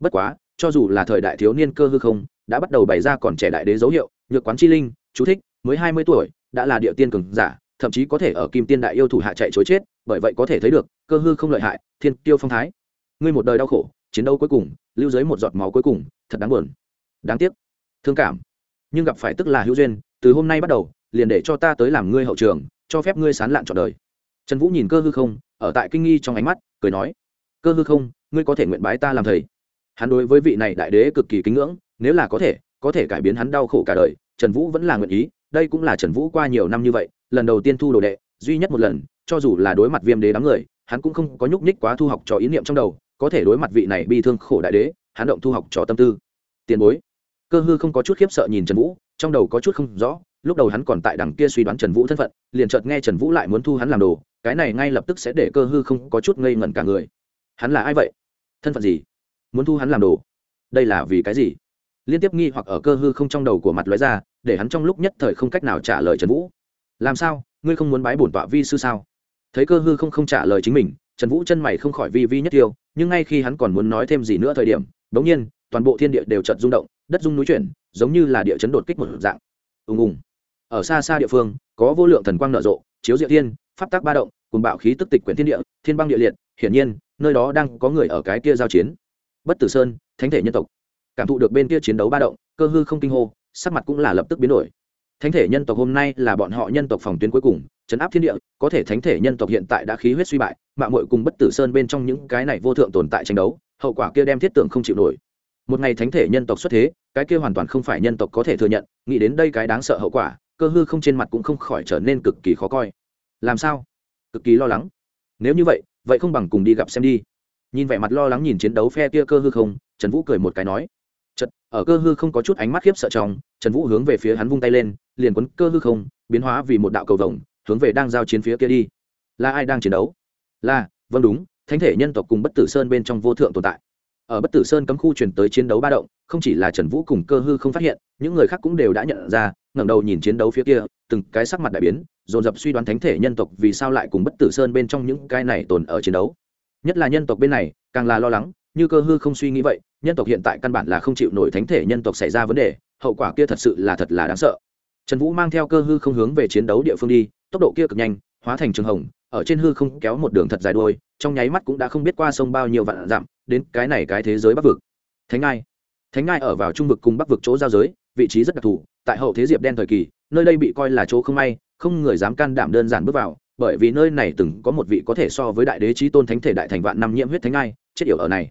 bất quá, cho dù là thời đại thiếu niên cơ hư không, đã bắt đầu bày ra còn trẻ đại đế dấu hiệu, nhược quán chi linh, chú thích, mới hai mươi tuổi, đã là địa tiên cường giả, thậm chí có thể ở kim tiên đại yêu thủ hạ chạy chối chết, bởi vậy có thể thấy được, cơ hư không lợi hại, thiên tiêu phong thái. Ngươi một đời đau khổ, chiến đấu cuối cùng, lưu dưới một giọt máu cuối cùng, thật đáng buồn. Đáng tiếc. Thương cảm. Nhưng gặp phải tức là hữu duyên, từ hôm nay bắt đầu, liền để cho ta tới làm ngươi hậu trường, cho phép ngươi sán lạn trọn đời. Trần vũ nhìn cơ hư không, ở tại kinh nghi trong ánh mắt, cười nói, cơ hư không, ngươi có thể nguyện bái ta làm thầy? Hắn đối với vị này đại đế cực kỳ kính ngưỡng, nếu là có thể có thể cải biến hắn đau khổ cả đời, trần vũ vẫn là nguyện ý, đây cũng là trần vũ qua nhiều năm như vậy, lần đầu tiên thu đồ đệ, duy nhất một lần, cho dù là đối mặt viêm đế đám người, hắn cũng không có nhúc nhích quá thu học trò ý niệm trong đầu, có thể đối mặt vị này bi thương khổ đại đế, hắn động thu học trò tâm tư. Tiền bối, cơ hư không có chút khiếp sợ nhìn trần vũ, trong đầu có chút không rõ, lúc đầu hắn còn tại đằng kia suy đoán trần vũ thân phận, liền chợt nghe trần vũ lại muốn thu hắn làm đồ, cái này ngay lập tức sẽ để cơ hư không có chút ngây ngẩn cả người. Hắn là ai vậy? Thân phận gì? Muốn thu hắn làm đồ. Đây là vì cái gì? Liên tiếp nghi hoặc ở cơ hư không trong đầu của mặt lóe ra, để hắn trong lúc nhất thời không cách nào trả lời trần vũ. Làm sao? Ngươi không muốn bái bổn tọa vi sư sao? Thấy cơ hư không không trả lời chính mình, trần vũ chân mày không khỏi vi vi nhất tiêu, nhưng ngay khi hắn còn muốn nói thêm gì nữa thời điểm bỗng nhiên, toàn bộ thiên địa đều chợt rung động, đất rung núi chuyển, giống như là địa chấn đột kích một dạng. Ùng ùng. Ở xa xa địa phương, có vô lượng thần quang nở rộ, chiếu diệu thiên, pháp tác ba động, cùng bạo khí tức tịch quyển thiên địa, thiên băng địa liệt, hiển nhiên, nơi đó đang có người ở cái kia giao chiến bất tử sơn, thánh thể nhân tộc. Cảm thụ được bên kia chiến đấu ba động, cơ hư không kinh hô, sắc mặt cũng là lập tức biến đổi. Thánh thể nhân tộc hôm nay là bọn họ nhân tộc phòng tuyến cuối cùng chấn áp thiên địa, có thể thánh thể nhân tộc hiện tại đã khí huyết suy bại, mạng mội cùng bất tử sơn bên trong những cái này vô thượng tồn tại tranh đấu, hậu quả kia đem thiết tượng không chịu nổi. Một ngày thánh thể nhân tộc xuất thế, cái kia hoàn toàn không phải nhân tộc có thể thừa nhận, nghĩ đến đây cái đáng sợ hậu quả, cơ hư không trên mặt cũng không khỏi trở nên cực kỳ khó coi. Làm sao? Cực kỳ lo lắng. Nếu như vậy vậy không bằng cùng đi gặp xem đi nhìn vẻ mặt lo lắng nhìn chiến đấu phe kia cơ hư không, trần vũ cười một cái nói chật ở cơ hư không có chút ánh mắt khiếp sợ trong, trần vũ hướng về phía hắn vung tay lên, liền quấn cơ hư không, biến hóa vì một đạo cầu vồng, hướng về đang giao chiến phía kia đi. Là ai đang chiến đấu? Là vâng đúng, thánh thể nhân tộc cùng bất tử sơn bên trong vô thượng tồn tại. Ở bất tử sơn cấm khu chuyển tới chiến đấu ba động, không chỉ là trần vũ cùng cơ hư không phát hiện, những người khác cũng đều đã nhận ra, ngẩng đầu nhìn chiến đấu phía kia, từng cái sắc mặt đại biến, dồn dập suy đoán thánh thể nhân tộc vì sao lại cùng bất tử sơn bên trong những cái này tồn ở chiến đấu nhất là nhân tộc bên này, càng là lo lắng, như cơ hư không suy nghĩ vậy, nhân tộc hiện tại căn bản là không chịu nổi thánh thể nhân tộc xảy ra vấn đề, hậu quả kia thật sự là thật là đáng sợ. Trần vũ mang theo cơ hư không hướng về chiến đấu địa phương đi, tốc độ kia cực nhanh, hóa thành trường hồng, ở trên hư không kéo một đường thật dài đôi trong nháy mắt cũng đã không biết qua sông bao nhiêu vạn dặm, đến cái này cái thế giới bắc vực. Thánh ngai. Thánh ngai ở vào trung vực cùng bắc vực chỗ giao giới, vị trí rất đặc thù, tại hậu thế diệp đen thời kỳ, nơi đây bị coi là chỗ không may, không người dám can đảm đơn giản bước vào bởi vì nơi này từng có một vị có thể so với đại đế trí tôn thánh thể đại thành vạn năm nhiễm huyết thánh ngai chết yểu ở này.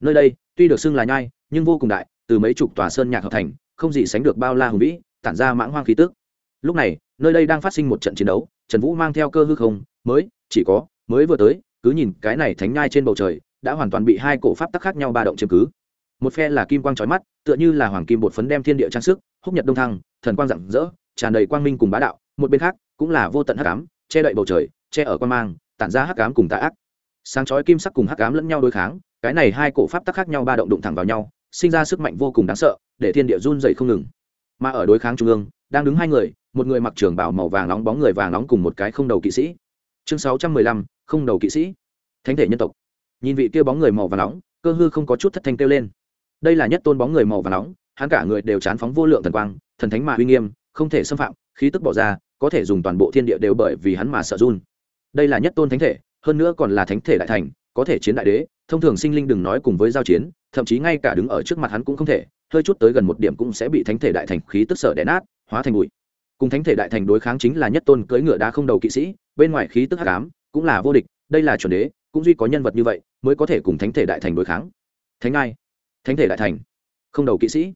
Nơi đây, tuy được xưng là nhai, nhưng vô cùng đại, từ mấy chục tòa sơn nhạc hợp thành, không gì sánh được bao la hùng vĩ, tản ra mãng hoang khí tức. Lúc này, nơi đây đang phát sinh một trận chiến đấu, trần vũ mang theo cơ hư không, mới, chỉ có, mới vừa tới, cứ nhìn cái này thánh nhai trên bầu trời, đã hoàn toàn bị hai cổ pháp tắc khác nhau ba động chiếm cứ. Một phe là kim quang trói mắt, tựa như là hoàng kim bột phấn đem thiên địa trang sức, húc nhật đông thăng, thần quang rạng rỡ, tràn đầy quang minh cùng bá đạo, một bên khác, cũng là vô tận hắc ám che đậy bầu trời, che ở quan mang, tản ra hắc ám cùng tà ác. Sáng chói kim sắc cùng hắc ám lẫn nhau đối kháng, cái này hai cổ pháp tắc khác nhau ba động đụng thẳng vào nhau, sinh ra sức mạnh vô cùng đáng sợ, để thiên địa run dậy không ngừng. Mà ở đối kháng trung ương, đang đứng hai người, một người mặc trường bảo màu vàng nóng bóng người vàng nóng cùng một cái không đầu kỵ sĩ. Chương sáu trăm mười lăm, không đầu kỵ sĩ. Thánh thể nhân tộc. Nhìn vị kia bóng người màu vàng nóng, cơ hư không có chút thất thanh kêu lên. Đây là nhất tôn bóng người màu vàng nóng, hắn cả người đều chán phóng vô lượng thần quang, thần thánh mà uy nghiêm, không thể xâm phạm, khí tức bỏ ra có thể dùng toàn bộ thiên địa đều bởi vì hắn mà sợ run. Đây là nhất tôn thánh thể, hơn nữa còn là thánh thể đại thành, có thể chiến đại đế, thông thường sinh linh đừng nói cùng với giao chiến, thậm chí ngay cả đứng ở trước mặt hắn cũng không thể, hơi chút tới gần một điểm cũng sẽ bị thánh thể đại thành khí tức sở đè nát, hóa thành bụi. Cùng thánh thể đại thành đối kháng chính là nhất tôn cưỡi ngựa đá không đầu kỵ sĩ, bên ngoài khí tức hắc ám, cũng là vô địch, đây là chuẩn đế, cũng duy có nhân vật như vậy, mới có thể cùng thánh thể đại thành đối kháng. Thánh ai? Thánh thể đại thành. Không đầu kỵ sĩ.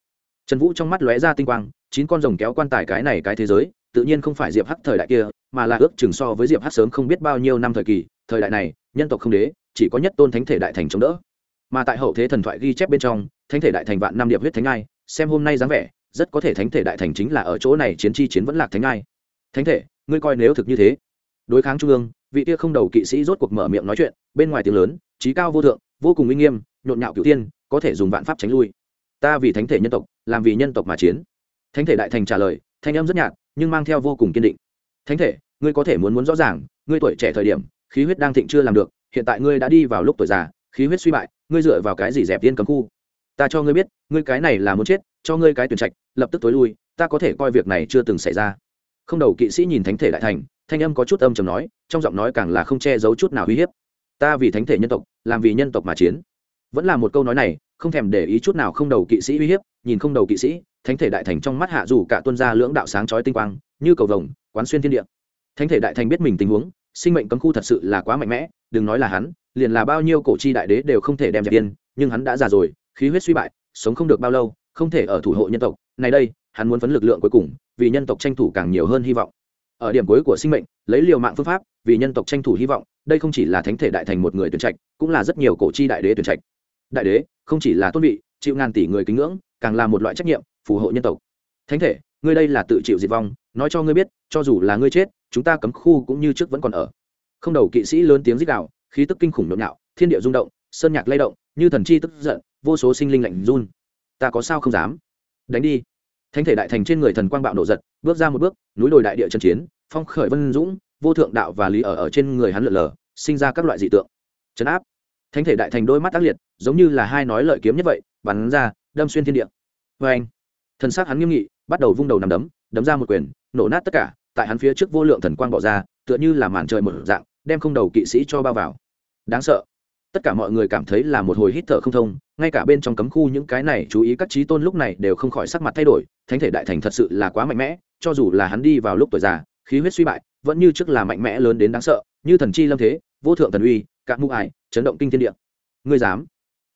Trần vũ trong mắt lóe ra tinh quang, chín con rồng kéo quan tài cái này cái thế giới tự nhiên không phải diệp hắc thời đại kia, mà là ước chừng so với diệp hắc sớm không biết bao nhiêu năm thời kỳ, thời đại này, nhân tộc không đế, chỉ có nhất tôn thánh thể đại thành chống đỡ. Mà tại hậu thế thần thoại ghi chép bên trong, thánh thể đại thành vạn năm điệp huyết thánh ai, xem hôm nay dáng vẻ, rất có thể thánh thể đại thành chính là ở chỗ này chiến chi chiến vẫn lạc thánh ai. Thánh thể, ngươi coi nếu thực như thế. Đối kháng trung ương, vị kia không đầu kỵ sĩ rốt cuộc mở miệng nói chuyện, bên ngoài tiếng lớn, trí cao vô thượng, vô cùng uy nghiêm, nhộn nhạo cửu tiên, có thể dùng vạn pháp tránh lui. Ta vì thánh thể nhân tộc, làm vì nhân tộc mà chiến. Thánh thể đại thành trả lời, thanh âm rất nhạt nhưng mang theo vô cùng kiên định. Thánh thể, ngươi có thể muốn muốn rõ ràng, ngươi tuổi trẻ thời điểm, khí huyết đang thịnh chưa làm được, hiện tại ngươi đã đi vào lúc tuổi già, khí huyết suy bại, ngươi dựa vào cái gì dẹp tiên cấm khu? Ta cho ngươi biết, ngươi cái này là muốn chết, cho ngươi cái tuyển trạch, lập tức tối lui, ta có thể coi việc này chưa từng xảy ra. Không đầu kỵ sĩ nhìn thánh thể đại thành, thanh âm có chút âm chầm nói, trong giọng nói càng là không che giấu chút nào uy hiếp. Ta vì thánh thể nhân tộc, làm vì nhân tộc mà chiến vẫn là một câu nói này, không thèm để ý chút nào không đầu kỵ sĩ uy hiếp, nhìn không đầu kỵ sĩ, thánh thể đại thành trong mắt hạ dù cả tuân ra lưỡng đạo sáng chói tinh quang, như cầu vồng, quán xuyên thiên địa. Thánh thể đại thành biết mình tình huống, sinh mệnh cấm khu thật sự là quá mạnh mẽ, đừng nói là hắn, liền là bao nhiêu cổ chi đại đế đều không thể đem dẹp điên nhưng hắn đã già rồi, khí huyết suy bại, sống không được bao lâu, không thể ở thủ hộ nhân tộc. Này đây, hắn muốn phấn lực lượng cuối cùng, vì nhân tộc tranh thủ càng nhiều hơn hy vọng. Ở điểm cuối của sinh mệnh, lấy liều mạng phương pháp, vì nhân tộc tranh thủ hy vọng, đây không chỉ là thánh thể đại thành một người tuyển trạch, cũng là rất nhiều cổ chi đại đế tuyển trạch đại đế, không chỉ là tôn vị, chịu ngàn tỷ người kính ngưỡng, càng là một loại trách nhiệm, phù hộ nhân tộc. Thánh thể, ngươi đây là tự chịu diệt vong, nói cho ngươi biết, cho dù là ngươi chết, chúng ta cấm khu cũng như trước vẫn còn ở. Không đầu kỵ sĩ lớn tiếng rít đạo khí tức kinh khủng nhộn nhạo, thiên địa rung động, sơn nhạc lay động, như thần chi tức giận, vô số sinh linh lạnh run. Ta có sao không dám? Đánh đi. Thánh thể đại thành trên người thần quang bạo nổ giật, bước ra một bước, núi đồi đại địa trần chiến, phong khởi vân dũng, vô thượng đạo và lý ở ở trên người hắn lượn lờ, sinh ra các loại dị tượng. Chấn áp. Thánh thể đại thành đôi mắt tác liệt giống như là hai nói lợi kiếm nhất vậy, bắn ra, đâm xuyên thiên địa. Vê anh, thần sắc hắn nghiêm nghị, bắt đầu vung đầu nằm đấm đấm ra một quyền, nổ nát tất cả, tại hắn phía trước vô lượng thần quang bỏ ra, tựa như là màn trời một dạng, đem không đầu kỵ sĩ cho bao vào. Đáng sợ. Tất cả mọi người cảm thấy là một hồi hít thở không thông, ngay cả bên trong cấm khu những cái này chú ý các trí tôn lúc này đều không khỏi sắc mặt thay đổi, thánh thể đại thành thật sự là quá mạnh mẽ, cho dù là hắn đi vào lúc tuổi già, khí huyết suy bại, vẫn như trước là mạnh mẽ lớn đến đáng sợ, như thần chi lâm thế, vô thượng thần uy cạn mũ ải, chấn động kinh thiên địa. Ngươi dám?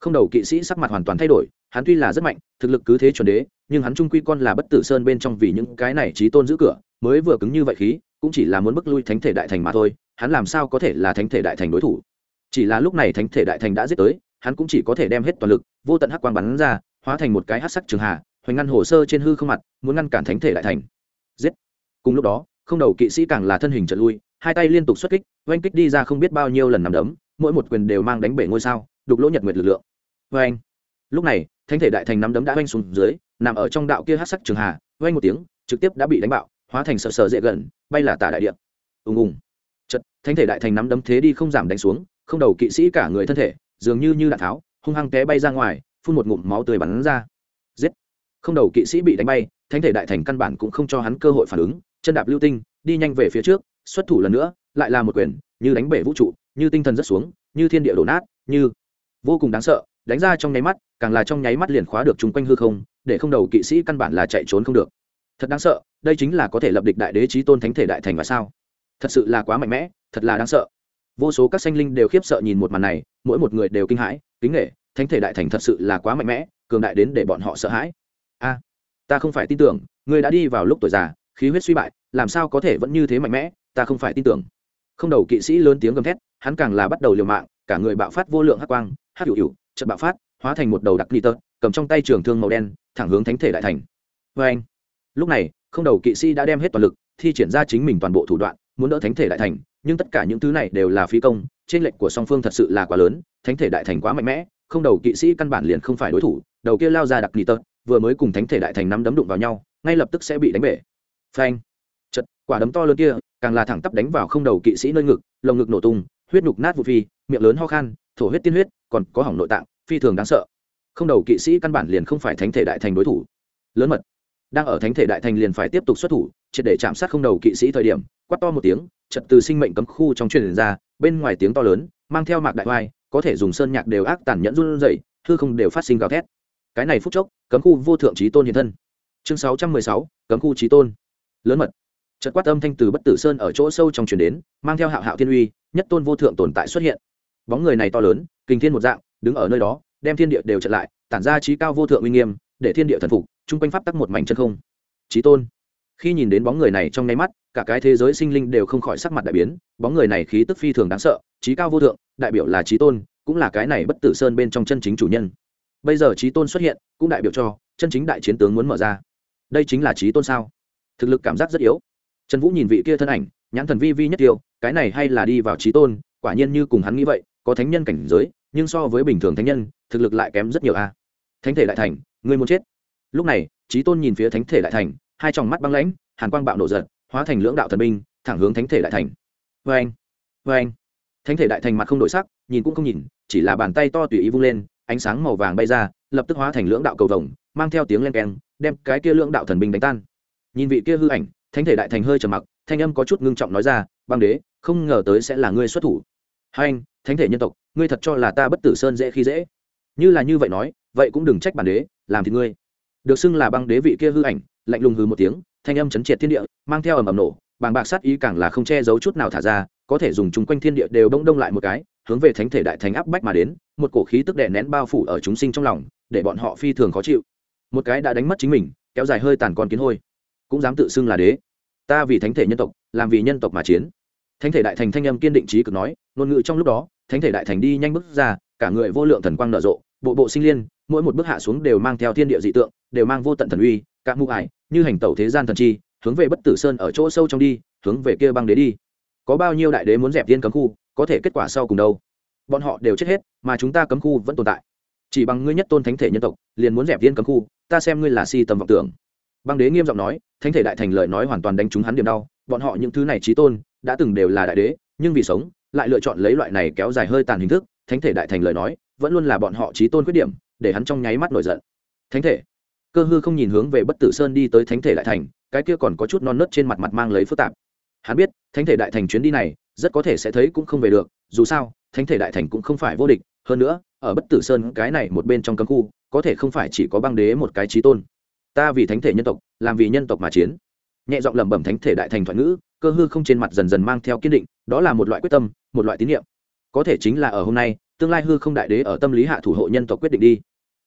Không đầu kỵ sĩ sắc mặt hoàn toàn thay đổi, hắn tuy là rất mạnh, thực lực cứ thế chuẩn đế, nhưng hắn trung quy con là bất tử sơn bên trong vì những cái này trí tôn giữ cửa, mới vừa cứng như vậy khí, cũng chỉ là muốn bức lui thánh thể đại thành mà thôi, hắn làm sao có thể là thánh thể đại thành đối thủ? Chỉ là lúc này thánh thể đại thành đã giết tới, hắn cũng chỉ có thể đem hết toàn lực, vô tận hắc quang bắn ra, hóa thành một cái hắc sắc trường hà, hoành ngăn hồ sơ trên hư không mặt, muốn ngăn cản thánh thể đại thành. Giết! Cùng lúc đó, không đầu kỵ sĩ càng là thân hình trận lui, hai tay liên tục xuất kích, oanh kích đi ra không biết bao nhiêu lần nằm đấm, mỗi một quyền đều mang đánh bể ngôi sao đục lỗ nhật nguyệt lực lượng. Vâng oanh lúc này, thánh thể đại thành nắm đấm đã oanh xuống dưới, nằm ở trong đạo kia hát sắc trường hà oanh một tiếng, trực tiếp đã bị đánh bạo, hóa thành sợ sờ dễ gần, bay là tả đại điện ùng ùng. Chật thánh thể đại thành nắm đấm thế đi không giảm đánh xuống, không đầu kỵ sĩ cả người thân thể, dường như như đạn tháo, hung hăng té bay ra ngoài, phun một ngụm máu tươi bắn ra. Giết. Không đầu kỵ sĩ bị đánh bay, thánh thể đại thành căn bản cũng không cho hắn cơ hội phản ứng, chân đạp lưu tinh, đi nhanh về phía trước, xuất thủ lần nữa, lại là một quyền, như đánh bể vũ trụ, như tinh thần rất xuống, như thiên địa đổ nát, như vô cùng đáng sợ, đánh ra trong nháy mắt, càng là trong nháy mắt liền khóa được chung quanh hư không, để không đầu kỵ sĩ căn bản là chạy trốn không được. Thật đáng sợ, đây chính là có thể lập địch đại đế trí tôn thánh thể đại thành và sao? Thật sự là quá mạnh mẽ, thật là đáng sợ. Vô số các sanh linh đều khiếp sợ nhìn một màn này, mỗi một người đều kinh hãi, kính nghệ thánh thể đại thành thật sự là quá mạnh mẽ, cường đại đến để bọn họ sợ hãi. A, ta không phải tin tưởng, ngươi đã đi vào lúc tuổi già, khí huyết suy bại, làm sao có thể vẫn như thế mạnh mẽ, ta không phải tin tưởng. Không đầu kỵ sĩ lớn tiếng gầm thét, hắn càng là bắt đầu liều mạng, cả người bạo phát vô lượng hắc quang hắc hữu hữu trận bạo phát, hóa thành một đầu đặc ly tơ, cầm trong tay trường thương màu đen, thẳng hướng thánh thể đại thành. Vê anh, lúc này, không đầu kỵ sĩ đã đem hết toàn lực, thi triển ra chính mình toàn bộ thủ đoạn, muốn đỡ thánh thể đại thành, nhưng tất cả những thứ này đều là phi công, trên lệnh của song phương thật sự là quá lớn, thánh thể đại thành quá mạnh mẽ, không đầu kỵ sĩ căn bản liền không phải đối thủ, đầu kia lao ra đặc ly tơ, vừa mới cùng thánh thể đại thành nắm đấm đụng vào nhau, ngay lập tức sẽ bị đánh bể. Phanh chật quả đấm to lớn kia, càng là thẳng tắp đánh vào không đầu kỵ sĩ nơi ngực, lồng ngực nổ tung huyết nhục nát vụ phi, miệng lớn ho khan, thổ huyết tiên huyết, còn có hỏng nội tạng, phi thường đáng sợ. Không đầu kỵ sĩ căn bản liền không phải thánh thể đại thành đối thủ. Lớn mật. Đang ở thánh thể đại thành liền phải tiếp tục xuất thủ, triệt để chạm sát không đầu kỵ sĩ thời điểm, quát to một tiếng trật từ sinh mệnh cấm khu trong truyền ra, bên ngoài tiếng to lớn, mang theo mạc đại hoai có thể dùng sơn nhạc đều ác tàn nhẫn run rẩy thư không đều phát sinh gào thét. Cái này phút chốc, cấm khu vô thượng trí tôn hiện thân. Chương sáu trăm mười sáu, cấm khu trí tôn. Lớn mật chợt quát âm thanh từ bất tử sơn ở chỗ sâu trong truyền đến, mang theo hạo hạo thiên uy, nhất tôn vô thượng tồn tại xuất hiện. Bóng người này to lớn, kinh thiên một dạng, đứng ở nơi đó, đem thiên địa đều trận lại, tản ra trí cao vô thượng uy nghiêm, để thiên địa thần phục, chung quanh pháp tắc một mảnh chân không. Trí tôn, khi nhìn đến bóng người này trong nháy mắt, cả cái thế giới sinh linh đều không khỏi sắc mặt đại biến, bóng người này khí tức phi thường đáng sợ, trí cao vô thượng, đại biểu là trí tôn, cũng là cái này bất tử sơn bên trong chân chính chủ nhân. Bây giờ trí tôn xuất hiện, cũng đại biểu cho chân chính đại chiến tướng muốn mở ra. Đây chính là trí tôn sao? Thực lực cảm giác rất yếu trần vũ nhìn vị kia thân ảnh, nhãn thần vi vi nhất tiêu, cái này hay là đi vào trí tôn, quả nhiên như cùng hắn nghĩ vậy, có thánh nhân cảnh giới, nhưng so với bình thường thánh nhân, thực lực lại kém rất nhiều a. Thánh thể đại thành người muốn chết. Lúc này, trí tôn nhìn phía thánh thể đại thành, hai tròng mắt băng lãnh, hàn quang bạo nổ giật hóa thành lưỡng đạo thần binh, thẳng hướng thánh thể đại thành. Vê anh vê anh thánh thể đại thành mặt không đổi sắc, nhìn cũng không nhìn, chỉ là bàn tay to tùy ý vung lên, ánh sáng màu vàng bay ra, lập tức hóa thành lưỡng đạo cầu vồng, mang theo tiếng len keng, đem cái kia lưỡng đạo thần binh đánh tan. Nhìn vị kia hư ảnh thánh thể đại thành hơi trầm mặc, thanh âm có chút ngưng trọng nói ra, băng đế, không ngờ tới sẽ là ngươi xuất thủ. Hai anh, thánh thể nhân tộc, ngươi thật cho là ta bất tử sơn dễ khi dễ? Như là như vậy nói, vậy cũng đừng trách bản đế, làm thì ngươi. Được xưng là băng đế vị kia hư ảnh, lạnh lùng hư một tiếng, thanh âm chấn triệt thiên địa, mang theo ầm ầm nổ, bàng bạc sát ý càng là không che giấu chút nào thả ra, có thể dùng chúng quanh thiên địa đều đông đông lại một cái, hướng về thánh thể đại thành áp bách mà đến, một cổ khí tức đè nén bao phủ ở chúng sinh trong lòng, để bọn họ phi thường khó chịu. Một cái đã đánh mất chính mình, kéo dài hơi tàn con kiến hôi cũng dám tự xưng là đế. Ta vì thánh thể nhân tộc, làm vì nhân tộc mà chiến. Thánh thể đại thành thanh âm kiên định trí cực nói, ngôn ngữ trong lúc đó, thánh thể đại thành đi nhanh bước ra, cả người vô lượng thần quang nở rộ, bộ bộ sinh liên, mỗi một bước hạ xuống đều mang theo thiên địa dị tượng, đều mang vô tận thần uy các mụ ải như hành tẩu thế gian thần chi, hướng về bất tử sơn ở chỗ sâu trong đi, hướng về kia băng đế đi. Có bao nhiêu đại đế muốn dẹp tiên cấm khu, có thể kết quả sau cùng đâu? Bọn họ đều chết hết, mà chúng ta cấm khu vẫn tồn tại. Chỉ bằng ngươi nhất tôn thánh thể nhân tộc, liền muốn dẹp tiên cấm khu, ta xem ngươi là si tầm vọng tưởng băng đế nghiêm giọng nói, thánh thể đại thành lời nói hoàn toàn đánh trúng hắn điểm đau, bọn họ những thứ này trí tôn, đã từng đều là đại đế, nhưng vì sống, lại lựa chọn lấy loại này kéo dài hơi tàn hình thức, thánh thể đại thành lời nói, vẫn luôn là bọn họ trí tôn khuyết điểm, để hắn trong nháy mắt nổi giận. Thánh thể? Cơ hư không nhìn hướng về bất tử sơn đi tới thánh thể đại thành, cái kia còn có chút non nớt trên mặt mặt mang lấy phức tạp. Hắn biết, thánh thể đại thành chuyến đi này, rất có thể sẽ thấy cũng không về được, dù sao, thánh thể đại thành cũng không phải vô địch, hơn nữa, ở bất tử sơn cái này một bên trong cấm khu, có thể không phải chỉ có băng đế một cái trí tôn ta vì thánh thể nhân tộc, làm vì nhân tộc mà chiến. Nhẹ giọng lẩm bẩm thánh thể đại thành thoại ngữ, cơ hư không trên mặt dần dần mang theo kiên định, đó là một loại quyết tâm, một loại tín nhiệm. Có thể chính là ở hôm nay, tương lai hư không đại đế ở tâm lý hạ thủ hộ nhân tộc quyết định đi.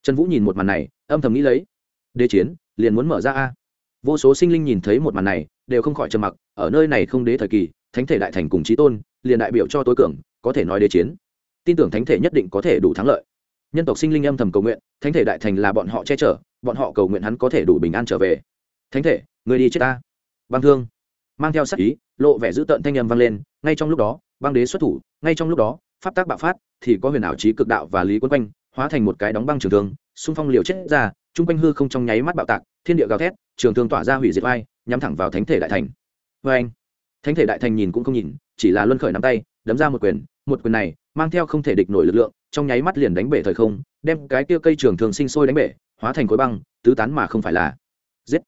Trần vũ nhìn một màn này, âm thầm nghĩ lấy. Đế chiến, liền muốn mở ra a. Vô số sinh linh nhìn thấy một màn này, đều không khỏi trầm mặc, ở nơi này không đế thời kỳ, thánh thể đại thành cùng trí tôn, liền đại biểu cho tối cường, có thể nói đế chiến. Tin tưởng thánh thể nhất định có thể đủ thắng lợi nhân tộc sinh linh âm thầm cầu nguyện, thánh thể đại thành là bọn họ che chở, bọn họ cầu nguyện hắn có thể đủ bình an trở về. Thánh thể, người đi chết ta. Băng thương. Mang theo sắc ý, lộ vẻ dữ tợn thanh âm vang lên, ngay trong lúc đó, băng đế xuất thủ, ngay trong lúc đó, pháp tác bạo phát, thì có huyền ảo trí cực đạo và lý quân quanh, hóa thành một cái đóng băng trường thương, xung phong liều chết ra chung quanh hư không trong nháy mắt bạo tạc, thiên địa gào thét, trường thương tỏa ra hủy diệt vai, nhắm thẳng vào thánh thể đại thành. Vê anh. Thánh thể đại thành nhìn cũng không nhìn, chỉ là luân khởi nắm tay, đấm ra một quyền một quyền này mang theo không thể địch nổi lực lượng, trong nháy mắt liền đánh bể thời không, đem cái kia cây trường thường sinh sôi đánh bể, hóa thành khối băng, tứ tán mà không phải là. Giết!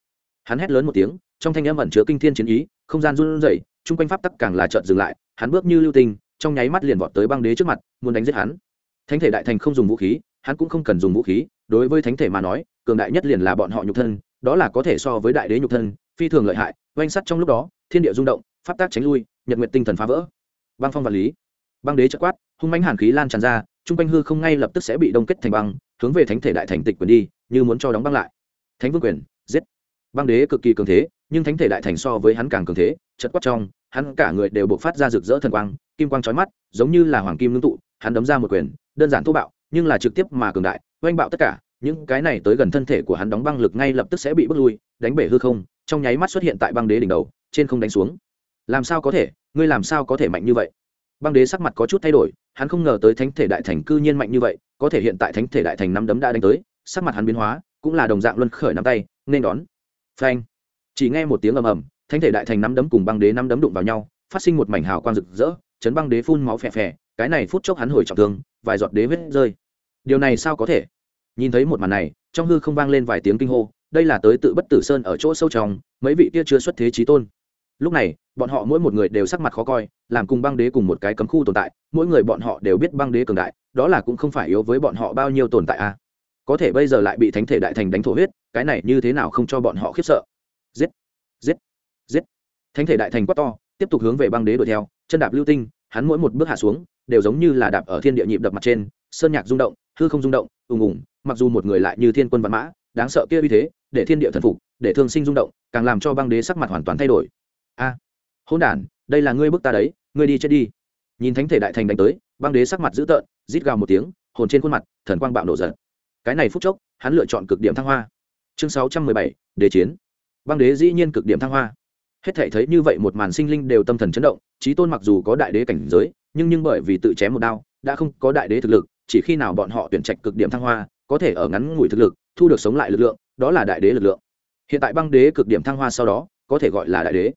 Hắn hét lớn một tiếng, trong thanh âm ẩn chứa kinh thiên chiến ý, không gian run rẩy, chung quanh pháp tắc càng là chợt dừng lại, hắn bước như lưu tinh trong nháy mắt liền vọt tới băng đế trước mặt, muốn đánh giết hắn. Thánh thể đại thành không dùng vũ khí, hắn cũng không cần dùng vũ khí, đối với thánh thể mà nói, cường đại nhất liền là bọn họ nhục thân, đó là có thể so với đại đế nhục thân, phi thường lợi hại, oanh sắt trong lúc đó, thiên địa rung động, pháp tác tránh lui, nhật nguyện tinh thần phá vỡ. Băng phong vật lý băng đế chất quát, hung mãnh hàn khí lan tràn ra chung quanh hư không ngay lập tức sẽ bị đông kết thành băng, hướng về thánh thể đại thành tịch quyền đi, như muốn cho đóng băng lại. Thánh vương quyền, giết. Băng đế cực kỳ cường thế, nhưng thánh thể đại thành so với hắn càng cường thế chật quát trong, hắn cả người đều buộc phát ra rực rỡ thần quang, kim quang trói mắt, giống như là hoàng kim ngưng tụ, hắn đấm ra một quyền, đơn giản thô bạo, nhưng là trực tiếp mà cường đại, oanh bạo tất cả, những cái này tới gần thân thể của hắn đóng băng lực ngay lập tức sẽ bị bước lui, đánh bể hư không, trong nháy mắt xuất hiện tại băng đế đỉnh đầu, trên không đánh xuống. Làm sao có thể, ngươi làm sao có thể mạnh như vậy? Băng đế sắc mặt có chút thay đổi, hắn không ngờ tới thánh thể đại thành cư nhiên mạnh như vậy, có thể hiện tại thánh thể đại thành năm đấm đã đánh tới, sắc mặt hắn biến hóa, cũng là đồng dạng luân khởi nắm tay, nên đón. Phanh. Chỉ nghe một tiếng ầm ầm, thánh thể đại thành năm đấm cùng băng đế năm đấm đụng vào nhau, phát sinh một mảnh hào quang rực rỡ, chấn băng đế phun máu phè phè, cái này phút chốc hắn hồi trọng thương, vài giọt đế huyết rơi. Điều này sao có thể? Nhìn thấy một màn này, trong hư không vang lên vài tiếng kinh hô, đây là tới tự bất tử sơn ở chỗ sâu trong, mấy vị kia chưa xuất thế trí tôn lúc này, bọn họ mỗi một người đều sắc mặt khó coi, làm cùng băng đế cùng một cái cấm khu tồn tại, mỗi người bọn họ đều biết băng đế cường đại, đó là cũng không phải yếu với bọn họ bao nhiêu tồn tại a à. có thể bây giờ lại bị thánh thể đại thành đánh thổ huyết, cái này như thế nào không cho bọn họ khiếp sợ. Giết giết giết. Thánh thể đại thành quát to, tiếp tục hướng về băng đế đuổi theo, chân đạp lưu tinh, hắn mỗi một bước hạ xuống, đều giống như là đạp ở thiên địa nhịp đập mặt trên, sơn nhạc rung động, hư không rung động, ùng ùng, mặc dù một người lại như thiên quân văn mã, đáng sợ kia uy thế, để thiên địa thần phục, để thương sinh rung động, càng làm cho băng đế sắc mặt hoàn toàn thay đổi a à, hôn đản đây là ngươi bức ta đấy ngươi đi chết đi. Nhìn thánh thể đại thành đánh tới băng đế sắc mặt dữ tợn rít gào một tiếng hồn trên khuôn mặt thần quang bạo nổ giận. Cái này phút chốc hắn lựa chọn cực điểm thăng hoa. Chương sáu trăm mười bảy đế chiến. Băng đế dĩ nhiên cực điểm thăng hoa. Hết thể thấy như vậy một màn sinh linh đều tâm thần chấn động trí tôn mặc dù có đại đế cảnh giới nhưng nhưng bởi vì tự chém một đao đã không có đại đế thực lực chỉ khi nào bọn họ tuyển trạch cực điểm thăng hoa có thể ở ngắn ngủi thực lực thu được sống lại lực lượng đó là đại đế lực lượng. Hiện tại băng đế cực điểm thăng hoa sau đó có thể gọi là đại đế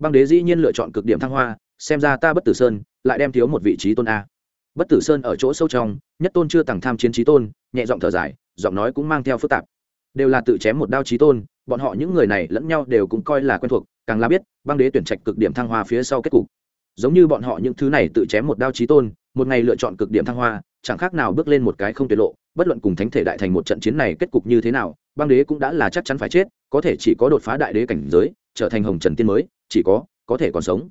băng đế dĩ nhiên lựa chọn cực điểm thăng hoa, xem ra ta bất tử sơn lại đem thiếu một vị trí tôn a. Bất tử sơn ở chỗ sâu trong, nhất tôn chưa tặng tham chiến trí tôn, nhẹ giọng thở dài, giọng nói cũng mang theo phức tạp. Đều là tự chém một đao trí tôn, bọn họ những người này lẫn nhau đều cũng coi là quen thuộc, càng là biết, băng đế tuyển trạch cực điểm thăng hoa phía sau kết cục. Giống như bọn họ những thứ này tự chém một đao trí tôn, một ngày lựa chọn cực điểm thăng hoa, chẳng khác nào bước lên một cái không tuyệt lộ, bất luận cùng thánh thể đại thành một trận chiến này kết cục như thế nào, băng đế cũng đã là chắc chắn phải chết, có thể chỉ có đột phá đại đế cảnh giới, trở thành hồng trần tiên mới chỉ có có thể còn sống.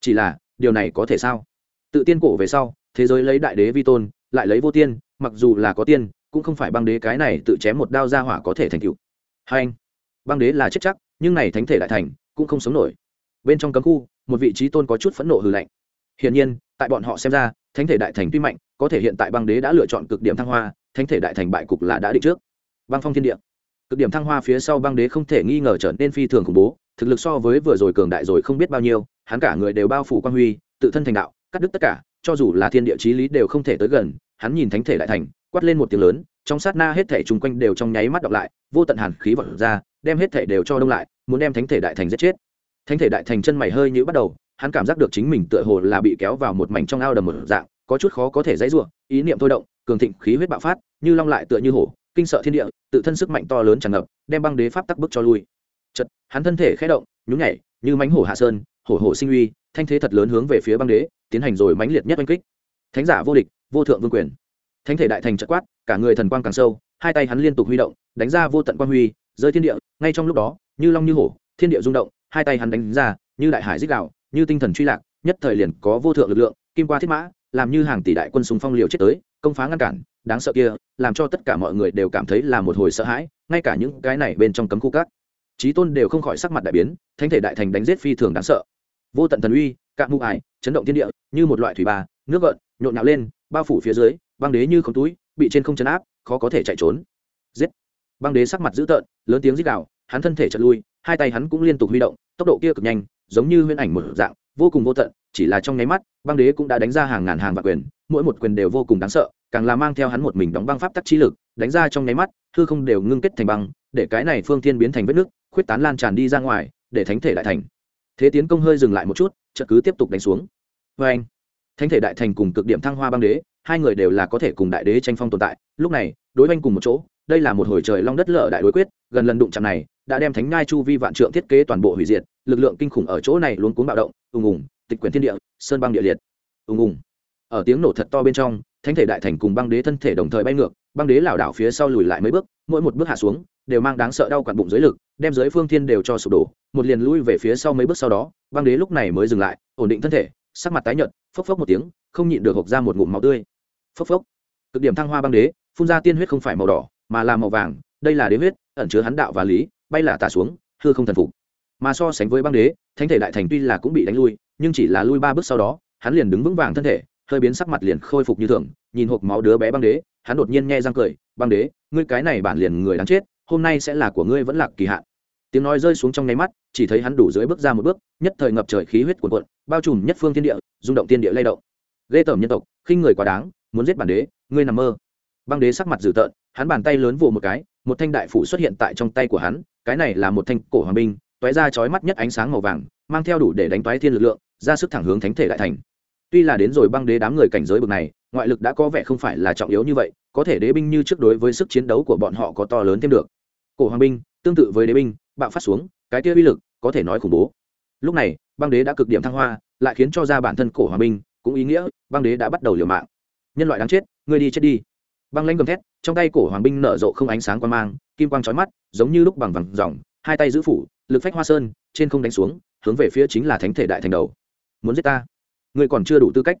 Chỉ là, điều này có thể sao? Tự tiên cổ về sau, thế giới lấy đại đế vi tôn, lại lấy vô tiên, mặc dù là có tiên, cũng không phải băng đế cái này tự chém một đao ra hỏa có thể thành cựu hai anh, băng đế là chết chắc, nhưng này thánh thể đại thành, cũng không sống nổi. Bên trong cấm khu, một vị trí tôn có chút phẫn nộ hư lạnh. Hiển nhiên, tại bọn họ xem ra, thánh thể đại thành tuy mạnh, có thể hiện tại băng đế đã lựa chọn cực điểm thăng hoa, thánh thể đại thành bại cục là đã định trước. Băng phong thiên địa. Cực điểm thăng hoa phía sau băng đế không thể nghi ngờ trở nên phi thường khủng bố thực lực so với vừa rồi cường đại rồi không biết bao nhiêu, hắn cả người đều bao phủ quan huy, tự thân thành đạo, cắt đứt tất cả, cho dù là thiên địa chí lý đều không thể tới gần, hắn nhìn thánh thể đại thành, quát lên một tiếng lớn, trong sát na hết thể chung quanh đều trong nháy mắt đọc lại, vô tận hàn khí vật ra, đem hết thể đều cho đông lại, muốn đem thánh thể đại thành giết chết. Thánh thể đại thành chân mày hơi như bắt đầu, hắn cảm giác được chính mình tựa hồ là bị kéo vào một mảnh trong ao đầm một dạng, có chút khó có thể dãy rủa, ý niệm thôi động, cường thịnh khí huyết bạo phát, như long lại tựa như hổ, kinh sợ thiên địa, tự thân sức mạnh to lớn tràn ngập, đem băng đế pháp tắc bức cho lui chật hắn thân thể khẽ động, nhún nhảy, như mánh hổ hạ sơn, hổ hổ sinh uy, thanh thế thật lớn hướng về phía băng đế, tiến hành rồi mãnh liệt nhất oanh kích thánh giả vô địch, vô thượng vương quyền thánh thể đại thành chật quát, cả người thần quang càng sâu, hai tay hắn liên tục huy động, đánh ra vô tận quang huy, rơi thiên địa, ngay trong lúc đó, như long như hổ, thiên địa rung động, hai tay hắn đánh ra, như đại hải dích đạo, như tinh thần truy lạc, nhất thời liền có vô thượng lực lượng, kim qua thiết mã, làm như hàng tỷ đại quân súng phong liều chết tới, công phá ngăn cản, đáng sợ kia, làm cho tất cả mọi người đều cảm thấy là một hồi sợ hãi, ngay cả những cái này bên trong cấm khu cát trí tôn đều không khỏi sắc mặt đại biến, thánh thể đại thành đánh giết phi thường đáng sợ. Vô tận thần uy cạn mụ ải, chấn động thiên địa, như một loại thủy bà, nước gợn, nhộn nhạo lên, bao phủ phía dưới, băng đế như không túi, bị trên không chấn áp, khó có thể chạy trốn. Giết! Băng đế sắc mặt dữ tợn, lớn tiếng rít đạo hắn thân thể chật lui, hai tay hắn cũng liên tục huy động, tốc độ kia cực nhanh, giống như huyễn ảnh một dạng, vô cùng vô tận, chỉ là trong nháy mắt, băng đế cũng đã đánh ra hàng ngàn hàng vạn quyền, mỗi một quyền đều vô cùng đáng sợ, càng là mang theo hắn một mình đóng băng pháp tắc chi lực, đánh ra trong nháy mắt, hư không đều ngưng kết thành băng, để cái này phương thiên biến thành vết nước khuyết tán lan tràn đi ra ngoài, để thánh thể đại thành. Thế tiến công hơi dừng lại một chút, chợt cứ tiếp tục đánh xuống. Vê anh, thánh thể đại thành cùng cực điểm thăng hoa băng đế, hai người đều là có thể cùng đại đế tranh phong tồn tại. Lúc này, đối oanh cùng một chỗ, đây là một hồi trời long đất lở đại đối quyết, gần lần đụng chạm này, đã đem thánh ngai chu vi vạn trượng thiết kế toàn bộ hủy diệt, lực lượng kinh khủng ở chỗ này luôn cuốn bạo động, ùng ùng, tịch quyển thiên địa, sơn băng địa liệt. Ùng ùng. Ở tiếng nổ thật to bên trong, thánh thể đại thành cùng băng đế thân thể đồng thời bay ngược, băng đế lảo đảo phía sau lùi lại mấy bước, mỗi một bước hạ xuống đều mang đáng sợ đau quặn bụng dưới lực, đem dưới phương thiên đều cho sụp đổ, một liền lui về phía sau mấy bước sau đó, băng đế lúc này mới dừng lại, ổn định thân thể, sắc mặt tái nhợt, phốc phốc một tiếng, không nhịn được hộc ra một ngụm máu tươi. Phốc phốc. Cực điểm thăng hoa băng đế, phun ra tiên huyết không phải màu đỏ, mà là màu vàng, đây là đế huyết, ẩn chứa hắn đạo và lý, bay là tả xuống, hư không thần phục. Mà so sánh với băng đế, thánh thể đại thành tuy là cũng bị đánh lui, nhưng chỉ là lui ba bước sau đó, hắn liền đứng vững vàng thân thể, hơi biến sắc mặt liền khôi phục như thường, nhìn hộp máu đứa bé băng đế, hắn đột nhiên nghe răng cười, băng đế, ngươi cái này bản liền người đáng chết hôm nay sẽ là của ngươi vẫn là kỳ hạn. Tiếng nói rơi xuống trong nháy mắt, chỉ thấy hắn đủ dưới bước ra một bước, nhất thời ngập trời khí huyết cuồn cuộn, bao trùm nhất phương thiên địa, rung động thiên địa lay động. Ghê tởm nhân tộc, khinh người quá đáng, muốn giết bản đế, ngươi nằm mơ. Băng đế sắc mặt dữ tợn, hắn bàn tay lớn vồ một cái, một thanh đại phủ xuất hiện tại trong tay của hắn, cái này là một thanh cổ hoàng binh toé ra chói mắt nhất ánh sáng màu vàng, mang theo đủ để đánh toái thiên lực lượng, ra sức thẳng hướng thánh thể đại thành. Tuy là đến rồi băng đế đám người cảnh giới bực này, ngoại lực đã có vẻ không phải là trọng yếu như vậy, có thể đế binh như trước đối với sức chiến đấu của bọn họ có to lớn thêm được cổ hoàng binh, tương tự với đế binh, bạo phát xuống, cái kia uy lực có thể nói khủng bố. Lúc này, băng đế đã cực điểm thăng hoa, lại khiến cho ra bản thân cổ hoàng binh cũng ý nghĩa, băng đế đã bắt đầu liều mạng. Nhân loại đáng chết, ngươi đi chết đi. Băng lãnh gầm thét, trong tay cổ hoàng binh nở rộ không ánh sáng quan mang, kim quang trói mắt, giống như lúc bằng vàng dòng, hai tay giữ phủ, lực phách hoa sơn, trên không đánh xuống, hướng về phía chính là thánh thể đại thành đầu. Muốn giết ta? Ngươi còn chưa đủ tư cách.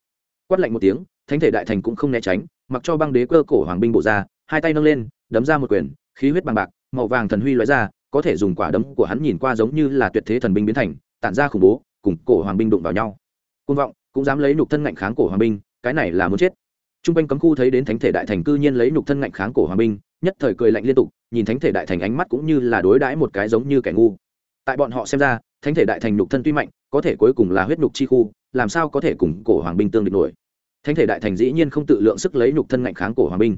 Quát lạnh một tiếng, thánh thể đại thành cũng không né tránh, mặc cho băng đế cơ cổ hoàng binh bổ ra, hai tay nâng lên, đấm ra một quyền, khí huyết bằng bạc màu vàng thần huy loại ra, có thể dùng quả đấm của hắn nhìn qua giống như là tuyệt thế thần binh biến thành, tản ra khủng bố, cùng cổ hoàng binh đụng vào nhau. Côn vọng, cũng dám lấy nhục thân ngạnh kháng cổ hoàng binh, cái này là muốn chết. T r u n g quanh cấm khu thấy đến thánh thể đại thành cư nhiên lấy nhục thân ngạnh kháng cổ hoàng binh, nhất thời cười lạnh liên tục, nhìn thánh thể đại thành ánh mắt cũng như là đối đãi một cái giống như kẻ ngu. Tại bọn họ xem ra, thánh thể đại thành nhục thân tuy mạnh, có thể cuối cùng là huyết nhục chi khu, làm sao có thể cùng cổ hoàng binh tương địch nổi? Thánh thể đại thành dĩ nhiên không tự lượng sức lấy nhục thân ngạnh kháng cổ hoàng binh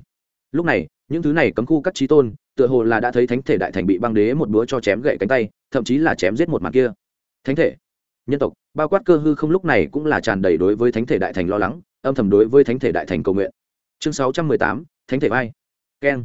lúc này, những thứ này cấm khu các trí tôn, tựa hồ là đã thấy thánh thể đại thành bị băng đế một búa cho chém gậy cánh tay, thậm chí là chém giết một mặt kia. Thánh thể, nhân tộc, bao quát cơ hư không lúc này cũng là tràn đầy đối với thánh thể đại thành lo lắng, âm thầm đối với thánh thể đại thành cầu nguyện. Chương sáu trăm mười tám, thánh thể vai. Keng.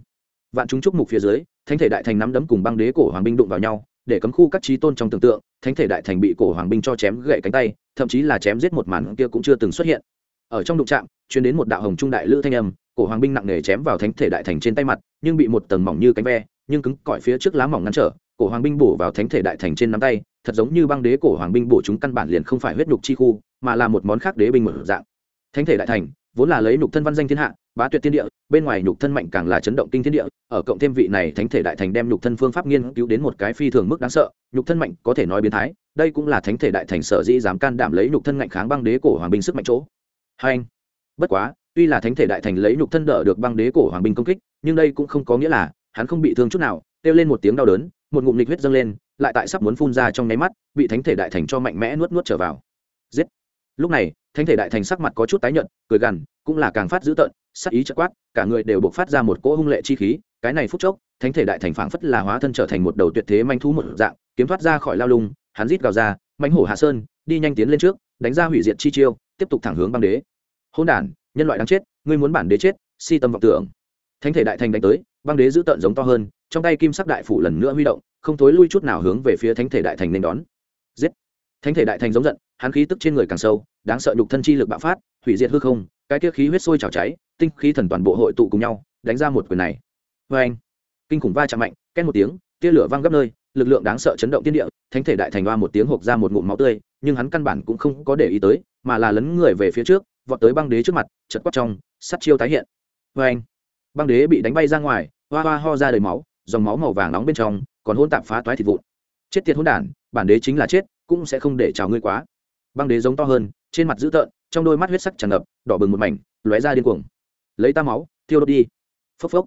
Vạn chúng chúc mục phía dưới, thánh thể đại thành nắm đấm cùng băng đế cổ hoàng binh đụng vào nhau, để cấm khu các trí tôn trong tưởng tượng, thánh thể đại thành bị cổ hoàng binh cho chém gậy cánh tay, thậm chí là chém giết một màn kia cũng chưa từng xuất hiện. Ở trong đụng trạm chuyến đến một đạo hồng trung đại lữ thanh âm cổ hoàng binh nặng nề chém vào thánh thể đại thành trên tay mặt, nhưng bị một tầng mỏng như cánh ve, nhưng cứng cỏi phía trước lá mỏng ngăn trở, cổ hoàng binh bổ vào thánh thể đại thành trên nắm tay, thật giống như băng đế cổ hoàng binh bổ chúng căn bản liền không phải huyết nhục chi khu, mà là một món khác đế binh mở dạng. Thánh thể đại thành, vốn là lấy nhục thân văn danh thiên hạ, bá tuyệt thiên địa, bên ngoài nhục thân mạnh càng là chấn động kinh thiên địa, ở cộng thêm vị này thánh thể đại thành đem nhục thân phương pháp nghiên cứu đến một cái phi thường mức đáng sợ, nhục thân mạnh có thể nói biến thái, đây cũng là thánh thể đại thành sở dĩ dám can đảm lấy nhục thân ngạnh kháng băng đế cổ hoàng binh sức mạnh chỗ. Hai anh, bất quá tuy là thánh thể đại thành lấy nhục thân đỡ được băng đế cổ hoàng binh công kích, nhưng đây cũng không có nghĩa là hắn không bị thương chút nào, kêu lên một tiếng đau đớn, một ngụm lịch huyết dâng lên, lại tại sắp muốn phun ra trong nháy mắt, bị thánh thể đại thành cho mạnh mẽ nuốt nuốt trở vào. Giết! Lúc này, thánh thể đại thành sắc mặt có chút tái nhợt, cười gằn, cũng là càng phát dữ tợn, sắc ý chợt quát, cả người đều buộc phát ra một cỗ hung lệ chi khí, cái này phút chốc, thánh thể đại thành phảng phất là hóa thân trở thành một đầu tuyệt thế manh thú một dạng, kiếm thoát ra khỏi lao lung, hắn rít gào ra, mãnh hổ hạ sơn, đi nhanh tiến lên trước, đánh ra hủy diệt chi chiêu, tiếp tục thẳng hướng băng đế. Hôn đản nhân loại đáng chết, ngươi muốn bản đế chết, si tâm vọng tưởng. Thánh thể đại thành đánh tới, băng đế giữ tợn giống to hơn, trong tay kim sắc đại phủ lần nữa huy động, không thối lui chút nào hướng về phía thánh thể đại thành nên đón. Giết! Thánh thể đại thành giống giận, hắn khí tức trên người càng sâu, đáng sợ nhục thân chi lực bạo phát, hủy diệt hư không, cái tiết khí huyết sôi trào cháy, tinh khí thần toàn bộ hội tụ cùng nhau, đánh ra một quyền này. Vê anh kinh khủng va chạm mạnh, két một tiếng, tia lửa văng gấp nơi, lực lượng đáng sợ chấn động tiên địa, thánh thể đại thành hoa một tiếng hộp ra một ngụm máu tươi, nhưng hắn căn bản cũng không có để ý tới, mà là lấn người về phía trước vọt tới băng đế trước mặt chật quát trong, sắt chiêu tái hiện. Vê anh, băng đế bị đánh bay ra ngoài, hoa hoa ho ra đầy máu, dòng máu màu vàng nóng bên trong, còn hôn tạp phá toái thịt vụn. Chết tiệt hôn đản, bản đế chính là chết, cũng sẽ không để chào ngươi quá. Băng đế giống to hơn, trên mặt dữ tợn, trong đôi mắt huyết sắc tràn ngập, đỏ bừng một mảnh, lóe ra điên cuồng. Lấy ta máu, thiêu đốt đi. Phốc phốc.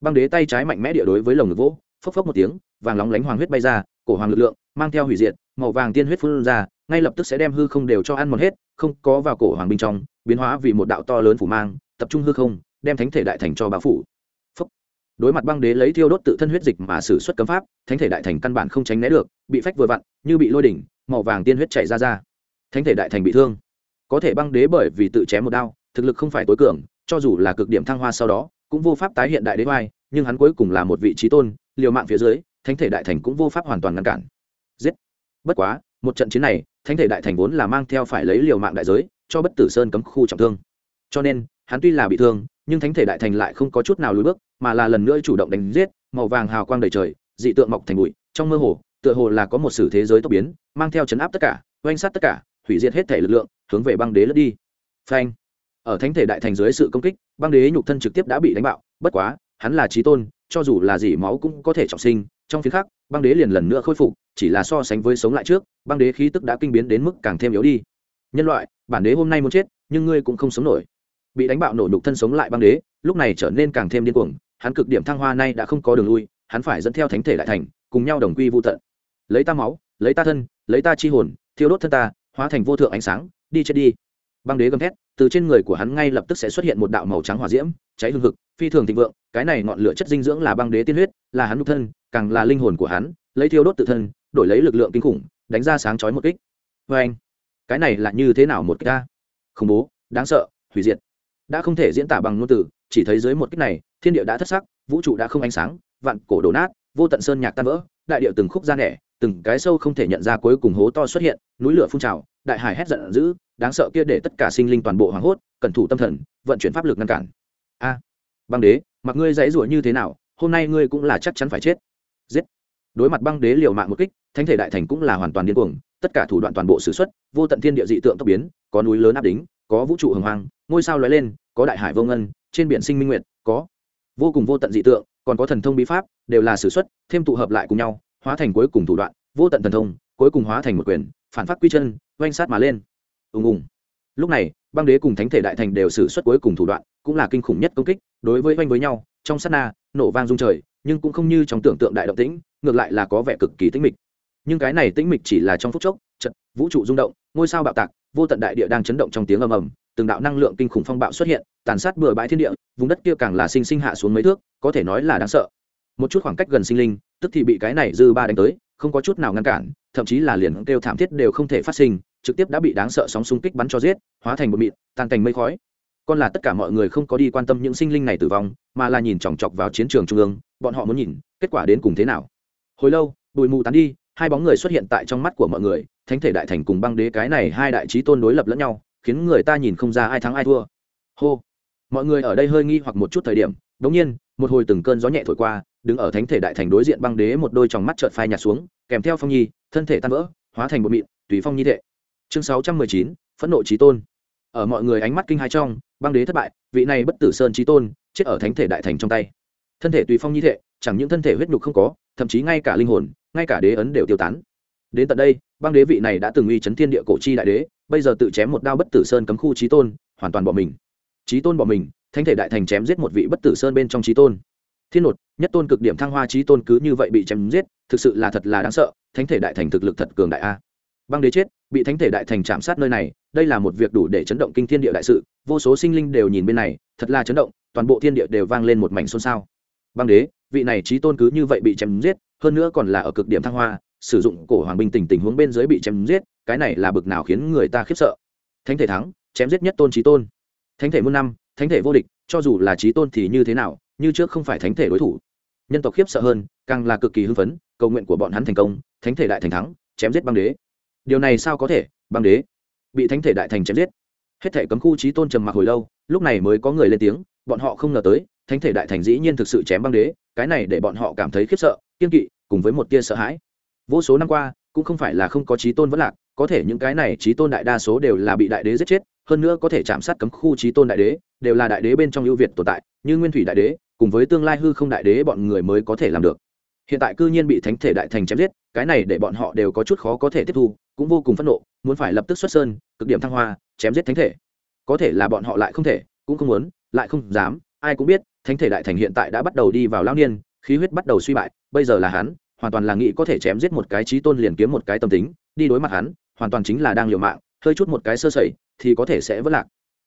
Băng đế tay trái mạnh mẽ địa đối với lồng ngực vỗ, phốc phốc một tiếng, vàng lóng lánh hoàng huyết bay ra, cổ hoàng lực lượng, mang theo hủy diệt, màu vàng tiên huyết phun ra, ngay lập tức sẽ đem hư không đều cho ăn một hết, không có vào cổ hoàng bên trong biến hóa vì một đạo to lớn phủ mang, tập trung hư không, đem thánh thể đại thành cho bá phủ. Phúc. đối mặt băng đế lấy thiêu đốt tự thân huyết dịch mà xử xuất cấm pháp, thánh thể đại thành căn bản không tránh né được, bị phách vừa vặn, như bị lôi đỉnh, màu vàng tiên huyết chảy ra ra. Thánh thể đại thành bị thương. Có thể băng đế bởi vì tự chém một đao, thực lực không phải tối cường, cho dù là cực điểm thăng hoa sau đó, cũng vô pháp tái hiện đại đế oai, nhưng hắn cuối cùng là một vị trí tôn, liều mạng phía dưới, thánh thể đại thành cũng vô pháp hoàn toàn ngăn cản. Giết. Bất quá, một trận chiến này, thánh thể đại thành vốn là mang theo phải lấy liều mạng đại giới cho bất tử sơn cấm khu trọng thương. Cho nên, hắn tuy là bị thương, nhưng thánh thể đại thành lại không có chút nào lùi bước, mà là lần nữa chủ động đánh giết, màu vàng hào quang đầy trời, dị tượng mọc thành bụi, trong mơ hồ, tựa hồ là có một sử thế giới tốc biến, mang theo chấn áp tất cả, oanh sát tất cả, hủy diệt hết thể lực lượng, hướng về băng đế lướt đi. Phanh. Ở thánh thể đại thành dưới sự công kích, băng đế nhục thân trực tiếp đã bị đánh bạo, bất quá, hắn là trí tôn, cho dù là gì máu cũng có thể trọng sinh, trong phía khác băng đế liền lần nữa khôi phục, chỉ là so sánh với sống lại trước, băng đế khí tức đã kinh biến đến mức càng thêm yếu đi. Nhân loại bản đế hôm nay muốn chết, nhưng ngươi cũng không sống nổi. Bị đánh bạo nổ nhục thân sống lại băng đế, lúc này trở nên càng thêm điên cuồng, hắn cực điểm thăng hoa nay đã không có đường lui, hắn phải dẫn theo thánh thể đại thành, cùng nhau đồng quy vô tận. Lấy ta máu, lấy ta thân, lấy ta chi hồn, thiêu đốt thân ta, hóa thành vô thượng ánh sáng, đi chết đi. Băng đế gầm thét, từ trên người của hắn ngay lập tức sẽ xuất hiện một đạo màu trắng hỏa diễm, cháy hương hực, phi thường thịnh vượng, cái này ngọn lửa chất dinh dưỡng là băng đế tiên huyết, là hắn nhục thân, càng là linh hồn của hắn, lấy thiêu đốt tự thân, đổi lấy lực lượng kinh khủng, đánh ra sáng chói một kích. Vê anh cái này là như thế nào một cái ta? Khủng bố, đáng sợ, hủy diệt. Đã không thể diễn tả bằng ngôn từ, chỉ thấy dưới một kích này, thiên địa đã thất sắc, vũ trụ đã không ánh sáng, vạn cổ đổ nát, vô tận sơn nhạc tan vỡ, đại điệu từng khúc ra nẻ, từng cái sâu không thể nhận ra cuối cùng hố to xuất hiện, núi lửa phun trào, đại hải hét giận dữ, đáng sợ kia để tất cả sinh linh toàn bộ hoảng hốt, cẩn thủ tâm thần, vận chuyển pháp lực ngăn cản. A, băng đế, mặc ngươi dãy rủa như thế nào, hôm nay ngươi cũng là chắc chắn phải chết. Giết đối mặt băng đế liều mạng một kích, thánh thể đại thành cũng là hoàn toàn điên cuồng, tất cả thủ đoạn toàn bộ s ử x u ấ t vô tận thiên địa dị tượng tốc biến, có núi lớn áp đính, có vũ trụ hồng hoang, ngôi sao lóe lên, có đại hải vô ngân, trên biển sinh minh nguyện có vô cùng vô tận dị tượng, còn có thần thông bí pháp, đều là s ử x u ấ t thêm tụ hợp lại cùng nhau, hóa thành cuối cùng thủ đoạn, vô tận thần thông, cuối cùng hóa thành một quyền, phản phát quy chân oanh sát mà lên. Ùng ùng. Lúc này, băng đế cùng thánh thể đại thành đều xử suất cuối cùng thủ đoạn, cũng là kinh khủng nhất công kích, đối với oanh với nhau, trong sát na, nổ vang dung trời, nhưng cũng không như trong tưởng tượng đại động tĩnh ngược lại là có vẻ cực kỳ tĩnh mịch. Nhưng cái này tĩnh mịch chỉ là trong phút chốc trận vũ trụ rung động, ngôi sao bạo tạc, vô tận đại địa đang chấn động trong tiếng ầm ầm, từng đạo năng lượng kinh khủng phong bạo xuất hiện, tàn sát bừa bãi thiên địa, vùng đất kia càng là sinh sinh hạ xuống mấy thước, có thể nói là đáng sợ. Một chút khoảng cách gần sinh linh, tức thì bị cái này dư ba đánh tới, không có chút nào ngăn cản, thậm chí là liền kêu thảm thiết đều không thể phát sinh, trực tiếp đã bị đáng sợ sóng xung kích bắn cho giết, hóa thành một mịn, tan thành mây khói. Còn là tất cả mọi người không có đi quan tâm những sinh linh này tử vong, mà là nhìn chòng chọc vào chiến trường trung ương, bọn họ muốn nhìn, kết quả đến cùng thế nào hồi lâu, bụi mù tán đi, hai bóng người xuất hiện tại trong mắt của mọi người, thánh thể đại thành cùng băng đế cái này hai đại trí tôn đối lập lẫn nhau, khiến người ta nhìn không ra ai thắng ai thua. Hô. Mọi người ở đây hơi nghi hoặc một chút thời điểm đ ỗ n g nhiên, một hồi từng cơn gió nhẹ thổi qua, đứng ở thánh thể đại thành đối diện băng đế một đôi tròng mắt trợt phai nhạt xuống, kèm theo phong nhi, thân thể tan vỡ, hóa thành bột mịn, tùy phong nhi thệ chương sáu trăm mười chín, phẫn nộ trí tôn. Ở mọi người ánh mắt kinh hai trong, băng đế thất bại, vị này bất tử sơn trí tôn, chết ở thánh thể đại thành trong tay. Thân thể tùy phong nhi thệ chẳng những thân thể huyết nhục không có, thậm chí ngay cả linh hồn, ngay cả đế ấn đều tiêu tán. Đến tận đây, băng đế vị này đã từng uy chấn thiên địa cổ chi đại đế, bây giờ tự chém một đao bất tử sơn cấm khu trí tôn, hoàn toàn bỏ mình. Trí tôn bỏ mình, thánh thể đại thành chém giết một vị bất tử sơn bên trong trí tôn. Thiên nột, nhất tôn cực điểm thăng hoa trí tôn cứ như vậy bị chém giết, thực sự là thật là đáng sợ, thánh thể đại thành thực lực thật cường đại a. Băng đế chết, bị thánh thể đại thành chạm sát nơi này, đây là một việc đủ để chấn động kinh thiên địa đại sự, vô số sinh linh đều nhìn bên này, thật là chấn động, toàn bộ thiên địa đều vang lên một mảnh xôn xao băng đế, vị này trí tôn cứ như vậy bị chém giết, hơn nữa còn là ở cực điểm thăng hoa, sử dụng cổ hoàng binh tình tình huống bên dưới bị chém giết, cái này là bực nào khiến người ta khiếp sợ. Thánh thể thắng, chém giết nhất tôn trí tôn. Thánh thể muôn năm, thánh thể vô địch, cho dù là trí tôn thì như thế nào, như trước không phải thánh thể đối thủ. Nhân tộc khiếp sợ hơn, càng là cực kỳ hưng phấn, cầu nguyện của bọn hắn thành công, thánh thể đại thành thắng, chém giết băng đế. Điều này sao có thể, băng đế? Bị thánh thể đại thành chém giết. Hết thể cấm khu trí tôn trầm mặc hồi lâu, lúc này mới có người lên tiếng, bọn họ không ngờ tới thánh thể đại thành dĩ nhiên thực sự chém băng đế, cái này để bọn họ cảm thấy khiếp sợ kiên kỵ, cùng với một tia sợ hãi. Vô số năm qua, cũng không phải là không có trí tôn vẫn lạc, có thể những cái này trí tôn đại đa số đều là bị đại đế giết chết, hơn nữa có thể chạm sát cấm khu trí tôn đại đế, đều là đại đế bên trong ưu việt tồn tại, như nguyên thủy đại đế, cùng với tương lai hư không đại đế bọn người mới có thể làm được. Hiện tại cư nhiên bị thánh thể đại thành chém giết, cái này để bọn họ đều có chút khó có thể tiếp thu, cũng vô cùng phẫn nộ, muốn phải lập tức xuất sơn, cực điểm thăng hoa, chém giết thánh thể. Có thể là bọn họ lại không thể, cũng không muốn, lại không dám, ai cũng biết thánh thể đại thành hiện tại đã bắt đầu đi vào lao niên, khí huyết bắt đầu suy bại, bây giờ là hắn, hoàn toàn là nghĩ có thể chém giết một cái trí tôn liền kiếm một cái tâm tính, đi đối mặt hắn, hoàn toàn chính là đang liều mạng, hơi chút một cái sơ sẩy thì có thể sẽ vất lạc.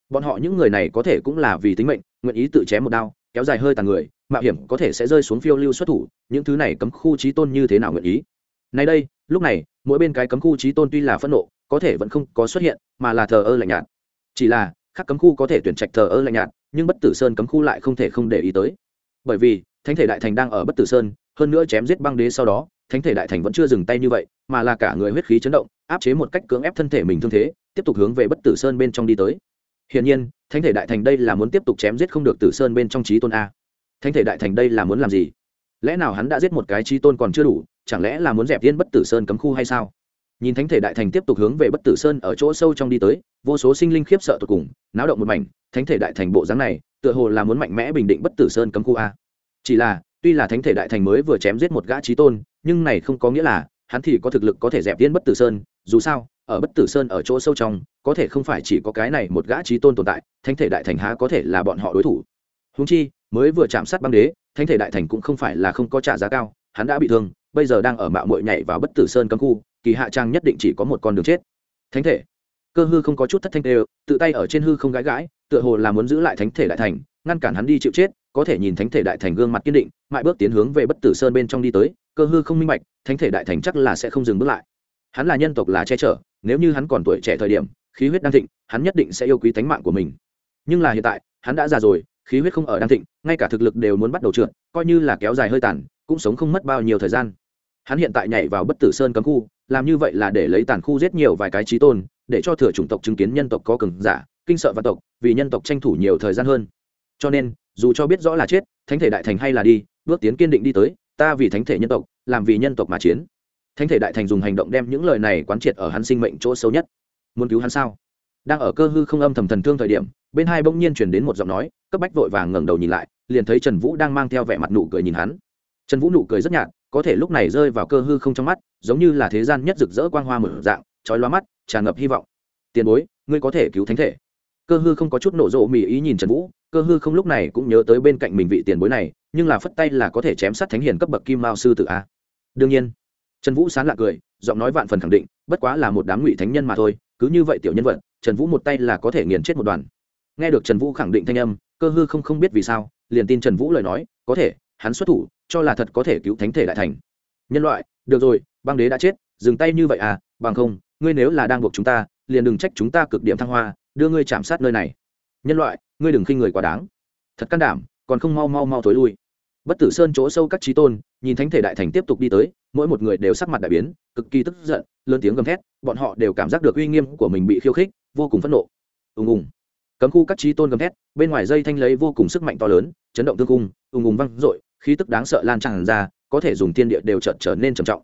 Bọn họ những người này có thể cũng là vì tính mệnh, nguyện ý tự chém một đao, kéo dài hơi tàn người, mạo hiểm có thể sẽ rơi xuống phiêu lưu xuất thủ, những thứ này cấm khu trí tôn như thế nào nguyện ý? Nay đây, lúc này, mỗi bên cái cấm khu trí tôn tuy là phẫn nộ, có thể vẫn không có xuất hiện, mà là thờ ơ lạnh nhạt. Chỉ là các cấm khu có thể tuyển trạch thờ ơ lạnh nhạt nhưng bất tử sơn cấm khu lại không thể không để ý tới. Bởi vì, thánh thể đại thành đang ở bất tử sơn, hơn nữa chém giết băng đế sau đó, thánh thể đại thành vẫn chưa dừng tay như vậy, mà là cả người huyết khí chấn động, áp chế một cách cưỡng ép thân thể mình thương thế, tiếp tục hướng về bất tử sơn bên trong đi tới. Hiển nhiên, thánh thể đại thành đây là muốn tiếp tục chém giết không được tử sơn bên trong trí tôn a. Thánh thể đại thành đây là muốn làm gì? Lẽ nào hắn đã giết một cái trí tôn còn chưa đủ, chẳng lẽ là muốn dẹp yên bất tử sơn cấm khu hay sao? Nhìn thánh thể đại thành tiếp tục hướng về bất tử sơn ở chỗ sâu trong đi tới, vô số sinh linh khiếp sợ tột cùng, náo động một mảnh, thánh thể đại thành bộ dáng này, tựa hồ là muốn mạnh mẽ bình định bất tử sơn cấm khu a. Chỉ là, tuy là thánh thể đại thành mới vừa chém giết một gã trí tôn, nhưng này không có nghĩa là hắn thì có thực lực có thể dẹp viên bất tử sơn, dù sao, ở bất tử sơn ở chỗ sâu trong, có thể không phải chỉ có cái này một gã trí tôn tồn tại, thánh thể đại thành há có thể là bọn họ đối thủ. Húng chi, mới vừa chạm sát băng đế, thánh thể đại thành cũng không phải là không có trả giá cao, hắn đã bị thương bây giờ đang ở mạo muội nhảy vào bất tử sơn cấm khu, kỳ hạ trang nhất định chỉ có một con đường chết. Thánh thể. Cơ hư không có chút thất thanh đều, tự tay ở trên hư không gãi gãi, tựa hồ là muốn giữ lại thánh thể đại thành, ngăn cản hắn đi chịu chết, có thể nhìn thánh thể đại thành gương mặt kiên định, mãi bước tiến hướng về bất tử sơn bên trong đi tới, cơ hư không minh bạch, thánh thể đại thành chắc là sẽ không dừng bước lại. Hắn là nhân tộc là che chở, nếu như hắn còn tuổi trẻ thời điểm, khí huyết đang thịnh, hắn nhất định sẽ yêu quý tánh mạng của mình. Nhưng là hiện tại, hắn đã già rồi, khí huyết không ở đang thịnh, ngay cả thực lực đều muốn bắt đầu trượt, coi như là kéo dài hơi tàn, cũng sống không mất bao nhiêu thời gian hắn hiện tại nhảy vào bất tử sơn cấm khu, làm như vậy là để lấy tàn khu giết nhiều vài cái trí tôn, để cho thừa chủng tộc chứng kiến nhân tộc có cường giả, kinh sợ văn tộc, vì nhân tộc tranh thủ nhiều thời gian hơn. Cho nên, dù cho biết rõ là chết, thánh thể đại thành hay là đi, bước tiến kiên định đi tới, ta vì thánh thể nhân tộc, làm vì nhân tộc mà chiến. Thánh thể đại thành dùng hành động đem những lời này quán triệt ở hắn sinh mệnh chỗ sâu nhất. Muốn cứu hắn sao? Đang ở cơ hư không âm thầm thần thương thời điểm, bên hai bỗng nhiên chuyển đến một giọng nói, cấp bách vội vàng ngẩng đầu nhìn lại, liền thấy trần vũ đang mang theo vẻ mặt nụ cười nhìn hắn trần vũ nụ cười rất nhạt, có thể lúc này rơi vào cơ hư không trong mắt, giống như là thế gian nhất rực rỡ quang hoa mở dạng trói loa mắt, tràn ngập hy vọng. Tiền bối, ngươi có thể cứu thánh thể. Cơ hư không có chút nổ rộ mì ý nhìn trần vũ, cơ hư không lúc này cũng nhớ tới bên cạnh mình vị tiền bối này, nhưng là phất tay là có thể chém sát thánh hiền cấp bậc kim mao sư tử a. Đương nhiên, trần vũ sán lạc cười, giọng nói vạn phần khẳng định, bất quá là một đám ngụy thánh nhân mà thôi, cứ như vậy tiểu nhân vật, trần vũ một tay là có thể nghiền chết một đoàn. Nghe được trần vũ khẳng định thanh âm, cơ hư không không biết vì sao, liền tin trần vũ lời nói, có thể hắn xuất thủ, cho là thật có thể cứu thánh thể đại thành. Nhân loại, được rồi, băng đế đã chết, dừng tay như vậy à bằng không, ngươi nếu là đang buộc chúng ta, liền đừng trách chúng ta cực điểm thăng hoa, đưa ngươi chạm sát nơi này. Nhân loại, ngươi đừng khinh người quá đáng. Thật can đảm, còn không mau mau mau thối lui. Bất tử sơn chỗ sâu các trí tôn, nhìn thánh thể đại thành tiếp tục đi tới, mỗi một người đều sắc mặt đại biến, cực kỳ tức giận, lớn tiếng gầm thét, bọn họ đều cảm giác được uy nghiêm của mình bị khiêu khích, vô cùng phẫn nộ. Ùng ùng. Cấm khu các trí tôn gầm thét, bên ngoài dây thanh lấy vô cùng sức mạnh to lớn, chấn động tương cung, ùng ùng văng dội khí tức đáng sợ lan tràn ra, có thể dùng thiên địa đều chợt trở nên trầm trọng.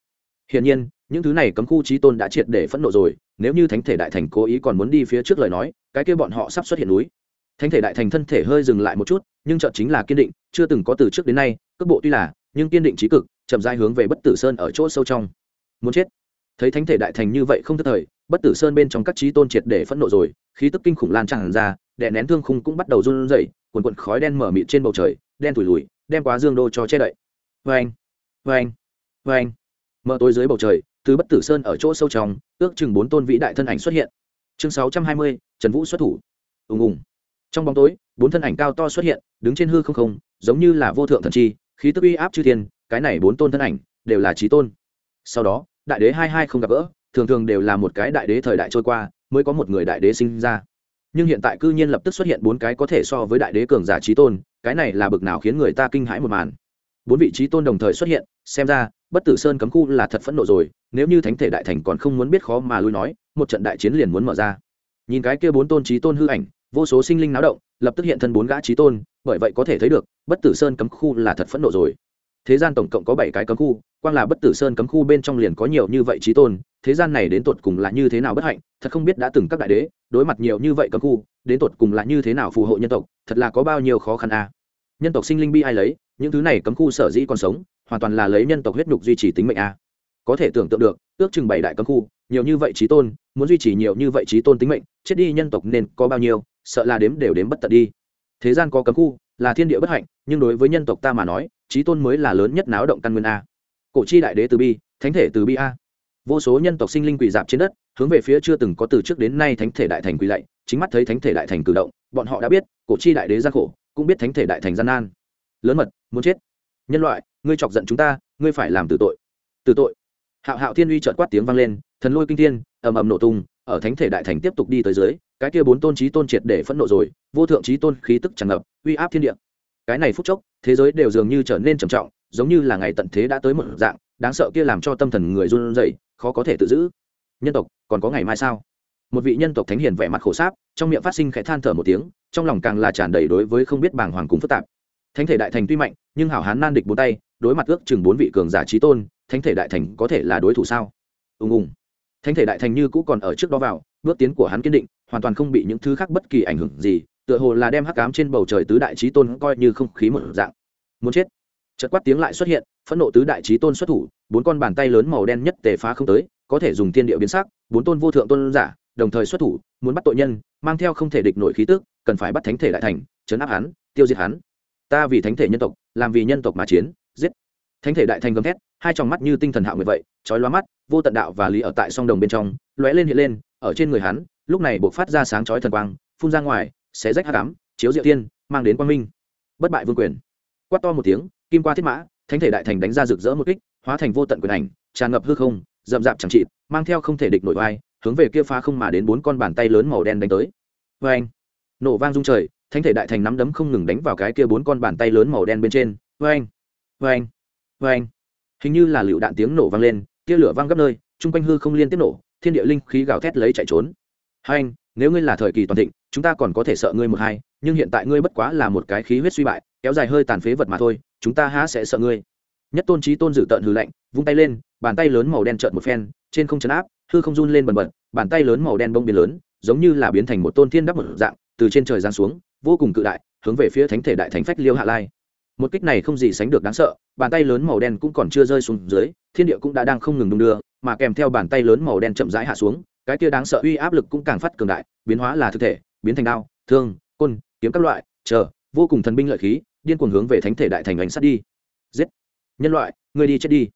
Hiển nhiên, những thứ này cấm khu trí tôn đã triệt để phẫn nộ rồi, nếu như thánh thể đại thành cố ý còn muốn đi phía trước lời nói, cái kia bọn họ sắp xuất hiện núi. Thánh thể đại thành thân thể hơi dừng lại một chút, nhưng chợt chính là kiên định, chưa từng có từ trước đến nay, cước bộ tuy là, nhưng kiên định trí cực, chậm dai hướng về bất tử sơn ở chỗ sâu trong. Muốn chết. Thấy thánh thể đại thành như vậy không thất thời, bất tử sơn bên trong các trí tôn triệt để phẫn nộ rồi, khí tức kinh khủng lan tràn ra, đè nén thương khung cũng bắt đầu run rẩy, cuồn cuộn khói đen mở mịt trên bầu trời đen thủi lùi, đem quá dương đô cho che đậy. Vê anh vê anh vê anh mở tối dưới bầu trời, từ bất tử sơn ở chỗ sâu trong, ước chừng bốn tôn vĩ đại thân ảnh xuất hiện. Chương sáu trăm hai mươi, trần vũ xuất thủ. Ùng ùng. Trong bóng tối, bốn thân ảnh cao to xuất hiện, đứng trên hư không không, giống như là vô thượng thần chi, khí tức uy áp chư thiên, cái này bốn tôn thân ảnh, đều là trí tôn. Sau đó, đại đế hai hai không gặp gỡ, thường thường đều là một cái đại đế thời đại trôi qua, mới có một người đại đế sinh ra. Nhưng hiện tại cư nhiên lập tức xuất hiện bốn cái có thể so với đại đế cường giả trí tôn cái này là bực nào khiến người ta kinh hãi một màn. Bốn vị trí tôn đồng thời xuất hiện, xem ra, bất tử sơn cấm khu là thật phẫn nộ rồi, nếu như thánh thể đại thành còn không muốn biết khó mà lui nói, một trận đại chiến liền muốn mở ra. Nhìn cái kia bốn tôn trí tôn hư ảnh, vô số sinh linh náo động, lập tức hiện thân bốn gã trí tôn, bởi vậy có thể thấy được, bất tử sơn cấm khu là thật phẫn nộ rồi. Thế gian tổng cộng có bảy cái cấm khu, quang là bất tử sơn cấm khu bên trong liền có nhiều như vậy trí tôn, thế gian này đến tột cùng là như thế nào bất hạnh, thật không biết đã từng các đại đế đối mặt nhiều như vậy cấm khu, đến tột cùng là như thế nào phù hộ nhân tộc, thật là có bao nhiêu khó khăn a à. nhân tộc sinh linh bi ai lấy, những thứ này cấm khu sở dĩ còn sống, hoàn toàn là lấy nhân tộc huyết nhục duy trì tính mệnh a à. có thể tưởng tượng được, ước chừng bảy đại cấm khu, nhiều như vậy trí tôn, muốn duy trì nhiều như vậy trí tôn tính mệnh, chết đi nhân tộc nên có bao nhiêu, sợ là đếm đều đếm bất tận đi thế gian có cấm khu, là thiên địa bất hạnh, nhưng đối với nhân tộc ta mà nói, trí tôn mới là lớn nhất náo động căn nguyên a cổ chi đại đế từ bi, thánh thể từ bi a vô số nhân tộc sinh linh quỳ dạp trên đất, hướng về phía chưa từng có từ trước đến nay thánh thể đại thành quỳ lạy, chính mắt thấy thánh thể đại thành cử động, bọn họ đã biết, cổ chi đại đế gian khổ, cũng biết thánh thể đại thành gian nan. Lớn mật, muốn chết. Nhân loại, ngươi chọc giận chúng ta, ngươi phải làm từ tội. Từ tội. Hạo hạo thiên uy trợt quát tiếng vang lên, thần lôi kinh thiên, ầm ầm nổ tung, ở thánh thể đại thành tiếp tục đi tới dưới, cái kia bốn tôn trí tôn triệt để phẫn nộ rồi, vô thượng trí tôn khí tức tràn ngập, uy áp thiên địa. Cái này phút chốc, thế giới đều dường như trở nên trầm trọng, giống như là ngày tận thế đã tới một dạng đáng sợ kia làm cho tâm thần người run rẩy, khó có thể tự giữ. Nhân tộc, còn có ngày mai sao? Một vị nhân tộc thánh hiền vẻ mặt khổ sáp, trong miệng phát sinh khẽ than thở một tiếng, trong lòng càng là tràn đầy đối với không biết bàng hoàng cùng phức tạp. Thánh thể đại thành tuy mạnh, nhưng hảo hán nan địch bốn tay, đối mặt ước chừng bốn vị cường giả trí tôn, thánh thể đại thành có thể là đối thủ sao? Ùng ùng. Thánh thể đại thành như cũ còn ở trước đó vào, bước tiến của hắn kiên định, hoàn toàn không bị những thứ khác bất kỳ ảnh hưởng gì, tựa hồ là đem hắc cám trên bầu trời tứ đại trí tôn coi như không khí một dạng. Muốn chết. Chật quát tiếng lại xuất hiện phẫn nộ tứ đại trí tôn xuất thủ, bốn con bàn tay lớn màu đen nhất tề phá không tới, có thể dùng tiên điệu biến sắc, bốn tôn vô thượng tôn giả, đồng thời xuất thủ, muốn bắt tội nhân, mang theo không thể địch nổi khí tức, cần phải bắt thánh thể đại thành chấn áp hắn, tiêu diệt hắn. Ta vì thánh thể nhân tộc, làm vì nhân tộc mà chiến, giết. Thánh thể đại thành gầm thét, hai tròng mắt như tinh thần hạo nguyệt vậy, chói lóa mắt, vô tận đạo và lý ở tại song đồng bên trong, lóe lên hiện lên, ở trên người hắn, lúc này buộc phát ra sáng chói thần quang, phun ra ngoài, xé rách hắc ám, chiếu diệu tiên mang đến quang minh. Bất bại vương quyền. Quát to một tiếng, kim qua thiết mã thánh thể đại thành đánh ra rực rỡ một kích, hóa thành vô tận quyền ảnh, tràn ngập hư không, rậm rạp chẳng trị mang theo không thể địch nội vai hướng về kia phá không mà đến bốn con bàn tay lớn màu đen đánh tới. Vê anh nổ vang rung trời, thánh thể đại thành nắm đấm không ngừng đánh vào cái kia bốn con bàn tay lớn màu đen bên trên. Vê anh vê anh vê anh hình như là lựu đạn tiếng nổ vang lên tia lửa vang gấp nơi, chung quanh hư không liên tiếp nổ, thiên địa linh khí gào thét lấy chạy trốn. Hai anh nếu ngươi là thời kỳ toàn thịnh, chúng ta còn có thể sợ ngươi một hai, nhưng hiện tại ngươi bất quá là một cái khí huyết suy bại, kéo dài hơi tàn phế vật mà thôi, chúng ta há sẽ sợ ngươi. Nhất tôn trí tôn dự tợn hư lạnh, vung tay lên, bàn tay lớn màu đen trợn một phen, trên không chấn áp, hư không run lên bần bật, bàn tay lớn màu đen bông biến lớn, giống như là biến thành một tôn thiên đắp một dạng, từ trên trời giáng xuống, vô cùng cự đại, hướng về phía thánh thể đại thánh phách liêu hạ lai. Một kích này không gì sánh được đáng sợ, bàn tay lớn màu đen cũng còn chưa rơi xuống dưới, thiên địa cũng đã đang không ngừng đung đưa, mà kèm theo bàn tay lớn màu đen chậm rãi hạ xuống cái kia đáng sợ uy áp lực cũng càng phát cường đại, biến hóa là thực thể, biến thành đao, thương, côn, kiếm các loại, chờ, vô cùng thần binh lợi khí, điên cuồng hướng về thánh thể đại thành ánh sát đi. Giết! Nhân loại người đi chết đi.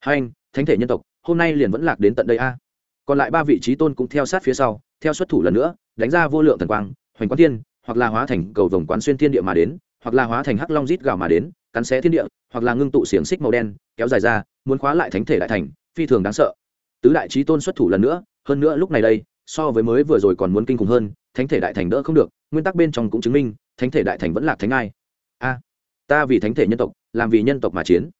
Hai anh, thánh thể nhân tộc, hôm nay liền vẫn lạc đến tận đây a. Còn lại ba vị trí tôn cũng theo sát phía sau, theo xuất thủ lần nữa, đánh ra vô lượng thần quang, hoành quán thiên, hoặc là hóa thành cầu vồng quán xuyên thiên địa mà đến, hoặc là hóa thành hắc long rít gào mà đến, cắn xé thiên địa, hoặc là ngưng tụ xiềng xích màu đen, kéo dài ra, muốn khóa lại thánh thể đại thành, phi thường đáng sợ. Tứ đại trí tôn xuất thủ lần nữa hơn nữa lúc này đây, so với mới vừa rồi còn muốn kinh khủng hơn, thánh thể đại thành đỡ không được, nguyên tắc bên trong cũng chứng minh, thánh thể đại thành vẫn là thánh ai. A, ta vì thánh thể nhân tộc, làm vì nhân tộc mà chiến.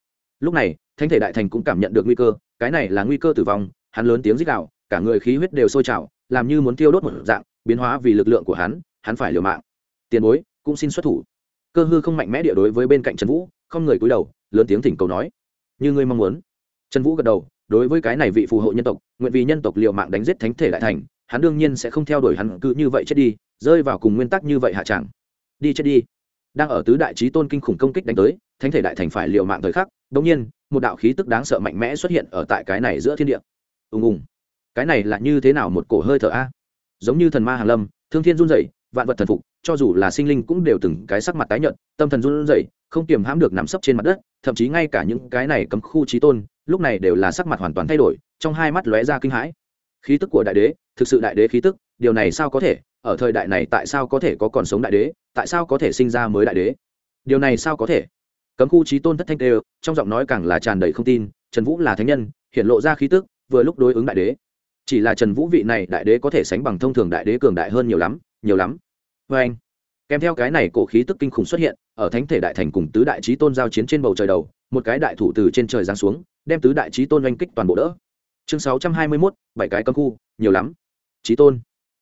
Lúc này, thánh thể đại thành cũng cảm nhận được nguy cơ, cái này là nguy cơ tử vong, hắn lớn tiếng rít đạo cả người khí huyết đều sôi trào, làm như muốn tiêu đốt một dạng, biến hóa vì lực lượng của hắn hắn phải liều mạng. Tiền bối, cũng xin xuất thủ. Cơ hư không mạnh mẽ địa đối với bên cạnh trần vũ, không người cúi đầu, lớn tiếng thỉnh cầu nói. Như ngươi mong muốn. Trần vũ gật đầu, đối với cái này vị phù hộ nhân tộc nguyện vì nhân tộc liều mạng đánh giết thánh thể đại thành, hắn đương nhiên sẽ không theo đuổi hắn cứ như vậy chết đi, rơi vào cùng nguyên tắc như vậy hạ chẳng đi chết đi. Đang ở tứ đại trí tôn kinh khủng công kích đánh tới, thánh thể đại thành phải liều mạng thời khắc bỗng nhiên, một đạo khí tức đáng sợ mạnh mẽ xuất hiện ở tại cái này giữa thiên địa. Ùng ùng. Cái này là như thế nào một cổ hơi thở a? Giống như thần ma hàn lâm, thương thiên run rẩy, vạn vật thần phục, cho dù là sinh linh cũng đều từng cái sắc mặt tái nhợt, tâm thần run rẩy, không kiềm hãm được nằm sấp trên mặt đất, thậm chí ngay cả những cái này cấm khu trí tôn, lúc này đều là sắc mặt hoàn toàn thay đổi trong hai mắt lóe ra kinh hãi. Khí tức của đại đế, thực sự đại đế khí tức, điều này sao có thể, ở thời đại này tại sao có thể có còn sống đại đế, tại sao có thể sinh ra mới đại đế? Điều này sao có thể? Cấm khu trí tôn thất thanh đều, trong giọng nói càng là tràn đầy không tin, trần vũ là thánh nhân, hiện lộ ra khí tức, vừa lúc đối ứng đại đế. Chỉ là trần vũ vị này đại đế có thể sánh bằng thông thường đại đế cường đại hơn nhiều lắm nhiều lắm. Vê anh, kèm theo cái này cổ khí tức kinh khủng xuất hiện, ở thánh thể đại thành cùng tứ đại trí tôn giao chiến trên bầu trời đầu, một cái đại thủ từ trên trời giáng xuống, đem tứ đại trí tôn oanh kích toàn bộ đỡ chương sáu trăm hai mươi mốt, bảy cái cấm khu, nhiều lắm. Trí tôn,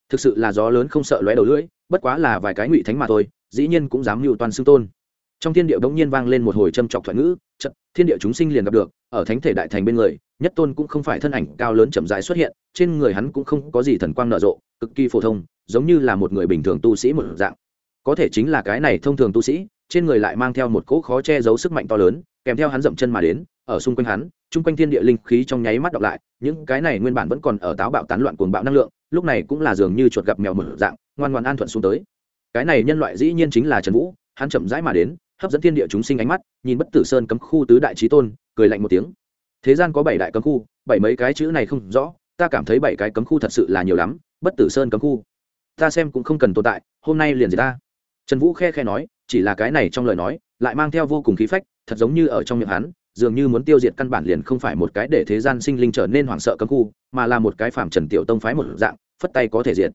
thực sự là gió lớn không sợ lóe đầu lưỡi, bất quá là vài cái ngụy thánh mà thôi, dĩ nhiên cũng dám mưu toàn xưng tôn. Trong thiên địa bỗng nhiên vang lên một hồi châm chọc thoại ngữ trận thiên địa chúng sinh liền gặp được, ở thánh thể đại thành bên người, nhất tôn cũng không phải thân ảnh cao lớn chậm rãi xuất hiện, trên người hắn cũng không có gì thần quang nở rộ, cực kỳ phổ thông, giống như là một người bình thường tu sĩ một dạng. Có thể chính là cái này thông thường tu sĩ, trên người lại mang theo một cỗ khó che giấu sức mạnh to lớn, kèm theo hắn dậm chân mà đến ở xung quanh hắn, chung quanh thiên địa linh khí trong nháy mắt đọc lại, những cái này nguyên bản vẫn còn ở táo bạo tán loạn cuồng bạo năng lượng, lúc này cũng là dường như chuột gặp mèo mở dạng, ngoan ngoan an thuận xuống tới. Cái này nhân loại dĩ nhiên chính là trần vũ, hắn chậm rãi mà đến, hấp dẫn thiên địa chúng sinh ánh mắt, nhìn bất tử sơn cấm khu tứ đại trí tôn, cười lạnh một tiếng. Thế gian có bảy đại cấm khu, bảy mấy cái chữ này không rõ, ta cảm thấy bảy cái cấm khu thật sự là nhiều lắm, bất tử sơn cấm khu. Ta xem cũng không cần tồn tại, hôm nay liền gì ta. Trần vũ khe khe nói, chỉ là cái này trong lời nói, lại mang theo vô cùng khí phách, thật giống như ở trong miệng hắn dường như muốn tiêu diệt căn bản liền không phải một cái để thế gian sinh linh trở nên hoảng sợ cấm khu, mà là một cái phạm trần tiểu tông phái một dạng, phất tay có thể diệt.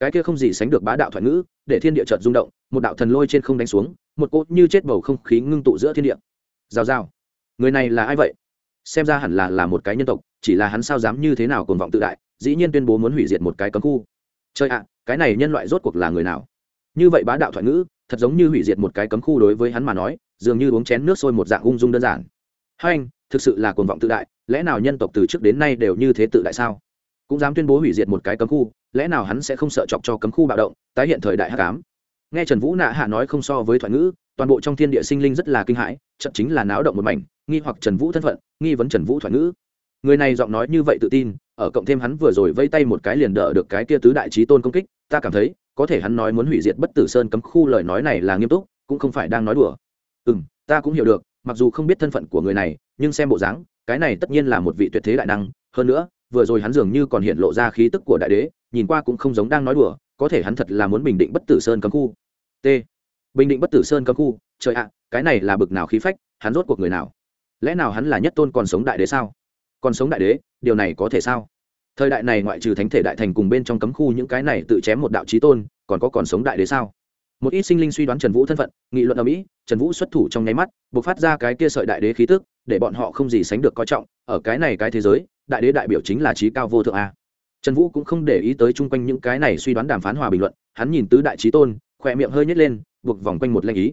Cái kia không gì sánh được bá đạo thoại ngữ, để thiên địa chợt rung động, một đạo thần lôi trên không đánh xuống, một cốt như chết bầu không khí ngưng tụ giữa thiên địa. Giao giao người này là ai vậy? Xem ra hẳn là là một cái nhân tộc, chỉ là hắn sao dám như thế nào còn vọng tự đại, dĩ nhiên tuyên bố muốn hủy diệt một cái cấm khu. Chơi ạ, cái này nhân loại rốt cuộc là người nào? Như vậy bá đạo thoại ngữ, thật giống như hủy diệt một cái cấm khu đối với hắn mà nói, dường như uống chén nước sôi một dạng ung dung đơn giản hai anh, thực sự là cuồng vọng tự đại, lẽ nào nhân tộc từ trước đến nay đều như thế tự đại sao? Cũng dám tuyên bố hủy diệt một cái cấm khu, lẽ nào hắn sẽ không sợ chọc cho cấm khu bạo động, tái hiện thời đại hắc ám? Nghe trần vũ nạ hạ nói không so với thoại ngữ, toàn bộ trong thiên địa sinh linh rất là kinh hãi trận chính là náo động một mảnh, nghi hoặc trần vũ thân phận, nghi vấn trần vũ thoại ngữ. Người này giọng nói như vậy tự tin, ở cộng thêm hắn vừa rồi vây tay một cái liền đỡ được cái kia tứ đại trí tôn công kích, ta cảm thấy, có thể hắn nói muốn hủy diệt bất tử sơn cấm khu lời nói này là nghiêm túc, cũng không phải đang nói đùa. Ừ m ta cũng hiểu được mặc dù không biết thân phận của người này, nhưng xem bộ dáng, cái này tất nhiên là một vị tuyệt thế đại năng. Hơn nữa, vừa rồi hắn dường như còn hiện lộ ra khí tức của đại đế, nhìn qua cũng không giống đang nói đùa, có thể hắn thật là muốn bình định bất tử sơn cấm khu. T. Bình định bất tử sơn cấm khu, trời ạ, cái này là bực nào khí phách, hắn rốt cuộc người nào? Lẽ nào hắn là nhất tôn còn sống đại đế sao? Còn sống đại đế, điều này có thể sao? Thời đại này ngoại trừ thánh thể đại thành cùng bên trong cấm khu những cái này tự chém một đạo trí tôn, còn có còn sống đại đế sao? Một ít sinh linh suy đoán trần vũ thân phận, nghị luận ở mỹ trần vũ xuất thủ trong nháy mắt buộc phát ra cái kia sợi đại đế khí tức, để bọn họ không gì sánh được coi trọng, ở cái này cái thế giới, đại đế đại biểu chính là trí cao vô thượng a. Trần vũ cũng không để ý tới chung quanh những cái này suy đoán đàm phán hòa bình luận, hắn nhìn tứ đại trí tôn, khỏe miệng hơi nhét lên, buộc vòng quanh một lanh ý.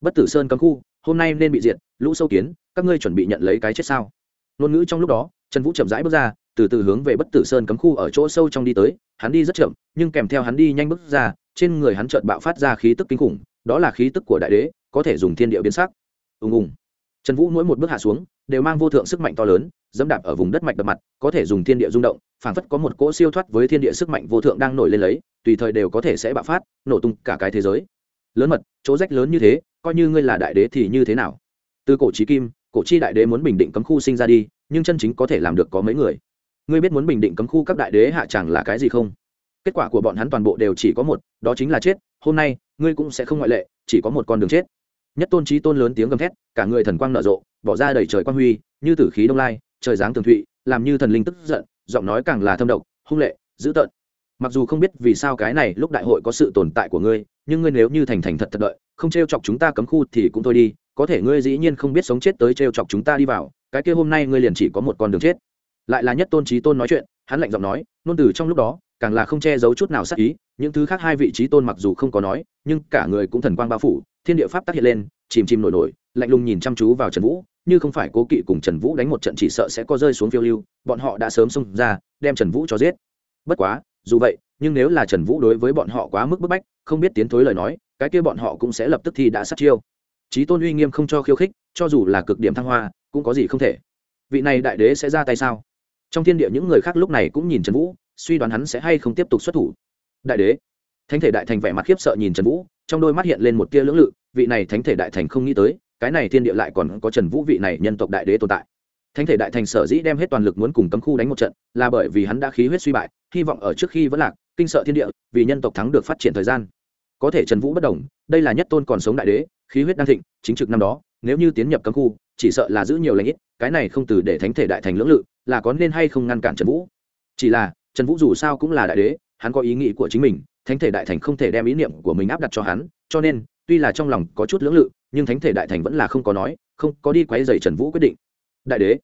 Bất tử sơn cấm khu, hôm nay nên bị diệt, lũ sâu kiến, các ngươi chuẩn bị nhận lấy cái chết sao? Ngôn ngữ trong lúc đó, trần vũ chậm rãi bước ra, từ từ hướng về bất tử sơn cấm khu ở chỗ sâu trong đi tới, hắn đi rất chậm, nhưng kèm theo hắn đi nhanh bước ra, trên người hắn chợt bạo phát ra khí tức kinh khủng đó là khí tức của đại đế, có thể dùng thiên địa biến sắc. Ùng ùng. Trần vũ mỗi một bước hạ xuống, đều mang vô thượng sức mạnh to lớn, dẫm đạp ở vùng đất mạch đập mặt, có thể dùng thiên địa rung động, phảng phất có một cỗ siêu thoát với thiên địa sức mạnh vô thượng đang nổi lên lấy, tùy thời đều có thể sẽ bạo phát, nổ tung cả cái thế giới. Lớn mật, chỗ rách lớn như thế, coi như ngươi là đại đế thì như thế nào? Từ cổ trí kim, cổ chi đại đế muốn bình định cấm khu sinh ra đi, nhưng chân chính có thể làm được có mấy người? Ngươi biết muốn bình định cấm khu các đại đế hạ chẳng là cái gì không? Kết quả của bọn hắn toàn bộ đều chỉ có một, đó chính là chết, hôm nay ngươi cũng sẽ không ngoại lệ, chỉ có một con đường chết. Nhất tôn trí tôn lớn tiếng gầm thét, cả người thần quang nở rộ, bỏ ra đầy trời quang huy, như tử khí đông lai, trời giáng tường thụy, làm như thần linh tức giận, giọng nói càng là thâm độc, hung lệ, dữ tợn. Mặc dù không biết vì sao cái này lúc đại hội có sự tồn tại của ngươi, nhưng ngươi nếu như thành thành thật thật đợi, không t r e o chọc chúng ta cấm khu thì cũng thôi đi, có thể ngươi dĩ nhiên không biết sống chết tới t r e o chọc chúng ta đi vào, cái kia hôm nay ngươi liền chỉ có một con đường chết. Lại là nhất tôn trí tôn nói chuyện, hắn lạnh giọng nói, nôn từ trong lúc đó càng là không che giấu chút nào sắc ý, những thứ khác hai vị trí tôn mặc dù không có nói, nhưng cả người cũng thần quang bao phủ, thiên địa pháp tác hiện lên, chìm chìm nổi nổi, lạnh lùng nhìn chăm chú vào trần vũ, như không phải cố kỵ cùng trần vũ đánh một trận chỉ sợ sẽ có rơi xuống phiêu lưu, bọn họ đã sớm xông ra, đem trần vũ cho giết. Bất quá, dù vậy, nhưng nếu là trần vũ đối với bọn họ quá mức bức bách, không biết tiến thối lời nói, cái kia bọn họ cũng sẽ lập tức thi đã sát chiêu. Trí tôn uy nghiêm không cho khiêu khích, cho dù là cực điểm thăng hoa, cũng có gì không thể. Vị này đại đế sẽ ra tay sao? Trong thiên địa những người khác lúc này cũng nhìn trần vũ suy đoán hắn sẽ hay không tiếp tục xuất thủ. Đại đế. Thánh thể đại thành vẻ mặt khiếp sợ nhìn trần vũ, trong đôi mắt hiện lên một tia lưỡng lự, vị này thánh thể đại thành không nghĩ tới, cái này thiên địa lại còn có trần vũ vị này nhân tộc đại đế tồn tại. Thánh thể đại thành sở dĩ đem hết toàn lực muốn cùng cấm khu đánh một trận, là bởi vì hắn đã khí huyết suy bại, hy vọng ở trước khi vẫn lạc, kinh sợ thiên địa, vì nhân tộc thắng được phát triển thời gian. Có thể trần vũ bất đồng, đây là nhất tôn còn sống đại đế, khí huyết đang thịnh, chính trực năm đó, nếu như tiến nhập cấm khu, chỉ sợ là giữ nhiều lãnh ít, cái này không từ để thánh thể đại thành lưỡng lự, là có nên hay không ngăn cản trần vũ. Chỉ là trần vũ dù sao cũng là đại đế, hắn có ý nghĩ của chính mình, thánh thể đại thành không thể đem ý niệm của mình áp đặt cho hắn, cho nên, tuy là trong lòng có chút lưỡng lự, nhưng thánh thể đại thành vẫn là không có nói, không có đi quấy dày trần vũ quyết định. Đại đế.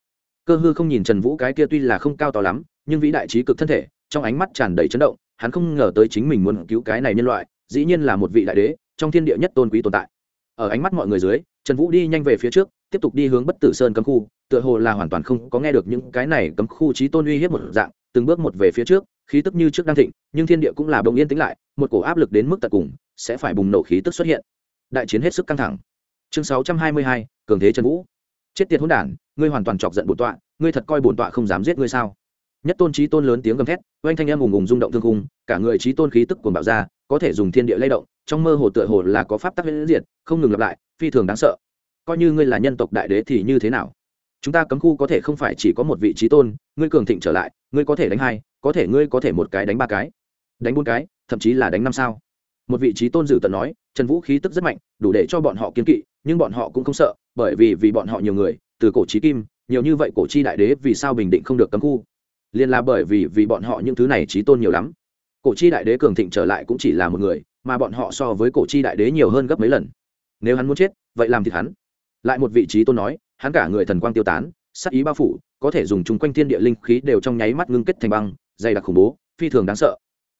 Cơ hư không nhìn trần vũ cái kia tuy là không cao to lắm, nhưng vĩ đại trí cực thân thể, trong ánh mắt tràn đầy chấn động, hắn không ngờ tới chính mình muốn cứu cái này nhân loại, dĩ nhiên là một vị đại đế, trong thiên địa nhất tôn quý tồn tại. Ở ánh mắt mọi người dưới, trần vũ đi nhanh về phía trước, tiếp tục đi hướng bất tử sơn cấm khu, tựa hồ là hoàn toàn không có nghe được những cái này cấm khu trí tôn uy hiếp một dạng từng bước một về phía trước, khí tức như trước đang thịnh, nhưng thiên địa cũng là bỗng yên tĩnh lại, một cổ áp lực đến mức tận cùng, sẽ phải bùng nổ khí tức xuất hiện. Đại chiến hết sức căng thẳng. Chương sáu trăm hai mươi hai, cường thế trần vũ. Chết tiệt hỗn đản, ngươi hoàn toàn chọc giận bổn tọa, ngươi thật coi bổn tọa không dám giết ngươi sao? Nhất tôn trí tôn lớn tiếng gầm thét, oanh thanh em ùng ùng rung động thương cung cả người trí tôn khí tức cuồng bạo ra, có thể dùng thiên địa lay động, trong mơ hồ tựa hồ là có pháp tắc viễn diệt, không ngừng lặp lại, phi thường đáng sợ. Coi như ngươi là nhân tộc đại đế thì như thế nào? Chúng ta cấm khu có thể không phải chỉ có một vị trí tôn, ngươi cường thịnh trở lại, ngươi có thể đánh hai, có thể ngươi có thể một cái đánh ba cái, đánh bốn cái, thậm chí là đánh năm sao. Một vị trí tôn dự tận nói, trần vũ khí tức rất mạnh, đủ để cho bọn họ kiên kỵ, nhưng bọn họ cũng không sợ, bởi vì vì bọn họ nhiều người, từ cổ trí kim, nhiều như vậy cổ chi đại đế vì sao bình định không được cấm khu? Liên là bởi vì vì bọn họ những thứ này trí tôn nhiều lắm. Cổ chi đại đế cường thịnh trở lại cũng chỉ là một người, mà bọn họ so với cổ chi đại đế nhiều hơn gấp mấy lần. Nếu hắn muốn chết, vậy làm thịt hắn. Lại một vị trí tôn nói hắn cả người thần quang tiêu tán sắc ý bao phủ, có thể dùng chung quanh thiên địa linh khí đều trong nháy mắt ngưng kết thành băng, dày đặc khủng bố, phi thường đáng sợ.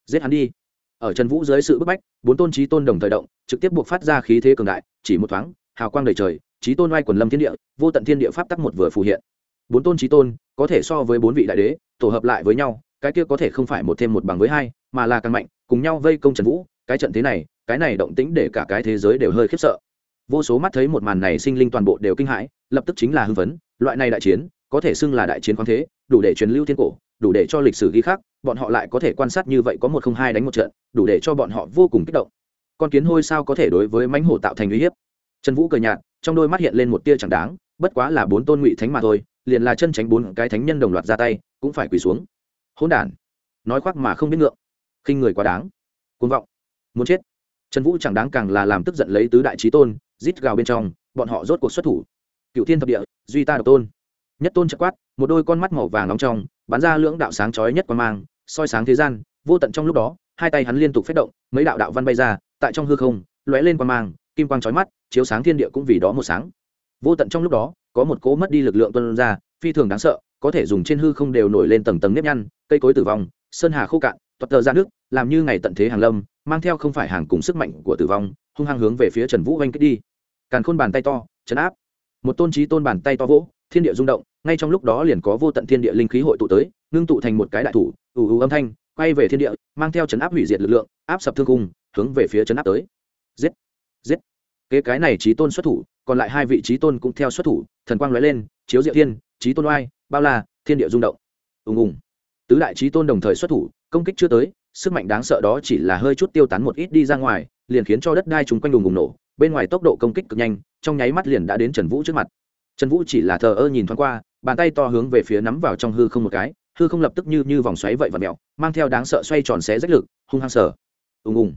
Giết hắn đi. Ở trần vũ dưới sự bức bách, bốn tôn trí tôn đồng thời động, trực tiếp buộc phát ra khí thế cường đại, chỉ một thoáng, hào quang đầy trời, trí tôn oai quần lâm thiên địa, vô tận thiên địa pháp tắc một vừa phù hiện. Bốn tôn trí tôn, có thể so với bốn vị đại đế, tổ hợp lại với nhau, cái kia có thể không phải một thêm một bằng với hai, mà là càng mạnh, cùng nhau vây công trần vũ, cái trận thế này, cái này động tĩnh để cả cái thế giới đều hơi khiếp sợ. Vô số mắt thấy một màn này sinh linh toàn bộ đều kinh hãi lập tức chính là hưng phấn, loại này đại chiến, có thể xưng là đại chiến khoáng thế, đủ để truyền lưu thiên cổ, đủ để cho lịch sử ghi khắc, bọn họ lại có thể quan sát như vậy có một không hai đánh một trận, đủ để cho bọn họ vô cùng kích động. Con kiến hôi sao có thể đối với mãnh hổ tạo thành uy hiếp? Trần vũ cười nhạt, trong đôi mắt hiện lên một tia chẳng đáng, bất quá là bốn tôn ngụy thánh mà thôi, liền là chân tránh bốn cái thánh nhân đồng loạt ra tay, cũng phải quỳ xuống. Hỗn đản, nói khoác mà không biết ngượng. Khinh người quá đáng. Côn vọng. Muốn chết. Trần vũ chẳng đáng càng là làm tức giận lấy tứ đại trí tôn, rít gào bên trong, bọn họ rốt cuộc xuất thủ cựu thiên thập địa, duy ta độc tôn. Nhất tôn chợt quát, một đôi con mắt màu vàng nóng trong, bắn ra lưỡng đạo sáng chói nhất quan mang, soi sáng thế gian, vô tận trong lúc đó, hai tay hắn liên tục phép động, mấy đạo đạo văn bay ra, tại trong hư không, lóe lên quan mang, kim quang chói mắt, chiếu sáng thiên địa cũng vì đó một sáng. Vô tận trong lúc đó, có một cỗ mất đi lực lượng tuân ra, phi thường đáng sợ, có thể dùng trên hư không đều nổi lên tầng tầng nếp nhăn, cây cối tử vong, sơn hà khô cạn, toạt tờ ra nước, làm như ngày tận thế hàng lâm, mang theo không phải hàng cùng sức mạnh của tử vong, hung hăng hướng về phía trần vũ oanh kích đi. Càn khôn bàn tay to chấn áp một tôn trí tôn bàn tay to vỗ, thiên địa rung động, ngay trong lúc đó liền có vô tận thiên địa linh khí hội tụ tới, ngưng tụ thành một cái đại thủ, ù ù âm thanh, quay về thiên địa, mang theo chấn áp hủy diệt lực lượng, áp sập thương cung hướng về phía chấn áp tới. Giết! Giết! Kế cái này trí tôn xuất thủ, còn lại hai vị trí tôn cũng theo xuất thủ, thần quang lóe lên, chiếu diệu thiên, trí tôn oai, bao la, thiên địa rung động. Ùng ùng. Tứ đại trí tôn đồng thời xuất thủ, công kích chưa tới, sức mạnh đáng sợ đó chỉ là hơi chút tiêu tán một ít đi ra ngoài, liền khiến cho đất đai chúng quanh đùng ùng nổ, bên ngoài tốc độ công kích cực nhanh trong nháy mắt liền đã đến trần vũ trước mặt. Trần vũ chỉ là thờ ơ nhìn thoáng qua, bàn tay to hướng về phía nắm vào trong hư không một cái, hư không lập tức như như vòng xoáy vậy và mẹo mang theo đáng sợ xoay tròn xé rách lực, hung hăng sở ùng ùng.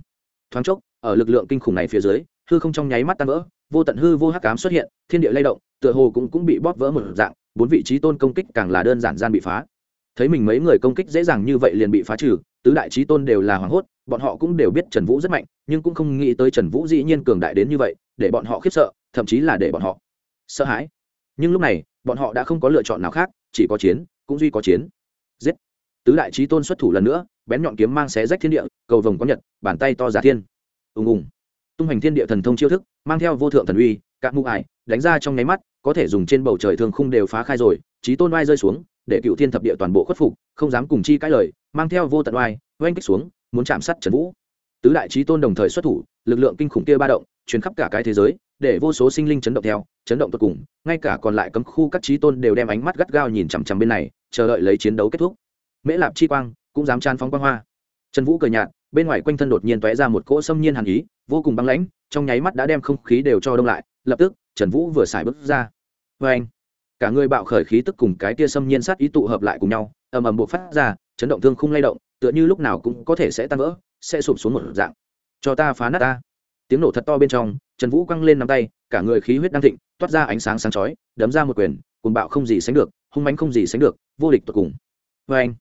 Thoáng chốc, ở lực lượng kinh khủng này phía dưới, hư không trong nháy mắt tan vỡ, vô tận hư vô hắc cám xuất hiện, thiên địa lay động, tựa hồ cũng cũng bị bóp vỡ một dạng, bốn vị trí tôn công kích càng là đơn giản gian bị phá thấy mình mấy người công kích dễ dàng như vậy liền bị phá trừ, tứ đại trí tôn đều là hoảng hốt, bọn họ cũng đều biết trần vũ rất mạnh, nhưng cũng không nghĩ tới trần vũ dĩ nhiên cường đại đến như vậy, để bọn họ khiếp sợ, thậm chí là để bọn họ sợ hãi. Nhưng lúc này, bọn họ đã không có lựa chọn nào khác, chỉ có chiến, cũng duy có chiến. Giết! Tứ đại trí tôn xuất thủ lần nữa, bén nhọn kiếm mang xé rách thiên địa, cầu vồng có nhật, bàn tay to giả thiên. Ùng ùng. Tung hành thiên địa thần thông chiêu thức, mang theo vô thượng thần uy các mụ ải đánh ra trong nháy mắt, có thể dùng trên bầu trời thường khung đều phá khai rồi trí tôn oai rơi xuống để cựu thiên thập địa toàn bộ khuất phục, không dám cùng chi cãi lời, mang theo vô tận oai, oanh kích xuống, muốn chạm sát trần vũ. Tứ đại trí tôn đồng thời xuất thủ, lực lượng kinh khủng kia ba động, truyền khắp cả cái thế giới, để vô số sinh linh chấn động theo, chấn động tột cùng, ngay cả còn lại cấm khu các trí tôn đều đem ánh mắt gắt gao nhìn chằm chằm bên này, chờ đợi lấy chiến đấu kết thúc. Mễ lạp chi quang cũng dám chan phóng quang hoa. Trần vũ cười nhạt, bên ngoài quanh thân đột nhiên tóe ra một cỗ xâm nhiên hàn ý, vô cùng băng lãnh, trong nháy mắt đã đem không khí đều cho đông lại, lập tức trần vũ vừa xài bước ra. Vê anh cả người bạo khởi khí tức cùng cái tia xâm nhiên sát ý tụ hợp lại cùng nhau, ầm ầm buộc phát ra, chấn động thương không lay động, tựa như lúc nào cũng có thể sẽ tan vỡ, sẽ sụp xuống một dạng. Cho ta phá nát ta. Tiếng nổ thật to bên trong, trần vũ quăng lên nắm tay, cả người khí huyết đang thịnh, toát ra ánh sáng sáng chói, đấm ra một quyền, cuồng bạo không gì sánh được, hung mánh không gì sánh được, vô địch tột cùng. Vê anh,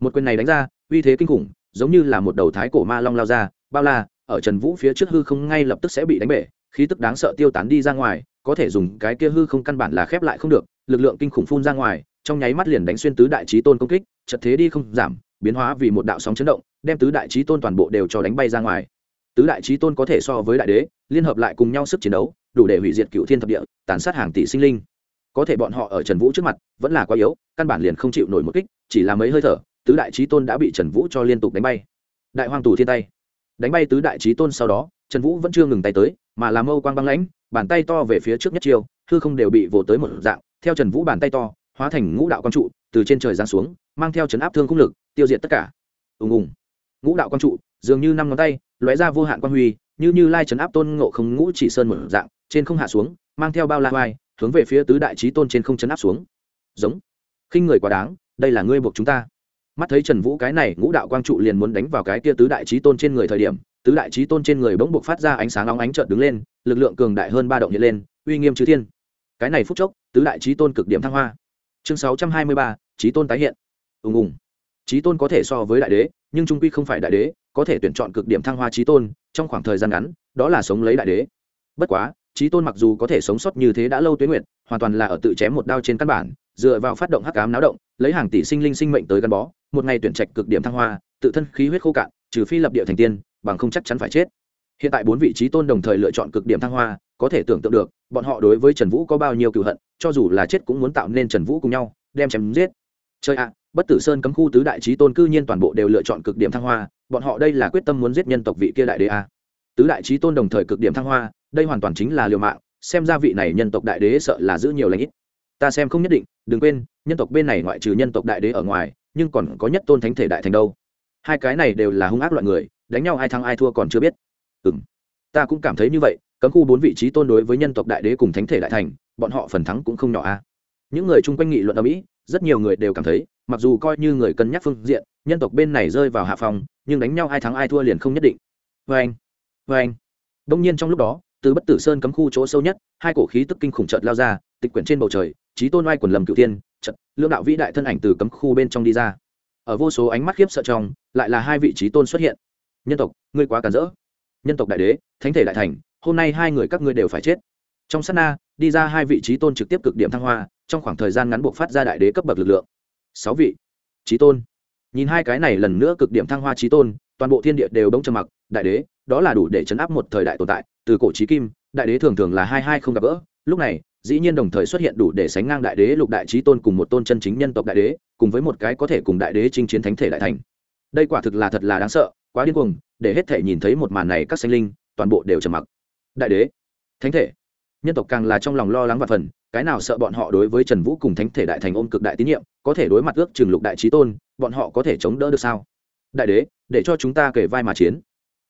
một quyền này đánh ra, uy thế kinh khủng, giống như là một đầu thái cổ ma long lao ra, bao la, ở trần vũ phía trước hư không ngay lập tức sẽ bị đánh bể, khí tức đáng sợ tiêu tán đi ra ngoài, có thể dùng cái kia hư không căn bản là khép lại không được lực lượng kinh khủng phun ra ngoài, trong nháy mắt liền đánh xuyên tứ đại trí tôn công kích chật thế đi không giảm, biến hóa vì một đạo sóng chấn động, đem tứ đại trí tôn toàn bộ đều cho đánh bay ra ngoài. Tứ đại trí tôn có thể so với đại đế, liên hợp lại cùng nhau sức chiến đấu, đủ để hủy diệt cựu thiên thập địa, tàn sát hàng tỷ sinh linh. Có thể bọn họ ở trần vũ trước mặt, vẫn là quá yếu, căn bản liền không chịu nổi một kích, chỉ là mấy hơi thở, tứ đại trí tôn đã bị trần vũ cho liên tục đánh bay. Đại hoàng tù thiên tay. Đánh bay tứ đại trí tôn sau đó, trần vũ vẫn chưa ngừng tay tới, mà làm mâu quang băng lãnh, bàn tay to về phía trước nhất chiêu, hư không đều bị vồ tới một dạng theo trần vũ bàn tay to, hóa thành ngũ đạo quang trụ, từ trên trời giáng xuống, mang theo trấn áp thương cung lực, tiêu diệt tất cả. Ùng ùng. Ngũ đạo quang trụ, dường như năm ngón tay, lóe ra vô hạn quang huy, như như lai trấn áp tôn ngộ không ngũ chỉ sơn một dạng, trên không hạ xuống, mang theo bao la vai hướng về phía tứ đại trí tôn trên không trấn áp xuống. Giống. Khinh người quá đáng, đây là ngươi buộc chúng ta. Mắt thấy trần vũ cái này ngũ đạo quang trụ liền muốn đánh vào cái kia tứ đại trí tôn trên người thời điểm, tứ đại trí tôn trên người bỗng buộc phát ra ánh sáng nóng ánh trợn đứng lên, lực lượng cường đại hơn ba động hiện lên, uy nghiêm chư thiên. Cái này phút chốc tứ đại trí tôn cực điểm thăng hoa. Chương sáu trăm hai mươi ba, trí tôn tái hiện. Ùng ùng. Trí tôn có thể so với đại đế, nhưng trung quy không phải đại đế, có thể tuyển chọn cực điểm thăng hoa trí tôn, trong khoảng thời gian ngắn, đó là sống lấy đại đế. Bất quá, trí tôn mặc dù có thể sống sót như thế đã lâu tuyến nguyện hoàn toàn là ở tự chém một đao trên căn bản, dựa vào phát động hắc cám náo động, lấy hàng tỷ sinh linh sinh mệnh tới gắn bó, một ngày tuyển trạch cực điểm thăng hoa, tự thân khí huyết khô cạn, trừ phi lập địa thành tiên, bằng không chắc chắn phải chết. Hiện tại bốn vị trí tôn đồng thời lựa chọn cực điểm thăng hoa, có thể tưởng tượng được, bọn họ đối với trần vũ có bao nhiêu cựu hận cho dù là chết cũng muốn tạo nên trần vũ cùng nhau, đem chém giết. Chơi ạ, bất tử sơn cấm khu tứ đại trí tôn cư nhiên toàn bộ đều lựa chọn cực điểm thăng hoa, bọn họ đây là quyết tâm muốn giết nhân tộc vị kia đại đế a. Tứ đại trí tôn đồng thời cực điểm thăng hoa, đây hoàn toàn chính là liều mạng, xem ra vị này nhân tộc đại đế sợ là giữ nhiều lãnh ít. Ta xem không nhất định, đừng quên, nhân tộc bên này ngoại trừ nhân tộc đại đế ở ngoài, nhưng còn có nhất tôn thánh thể đại thành đâu. Hai cái này đều là hung ác loại người, đánh nhau ai thắng ai thua còn chưa biết. Ừ m ta cũng cảm thấy như vậy, cấm khu bốn vị trí tôn đối với nhân tộc đại đế cùng thánh thể đại thành bọn họ phần thắng cũng không nhỏ a. Những người chung quanh nghị luận ở mỹ, rất nhiều người đều cảm thấy, mặc dù coi như người cân nhắc phương diện, nhân tộc bên này rơi vào hạ phòng nhưng đánh nhau ai thắng ai thua liền không nhất định. Vê anh vê anh. Đông nhiên trong lúc đó, từ bất tử sơn cấm khu chỗ sâu nhất, hai cổ khí tức kinh khủng trợt lao ra, tịch quyển trên bầu trời trí tôn oai quần lầm cựu tiên trận lương đạo vĩ đại thân ảnh từ cấm khu bên trong đi ra. Ở vô số ánh mắt khiếp sợ trong, lại là hai vị trí tôn xuất hiện. Nhân tộc, ngươi quá cản rỡ. Nhân tộc đại đế, thánh thể đại thành, hôm nay hai người các ngươi đều phải chết. Trong sát na đi ra hai vị trí tôn trực tiếp cực điểm thăng hoa, trong khoảng thời gian ngắn buộc phát ra đại đế cấp bậc lực lượng. Sáu vị. Trí tôn. Nhìn hai cái này lần nữa cực điểm thăng hoa trí tôn, toàn bộ thiên địa đều đông trầm mặc, đại đế, đó là đủ để chấn áp một thời đại tồn tại, từ cổ trí kim, đại đế thường thường là hai hai không gặp gỡ, lúc này, dĩ nhiên đồng thời xuất hiện đủ để sánh ngang đại đế lục đại trí tôn cùng một tôn chân chính nhân tộc đại đế, cùng với một cái có thể cùng đại đế chinh chiến thánh thể đại thành. Đây quả thực là thật là đáng sợ, quá điên cuồng, để hết thể nhìn thấy một màn này các sinh linh, toàn bộ đều trầm mặc. Đại đế, thánh thể nhân tộc càng là trong lòng lo lắng và phần, cái nào sợ bọn họ đối với trần vũ cùng thánh thể đại thành ôm cực đại tín nhiệm, có thể đối mặt ước trường lục đại trí tôn, bọn họ có thể chống đỡ được sao? Đại đế, để cho chúng ta kể vai mà chiến.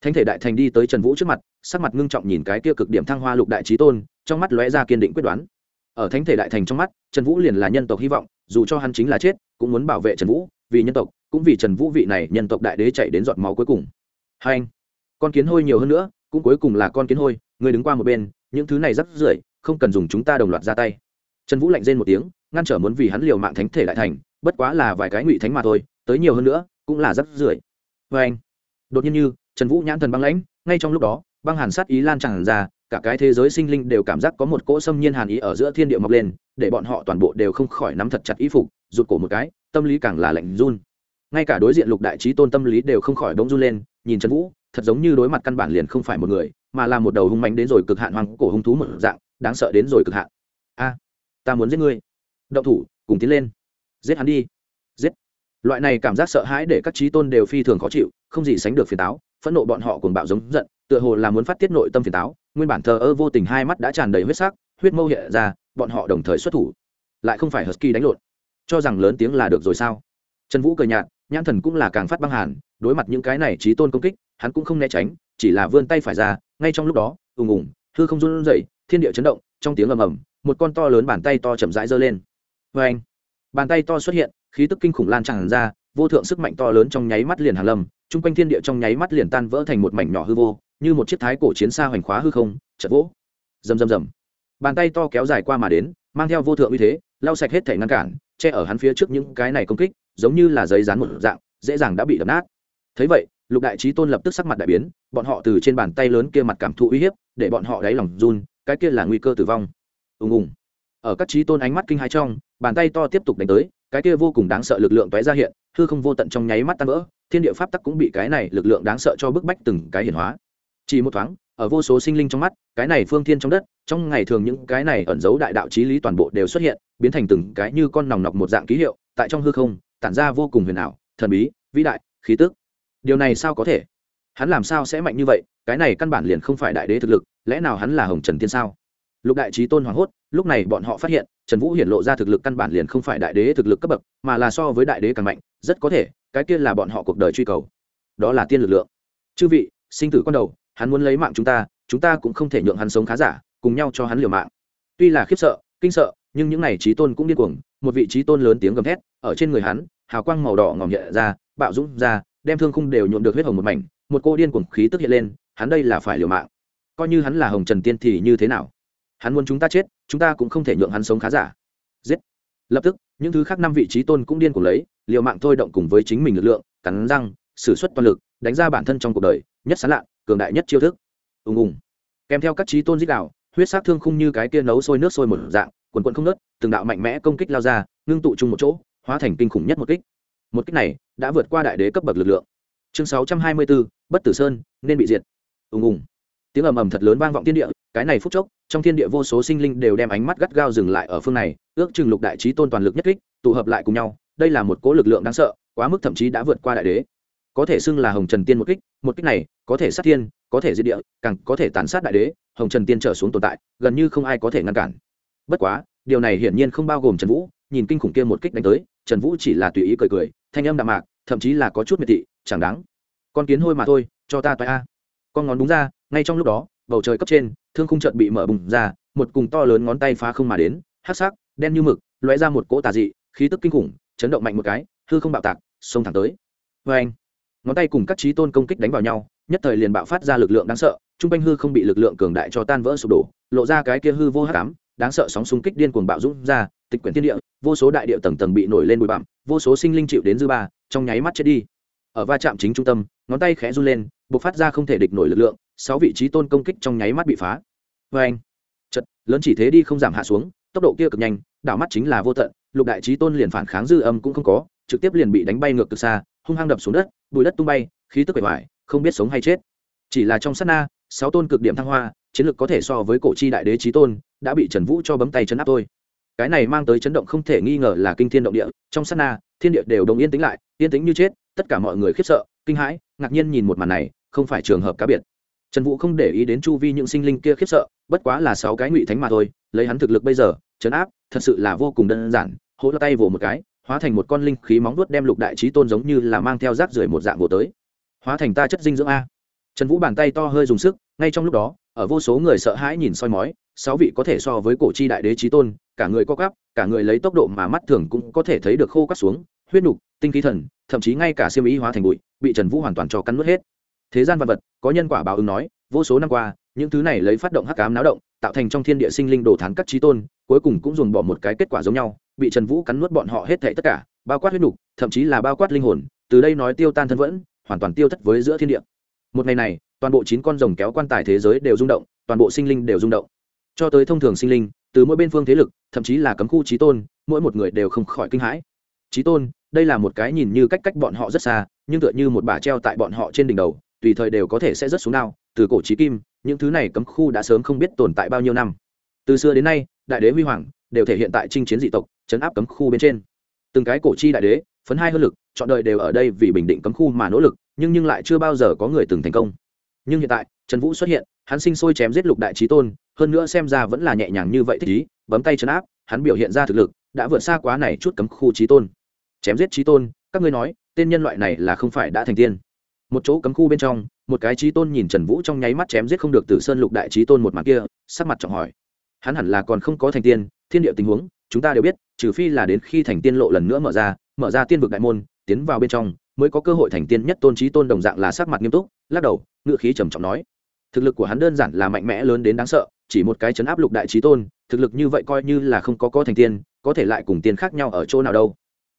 Thánh thể đại thành đi tới trần vũ trước mặt, sắc mặt ngưng trọng nhìn cái kia cực điểm thăng hoa lục đại trí tôn, trong mắt lóe ra kiên định quyết đoán. Ở thánh thể đại thành trong mắt, trần vũ liền là nhân tộc hy vọng, dù cho hắn chính là chết, cũng muốn bảo vệ trần vũ, vì nhân tộc, cũng vì trần vũ vị này nhân tộc đại đế chạy đến giọt máu cuối cùng. Hai anh, con kiến hôi nhiều hơn nữa, cũng cuối cùng là con kiến hôi, người đứng qua một bên những thứ này rất rưởi, không cần dùng chúng ta đồng loạt ra tay. Trần vũ lạnh rên một tiếng, ngăn trở muốn vì hắn liều mạng thánh thể lại thành, bất quá là vài cái ngụy thánh mà thôi, tới nhiều hơn nữa, cũng là rất rưởi. Vê anh, đột nhiên như, trần vũ nhãn thần băng lãnh, ngay trong lúc đó, băng hàn sát ý lan tràn ra, cả cái thế giới sinh linh đều cảm giác có một cỗ xâm nhiên hàn ý ở giữa thiên địa mọc lên, để bọn họ toàn bộ đều không khỏi nắm thật chặt ý phục, rụt cổ một cái, tâm lý càng là lạnh run. Ngay cả đối diện lục đại trí tôn tâm lý đều không khỏi bỗng run lên, nhìn trần vũ, thật giống như đối mặt căn bản liền không phải một người mà là một đầu hung mạnh đến rồi cực hạn hoang cổ hung thú một dạng, đáng sợ đến rồi cực hạn. A, ta muốn giết ngươi. Động thủ, cùng tiến lên. Giết hắn đi. Giết. Loại này cảm giác sợ hãi để các trí tôn đều phi thường khó chịu, không gì sánh được phiền táo, phẫn nộ bọn họ cùng bạo giống giận, tựa hồ là muốn phát tiết nội tâm phiền táo, nguyên bản thờ ơ vô tình hai mắt đã tràn đầy huyết sắc, huyết mâu hiện ra, bọn họ đồng thời xuất thủ. Lại không phải husky đánh lộn. Cho rằng lớn tiếng là được rồi sao? Trần vũ cười nhạt nhãn thần cũng là càng phát băng hàn, đối mặt những cái này trí tôn công kích, hắn cũng không né tránh, chỉ là vươn tay phải ra, ngay trong lúc đó, ùng ùng, hư không run rẩy, thiên địa chấn động, trong tiếng ầm ầm, một con to lớn bàn tay to chậm rãi giơ lên. Vê anh, bàn tay to xuất hiện, khí tức kinh khủng lan tràn ra, vô thượng sức mạnh to lớn trong nháy mắt liền hàn lâm, chung quanh thiên địa trong nháy mắt liền tan vỡ thành một mảnh nhỏ hư vô, như một chiếc thái cổ chiến xa hoành khóa hư không chật vỗ. Rầm rầm rầm. Bàn tay to kéo dài qua mà đến, mang theo vô thượng uy thế, lau sạch hết thể ngăn cản, che ở hắn phía trước những cái này công kích giống như là giấy dán một dạng, dễ dàng đã bị đập nát. Thấy vậy, lục đại trí tôn lập tức sắc mặt đại biến, bọn họ từ trên bàn tay lớn kia mặt cảm thụ uy hiếp, để bọn họ đáy lòng run, cái kia là nguy cơ tử vong. Ùng ùng. Ở các trí tôn ánh mắt kinh hai trong, bàn tay to tiếp tục đánh tới, cái kia vô cùng đáng sợ lực lượng tóe ra hiện, hư không vô tận trong nháy mắt tan vỡ, thiên địa pháp tắc cũng bị cái này lực lượng đáng sợ cho bức bách từng cái hiển hóa. Chỉ một thoáng, ở vô số sinh linh trong mắt, cái này phương thiên trong đất, trong ngày thường những cái này ẩn giấu đại đạo trí lý toàn bộ đều xuất hiện, biến thành từng cái như con nòng nọc một dạng ký hiệu, tại trong hư không tản ra vô cùng huyền ảo, thần bí, vĩ đại, khí tức. Điều này sao có thể? Hắn làm sao sẽ mạnh như vậy? Cái này căn bản liền không phải đại đế thực lực, lẽ nào hắn là hồng trần tiên sao? Lục đại trí tôn hoảng hốt, lúc này bọn họ phát hiện, trần vũ hiển lộ ra thực lực căn bản liền không phải đại đế thực lực cấp bậc, mà là so với đại đế càng mạnh, rất có thể, cái kia là bọn họ cuộc đời truy cầu. Đó là tiên lực lượng. Chư vị, sinh tử con đầu, hắn muốn lấy mạng chúng ta chúng ta cũng không thể nhượng hắn sống khá giả, cùng nhau cho hắn liều mạng. Tuy là khiếp sợ, kinh sợ nhưng những này trí tôn cũng điên cuồng, một vị trí tôn lớn tiếng gầm thét, ở trên người hắn, hào quang màu đỏ ngòm nhẹ ra, bạo dũng ra, đem thương khung đều nhuộm được huyết hồng một mảnh, một cô điên cuồng khí tức hiện lên, hắn đây là phải liều mạng. Coi như hắn là hồng trần tiên thì như thế nào? Hắn muốn chúng ta chết, chúng ta cũng không thể nhượng hắn sống khá giả. Giết! Lập tức, những thứ khác năm vị trí tôn cũng điên cuồng lấy, liều mạng thôi động cùng với chính mình lực lượng, cắn răng, sử xuất toàn lực, đánh ra bản thân trong cuộc đời, nhất sán lạ cường đại nhất chiêu thức. Ùng ùng. Kèm theo các trí tôn dích đạo huyết sát thương khung như cái kia nấu sôi nước sôi một dạng quần quần không nớt, từng đạo mạnh mẽ công kích lao ra, ngưng tụ chung một chỗ, hóa thành kinh khủng nhất một kích. Một kích này đã vượt qua đại đế cấp bậc lực lượng. Chương sáu trăm hai mươi bốn, bất tử sơn, nên bị diệt. Ùng ùng. Tiếng ầm ầm thật lớn vang vọng thiên địa, cái này phút chốc, trong thiên địa vô số sinh linh đều đem ánh mắt gắt gao dừng lại ở phương này, ước chừng lục đại trí tôn toàn lực nhất kích, tụ hợp lại cùng nhau, đây là một cố lực lượng đáng sợ, quá mức thậm chí đã vượt qua đại đế. Có thể xưng là hồng trần tiên một kích một kích này có thể sát thiên, có thể diệt địa, càng có thể tàn sát đại đế, hồng trần tiên trở xuống tồn tại, gần như không ai có thể ngăn cản bất quá, điều này hiển nhiên không bao gồm trần vũ, nhìn kinh khủng kia một kích đánh tới, trần vũ chỉ là tùy ý cười cười, thanh âm đạm mạc, thậm chí là có chút miệt thị, chẳng đáng. Con kiến hôi mà thôi, cho ta toại a. Con ngón đúng ra, ngay trong lúc đó, bầu trời cấp trên, thương khung trợt bị mở bùng ra, một cùng to lớn ngón tay phá không mà đến hát sắc, đen như mực loé ra một cỗ tà dị, khí tức kinh khủng, chấn động mạnh một cái, hư không bạo tạc, xông thẳng tới. Vê anh, ngón tay cùng các trí tôn công kích đánh vào nhau, nhất thời liền bạo phát ra lực lượng đáng sợ t r u n g quanh hư không bị lực lượng cường đại cho tan vỡ sụp đổ, lộ ra cái kia hư vô hát cám đáng sợ sóng xung kích điên cuồng bạo dũng ra, tịch quyển thiên địa, vô số đại địa tầng tầng bị nổi lên bụi bặm, vô số sinh linh chịu đến dư ba, trong nháy mắt chết đi. Ở va chạm chính trung tâm, ngón tay khẽ run lên b ộ c phát ra không thể địch nổi lực lượng, sáu vị trí tôn công kích trong nháy mắt bị phá. Vê anh chật, lớn chỉ thế đi không giảm hạ xuống, tốc độ kia cực nhanh, đảo mắt chính là vô tận, lục đại trí tôn liền phản kháng dư âm cũng không có, trực tiếp liền bị đánh bay ngược từ xa, hung hăng đập xuống đất, bụi đất tung bay, khí tức bể ngoài không biết sống hay chết. Chỉ là trong sát na, sáu tôn cực điểm thăng hoa, chiến lược có thể so với cổ chi đại đế trí tôn đã bị trần vũ cho bấm tay chấn áp thôi. Cái này mang tới chấn động không thể nghi ngờ là kinh thiên động địa, trong sát na, thiên địa đều đồng yên tĩnh lại, yên tĩnh như chết, tất cả mọi người khiếp sợ, kinh hãi, ngạc nhiên nhìn một màn này, không phải trường hợp cá biệt. Trần vũ không để ý đến chu vi những sinh linh kia khiếp sợ, bất quá là sáu cái ngụy thánh mà thôi, lấy hắn thực lực bây giờ, chấn áp, thật sự là vô cùng đơn giản, hỗ tay vỗ một cái, hóa thành một con linh khí móng vuốt đem lục đại trí tôn giống như là mang theo rác rưởi một dạng vồ tới. Hóa thành ta chất dinh dưỡng a. Trần vũ bàn tay to hơi dùng sức, ngay trong lúc đó ở vô số người sợ hãi nhìn soi mói, sáu vị có thể so với cổ chi đại đế trí tôn, cả người co cắp cả người lấy tốc độ mà mắt thường cũng có thể thấy được khô cắt xuống, huyết nục, tinh khí thần, thậm chí ngay cả siêu mỹ hóa thành bụi, bị trần vũ hoàn toàn cho cắn nuốt hết. Thế gian vật vật, có nhân quả báo ứng nói, vô số năm qua, những thứ này lấy phát động hắc cám náo động, tạo thành trong thiên địa sinh linh đồ thán các trí tôn, cuối cùng cũng dùng bỏ một cái kết quả giống nhau, bị trần vũ cắn nuốt bọn họ hết thảy tất cả, bao quát huyết nục, thậm chí là bao quát linh hồn, từ đây nói tiêu tan thân vẫn, hoàn toàn tiêu thất với giữa thiên địa. Một ngày này toàn bộ chín con rồng kéo quan tài thế giới đều rung động, toàn bộ sinh linh đều rung động. Cho tới thông thường sinh linh, từ mỗi bên phương thế lực, thậm chí là cấm khu trí tôn, mỗi một người đều không khỏi kinh hãi. Trí tôn, đây là một cái nhìn như cách cách bọn họ rất xa, nhưng tựa như một bà treo tại bọn họ trên đỉnh đầu, tùy thời đều có thể sẽ rớt xuống nào từ cổ trí kim, những thứ này cấm khu đã sớm không biết tồn tại bao nhiêu năm. Từ xưa đến nay, đại đế huy hoàng đều thể hiện tại chinh chiến dị tộc, chấn áp cấm khu bên trên. Từng cái cổ chi đại đế, phấn hai hơn lực, chọn đời đều ở đây vì bình định cấm khu mà nỗ lực, nhưng nhưng lại chưa bao giờ có người từng thành công nhưng hiện tại, trần vũ xuất hiện, hắn sinh sôi chém giết lục đại trí tôn, hơn nữa xem ra vẫn là nhẹ nhàng như vậy thích ý, bấm tay chấn áp, hắn biểu hiện ra thực lực, đã vượt xa quá này chút cấm khu trí tôn. Chém giết trí tôn, các ngươi nói, tên nhân loại này là không phải đã thành tiên. Một chỗ cấm khu bên trong, một cái trí tôn nhìn trần vũ trong nháy mắt chém giết không được từ sơn lục đại trí tôn một mặt kia, sắc mặt trọng hỏi. Hắn hẳn là còn không có thành tiên, thiên địa tình huống, chúng ta đều biết, trừ phi là đến khi thành tiên lộ lần nữa mở ra mở ra tiên vực đại môn, tiến vào bên trong, mới có cơ hội thành tiên nhất tôn trí tôn đồng dạng là sắc mặt nghiêm túc, lắc đầu ngựa khí trầm trọng nói. Thực lực của hắn đơn giản là mạnh mẽ lớn đến đáng sợ, chỉ một cái chấn áp lục đại trí tôn, thực lực như vậy coi như là không có có thành tiên, có thể lại cùng tiên khác nhau ở chỗ nào đâu.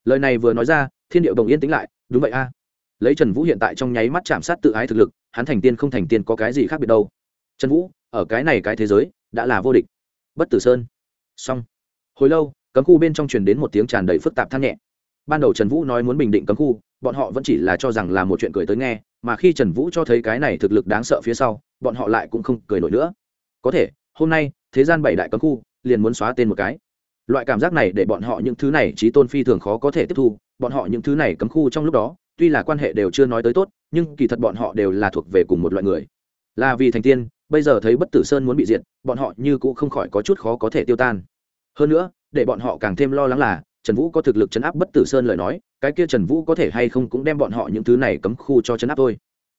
Lời này vừa nói ra, thiên điệu đồng yên tĩnh lại, đúng vậy a. Lấy trần vũ hiện tại trong nháy mắt chạm sát tự ái thực lực, hắn thành tiên không thành tiên có cái gì khác biệt đâu. Trần vũ, ở cái này cái thế giới, đã là vô địch. Bất tử sơn. Xong. Hồi lâu, cấm khu bên trong truyền đến một tiếng tràn đầy phức tạp than nhẹ ban đầu trần vũ nói muốn bình định cấm khu, bọn họ vẫn chỉ là cho rằng là một chuyện cười tới nghe, mà khi trần vũ cho thấy cái này thực lực đáng sợ phía sau, bọn họ lại cũng không cười nổi nữa. Có thể, hôm nay, thế gian bảy đại cấm khu, liền muốn xóa tên một cái. Loại cảm giác này để bọn họ những thứ này trí tôn phi thường khó có thể tiếp thu, bọn họ những thứ này cấm khu trong lúc đó, tuy là quan hệ đều chưa nói tới tốt, nhưng kỳ thật bọn họ đều là thuộc về cùng một loại người. Là vì thành tiên, bây giờ thấy bất tử sơn muốn bị diệt, bọn họ như cũng không khỏi có chút khó có thể tiêu tan. Hơn nữa, để bọn họ càng thêm lo lắng là trần vũ có thực lực chấn áp bất tử sơn lời nói, cái kia trần vũ có thể hay không cũng đem bọn họ những thứ này cấm khu cho chấn áp thôi.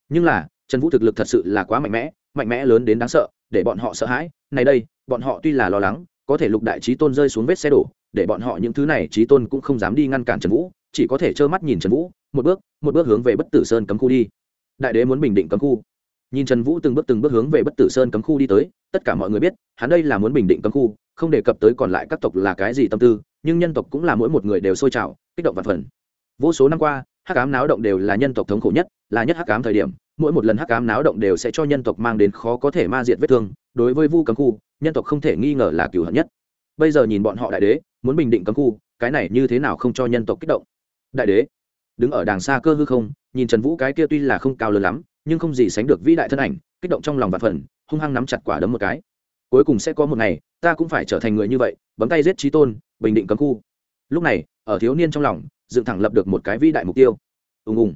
Nhưng là, trần vũ thực lực thật sự là quá mạnh mẽ mạnh mẽ lớn đến đáng sợ, để bọn họ sợ hãi. Này đây, bọn họ tuy là lo lắng, có thể lục đại trí tôn rơi xuống vết xe đổ, để bọn họ những thứ này trí tôn cũng không dám đi ngăn cản trần vũ, chỉ có thể trơ mắt nhìn trần vũ, một bước một bước hướng về bất tử sơn cấm khu đi. Đại đế muốn bình định cấm khu. Nhìn trần vũ từng bước từng bước hướng về bất tử sơn cấm khu đi tới, tất cả mọi người biết, hắn đây là muốn bình định cấm khu, không đề cập tới còn lại các tộc là cái gì tâm tư nhưng nhân tộc cũng là mỗi một người đều sôi trào, kích động và phần. Vô số năm qua, hắc ám náo động đều là nhân tộc thống khổ nhất, là nhất hắc ám thời điểm, mỗi một lần hắc ám náo động đều sẽ cho nhân tộc mang đến khó có thể ma diệt vết thương, đối với vu cấm khu, nhân tộc không thể nghi ngờ là cửu hận nhất. Bây giờ nhìn bọn họ đại đế, muốn bình định cấm khu, cái này như thế nào không cho nhân tộc kích động? Đại đế, đứng ở đàng xa cơ hư không, nhìn trần vũ cái kia tuy là không cao lớn lắm, nhưng không gì sánh được vĩ đại thân ảnh, kích động trong lòng và phần, hung hăng nắm chặt quả đấm một cái. Cuối cùng sẽ có một ngày ta cũng phải trở thành người như vậy, bấm tay giết trí tôn, bình định cấm khu. Lúc này, ở thiếu niên trong lòng, dựng thẳng lập được một cái vĩ đại mục tiêu. Ùng ùng.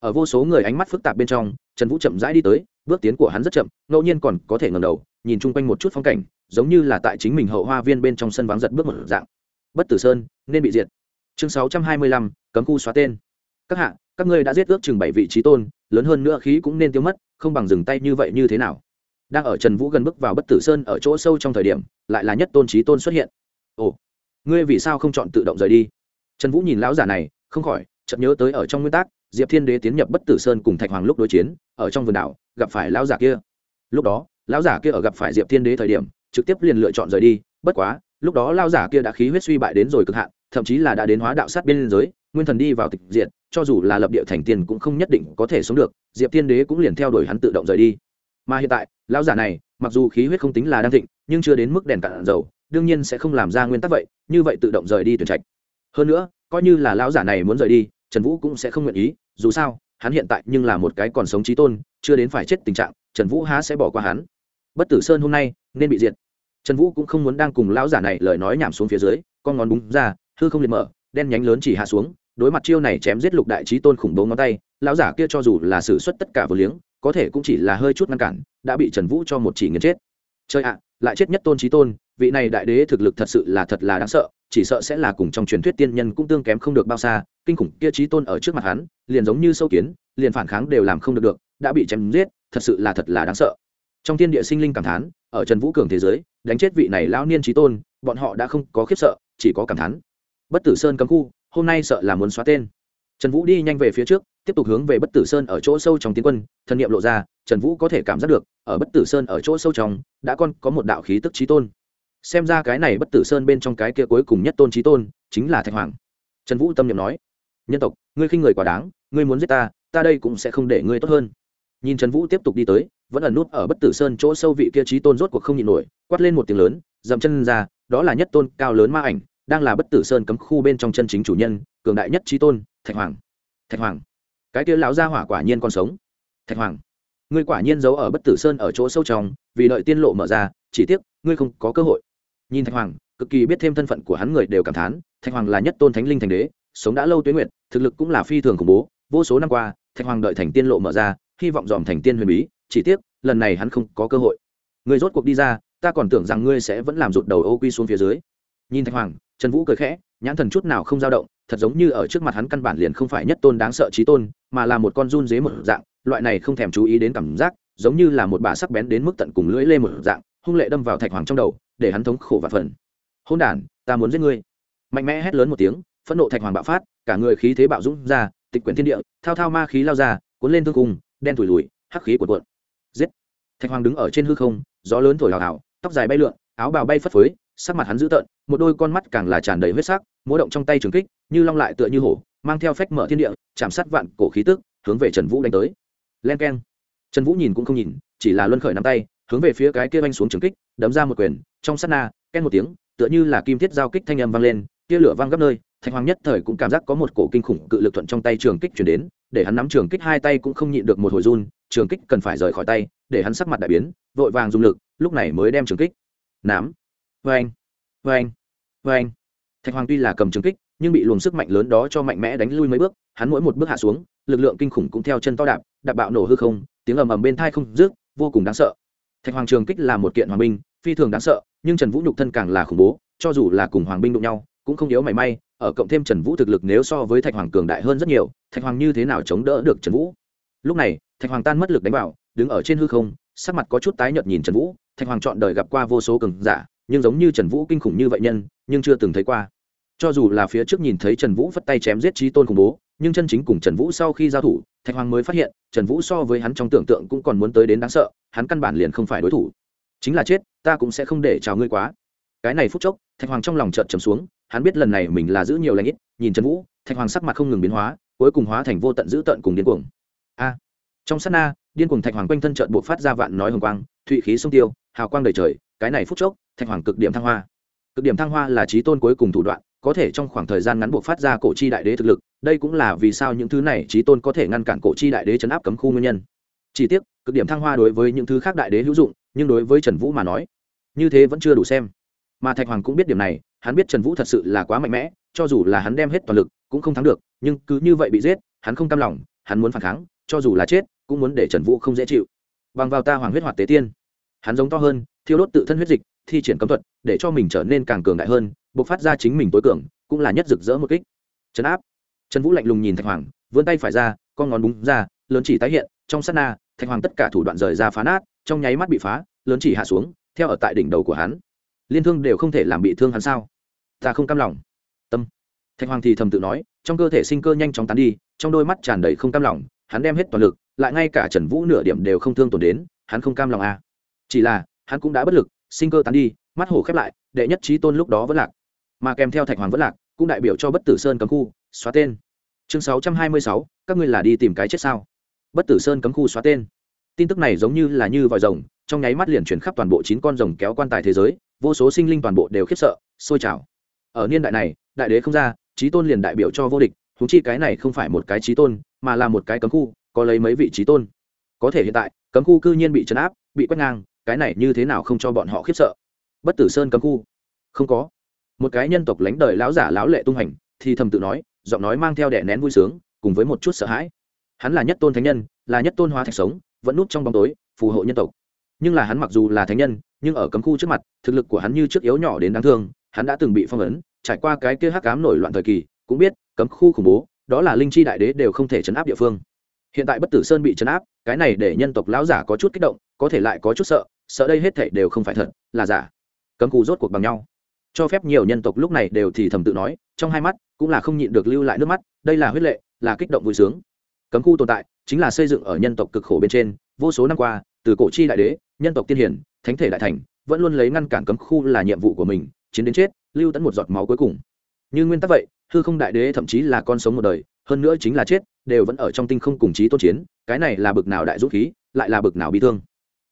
Ở vô số người ánh mắt phức tạp bên trong, trần vũ chậm rãi đi tới, bước tiến của hắn rất chậm, ngẫu nhiên còn có thể ngầm đầu, nhìn chung quanh một chút phong cảnh, giống như là tại chính mình hậu hoa viên bên trong sân vắng giật bước một dạng. Bất tử sơn, nên bị diệt. Chương sáu trăm hai mươi lăm, cấm khu xóa tên. Các hạ, các ngươi đã giết ước chừng bảy vị trí tôn, lớn hơn nữa khí cũng nên tiêu mất, không bằng dừng tay như vậy như thế nào? Đang ở trần vũ gần bước vào bất tử sơn ở chỗ sâu trong thời điểm, lại là nhất tôn trí tôn xuất hiện. Ồ, ngươi vì sao không chọn tự động rời đi? Trần vũ nhìn lão giả này, không khỏi chợt nhớ tới ở trong nguyên tắc, diệp thiên đế tiến nhập bất tử sơn cùng thạch hoàng lúc đối chiến, ở trong vườn đảo, gặp phải lão giả kia. Lúc đó, lão giả kia ở gặp phải diệp thiên đế thời điểm, trực tiếp liền lựa chọn rời đi, bất quá, lúc đó lão giả kia đã khí huyết suy bại đến rồi cực hạn, thậm chí là đã đến hóa đạo sát biên giới, nguyên thần đi vào tịch diệt, cho dù là lập địa thành tiên cũng không nhất định có thể sống được, diệp thiên đế cũng liền theo đuổi hắn tự động rời đi mà hiện tại, lão giả này, mặc dù khí huyết không tính là đang thịnh, nhưng chưa đến mức đèn cạn dầu, đương nhiên sẽ không làm ra nguyên tắc vậy, như vậy tự động rời đi tuyển trạch. Hơn nữa, coi như là lão giả này muốn rời đi, trần vũ cũng sẽ không nguyện ý, dù sao, hắn hiện tại nhưng là một cái còn sống trí tôn, chưa đến phải chết tình trạng, trần vũ há sẽ bỏ qua hắn. Bất tử sơn hôm nay, nên bị diệt. Trần vũ cũng không muốn đang cùng lão giả này lời nói nhảm xuống phía dưới, con ngón búng ra, hư không liệt mở, đen nhánh lớn chỉ hạ xuống, đối mặt chiêu này chém giết lục đại trí tôn khủng bố ngón tay, lão giả kia cho dù là xử suất tất cả vừa liếng có thể cũng chỉ là hơi chút ngăn cản, đã bị trần vũ cho một chỉ nghiền chết. Chơi ạ, lại chết nhất tôn trí tôn, vị này đại đế thực lực thật sự là thật là đáng sợ, chỉ sợ sẽ là cùng trong truyền thuyết tiên nhân cũng tương kém không được bao xa, kinh khủng kia trí tôn ở trước mặt hắn, liền giống như sâu kiến, liền phản kháng đều làm không được được, đã bị chém giết, thật sự là thật là đáng sợ. Trong thiên địa sinh linh cảm thán, ở trần vũ cường thế giới, đánh chết vị này lão niên trí tôn, bọn họ đã không có khiếp sợ, chỉ có cảm thán. Bất tử sơn cấm khu, hôm nay sợ là muốn xóa tên trần vũ đi nhanh về phía trước, tiếp tục hướng về bất tử sơn ở chỗ sâu trong tiến quân, thân nhiệm lộ ra, trần vũ có thể cảm giác được, ở bất tử sơn ở chỗ sâu trong, đã còn có một đạo khí tức trí tôn. Xem ra cái này bất tử sơn bên trong cái kia cuối cùng nhất tôn trí tôn, chính là thạch hoàng. Trần vũ tâm niệm nói, nhân tộc, ngươi khinh người quá đáng, ngươi muốn giết ta ta đây cũng sẽ không để ngươi tốt hơn. Nhìn trần vũ tiếp tục đi tới, vẫn ẩn nút ở bất tử sơn chỗ sâu vị kia trí tôn rốt cuộc không nhịn nổi, quát lên một tiếng lớn, dậm chân ra, đó là nhất tôn cao lớn ma ảnh, đang là bất tử sơn cấm khu bên trong chân chính chủ nhân, cường đại nhất trí tôn thạch hoàng. Thạch hoàng. Cái kia lão gia hỏa quả nhiên còn sống. Thạch hoàng. Ngươi quả nhiên giấu ở bất tử sơn ở chỗ sâu trong, vì đợi tiên lộ mở ra, chỉ tiếc, ngươi không có cơ hội. Nhìn thạch hoàng, cực kỳ biết thêm thân phận của hắn người đều cảm thán, thạch hoàng là nhất tôn thánh linh thành đế, sống đã lâu tuyến nguyện thực lực cũng là phi thường khủng bố, vô số năm qua, thạch hoàng đợi thành tiên lộ mở ra, hy vọng dòm thành tiên huyền bí, chỉ tiếc, lần này hắn không có cơ hội. Ngươi rốt cuộc đi ra, ta còn tưởng rằng ngươi sẽ vẫn làm rụt đầu ô quy xuống phía dưới. Nhìn thạch hoàng, trần vũ cười khẽ nhãn thần chút nào không dao động, thật giống như ở trước mặt hắn căn bản liền không phải nhất tôn đáng sợ trí tôn, mà là một con run dế một dạng, loại này không thèm chú ý đến cảm giác, giống như là một bà sắc bén đến mức tận cùng lưỡi lê một dạng, hung lệ đâm vào thạch hoàng trong đầu, để hắn thống khổ và phần hôn đản, ta muốn giết ngươi. Mạnh mẽ hét lớn một tiếng, phẫn nộ thạch hoàng bạo phát, cả người khí thế bạo dũng ra, tịch quyển thiên địa, thao thao ma khí lao ra, cuốn lên thương cung, đen thủi lùi, hắc khí cuộn cuộn. Giết! Thạch hoàng đứng ở trên hư không, gió lớn thổi hào hào, tóc dài bay lượn, áo bào bay phất phới sắc mặt hắn dữ tợn, một đôi con mắt càng là tràn đầy huyết sắc, múa động trong tay trường kích, như long lại tựa như hổ, mang theo phách mở thiên địa, chạm sát vạn cổ khí tức, hướng về trần vũ đánh tới. Len keng. Trần vũ nhìn cũng không nhìn, chỉ là luân khởi nắm tay, hướng về phía cái kia vanh xuống trường kích, đấm ra một quyền, trong sát na, ken một tiếng, tựa như là kim thiết giao kích thanh âm vang lên, tia lửa vang gấp nơi, thạch hoàng nhất thời cũng cảm giác có một cổ kinh khủng cự lực thuận trong tay trường kích chuyển đến, để hắn nắm trường kích hai tay cũng không nhịn được một hồi run, trường kích cần phải rời khỏi tay, để hắn sắc mặt đại biến, vội vàng dùng lực, lúc này mới đem trường kích. Nám vê anh vê anh vê anh. Thạch hoàng tuy là cầm trường kích, nhưng bị luồng sức mạnh lớn đó cho mạnh mẽ đánh lui mấy bước, hắn mỗi một bước hạ xuống, lực lượng kinh khủng cũng theo chân to đạp đạp bạo nổ hư không, tiếng ầm ầm bên thai không rước vô cùng đáng sợ. Thạch hoàng trường kích là một kiện hoàng binh, phi thường đáng sợ, nhưng trần vũ nhục thân càng là khủng bố, cho dù là cùng hoàng binh đụng nhau, cũng không yếu mảy may, ở cộng thêm trần vũ thực lực nếu so với thạch hoàng cường đại hơn rất nhiều, thạch hoàng như thế nào chống đỡ được trần vũ? Lúc này, thạch hoàng tan mất lực đánh vào, đứng ở trên hư không, sắc mặt có chút tái nhợt nhìn trần vũ, thạch hoàng chọn đời gặp qua vô số cường giả nhưng giống như trần vũ kinh khủng như vậy nhân, nhưng chưa từng thấy qua. Cho dù là phía trước nhìn thấy trần vũ phất tay chém giết trí tôn khủng bố, nhưng chân chính cùng trần vũ sau khi giao thủ, thạch hoàng mới phát hiện, trần vũ so với hắn trong tưởng tượng cũng còn muốn tới đến đáng sợ, hắn căn bản liền không phải đối thủ. Chính là chết, ta cũng sẽ không để chào ngươi quá. Cái này phút chốc, thạch hoàng trong lòng chợt trầm xuống, hắn biết lần này mình là giữ nhiều lãnh ít, nhìn trần vũ, thạch hoàng sắc mặt không ngừng biến hóa, cuối cùng hóa thành vô tận dữ tận cùng điên cuồng. A! Trong sát na, điên cuồng thạch hoàng quanh thân trợn buộc phát ra vạn nói hồng quang, thụy khí sông tiêu, hào quang đầy trời cái này phút chốc, thạch hoàng cực điểm thăng hoa. Cực điểm thăng hoa là trí tôn cuối cùng thủ đoạn, có thể trong khoảng thời gian ngắn buộc phát ra cổ chi đại đế thực lực, đây cũng là vì sao những thứ này trí tôn có thể ngăn cản cổ chi đại đế chấn áp cấm khu nguyên nhân. Chỉ tiếc, cực điểm thăng hoa đối với những thứ khác đại đế hữu dụng, nhưng đối với trần vũ mà nói, như thế vẫn chưa đủ xem. Mà thạch hoàng cũng biết điểm này, hắn biết trần vũ thật sự là quá mạnh mẽ, cho dù là hắn đem hết toàn lực, cũng không thắng được, nhưng cứ như vậy bị giết, hắn không cam lòng, hắn muốn phản kháng, cho dù là chết, cũng muốn để trần vũ không dễ chịu. Bằng vào ta hoàng huyết hoạt tế tiên, hắn giống to hơn thiêu đốt tự thân huyết dịch, thi triển cấm thuật, để cho mình trở nên càng cường đại hơn buộc phát ra chính mình tối cường, cũng là nhất rực rỡ một kích. Trấn áp. Trần vũ lạnh lùng nhìn thạch hoàng, vươn tay phải ra, con ngón búng ra, lớn chỉ tái hiện, trong sát na, thạch hoàng tất cả thủ đoạn rời ra phá nát, trong nháy mắt bị phá, lớn chỉ hạ xuống, theo ở tại đỉnh đầu của hắn. Liên thương đều không thể làm bị thương hắn sao? Ta không cam lòng. Tâm. Thạch hoàng thì thầm tự nói, trong cơ thể sinh cơ nhanh chóng tán đi, trong đôi mắt tràn đầy không cam lòng, hắn đem hết toàn lực, lại ngay cả trần vũ nửa điểm đều không thương tổn đến, hắn không cam lòng à. chỉ là hắn cũng đã bất lực, sinh cơ tán đi, mắt hổ khép lại, đệ nhất trí tôn lúc đó vẫn lạc. Mà kèm theo thạch hoàng vẫn lạc, cũng đại biểu cho bất tử sơn cấm khu, xóa tên. Chương sáu trăm hai mươi sáu, các ngươi là đi tìm cái chết sao? Bất tử sơn cấm khu xóa tên. Tin tức này giống như là như vòi rồng, trong nháy mắt liền chuyển khắp toàn bộ chín con rồng kéo quan tài thế giới, vô số sinh linh toàn bộ đều khiếp sợ, sôi trào. Ở niên đại này, đại đế không ra, trí tôn liền đại biểu cho vô địch húng chi cái này không phải một cái trí tôn, mà là một cái cấm khu, có lấy mấy vị trí tôn. Có thể hiện tại, cấm khu cư nhiên bị chấn áp, bị quét ngang cái này như thế nào không cho bọn họ khiếp sợ? Bất tử sơn cấm khu. Không có. Một cái nhân tộc lánh đời lão giả lão lệ tung hành, thì thầm tự nói, giọng nói mang theo đẻ nén vui sướng, cùng với một chút sợ hãi. Hắn là nhất tôn thánh nhân, là nhất tôn hóa thạch sống, vẫn núp trong bóng tối, phù hộ nhân tộc. Nhưng là hắn mặc dù là thánh nhân, nhưng ở cấm khu trước mặt, thực lực của hắn như trước yếu nhỏ đến đáng thương, hắn đã từng bị phong ấn, trải qua cái kia hắc cám nổi loạn thời kỳ, cũng biết, cấm khu khủng bố, đó là linh chi đại đế đều không thể chấn áp địa phương. Hiện tại bất tử sơn bị chấn áp, cái này để nhân tộc lão giả có chút kích động, có thể lại có chút sợ sợ đây hết thảy đều không phải thật, là giả. Cấm khu rốt cuộc bằng nhau. Cho phép nhiều nhân tộc lúc này đều thì thầm tự nói, trong hai mắt cũng là không nhịn được lưu lại nước mắt, đây là huyết lệ, là kích động vui sướng. Cấm khu tồn tại chính là xây dựng ở nhân tộc cực khổ bên trên, vô số năm qua, từ cổ chi đại đế, nhân tộc tiên hiển, thánh thể đại thành, vẫn luôn lấy ngăn cản cấm khu là nhiệm vụ của mình, chiến đến chết, lưu tẫn một giọt máu cuối cùng. Như nguyên tắc vậy, hư không đại đế thậm chí là con sống một đời, hơn nữa chính là chết, đều vẫn ở trong tinh không cùng chí tôn chiến, cái này là bực nào đại dũng khí, lại là bực nào bi thương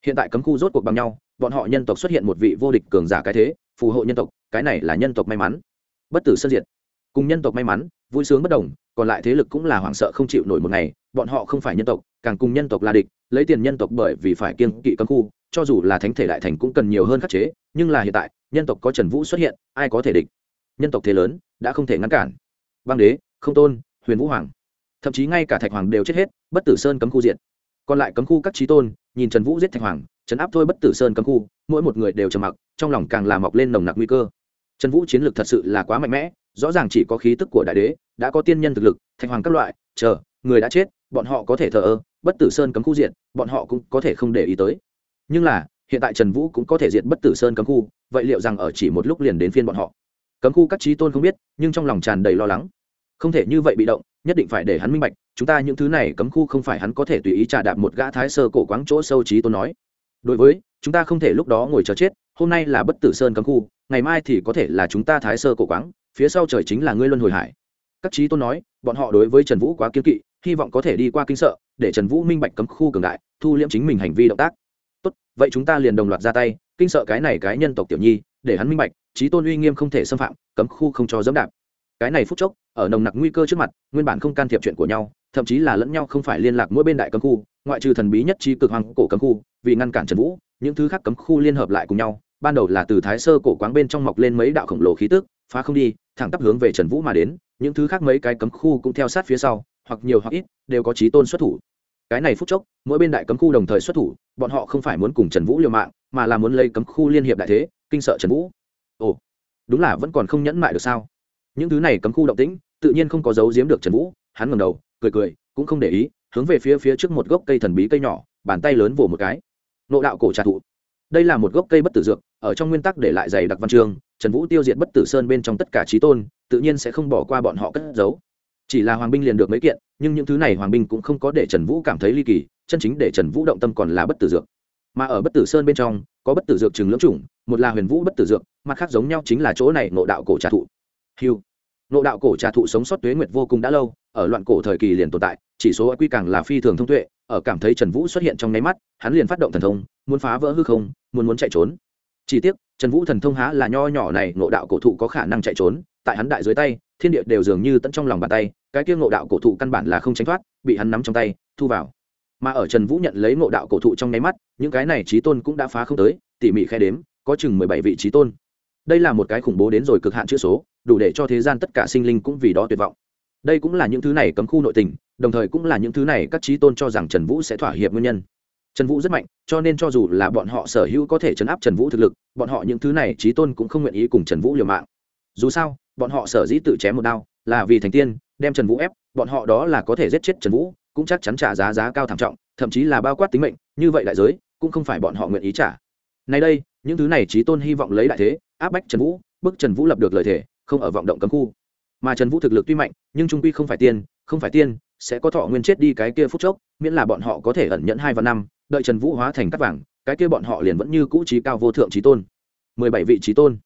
hiện tại cấm khu rốt cuộc bằng nhau, bọn họ nhân tộc xuất hiện một vị vô địch cường giả cái thế, phù hộ nhân tộc, cái này là nhân tộc may mắn. Bất tử sân diệt. Cùng nhân tộc may mắn, vui sướng bất đồng, còn lại thế lực cũng là hoảng sợ không chịu nổi một ngày, bọn họ không phải nhân tộc, càng cùng nhân tộc là địch, lấy tiền nhân tộc bởi vì phải kiên kỵ cấm khu, cho dù là thánh thể đại thành cũng cần nhiều hơn khắc chế, nhưng là hiện tại, nhân tộc có trần vũ xuất hiện, ai có thể địch? Nhân tộc thế lớn, đã không thể ngăn cản. Băng đế, không tôn, huyền vũ hoàng. Thậm chí ngay cả thạch hoàng đều chết hết, bất tử sơn cấm khu diện còn lại cấm khu các trí tôn, nhìn trần vũ giết thạch hoàng, trấn áp thôi bất tử sơn cấm khu, mỗi một người đều trầm mặc, trong lòng càng làm mọc lên nồng nặc nguy cơ. Trần vũ chiến lược thật sự là quá mạnh mẽ, rõ ràng chỉ có khí tức của đại đế, đã có tiên nhân thực lực, thạch hoàng các loại, chờ, người đã chết, bọn họ có thể thờ ơ, bất tử sơn cấm khu diện bọn họ cũng có thể không để ý tới. Nhưng là, hiện tại trần vũ cũng có thể diệt bất tử sơn cấm khu, vậy liệu rằng ở chỉ một lúc liền đến phiên bọn họ? Cấm khu các trí tôn không biết, nhưng trong lòng tràn đầy lo lắng. Không thể như vậy bị động, nhất định phải để hắn minh bạch chúng ta những thứ này cấm khu không phải hắn có thể tùy ý trả đạp một gã thái sơ cổ quáng chỗ sâu trí tôn nói. Đối với, chúng ta không thể lúc đó ngồi chờ chết, hôm nay là bất tử sơn cấm khu, ngày mai thì có thể là chúng ta thái sơ cổ quáng, phía sau trời chính là ngươi luân hồi hải. Các trí tôn nói, bọn họ đối với trần vũ quá kiên kỵ, hy vọng có thể đi qua kinh sợ, để trần vũ minh bạch cấm khu cường đại, thu liễm chính mình hành vi động tác. Tốt, vậy chúng ta liền đồng loạt ra tay, kinh sợ cái này cái nhân tộc tiểu nhi, để hắn minh bạch, trí tôn uy nghiêm không thể xâm phạm, cấm khu không cho dẫm đạp cái này phút chốc, ở nồng nặc nguy cơ trước mặt, nguyên bản không can thiệp chuyện của nhau, thậm chí là lẫn nhau không phải liên lạc mỗi bên đại cấm khu, ngoại trừ thần bí nhất trí cực hoàng cổ cấm khu, vì ngăn cản trần vũ, những thứ khác cấm khu liên hợp lại cùng nhau, ban đầu là từ thái sơ cổ quáng bên trong mọc lên mấy đạo khổng lồ khí tức, phá không đi, thẳng tắp hướng về trần vũ mà đến, những thứ khác mấy cái cấm khu cũng theo sát phía sau, hoặc nhiều hoặc ít, đều có trí tôn xuất thủ. Cái này phút chốc, mỗi bên đại cấm khu đồng thời xuất thủ, bọn họ không phải muốn cùng trần vũ liều mạng, mà là muốn lấy cấm khu liên hiệp đại thế, kinh sợ trần vũ. Ồ, đúng là vẫn còn không nhẫn mại được sao? Những thứ này cấm khu động tĩnh, tự nhiên không có dấu giếm được trần vũ, hắn ngầm đầu, cười cười, cũng không để ý, hướng về phía phía trước một gốc cây thần bí cây nhỏ, bàn tay lớn vồ một cái. Nộ đạo cổ trà thụ. Đây là một gốc cây bất tử dược, ở trong nguyên tắc để lại dày đặc văn chương, trần vũ tiêu diệt bất tử sơn bên trong tất cả trí tôn, tự nhiên sẽ không bỏ qua bọn họ cất giấu. Chỉ là hoàng binh liền được mấy kiện, nhưng những thứ này hoàng binh cũng không có để trần vũ cảm thấy ly kỳ, chân chính để trần vũ động tâm còn là bất tử dược. Mà ở bất tử sơn bên trong, có bất tử dược chừng lưỡng chủng, một là huyền vũ bất tử dược, mặt khác giống nhau chính là chỗ này nộ đạo cổ trà thụ hiu nộ đạo cổ trà thụ sống sót tuế nguyệt vô cùng đã lâu, ở loạn cổ thời kỳ liền tồn tại, chỉ số quy càng là phi thường thông tuệ, ở cảm thấy trần vũ xuất hiện trong nháy mắt, hắn liền phát động thần thông, muốn phá vỡ hư không, muốn muốn chạy trốn. Chỉ tiếc, trần vũ thần thông há là nho nhỏ này nộ đạo cổ thụ có khả năng chạy trốn, tại hắn đại dưới tay, thiên địa đều dường như tận trong lòng bàn tay, cái kia ngộ đạo cổ thụ căn bản là không tránh thoát, bị hắn nắm trong tay, thu vào. Mà ở trần vũ nhận lấy ngộ đạo cổ thụ trong nháy mắt, những cái này trí tôn cũng đã phá không tới, tỉ mỉ khe đếm, có chừng mười bảy vị trí tôn đây là một cái khủng bố đến rồi cực hạn chữ số, đủ để cho thế gian tất cả sinh linh cũng vì đó tuyệt vọng. Đây cũng là những thứ này cấm khu nội tình, đồng thời cũng là những thứ này các trí tôn cho rằng trần vũ sẽ thỏa hiệp nguyên nhân. Trần vũ rất mạnh, cho nên cho dù là bọn họ sở hữu có thể chấn áp trần vũ thực lực, bọn họ những thứ này trí tôn cũng không nguyện ý cùng trần vũ liều mạng. Dù sao, bọn họ sở dĩ tự chém một đao là vì thành tiên, đem trần vũ ép, bọn họ đó là có thể giết chết trần vũ, cũng chắc chắn trả giá giá cao thảm trọng, thậm chí là bao quát tính mệnh, như vậy đại giới cũng không phải bọn họ nguyện ý trả nay đây, những thứ này trí tôn hy vọng lấy đại thế, áp bách trần vũ, bức trần vũ lập được lời thể không ở vọng động cấm khu. Mà trần vũ thực lực tuy mạnh, nhưng trung quy không phải tiên, không phải tiên, sẽ có thọ nguyên chết đi cái kia phút chốc, miễn là bọn họ có thể ẩn nhẫn hai và năm, đợi trần vũ hóa thành cắt vàng, cái kia bọn họ liền vẫn như cũ trí cao vô thượng trí tôn. Mười bảy vị trí tôn.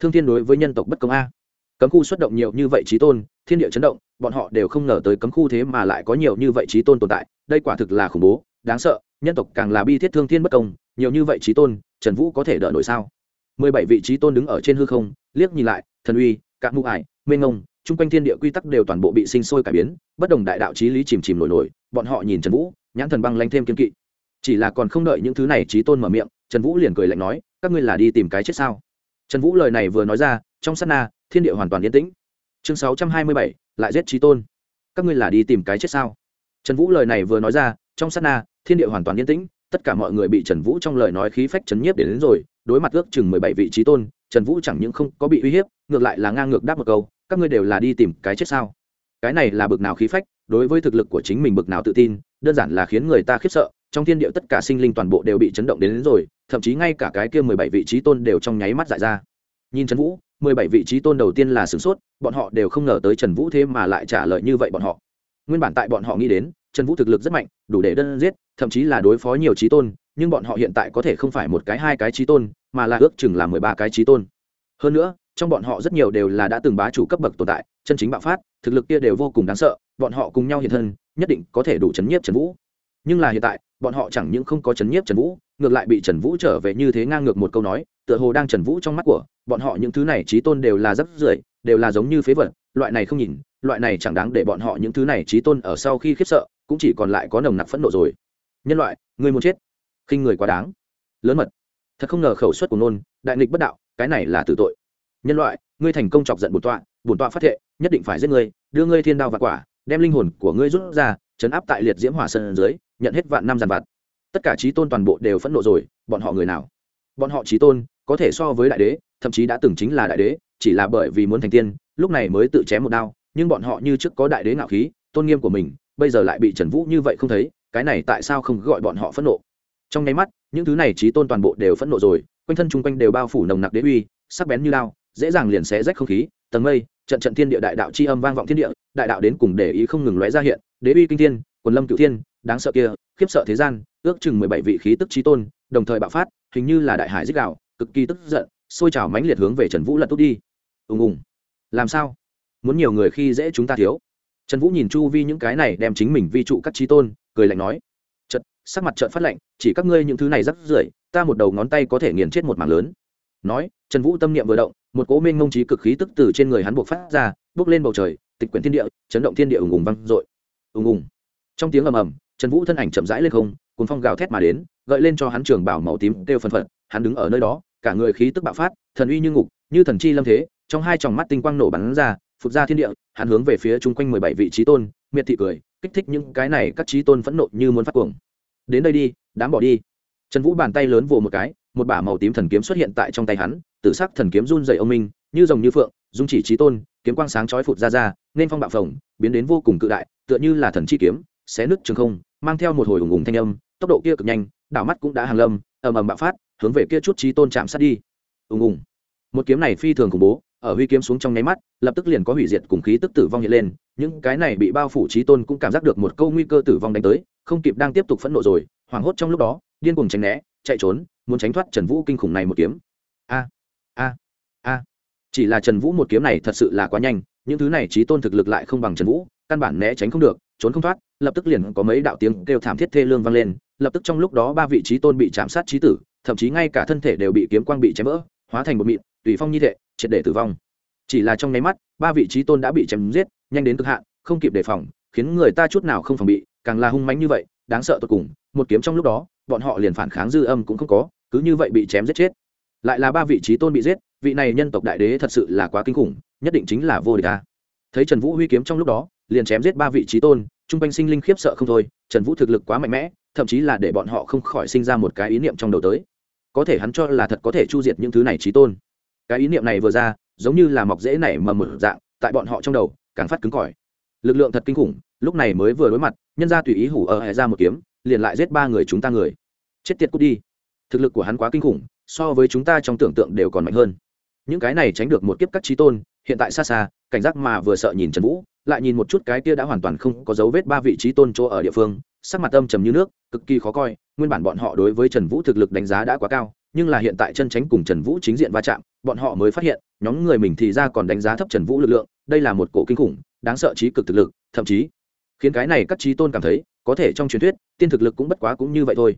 Thương thiên đối với nhân tộc bất công a. Cấm khu xuất động nhiều như vậy trí tôn, thiên địa chấn động, bọn họ đều không ngờ tới cấm khu thế mà lại có nhiều như vậy trí tôn tồn tại, đây quả thực là khủng bố, đáng sợ, nhân tộc càng là bi thiết thương thiên bất công, nhiều như vậy trí tôn trần vũ có thể đỡ nổi sao? Mười bảy vị trí tôn đứng ở trên hư không, liếc nhìn lại, thần uy cạn mụ ải, mênh ngông chung quanh thiên địa quy tắc đều toàn bộ bị sinh sôi cải biến, bất đồng đại đạo trí lý chìm chìm nổi nổi, bọn họ nhìn trần vũ, nhãn thần băng lanh thêm kiên kỵ. Chỉ là còn không đợi những thứ này trí tôn mở miệng, trần vũ liền cười lạnh nói, các ngươi là đi tìm cái chết sao? Trần vũ lời này vừa nói ra, trong sát na, thiên địa hoàn toàn yên tĩnh. Chương sáu trăm hai mươi bảy, lại giết trí tôn. Các ngươi là đi tìm cái chết sao? Trần vũ lời này vừa nói ra, trong sát na, thiên địa hoàn toàn yên tĩnh tất cả mọi người bị trần vũ trong lời nói khí phách chấn nhiếp đến, đến rồi đối mặt ước chừng mười bảy vị trí tôn trần vũ chẳng những không có bị uy hiếp ngược lại là ngang ngược đáp một câu các ngươi đều là đi tìm cái chết sao? Cái này là bực nào khí phách đối với thực lực của chính mình bực nào tự tin đơn giản là khiến người ta khiếp sợ trong thiên địa tất cả sinh linh toàn bộ đều bị chấn động đến, đến rồi thậm chí ngay cả cái kia mười bảy vị trí tôn đều trong nháy mắt dại ra. Nhìn trần vũ mười bảy vị trí tôn đầu tiên là sửng sốt bọn họ đều không ngờ tới trần vũ thế mà lại trả lời như vậy bọn họ. Nguyên bản tại bọn họ nghĩ đến trần vũ thực lực rất mạnh, đủ để đơn giết, thậm chí là đối phó nhiều trí tôn, nhưng bọn họ hiện tại có thể không phải một cái hai cái trí tôn, mà là ước chừng là mười ba cái trí tôn. Hơn nữa, trong bọn họ rất nhiều đều là đã từng bá chủ cấp bậc tồn tại, chân chính bạo phát, thực lực kia đều vô cùng đáng sợ, bọn họ cùng nhau hiện thân, nhất định có thể đủ chấn nhiếp trần vũ. Nhưng là hiện tại, bọn họ chẳng những không có chấn nhiếp trần vũ, ngược lại bị trần vũ trở về như thế ngang ngược một câu nói, tựa hồ đang trần vũ trong mắt của bọn họ những thứ này trí tôn đều là rất rưởi, đều là giống như phế vật, loại này không nhìn, loại này chẳng đáng để bọn họ những thứ này trí tôn ở sau khi khiếp sợ cũng chỉ còn lại có nồng nặc phẫn nộ rồi. Nhân loại người muốn chết. Khinh người quá đáng. Lớn mật. Thật không ngờ khẩu suất của nôn, đại nghịch bất đạo, cái này là tử tội. Nhân loại, ngươi thành công chọc giận bổn tọa bổn tọa phát thệ, nhất định phải giết ngươi, đưa ngươi thiên đao và quả, đem linh hồn của ngươi rút ra chấn áp tại liệt diễm hỏa sơn dưới, nhận hết vạn năm giàn vặt. Tất cả trí tôn toàn bộ đều phẫn nộ rồi, bọn họ người nào? Bọn họ trí tôn, có thể so với đại đế, thậm chí đã từng chính là đại đế, chỉ là bởi vì muốn thành tiên, lúc này mới tự chém một đao, nhưng bọn họ như trước có đại đế ngạo khí, tôn nghiêm của mình bây giờ lại bị trần vũ như vậy không thấy, cái này tại sao không gọi bọn họ phẫn nộ? Trong nháy mắt, những thứ này trí tôn toàn bộ đều phẫn nộ rồi, quanh thân chung quanh đều bao phủ nồng nặc đế uy, sắc bén như lao, dễ dàng liền xé rách không khí, tầng mây, trận trận thiên địa đại đạo c h i âm vang vọng thiên địa, đại đạo đến cùng để ý không ngừng lóe ra hiện, đế uy kinh thiên, quần lâm cựu thiên, đáng sợ kia, khiếp sợ thế gian, ước chừng mười bảy vị khí tức trí tôn, đồng thời bạo phát, hình như là đại hải dích đạo, cực kỳ tức giận xôi trào mãnh liệt hướng về trần vũ lật tốt đi. Ùng ùng. Làm sao? Muốn nhiều người khi dễ chúng ta thiếu trần vũ nhìn chu vi những cái này đem chính mình vi trụ các trí tôn, cười lạnh nói chật sắc mặt trợn phát lạnh, chỉ các ngươi những thứ này rắc rưởi, ta một đầu ngón tay có thể nghiền chết một mảng lớn. Nói, trần vũ tâm niệm vừa động, một cố minh ngông trí cực khí tức từ trên người hắn buộc phát ra, bước lên bầu trời, tịch quyển thiên địa, chấn động thiên địa ùng ùng văng dội. Ùng ùng. Trong tiếng ầm ầm, trần vũ thân ảnh chậm rãi lên không cùng phong gào thét mà đến, gợi lên cho hắn trường bảo màu tím kêu phân phật, hắn đứng ở nơi đó, cả người khí tức bạo phát, thần uy như ngục, như thần chi lâm thế, trong hai tròng mắt tinh quang nổ bắn ra phụt ra thiên địa, hắn hướng về phía chung quanh mười bảy vị trí tôn, miệt thị cười, kích thích những cái này các trí tôn phẫn nộ như muốn phát cuồng. Đến đây đi, đám bỏ đi. Trần vũ bàn tay lớn vồ một cái, một bả màu tím thần kiếm xuất hiện tại trong tay hắn, tử sắc thần kiếm run dày ông minh, như rồng như phượng, dung chỉ trí tôn, kiếm quang sáng chói phụt ra ra, nên phong bạo phồng, biến đến vô cùng cự đại, tựa như là thần chi kiếm, xé nứt trường không, mang theo một hồi ủng ủng thanh âm, tốc độ kia cực nhanh, đảo mắt cũng đã hàng lâm, ầm ầm bạo phát, hướng về kia chút trí tôn chạm sát đi. Ùng ùng. Một kiếm này phi thường khủng bố ở huy kiếm xuống trong nháy mắt, lập tức liền có hủy diệt cùng khí tức tử vong hiện lên, những cái này bị bao phủ trí tôn cũng cảm giác được một câu nguy cơ tử vong đánh tới, không kịp đang tiếp tục phẫn nộ rồi, hoảng hốt trong lúc đó, điên cuồng tránh né, chạy trốn, muốn tránh thoát trần vũ kinh khủng này một kiếm. A a a. Chỉ là trần vũ một kiếm này thật sự là quá nhanh, những thứ này trí tôn thực lực lại không bằng trần vũ, căn bản né tránh không được, trốn không thoát, lập tức liền có mấy đạo tiếng kêu thảm thiết thê lương vang lên, lập tức trong lúc đó ba vị trí tôn bị chạm sát trí tử, thậm chí ngay cả thân thể đều bị kiếm quang bị chém vỡ, hóa thành một mịn, tùy phong như thệ triệt để tử vong. Chỉ là trong nháy mắt, ba vị trí tôn đã bị chém giết, nhanh đến cực hạn, không kịp đề phòng, khiến người ta chút nào không phòng bị, càng là hung mãnh như vậy, đáng sợ tột cùng, một kiếm trong lúc đó, bọn họ liền phản kháng dư âm cũng không có, cứ như vậy bị chém giết chết. Lại là ba vị trí tôn bị giết, vị này nhân tộc đại đế thật sự là quá kinh khủng, nhất định chính là vô địch ta thấy trần vũ huy kiếm trong lúc đó, liền chém giết ba vị trí tôn, chung quanh sinh linh khiếp sợ không thôi, trần vũ thực lực quá mạnh mẽ, thậm chí là để bọn họ không khỏi sinh ra một cái ý niệm trong đầu tới. Có thể hắn cho là thật có thể chu diệt những thứ này trí tôn cái ý niệm này vừa ra, giống như là mọc rễ nảy mầm một dạng, tại bọn họ trong đầu, càng phát cứng cỏi. Lực lượng thật kinh khủng, lúc này mới vừa đối mặt, nhân ra tùy ý hủ ở hệ ra một kiếm, liền lại giết ba người chúng ta người. Chết tiệt cút đi. Thực lực của hắn quá kinh khủng, so với chúng ta trong tưởng tượng đều còn mạnh hơn. Những cái này tránh được một kiếp các trí tôn, hiện tại xa xa, cảnh giác mà vừa sợ nhìn trần vũ, lại nhìn một chút cái kia đã hoàn toàn không có dấu vết ba vị trí tôn chỗ ở địa phương, sắc mặt âm trầm như nước, cực kỳ khó coi, nguyên bản bọn họ đối với trần vũ thực lực đánh giá đã quá cao nhưng là hiện tại chân tránh cùng trần vũ chính diện va chạm, bọn họ mới phát hiện, nhóm người mình thì ra còn đánh giá thấp trần vũ lực lượng, đây là một cổ kinh khủng, đáng sợ trí cực thực lực, thậm chí khiến cái này các trí tôn cảm thấy, có thể trong truyền thuyết, tiên thực lực cũng bất quá cũng như vậy thôi.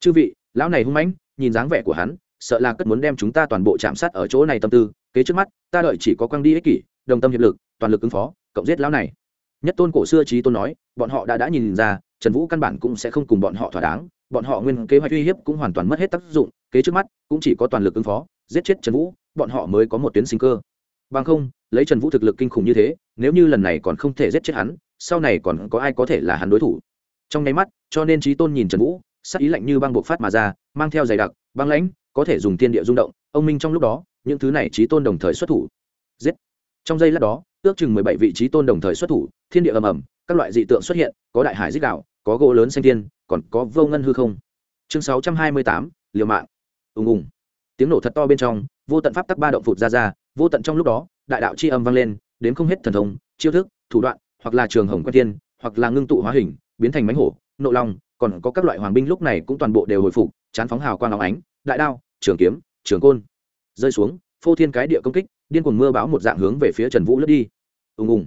Chư vị, lão này hung mãnh, nhìn dáng vẻ của hắn, sợ là cất muốn đem chúng ta toàn bộ chạm sát ở chỗ này tâm tư, kế trước mắt, ta đợi chỉ có quang đi ích kỷ, đồng tâm hiệp lực, toàn lực ứng phó, cộng giết lão này. Nhất tôn cổ xưa trí tôn nói, bọn họ đã đã nhìn ra, trần vũ căn bản cũng sẽ không cùng bọn họ thỏa đáng, bọn họ nguyên kế hoạch uy hiếp cũng hoàn toàn mất hết tác dụng kế trước mắt, cũng chỉ có toàn lực ứng phó, giết chết trần vũ, bọn họ mới có một tuyến sinh cơ. Bằng không, lấy trần vũ thực lực kinh khủng như thế, nếu như lần này còn không thể giết chết hắn, sau này còn có ai có thể là hắn đối thủ? Trong nháy mắt, cho nên trí tôn nhìn trần vũ, sắc ý lạnh như băng buộc phát mà ra, mang theo dày đặc, băng lãnh, có thể dùng tiên địa rung động, ông minh trong lúc đó, những thứ này trí tôn đồng thời xuất thủ. Giết! Trong giây lát đó, ước chừng mười bảy vị trí tôn đồng thời xuất thủ, thiên địa ầm ầm, các loại dị tượng xuất hiện, có đại hải dích đạo, có gỗ lớn xanh thiên còn có vô ngân hư không. Chương sáu trăm hai mươi tám, liều mạng ùng ùng. Tiếng nổ thật to bên trong, vô tận pháp tắc ba động phụt ra ra, vô tận trong lúc đó, đại đạo c h i âm vang lên, đến không hết thần thông, chiêu thức, thủ đoạn, hoặc là trường hồng quan tiên hoặc là ngưng tụ hóa hình, biến thành mánh hổ, nộ long, còn có các loại hoàng binh lúc này cũng toàn bộ đều hồi phục, chán phóng hào quang áo ánh, đại đao, trường kiếm, trường côn, rơi xuống, phô thiên cái địa công kích, điên cuồng mưa bão một dạng hướng về phía trần vũ lướt đi. Ùng ùng.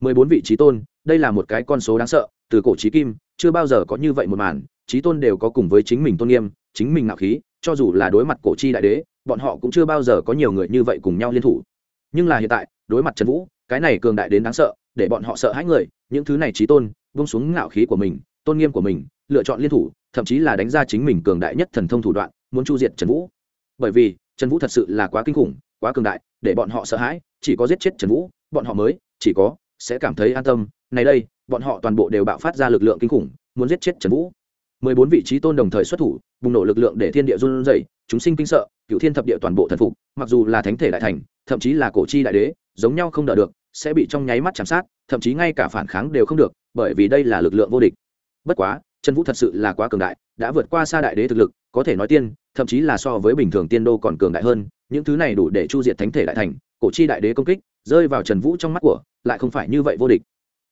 Mười bốn vị trí tôn, đây là một cái con số đáng sợ, từ cổ trí kim, chưa bao giờ có như vậy một màn trí tôn đều có cùng với chính mình tôn nghiêm, chính mình ngạo khí cho dù là đối mặt cổ chi đại đế, bọn họ cũng chưa bao giờ có nhiều người như vậy cùng nhau liên thủ. Nhưng là hiện tại, đối mặt trần vũ, cái này cường đại đến đáng sợ, để bọn họ sợ hãi người, những thứ này trí tôn bông xuống ngạo khí của mình, tôn nghiêm của mình, lựa chọn liên thủ, thậm chí là đánh ra chính mình cường đại nhất thần thông thủ đoạn, muốn chu diệt trần vũ. Bởi vì, trần vũ thật sự là quá kinh khủng, quá cường đại, để bọn họ sợ hãi, chỉ có giết chết trần vũ, bọn họ mới, chỉ có, sẽ cảm thấy an tâm. Này đây, bọn họ toàn bộ đều bạo phát ra lực lượng kinh khủng, muốn giết chết trần vũ mười bốn vị trí tôn đồng thời xuất thủ, bùng nổ lực lượng để thiên địa run rẩy, chúng sinh kinh sợ cựu thiên thập địa toàn bộ thần phục, mặc dù là thánh thể đại thành, thậm chí là cổ chi đại đế, giống nhau không đỡ được, sẽ bị trong nháy mắt chạm sát, thậm chí ngay cả phản kháng đều không được, bởi vì đây là lực lượng vô địch. Bất quá trần vũ thật sự là quá cường đại, đã vượt qua xa đại đế thực lực, có thể nói tiên, thậm chí là so với bình thường tiên đô còn cường đại hơn, những thứ này đủ để chu diệt thánh thể đại thành, cổ chi đại đế công kích, rơi vào trần vũ trong mắt của, lại không phải như vậy vô địch.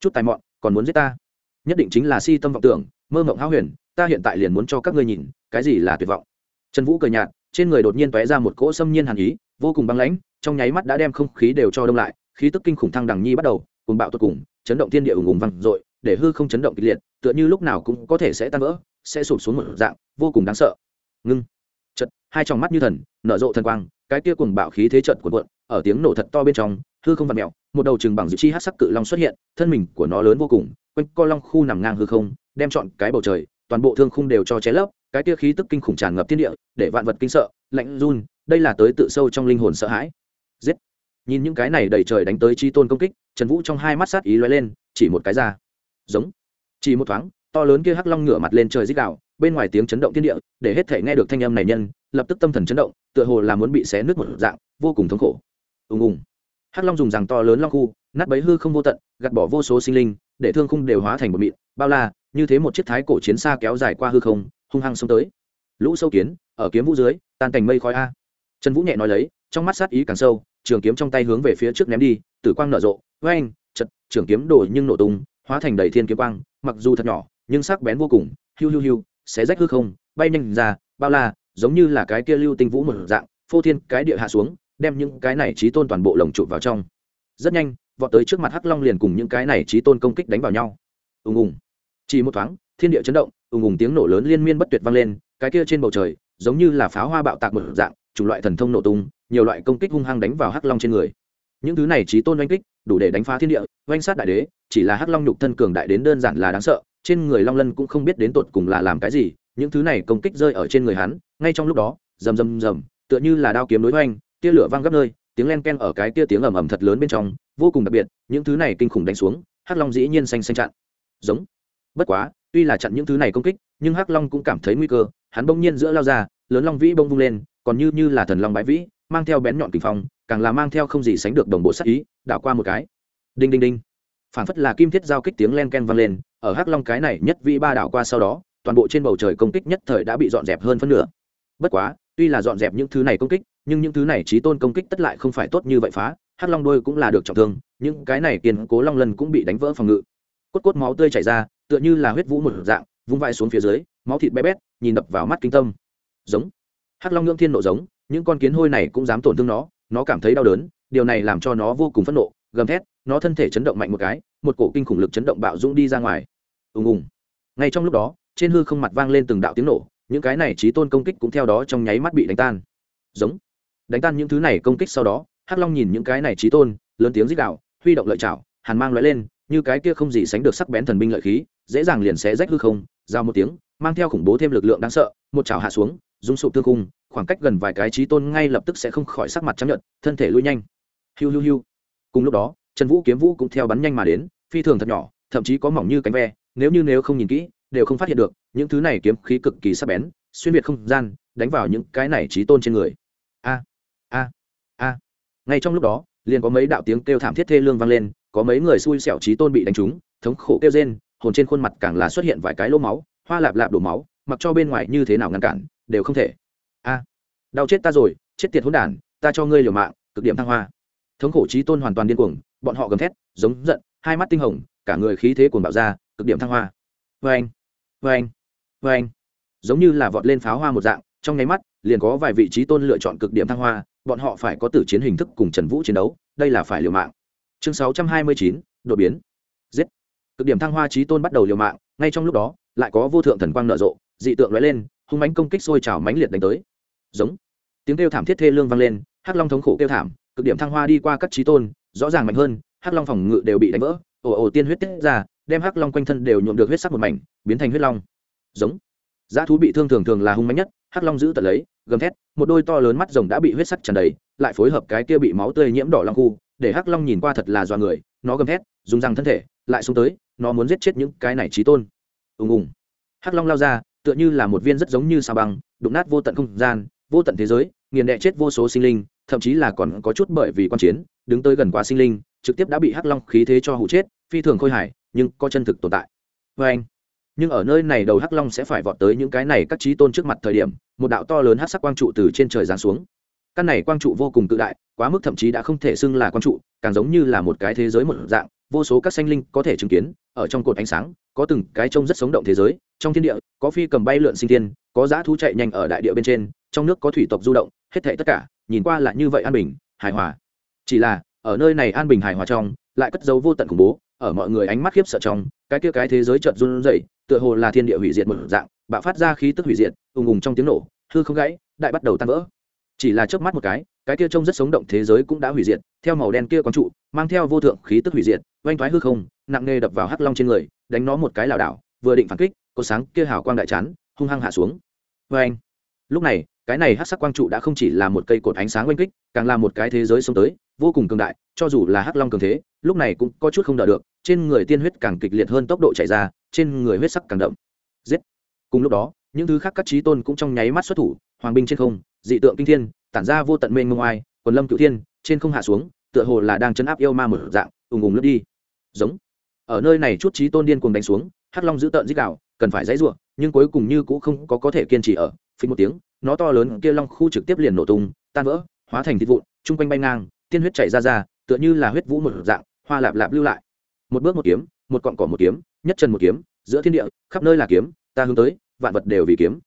Chút tài mọn, còn muốn giết ta? Nhất định chính là si tâm vọng tưởng, mơ mộng háo huyền ta hiện tại liền muốn cho các ngươi nhìn, cái gì là tuyệt vọng. Trần vũ cười nhạt, trên người đột nhiên tóe ra một cỗ xâm nhiên hàn ý, vô cùng băng lãnh, trong nháy mắt đã đem không khí đều cho đông lại, khí tức kinh khủng thăng đằng nhi bắt đầu cùng bạo tột cùng, chấn động thiên địa ùng ùng văng dội, để hư không chấn động kịch liệt, tựa như lúc nào cũng có thể sẽ tan vỡ, sẽ sụp xuống một dạng, vô cùng đáng sợ. Ngưng. Chật hai tròng mắt như thần, nở rộ thần quang, cái kia cùng bạo khí thế trận của cuộn, ở tiếng nổ thật to bên trong, hư không vặn mẹo một đầu chừng bằng dự chi hát sắc cự long xuất hiện, thân mình của nó lớn vô cùng, quanh co long khu nằm ngang hư không, đem chọn cái bầu trời toàn bộ thương khung đều cho cháy lấp, cái kia khí tức kinh khủng tràn ngập thiên địa, để vạn vật kinh sợ, lạnh run, đây là tới tự sâu trong linh hồn sợ hãi. Giết! Nhìn những cái này đầy trời đánh tới chi tôn công kích, trần vũ trong hai mắt sát ý lóe lên, chỉ một cái ra. Giống! Chỉ một thoáng, to lớn kia hắc long ngửa mặt lên trời dích đạo bên ngoài tiếng chấn động thiên địa, để hết thể nghe được thanh âm này nhân, lập tức tâm thần chấn động, tựa hồ là muốn bị xé nước một dạng, vô cùng thống khổ. Ùng ùng! Hắc long dùng rằng to lớn long khu, nát bấy hư không vô tận, gạt bỏ vô số sinh linh, để thương khung đều hóa thành một mịn, bao la như thế một chiếc thái cổ chiến xa kéo dài qua hư không, hung hăng xông tới. Lũ sâu kiến, ở kiếm vũ dưới, tan thành mây khói a. Trần vũ nhẹ nói lấy, trong mắt sát ý càng sâu, trường kiếm trong tay hướng về phía trước ném đi, tử quang nở rộ với anh chật, trường kiếm đổi nhưng nổ tung, hóa thành đầy thiên kiếm quang, mặc dù thật nhỏ, nhưng sắc bén vô cùng, hiu hiu hiu, xé rách hư không, bay nhanh ra, bao la, giống như là cái kia lưu tinh vũ một dạng, phô thiên cái địa hạ xuống, đem những cái này trí tôn toàn bộ lồng chụp vào trong. Rất nhanh, vọt tới trước mặt hắc long liền cùng những cái này trí tôn công kích đánh vào nhau. Ùng ùng chỉ một thoáng, thiên địa chấn động, ùng ùng tiếng nổ lớn liên miên bất tuyệt vang lên, cái kia trên bầu trời, giống như là pháo hoa bạo tạc một dạng, chủng loại thần thông nổ tung, nhiều loại công kích hung hăng đánh vào hắc long trên người. Những thứ này trí tôn oanh kích, đủ để đánh phá thiên địa, oanh sát đại đế, chỉ là hắc long nhục thân cường đại đến đơn giản là đáng sợ, trên người long lân cũng không biết đến tột cùng là làm cái gì, những thứ này công kích rơi ở trên người hắn, ngay trong lúc đó, rầm rầm rầm, tựa như là đao kiếm đối oanh tia lửa văng gấp nơi, tiếng len ken ở cái tia tiếng ầm ầm thật lớn bên trong, vô cùng đặc biệt, những thứ này kinh khủng đánh xuống, hắc long dĩ nhiên xanh xanh chặn. Giống bất quá, tuy là chặn những thứ này công kích, nhưng hắc long cũng cảm thấy nguy cơ, hắn bỗng nhiên giữa lao ra, lớn long vĩ bông vung lên, còn như như là thần long bãi vĩ, mang theo bén nhọn kinh phong, càng là mang theo không gì sánh được đồng bộ sát ý, đảo qua một cái. Đinh đinh đinh. Phản phất là kim thiết giao kích tiếng len ken vang lên, ở hắc long cái này nhất vĩ ba đảo qua sau đó, toàn bộ trên bầu trời công kích nhất thời đã bị dọn dẹp hơn phân nửa. Bất quá, tuy là dọn dẹp những thứ này công kích, nhưng những thứ này trí tôn công kích tất lại không phải tốt như vậy phá, hắc long đôi cũng là được trọng thương, những cái này kiên cố long lần cũng bị đánh vỡ phòng ngự. Cốt cốt máu tươi chảy ra tựa như là huyết vũ một dạng, vung vai xuống phía dưới, máu thịt bé bét, nhìn đập vào mắt kinh tâm. Giống. Hắc long ngưỡng thiên nộ giống, những con kiến hôi này cũng dám tổn thương nó nó cảm thấy đau đớn, điều này làm cho nó vô cùng phẫn nộ, gầm thét, nó thân thể chấn động mạnh một cái, một cổ kinh khủng lực chấn động bạo dũng đi ra ngoài. Ùng ùng. Ngay trong lúc đó, trên hư không mặt vang lên từng đạo tiếng nổ, những cái này trí tôn công kích cũng theo đó trong nháy mắt bị đánh tan. Giống. Đánh tan những thứ này công kích sau đó, hắc long nhìn những cái này trí tôn, lớn tiếng rít đạo huy động lợi chảo, hàn mang loại lên như cái kia không gì sánh được sắc bén thần binh lợi khí, dễ dàng liền xé rách hư không, giao một tiếng, mang theo khủng bố thêm lực lượng đáng sợ, một chảo hạ xuống, rung sụp tương cung khoảng cách gần vài cái trí tôn ngay lập tức sẽ không khỏi sắc mặt trắng nhợt, thân thể lui nhanh. Hiu hiu hiu. Cùng lúc đó, trần vũ kiếm vũ cũng theo bắn nhanh mà đến, phi thường thật nhỏ, thậm chí có mỏng như cánh ve, nếu như nếu không nhìn kỹ, đều không phát hiện được, những thứ này kiếm khí cực kỳ sắc bén, xuyên việt không gian, đánh vào những cái này trí tôn trên người. A a a. Ngay trong lúc đó, liền có mấy đạo tiếng kêu thảm thiết thê lương vang lên có mấy người xui xẻo trí tôn bị đánh trúng, thống khổ kêu rên, hồn trên khuôn mặt càng là xuất hiện vài cái lỗ máu, hoa lạp lạp đổ máu, mặc cho bên ngoài như thế nào ngăn cản, đều không thể. A, đau chết ta rồi, chết tiệt hỗn đản, ta cho ngươi liều mạng, cực điểm thăng hoa. Thống khổ trí tôn hoàn toàn điên cuồng, bọn họ gầm thét, giống giận, hai mắt tinh hồng, cả người khí thế cuồng bạo ra, cực điểm thăng hoa. Vê anh vê anh vê anh giống như là vọt lên pháo hoa một dạng, trong nháy mắt, liền có vài vị trí tôn lựa chọn cực điểm thăng hoa, bọn họ phải có tử chiến hình thức cùng trần vũ chiến đấu, đây là phải liều mạng chương sáu trăm hai mươi chín, đột biến. Giết. Cực điểm thăng hoa trí tôn bắt đầu liều mạng, ngay trong lúc đó, lại có vô thượng thần quang nở rộ, dị tượng lóe lên, hung mánh công kích sôi trào mánh liệt đánh tới. Giống. Tiếng kêu thảm thiết thê lương vang lên, hắc long thống khổ kêu thảm, cực điểm thăng hoa đi qua các trí tôn, rõ ràng mạnh hơn, hắc long phòng ngự đều bị đánh vỡ, ồ ồ tiên huyết tiết ra, đem hắc long quanh thân đều nhuộm được huyết sắc một mảnh, biến thành huyết long. Giống. Giá thú bị thương thường thường là hung mạnh nhất, hắc long giữ tật lấy, gầm thét, một đôi to lớn mắt rồng đã bị huyết sắc tràn đầy, lại phối hợp cái kia bị máu tươi nhiễm đỏ long khu để hắc long nhìn qua thật là do người, nó gầm thét, dùng răng thân thể, lại xuống tới, nó muốn giết chết những cái này trí tôn. Ùng ùng. Hắc long lao ra, tựa như là một viên rất giống như sao băng, đụng nát vô tận không gian, vô tận thế giới, nghiền đẹ chết vô số sinh linh, thậm chí là còn có chút bởi vì quan chiến, đứng tới gần quá sinh linh, trực tiếp đã bị hắc long khí thế cho hụ chết, phi thường khôi hài, nhưng có chân thực tồn tại. Vê anh, nhưng ở nơi này đầu hắc long sẽ phải vọt tới những cái này các trí tôn trước mặt thời điểm, một đạo to lớn hắc sắc quang trụ từ trên trời giáng xuống căn này quang trụ vô cùng tự đại, quá mức thậm chí đã không thể xưng là quang trụ, càng giống như là một cái thế giới một dạng, vô số các sanh linh có thể chứng kiến, ở trong cột ánh sáng, có từng cái trông rất sống động thế giới, trong thiên địa, có phi cầm bay lượn sinh thiên, có dã thú chạy nhanh ở đại địa bên trên, trong nước có thủy tộc du động, hết thảy tất cả, nhìn qua là như vậy an bình, hài hòa. Chỉ là, ở nơi này an bình hài hòa trong, lại cất dấu vô tận khủng bố, ở mọi người ánh mắt khiếp sợ trong, cái kia cái thế giới chợt run rẩy, tựa hồ là thiên địa hủy diệt một dạng, bạo phát ra khí tức hủy diệt, ùng ùng trong tiếng nổ, hư không gãy, đại bắt đầu tan vỡ chỉ là chớp mắt một cái cái kia trông rất sống động thế giới cũng đã hủy diệt, theo màu đen kia quang trụ, mang theo vô thượng khí tức hủy diệt, oanh thoái hư không, nặng nề đập vào hắc long trên người, đánh nó một cái lảo đảo, vừa định phản kích, có sáng kia hào quang đại chán, hung hăng hạ xuống. Vê anh lúc này, cái này hắc sắc quang trụ đã không chỉ là một cây cột ánh sáng oanh kích, càng là một cái thế giới sống tới, vô cùng cường đại, cho dù là hắc long cường thế, lúc này cũng có chút không đỡ được, trên người tiên huyết càng kịch liệt hơn tốc độ chạy ra, trên người huyết sắc càng đậm. Giết! Cùng lúc đó, những thứ khác các trí tôn cũng trong nháy mắt xuất thủ hoàng binh trên không, dị tượng kinh thiên, tản ra vô tận mênh mông ai quần lâm cựu thiên, trên không hạ xuống, tựa hồ là đang chấn áp yêu ma mở dạng, ùng ùng lướt đi. Giống. Ở nơi này chút trí tôn điên cuồng đánh xuống, hắc long giữ tợn dích đạo, cần phải dãy ruộng nhưng cuối cùng như cũng không có có thể kiên trì ở phí một tiếng, nó to lớn kia long khu trực tiếp liền nổ tung, tan vỡ, hóa thành thịt vụn, chung quanh bay ngang, tiên huyết chảy ra ra, tựa như là huyết vũ một dạng, hoa lạp lạp lưu lại. Một bước một kiếm, một cọn cỏ một kiếm, nhất chân một kiếm, giữa thiên địa, khắp nơi là kiếm, ta hướng tới, vạn vật đều vì kiếm.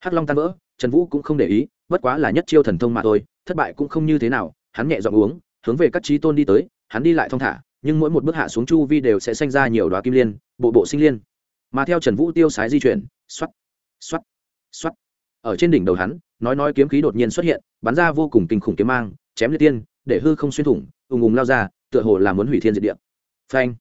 Hắc long tan vỡ trần vũ cũng không để ý, bất quá là nhất chiêu thần thông mà thôi, thất bại cũng không như thế nào, hắn nhẹ dọn uống, hướng về các trí tôn đi tới, hắn đi lại thong thả, nhưng mỗi một bước hạ xuống chu vi đều sẽ sinh ra nhiều đoá kim liên, bộ bộ sinh liên. Mà theo trần vũ tiêu sái di chuyển xoắt xoắt xoắt ở trên đỉnh đầu hắn, nói nói kiếm khí đột nhiên xuất hiện, bắn ra vô cùng kinh khủng kiếm mang, chém liệt tiên, để hư không xuyên thủng, ùng ùng lao ra, tựa hồ là muốn hủy thiên diệt địa. Phanh.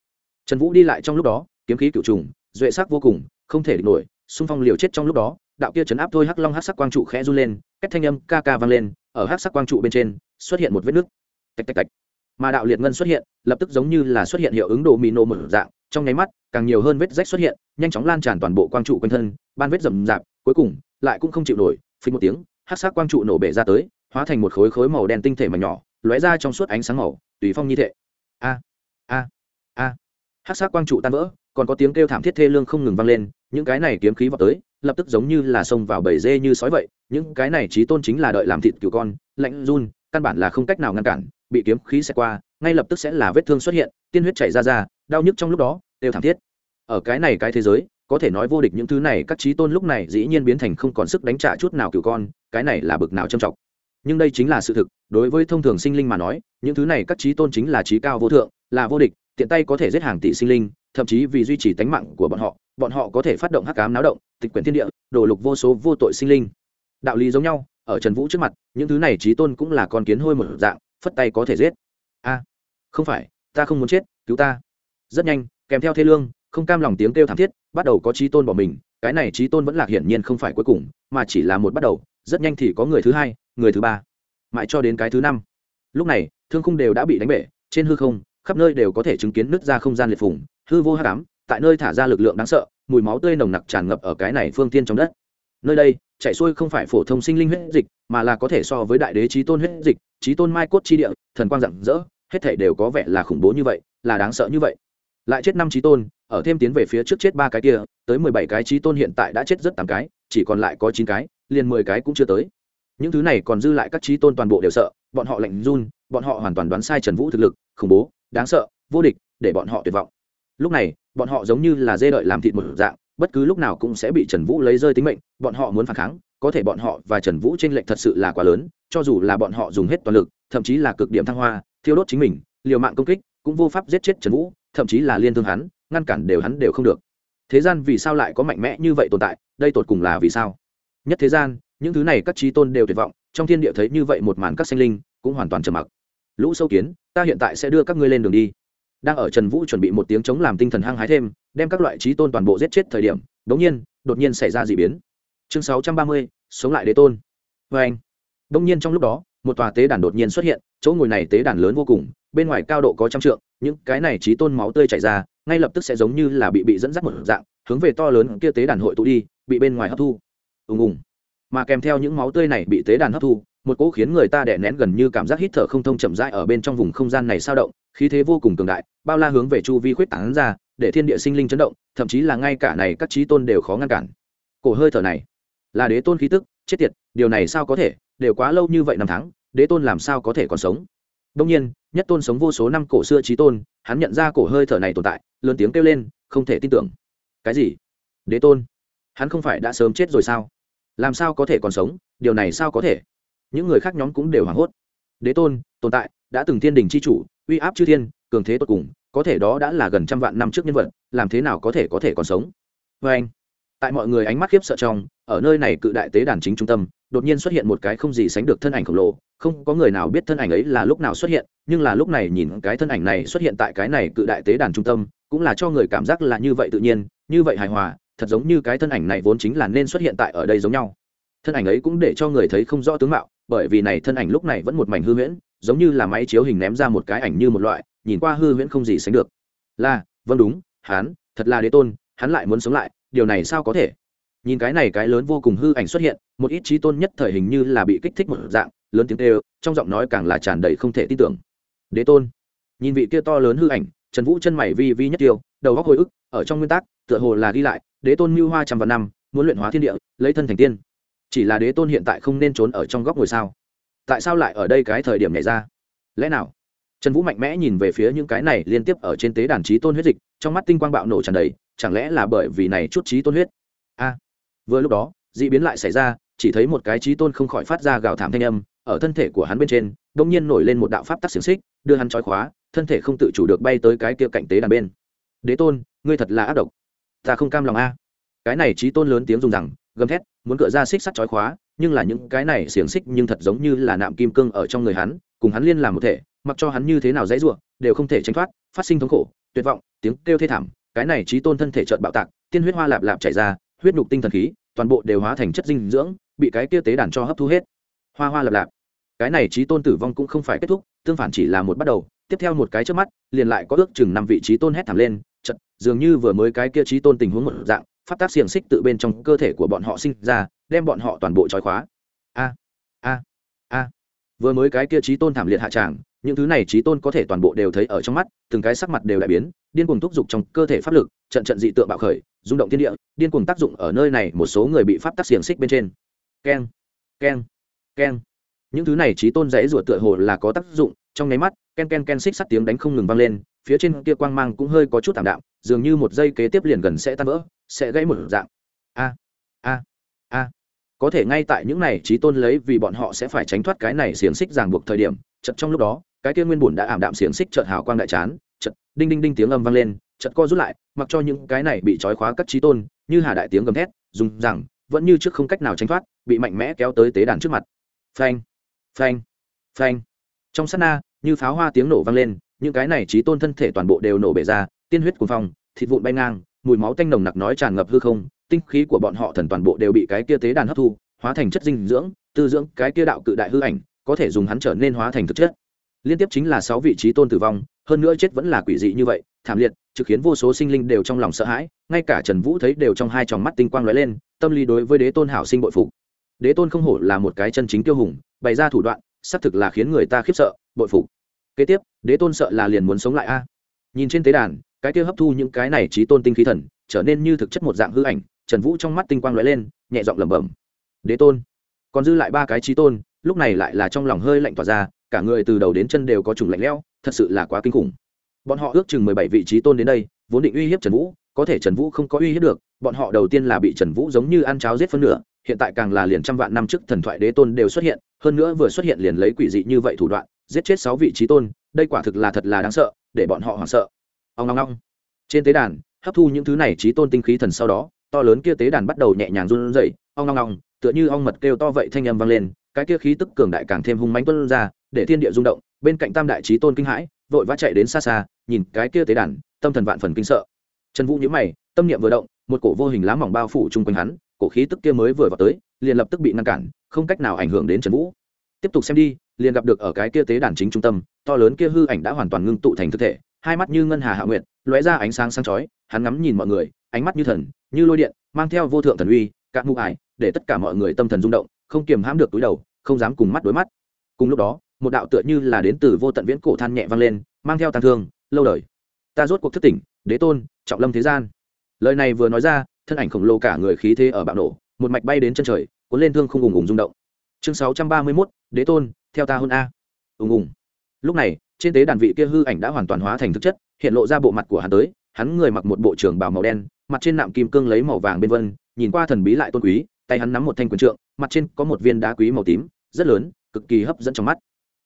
Trần vũ đi lại trong lúc đó, kiếm khí cựu trùng, duệ sắc vô cùng, không thể địch nổi, xung phong liều chết trong lúc đó đạo kia chấn áp thôi hắc long hắc sắc quang trụ khẽ run lên cách thanh âm ca ca vang lên, ở hắc sắc quang trụ bên trên, xuất hiện một vết nứt tạch tạch tạch. Mà đạo liệt ngân xuất hiện, lập tức giống như là xuất hiện hiệu ứng đồ mì nổ mở dạng, trong nháy mắt, càng nhiều hơn vết rách xuất hiện, nhanh chóng lan tràn toàn bộ quang trụ quanh thân, ban vết rầm rạp, cuối cùng, lại cũng không chịu nổi phí một tiếng, hắc sắc quang trụ nổ bể ra tới, hóa thành một khối khối màu đen tinh thể mà nhỏ, lóe ra trong suốt ánh sáng màu, tùy phong như thế. A a hát hắc sắc quang trụ tan vỡ, còn có tiếng kêu thảm thiết thê lương không ngừng vang lên, những cái này kiếm khí vào tới, lập tức giống như là xông vào bầy dê như sói vậy, những cái này trí tôn chính là đợi làm thịt cừu con, lạnh run, căn bản là không cách nào ngăn cản, bị kiếm khí xẹt qua, ngay lập tức sẽ là vết thương xuất hiện, tiên huyết chảy ra ra, đau nhức trong lúc đó, đều thảm thiết. Ở cái này cái thế giới, có thể nói vô địch những thứ này, các trí tôn lúc này dĩ nhiên biến thành không còn sức đánh trả chút nào cừu con, cái này là bực nào trầm trọng. Nhưng đây chính là sự thực, đối với thông thường sinh linh mà nói, những thứ này các trí tôn chính là trí cao vô thượng, là vô địch tiện tay có thể giết hàng tỷ sinh linh, thậm chí vì duy trì tánh mạng của bọn họ bọn họ có thể phát động hắc cám náo động, tịch quyển thiên địa, đổ lục vô số vô tội sinh linh. Đạo lý giống nhau, ở trần vũ trước mặt, những thứ này trí tôn cũng là con kiến hôi một dạng, phất tay có thể giết. A, không phải, ta không muốn chết, cứu ta. Rất nhanh, kèm theo thê lương, không cam lòng tiếng kêu thảm thiết, bắt đầu có trí tôn bỏ mình, cái này trí tôn vẫn lạc hiển nhiên không phải cuối cùng, mà chỉ là một bắt đầu, rất nhanh thì có người thứ hai, người thứ ba. Mãi cho đến cái thứ năm. Lúc này, thương khung đều đã bị đánh bể, trên hư không khắp nơi đều có thể chứng kiến nứt ra không gian liệt phủng hư vô hát cám tại nơi thả ra lực lượng đáng sợ, mùi máu tươi nồng nặc tràn ngập ở cái này phương tiên trong đất. Nơi đây, chạy xuôi không phải phổ thông sinh linh huyết dịch, mà là có thể so với đại đế trí tôn huyết dịch trí tôn mai cốt chi địa, thần quang rạng rỡ, hết thể đều có vẻ là khủng bố như vậy, là đáng sợ như vậy. Lại chết năm trí tôn, ở thêm tiến về phía trước chết ba cái kia, tới mười bảy cái trí tôn hiện tại đã chết rất tám cái, chỉ còn lại có chín cái, liền mười cái cũng chưa tới. Những thứ này còn dư lại các trí tôn toàn bộ đều sợ, bọn họ lạnh run, bọn họ hoàn toàn đoán sai trần vũ thực lực, khủng bố đáng sợ, vô địch, để bọn họ tuyệt vọng. Lúc này, bọn họ giống như là dê đợi làm thịt một dạng, bất cứ lúc nào cũng sẽ bị trần vũ lấy rơi tính mệnh, bọn họ muốn phản kháng, có thể bọn họ và trần vũ t r ê n lệch thật sự là quá lớn, cho dù là bọn họ dùng hết toàn lực, thậm chí là cực điểm thăng hoa, thiêu đốt chính mình, liều mạng công kích, cũng vô pháp giết chết trần vũ, thậm chí là liên thương hắn, ngăn cản đều hắn đều không được. Thế gian vì sao lại có mạnh mẽ như vậy tồn tại, đây tột cùng là vì sao? Nhất thế gian, những thứ này các trí tôn đều tuyệt vọng, trong thiên địa thấy như vậy một màn các sinh linh, cũng hoàn toàn trầm mặc. Lũ sâu kiến ta hiện tại sẽ đưa các ngươi lên đường đi. Đang ở trần vũ chuẩn bị một tiếng chống làm tinh thần hăng hái thêm, đem các loại trí tôn toàn bộ giết chết thời điểm, đống nhiên, đột nhiên xảy ra d ị biến. Chương sáu trăm ba mươi, sống lại đế tôn. Vê anh, đống nhiên trong lúc đó, một tòa tế đàn đột nhiên xuất hiện, chỗ ngồi này tế đàn lớn vô cùng, bên ngoài cao độ có trăm trượng, những cái này trí tôn máu tươi chảy ra, ngay lập tức sẽ giống như là bị bị dẫn dắt một dạng, hướng về to lớn kia tế đàn hội tụ đi, bị bên ngoài hấp thu. Ùng ùng. Mà kèm theo những máu tươi này bị tế đàn hấp thu một cỗ khiến người ta đè nén gần như cảm giác hít thở không thông chậm rãi ở bên trong vùng không gian này sao động, khí thế vô cùng cường đại, bao la hướng về chu vi khuyết tảng ra, để thiên địa sinh linh chấn động, thậm chí là ngay cả này các trí tôn đều khó ngăn cản. Cổ hơi thở này, là đế tôn khí tức, chết tiệt, điều này sao có thể, đều quá lâu như vậy năm tháng, đế tôn làm sao có thể còn sống? Đông nhiên, nhất tôn sống vô số năm cổ xưa trí tôn, hắn nhận ra cổ hơi thở này tồn tại, lớn tiếng kêu lên, không thể tin tưởng. Cái gì? Đế tôn? Hắn không phải đã sớm chết rồi sao? Làm sao có thể còn sống? Điều này sao có thể? Những người khác nhóm cũng đều hoảng hốt. Đế tôn, tồn tại, đã từng thiên đình c h i chủ, uy áp chư thiên, cường thế tột cùng, có thể đó đã là gần trăm vạn năm trước nhân vật, làm thế nào có thể có thể còn sống? Vê anh, tại mọi người ánh mắt khiếp sợ trong, ở nơi này cự đại tế đàn chính trung tâm, đột nhiên xuất hiện một cái không gì sánh được thân ảnh khổng lồ, không có người nào biết thân ảnh ấy là lúc nào xuất hiện, nhưng là lúc này nhìn cái thân ảnh này xuất hiện tại cái này cự đại tế đàn trung tâm, cũng là cho người cảm giác là như vậy tự nhiên, như vậy hài hòa, thật giống như cái thân ảnh này vốn chính là nên xuất hiện tại ở đây giống nhau thân ảnh ấy cũng để cho người thấy không rõ tướng mạo, bởi vì này thân ảnh lúc này vẫn một mảnh hư huyễn, giống như là máy chiếu hình ném ra một cái ảnh như một loại, nhìn qua hư huyễn không gì sánh được. Là vâng đúng, hắn, thật là đế tôn, hắn lại muốn sống lại, điều này sao có thể? Nhìn cái này cái lớn vô cùng hư ảnh xuất hiện, một ít trí tôn nhất thời hình như là bị kích thích một dạng, lớn tiếng kêu, trong giọng nói càng là tràn đầy không thể tin tưởng. Đế tôn, nhìn vị kia to lớn hư ảnh, trần vũ chân mày vi vi nhất tiêu, đầu góc hồi ức, ở trong nguyên tắc, tựa hồ là đi lại, đế tôn mưu hoa trăm vạn năm, muốn luyện hóa thiên địa, lấy thân thành tiên chỉ là đế tôn hiện tại không nên trốn ở trong góc ngồi sao? Tại sao lại ở đây cái thời điểm này ra? Lẽ nào? Trần vũ mạnh mẽ nhìn về phía những cái này liên tiếp ở trên tế đàn trí tôn huyết dịch, trong mắt tinh quang bạo nổ tràn đầy, chẳng lẽ là bởi vì này chút trí tôn huyết? A! Vừa lúc đó, d ị biến lại xảy ra, chỉ thấy một cái trí tôn không khỏi phát ra gào thảm thanh âm, ở thân thể của hắn bên trên đ ỗ n g nhiên nổi lên một đạo pháp tắc xiềng xích, đưa hắn trói khóa, thân thể không tự chủ được bay tới cái kia cạnh tế đàn bên. Đế tôn, ngươi thật là ác độc. Ta không cam lòng a. Cái này trí tôn lớn tiếng dùng rằng, gầm thét muốn cựa ra xích sắt trói khóa, nhưng là những cái này xiềng xích nhưng thật giống như là nạm kim cương ở trong người hắn, cùng hắn liên làm một thể, mặc cho hắn như thế nào dãy ruộng đều không thể tránh thoát, phát sinh thống khổ, tuyệt vọng, tiếng kêu thê thảm, cái này trí tôn thân thể trợn bạo tạc, tiên huyết hoa lạp lạp chảy ra, huyết nhục tinh thần khí, toàn bộ đều hóa thành chất dinh dưỡng, bị cái kia tế đàn cho hấp thu hết. Hoa hoa lạp lạp. Cái này trí tôn tử vong cũng không phải kết thúc, tương phản chỉ là một bắt đầu, tiếp theo một cái trước mắt, liền lại có ước chừng năm vị trí tôn hét thảm lên chật dường như vừa mới cái kia trí tôn tình huống một dạng Pháp tác xiềng xích tự bên trong cơ thể của bọn họ sinh ra, đem bọn họ toàn bộ trói khóa. A a a. Vừa mới cái kia trí tôn thảm liệt hạ tràng, những thứ này trí tôn có thể toàn bộ đều thấy ở trong mắt, từng cái sắc mặt đều đại biến, điên cuồng thúc giục trong cơ thể pháp lực, trận trận dị tượng bạo khởi, rung động thiên địa, điên cuồng tác dụng ở nơi này một số người bị pháp tắc xiềng xích bên trên. Keng keng keng. Những thứ này trí tôn dãy rủa tựa hồ là có tác dụng, trong nháy mắt, ken ken ken xích sắt tiếng đánh không ngừng vang lên, phía trên kia quang mang cũng hơi có chút thảm đạm, dường như một giây kế tiếp liền gần sẽ tan vỡ sẽ gãy một dạng. A a a. Có thể ngay tại những này trí tôn lấy vì bọn họ sẽ phải tránh thoát cái này xiềng xích ràng buộc thời điểm chật trong lúc đó, cái kia nguyên bùn đã ảm đạm xiềng xích chợt hào quang đại chán, chợt đinh đinh đinh tiếng âm vang lên, chợt co rút lại, mặc cho những cái này bị trói khóa các trí tôn, như hà đại tiếng gầm thét, dùng rằng, vẫn như trước không cách nào tránh thoát, bị mạnh mẽ kéo tới tế đàn trước mặt. Phanh phanh phanh. Trong sát na, như pháo hoa tiếng nổ vang lên, những cái này trí tôn thân thể toàn bộ đều nổ bể ra, tiên huyết cuồng phong, thịt vụn bay ngang mùi máu tanh nồng nặc nói tràn ngập hư không, tinh khí của bọn họ thần toàn bộ đều bị cái kia tế đàn hấp thu, hóa thành chất dinh dưỡng, tư dưỡng cái kia đạo cự đại hư ảnh, có thể dùng hắn trở nên hóa thành thực chất. Liên tiếp chính là sáu vị trí tôn tử vong, hơn nữa chết vẫn là quỷ dị như vậy, thảm liệt, trực khiến vô số sinh linh đều trong lòng sợ hãi, ngay cả trần vũ thấy đều trong hai tròng mắt tinh quang lóe lên, tâm lý đối với đế tôn hảo sinh bội phục. Đế tôn không hổ là một cái chân chính tiêu hùng, bày ra thủ đoạn, xác thực là khiến người ta khiếp sợ, bội phục. Kế tiếp, đế tôn sợ là liền muốn sống lại a. Nhìn trên tế đàn cái kia hấp thu những cái này trí tôn tinh khí thần, trở nên như thực chất một dạng hư ảnh, trần vũ trong mắt tinh quang lóe lên, nhẹ giọng lẩm bẩm. Đế tôn, còn dư lại ba cái trí tôn, lúc này lại là trong lòng hơi lạnh tỏa ra, cả người từ đầu đến chân đều có chủng lạnh lẽo, thật sự là quá kinh khủng. Bọn họ ước chừng mười bảy vị trí tôn đến đây, vốn định uy hiếp trần vũ, có thể trần vũ không có uy hiếp được, bọn họ đầu tiên là bị trần vũ giống như ăn cháo giết phân nửa, hiện tại càng là liền trăm vạn năm trước thần thoại đế tôn đều xuất hiện, hơn nữa vừa xuất hiện liền lấy quỷ dị như vậy thủ đoạn, giết chết sáu vị trí tôn, đây quả thực là thật là đáng sợ, để bọn họ hoảng sợ ông long long trên tế đàn, hấp thu những thứ này trí tôn tinh khí thần sau đó, to lớn kia tế đàn bắt đầu nhẹ nhàng run rẩy. Ong long long tựa như ong mật kêu to vậy thanh âm vang lên, cái kia khí tức cường đại càng thêm hung mãnh tuôn ra, để thiên địa rung động, bên cạnh tam đại trí tôn kinh hãi, vội vã chạy đến xa xa, nhìn cái kia tế đàn, tâm thần vạn phần kinh sợ. Trần vũ nhíu mày, tâm niệm vừa động, một cổ vô hình lá mỏng bao phủ chung quanh hắn, cổ khí tức kia mới vừa vào tới, liền lập tức bị ngăn cản, không cách nào ảnh hưởng đến trần vũ. Tiếp tục xem đi, liền gặp được ở cái kia tế đàn chính trung tâm, to lớn kia hư ảnh đã hoàn toàn ngưng tụ thành thực thể hai mắt như ngân hà hạ nguyện lóe ra ánh sáng sáng chói hắn ngắm nhìn mọi người ánh mắt như thần như lôi điện mang theo vô thượng thần uy cạn mụ ải để tất cả mọi người tâm thần rung động không kiềm hãm được túi đầu không dám cùng mắt đối mắt. Cùng lúc đó một đạo tựa như là đến từ vô tận viễn cổ than nhẹ vang lên mang theo tàn thương lâu đời. Ta rốt cuộc thức tỉnh đế tôn trọng lâm thế gian. Lời này vừa nói ra thân ảnh khổng lồ cả người khí thế ở bạo nổ một mạch bay đến chân trời cuốn lên thương không ùng ùng rung động. Chương sáu trăm ba mươi 631, đế tôn theo ta hôn a. Ùng ùng. Lúc này trên tế đàn vị kia hư ảnh đã hoàn toàn hóa thành thực chất, hiện lộ ra bộ mặt của hắn tới, hắn người mặc một bộ trưởng bào màu đen, mặt trên nạm kim cương lấy màu vàng bên vân, nhìn qua thần bí lại tôn quý, tay hắn nắm một thanh quyền trượng, mặt trên có một viên đá quý màu tím, rất lớn, cực kỳ hấp dẫn trong mắt.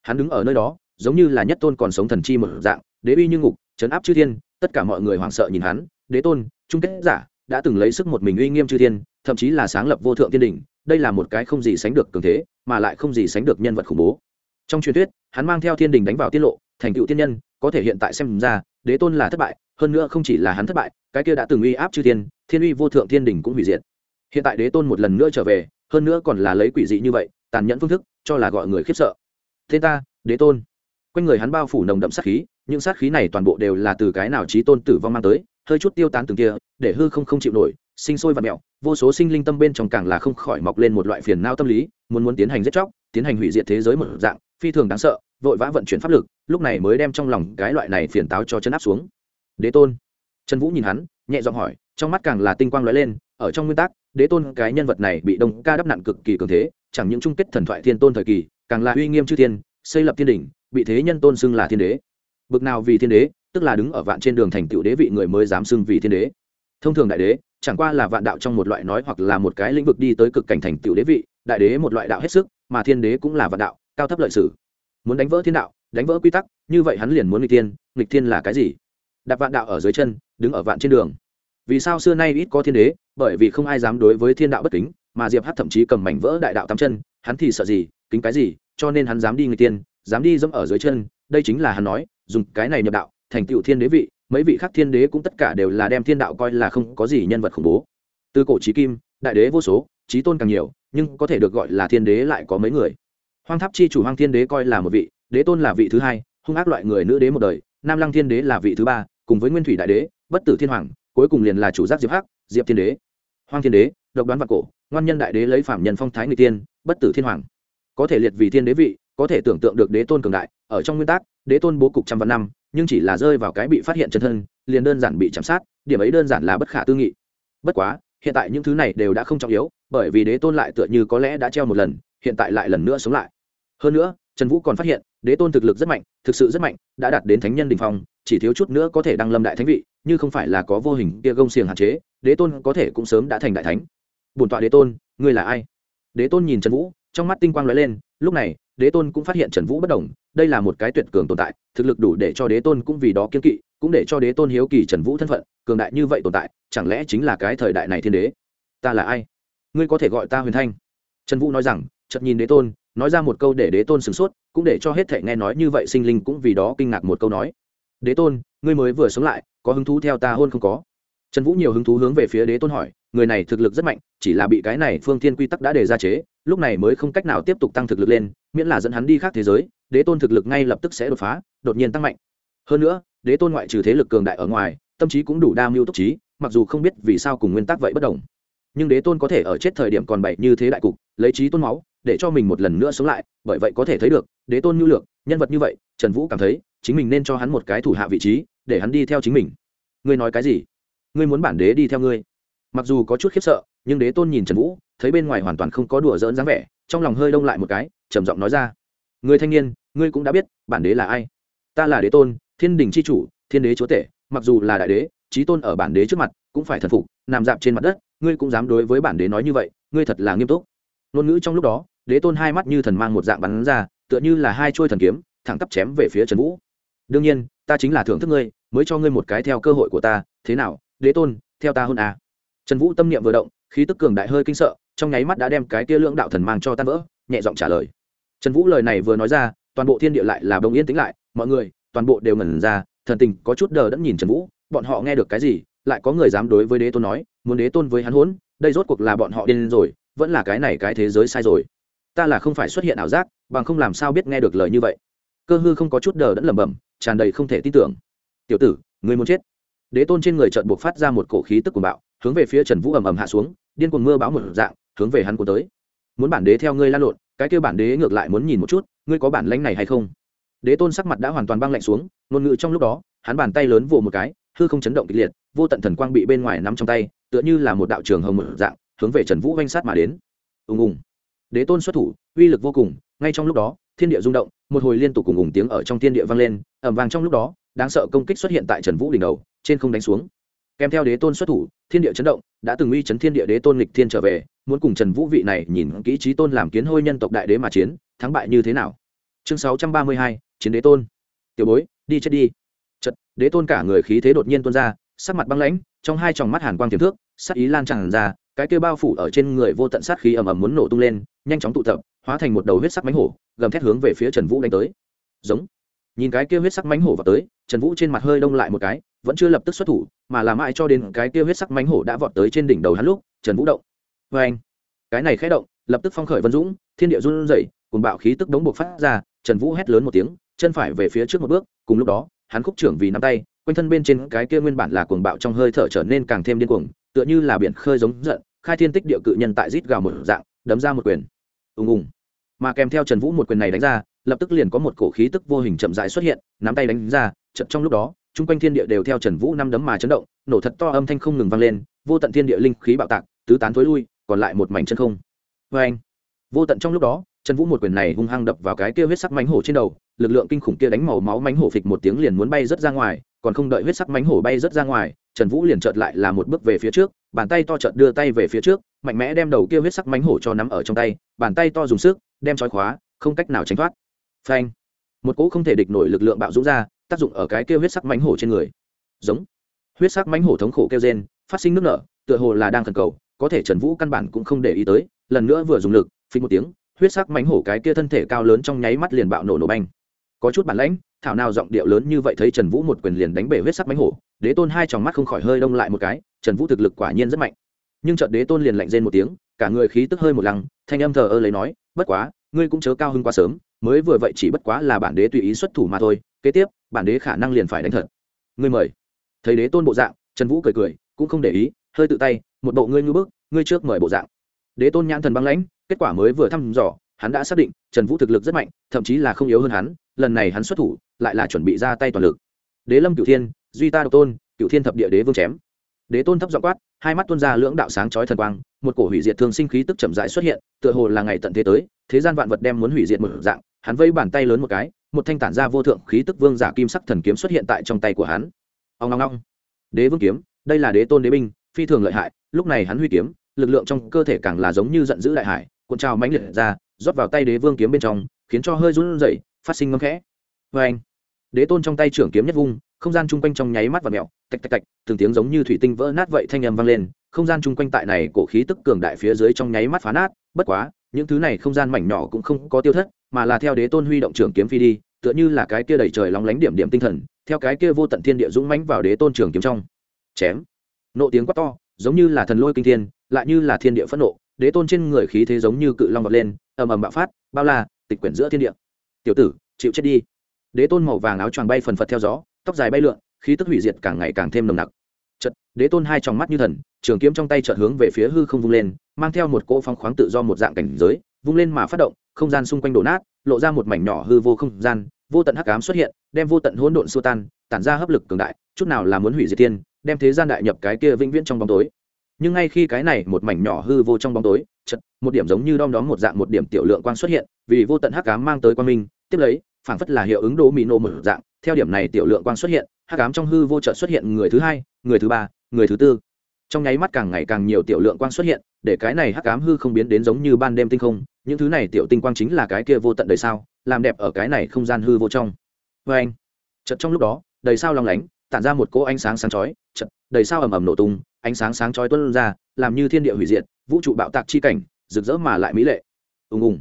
Hắn đứng ở nơi đó, giống như là nhất tôn còn sống thần chi một dạng, đế uy như ngục chấn áp chư thiên, tất cả mọi người hoảng sợ nhìn hắn, đế tôn trung kết giả, đã từng lấy sức một mình uy nghiêm chư thiên, thậm chí là sáng lập vô thượng thiên đỉnh đây là một cái không gì sánh được cường thế, mà lại không gì sánh được nhân vật khủng bố trong truyền thuyết, hắn mang theo thiên đình đánh vào tiết lộ, thành tựu tiên nhân, có thể hiện tại xem ra, đế tôn là thất bại, hơn nữa không chỉ là hắn thất bại, cái kia đã từng uy áp chư thiên thiên uy vô thượng thiên đình cũng hủy diệt. Hiện tại đế tôn một lần nữa trở về, hơn nữa còn là lấy quỷ dị như vậy, tàn nhẫn phương thức, cho là gọi người khiếp sợ. Thế ta, đế tôn. Quanh người hắn bao phủ nồng đậm sát khí, những sát khí này toàn bộ đều là từ cái nào trí tôn tử vong mang tới, hơi chút tiêu tán từng kia, để hư không không chịu nổi, sinh sôi và mẹo, vô số sinh linh tâm bên trong càng là không khỏi mọc lên một loại phiền nao tâm lý, muốn muốn tiến hành giết chóc, tiến hành hủy diệt thế giới một dạng phi thường đáng sợ, vội vã vận chuyển pháp lực, lúc này mới đem trong lòng cái loại này phiền táo cho chân áp xuống. Đế tôn. Trần vũ nhìn hắn, nhẹ giọng hỏi, trong mắt càng là tinh quang lóe lên, ở trong nguyên tắc, đế tôn cái nhân vật này bị đông ca đắp nặn cực kỳ cường thế, chẳng những chung kết thần thoại thiên tôn thời kỳ, càng là uy nghiêm chư thiên, xây lập thiên đỉnh bị thế nhân tôn xưng là thiên đế. Bực nào vì thiên đế, tức là đứng ở vạn trên đường thành tựu đế vị người mới dám xưng vì thiên đế. Thông thường đại đế, chẳng qua là vạn đạo trong một loại nói hoặc là một cái lĩnh vực đi tới cực cảnh thành tựu đế vị, đại đế một loại đạo hết sức, mà thiên đế cũng là vạn đạo cao thấp lợi sử muốn đánh vỡ thiên đạo, đánh vỡ quy tắc, như vậy hắn liền muốn nghịch tiên nghịch thiên là cái gì? Đặt vạn đạo ở dưới chân, đứng ở vạn trên đường. Vì sao xưa nay ít có thiên đế? Bởi vì không ai dám đối với thiên đạo bất kính, mà diệp hát thậm chí cầm mảnh vỡ đại đạo tám chân, hắn thì sợ gì, kính cái gì, cho nên hắn dám đi người tiên dám đi dẫm ở dưới chân, đây chính là hắn nói, dùng cái này nhập đạo, thành tựu thiên đế vị, mấy vị khác thiên đế cũng tất cả đều là đem thiên đạo coi là không có gì nhân vật khủng bố. Từ cổ trí kim, đại đế vô số trí tôn càng nhiều, nhưng có thể được gọi là thiên đế lại có mấy người hoang tháp chi chủ hoang thiên đế coi là một vị, đế tôn là vị thứ hai, hung ác loại người nữ đế một đời, nam lăng thiên đế là vị thứ ba, cùng với nguyên thủy đại đế, bất tử thiên hoàng, cuối cùng liền là chủ giác diệp hắc, diệp thiên đế. Hoang thiên đế, độc đoán vạn cổ, ngoan nhân đại đế lấy phạm nhân phong thái người tiên, bất tử thiên hoàng. Có thể liệt vì thiên đế vị, có thể tưởng tượng được đế tôn cường đại, ở trong nguyên tắc, đế tôn bố cục trăm vạn năm, nhưng chỉ là rơi vào cái bị phát hiện chân thân, liền đơn giản bị chạm sát, điểm ấy đơn giản là bất khả tư nghị. Bất quá, hiện tại những thứ này đều đã không trọng yếu, bởi vì đế tôn lại tựa như có lẽ đã treo một lần hiện tại lại lần nữa sống lại. Hơn nữa, trần vũ còn phát hiện, đế tôn thực lực rất mạnh, thực sự rất mạnh, đã đạt đến thánh nhân đình phong, chỉ thiếu chút nữa có thể đăng lâm đại thánh vị, như không phải là có vô hình kia gông xiềng hạn chế, đế tôn có thể cũng sớm đã thành đại thánh. Bổn tọa đế tôn, ngươi là ai? Đế tôn nhìn trần vũ, trong mắt tinh quang lóe lên, lúc này, đế tôn cũng phát hiện trần vũ bất đồng, đây là một cái tuyệt cường tồn tại, thực lực đủ để cho đế tôn cũng vì đó kiên kỵ, cũng để cho đế tôn hiếu kỳ trần vũ thân phận, cường đại như vậy tồn tại, chẳng lẽ chính là cái thời đại này thiên đế? Ta là ai? Ngươi có thể gọi ta huyền thanh. Trần vũ nói rằng chợt nhìn đế tôn, nói ra một câu để đế tôn sửng sốt, cũng để cho hết thể nghe nói như vậy sinh linh cũng vì đó kinh ngạc một câu nói. Đế tôn, ngươi mới vừa sống lại, có hứng thú theo ta hôn không có? Trần vũ nhiều hứng thú hướng về phía đế tôn hỏi, người này thực lực rất mạnh, chỉ là bị cái này phương thiên quy tắc đã đề ra chế, lúc này mới không cách nào tiếp tục tăng thực lực lên, miễn là dẫn hắn đi khác thế giới, đế tôn thực lực ngay lập tức sẽ đột phá, đột nhiên tăng mạnh. Hơn nữa, đế tôn ngoại trừ thế lực cường đại ở ngoài, tâm trí cũng đủ đa mưu túc trí, mặc dù không biết vì sao cùng nguyên tắc vậy bất đồng. Nhưng đế tôn có thể ở chết thời điểm còn bậy như thế đại cục, lấy trí tôn máu để cho mình một lần nữa sống lại, bởi vậy có thể thấy được, đế tôn nhu lược, nhân vật như vậy, trần vũ cảm thấy, chính mình nên cho hắn một cái thủ hạ vị trí, để hắn đi theo chính mình. Ngươi nói cái gì? Ngươi muốn bản đế đi theo ngươi? Mặc dù có chút khiếp sợ, nhưng đế tôn nhìn trần vũ, thấy bên ngoài hoàn toàn không có đùa dỡn dáng vẻ, trong lòng hơi đông lại một cái, trầm giọng nói ra. Người thanh niên, ngươi cũng đã biết, bản đế là ai? Ta là đế tôn, thiên đình c h i chủ, thiên đế chúa tể, mặc dù là đại đế trí tôn ở bản đế trước mặt, cũng phải thần phục, nằm dạp trên mặt đất, ngươi cũng dám đối với bản đế nói như vậy, ngươi thật là nghiêm túc. Ngôn ngữ trong lúc đó đế tôn hai mắt như thần mang một dạng bắn ra, tựa như là hai trôi thần kiếm, thẳng tắp chém về phía trần vũ. Đương nhiên, ta chính là thưởng thức ngươi, mới cho ngươi một cái theo cơ hội của ta, thế nào, đế tôn, theo ta hơn à. trần vũ tâm niệm vừa động, khí tức cường đại hơi kinh sợ, trong nháy mắt đã đem cái kia lưỡng đạo thần mang cho tan vỡ, nhẹ giọng trả lời. Trần vũ lời này vừa nói ra, toàn bộ thiên địa lại là đồng yên tĩnh lại, mọi người, toàn bộ đều ngẩn ra, thần tình có chút đờ đẫn nhìn trần vũ, bọn họ nghe được cái gì, lại có người dám đối với đế tôn nói, muốn đế tôn với hắn hỗn, đây rốt cuộc là bọn họ điên rồi, vẫn là cái này cái thế giới sai rồi ta là không phải xuất hiện ảo giác, bằng không làm sao biết nghe được lời như vậy. Cơ hư không có chút đờ đẫn lẩm bẩm, tràn đầy không thể tin tưởng. Tiểu tử người muốn chết. Đế tôn trên người trợn buộc phát ra một cổ khí tức cuồng bạo, hướng về phía trần vũ ầm ầm hạ xuống, điên cuồng mưa bão một dạng, hướng về hắn cuốn tới. Muốn bản đế theo ngươi lan lộn, cái kêu bản đế ngược lại muốn nhìn một chút, ngươi có bản lãnh này hay không? Đế tôn sắc mặt đã hoàn toàn băng lạnh xuống, ngôn ngữ trong lúc đó, hắn bàn tay lớn vồ một cái, hư không chấn động kịch liệt, vô tận thần quang bị bên ngoài nắm trong tay, tựa như là một đạo trường hồng một dạng, hướng về trần vũ oanh sát mà đến. Ùng ùng đế tôn xuất thủ, uy lực vô cùng, ngay trong lúc đó, thiên địa rung động, một hồi liên tục cùng ủng tiếng ở trong thiên địa vang lên ẩm vàng trong lúc đó, đáng sợ công kích xuất hiện tại trần vũ đỉnh đầu, trên không đánh xuống. Kèm theo đế tôn xuất thủ, thiên địa chấn động, đã từng uy chấn thiên địa đế tôn lịch thiên trở về, muốn cùng trần vũ vị này nhìn kỹ trí tôn làm kiến hôi nhân tộc đại đế mà chiến, thắng bại như thế nào? Chương sáu trăm ba mươi hai, chiến đế tôn. Tiểu bối, đi chết đi. Chật đế tôn cả người khí thế đột nhiên tuôn ra, sắc mặt băng lãnh, trong hai tròng mắt hàn quang tiềm thước, sắc ý lan tràn ra, cái kêu bao phủ ở trên người vô tận sát khí ầm ầm muốn nổ tung lên nhanh chóng tụ tập, hóa thành một đầu huyết sắc mánh hổ, gầm thét hướng về phía trần vũ đánh tới. Giống. Nhìn cái kia huyết sắc mánh hổ vào tới, trần vũ trên mặt hơi đông lại một cái, vẫn chưa lập tức xuất thủ, mà làm mãi cho đến cái kia huyết sắc mánh hổ đã vọt tới trên đỉnh đầu hắn lúc, trần vũ động. Vê anh cái này khé động, lập tức phong khởi vân dũng, thiên địa run rẩy cùng bạo khí tức đống buộc phát ra, trần vũ hét lớn một tiếng, chân phải về phía trước một bước, cùng lúc đó, hắn khúc trưởng vì nắm tay, quanh thân bên trên cái kia nguyên bản là cuồng bạo trong hơi thở trở nên càng thêm điên cuồng, tựa như là biển khơi giống giận, khai thiên tích địa cự nhân tại rít gào một dạng đấm ra một quyền. Ùng ùng. Mà kèm theo trần vũ một quyền này đánh ra, lập tức liền có một cổ khí tức vô hình chậm rãi xuất hiện, nắm tay đánh ra chậm trong lúc đó, chung quanh thiên địa đều theo trần vũ năm đấm mà chấn động, nổ thật to âm thanh không ngừng vang lên, vô tận thiên địa linh khí bạo tạc, tứ tán thối lui, còn lại một mảnh chân không. Vê anh vô tận trong lúc đó, trần vũ một quyền này hung hăng đập vào cái kia huyết sắc mánh hổ trên đầu, lực lượng kinh khủng kia đánh màu máu mánh hổ phịch một tiếng liền muốn bay rớt ra ngoài còn không đợi huyết sắc mánh hổ bay rớt ra ngoài, trần vũ liền chợt lại là một bước về phía trước, bàn tay to chợt đưa tay về phía trước, mạnh mẽ đem đầu kia huyết sắc mánh hổ cho nắm ở trong tay, bàn tay to dùng sức, đem trói khóa, không cách nào tránh thoát. Phanh! Một cỗ không thể địch nổi lực lượng bạo dũng ra, tác dụng ở cái kia huyết sắc mánh hổ trên người. Giống! Huyết sắc mánh hổ thống khổ kêu gen phát sinh nước nở, tựa hồ là đang thần cầu, có thể trần vũ căn bản cũng không để ý tới, lần nữa vừa dùng lực phí một tiếng, huyết sắc mánh hổ cái kia thân thể cao lớn trong nháy mắt liền bạo nổ nổ banh có chút bản lãnh, thảo nào giọng điệu lớn như vậy thấy trần vũ một quyền liền đánh bể huyết sắc mánh hổ, đế tôn hai tròng mắt không khỏi hơi đông lại một cái, trần vũ thực lực quả nhiên rất mạnh. Nhưng trận đế tôn liền lạnh rên một tiếng, cả người khí tức hơi một lăng, thanh âm thờ ơ lấy nói, bất quá, ngươi cũng chớ cao hơn quá sớm, mới vừa vậy chỉ bất quá là bản đế tùy ý xuất thủ mà thôi, kế tiếp, bản đế khả năng liền phải đánh thật. Ngươi mời. Thấy đế tôn bộ dạng, trần vũ cười cười, cũng không để ý, hơi tự tay, một bộ ngươi ngư bước ngươi trước mời bộ dạng. Đế tôn nhãn thần băng lãnh, kết quả mới vừa thăm dò, hắn đã xác định trần vũ thực lực rất mạnh, thậm chí là không yếu hơn hắn lần này hắn xuất thủ, lại là chuẩn bị ra tay toàn lực. Đế lâm cửu thiên, duy ta độc tôn, cửu thiên thập địa đế vương chém. Đế tôn thấp dọ quát, hai mắt tuôn ra lưỡng đạo sáng chói thần quang, một cổ hủy diệt thương sinh khí tức chậm rãi xuất hiện, tựa hồ là ngày tận thế tới, thế gian vạn vật đem muốn hủy diệt một dạng, hắn vây bàn tay lớn một cái, một thanh tản ra vô thượng khí tức vương giả kim sắc thần kiếm xuất hiện tại trong tay của hắn. Ông long long đế vương kiếm, đây là đế tôn đế binh, phi thường lợi hại, lúc này hắn huy kiếm, lực lượng trong cơ thể càng là giống như giận dữ đại hải, cuộn trào mãnh liệt ra, rót vào tay đế vương kiếm bên trong, khiến cho hơi run rẩy phát sinh ngâm khẽ. Vê anh, đế tôn trong tay trưởng kiếm nhất vung, không gian chung quanh trong nháy mắt và mèo, tạch tạch tạch, từng tiếng giống như thủy tinh vỡ nát vậy thanh âm vang lên, không gian chung quanh tại này cổ khí tức cường đại phía dưới trong nháy mắt phá nát, bất quá, những thứ này không gian mảnh nhỏ cũng không có tiêu thất, mà là theo đế tôn huy động trưởng kiếm phi đi, tựa như là cái kia đầy trời lóng lánh điểm điểm tinh thần, theo cái kia vô tận thiên địa dũng mãnh vào đế tôn trường kiếm trong. Chém. Nộ tiếng quát to, giống như là thần lôi kinh thiên, lại như là thiên địa phẫn nộ, đế tôn trên người khí thế giống như cự long vọt lên, ầm ầm bạo phát, bao la, tịch quyển giữa thiên địa tiểu tử, chịu chết đi. Đế tôn màu vàng áo choàng bay phần phật theo gió, tóc dài bay lượn, khí tức hủy diệt càng ngày càng thêm nồng nặc. Chật đế tôn hai tròng mắt như thần, trường kiếm trong tay chợt hướng về phía hư không vung lên, mang theo một cỗ phong khoáng tự do một dạng cảnh giới, vung lên mà phát động, không gian xung quanh đổ nát, lộ ra một mảnh nhỏ hư vô không gian, vô tận hắc ám xuất hiện, đem vô tận hỗn độn xua tan, tản ra hấp lực cường đại, chút nào là muốn hủy diệt tiên, đem thế gian đại nhập cái kia vĩnh viễn trong bóng tối nhưng ngay khi cái này một mảnh nhỏ hư vô trong bóng tối chật một điểm giống như đom đóm một dạng một điểm tiểu lượng quang xuất hiện, vì vô tận hắc ám mang tới quang minh, tiếp lấy, phảng phất là hiệu ứng đố mì nô một dạng, theo điểm này tiểu lượng quang xuất hiện, hắc ám trong hư vô trợ xuất hiện người thứ hai, người thứ ba, người thứ tư. Trong nháy mắt càng ngày càng nhiều tiểu lượng quang xuất hiện, để cái này hắc ám hư không biến đến giống như ban đêm tinh không, những thứ này tiểu tinh quang chính là cái kia vô tận đời sao, làm đẹp ở cái này không gian hư vô trong. Vê anh chật trong lúc đó, đầy sao long lánh, tản ra một cỗ ánh sáng sáng chói chật đầy sao ầm ầm nổ tung ánh sáng sáng chói tuôn ra, làm như thiên địa hủy diệt, vũ trụ bạo tạc chi cảnh, rực rỡ mà lại mỹ lệ. Ùng ùng.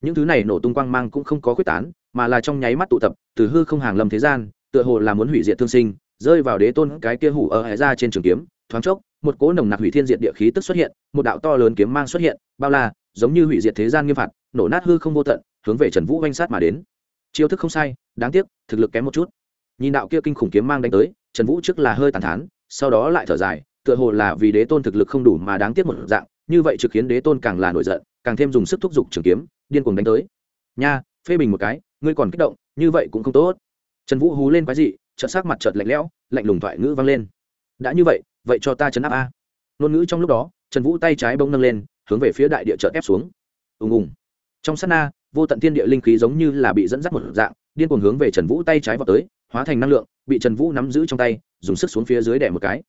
Những thứ này nổ tung quang mang cũng không có quyết tán, mà là trong nháy mắt tụ tập, từ hư không hàng lâm thế gian, tựa hồ là muốn hủy diệt thương sinh, rơi vào đế tôn cái kia hủ ở hệ ra trên trường kiếm, thoáng chốc, một cỗ nồng nặc hủy thiên diệt địa khí tức xuất hiện, một đạo to lớn kiếm mang xuất hiện, bao la, giống như hủy diệt thế gian nghiêm phạt, nổ nát hư không vô tận, hướng về trần vũ oanh sát mà đến. Chiêu thức không sai, đáng tiếc, thực lực kém một chút. Nhìn đạo kia kinh khủng kiếm mang đánh tới, trần vũ trước là hơi tàn thán, sau đó lại thở dài tựa hồ là vì đế tôn thực lực không đủ mà đáng tiếc một dạng, như vậy trực khiến đế tôn càng là nổi giận, càng thêm dùng sức thúc giục trường kiếm, điên cuồng đánh tới. Nha, phê bình một cái, ngươi còn kích động, như vậy cũng không tốt. Trần vũ hú lên quái dị, chợt sắc mặt chợt lạnh lẽo, lạnh lùng thoại ngữ vang lên. Đã như vậy vậy cho ta chấn áp a. Ngôn ngữ trong lúc đó, trần vũ tay trái bông nâng lên, hướng về phía đại địa chợt ép xuống. Ùng ùng. Trong sát na, vô tận thiên địa linh khí giống như là bị dẫn dắt một dạng, điên cuồng hướng về trần vũ tay trái vào tới, hóa thành năng lượng, bị trần vũ nắm giữ trong tay, dùng sức xuống phía dưới đẻ một cái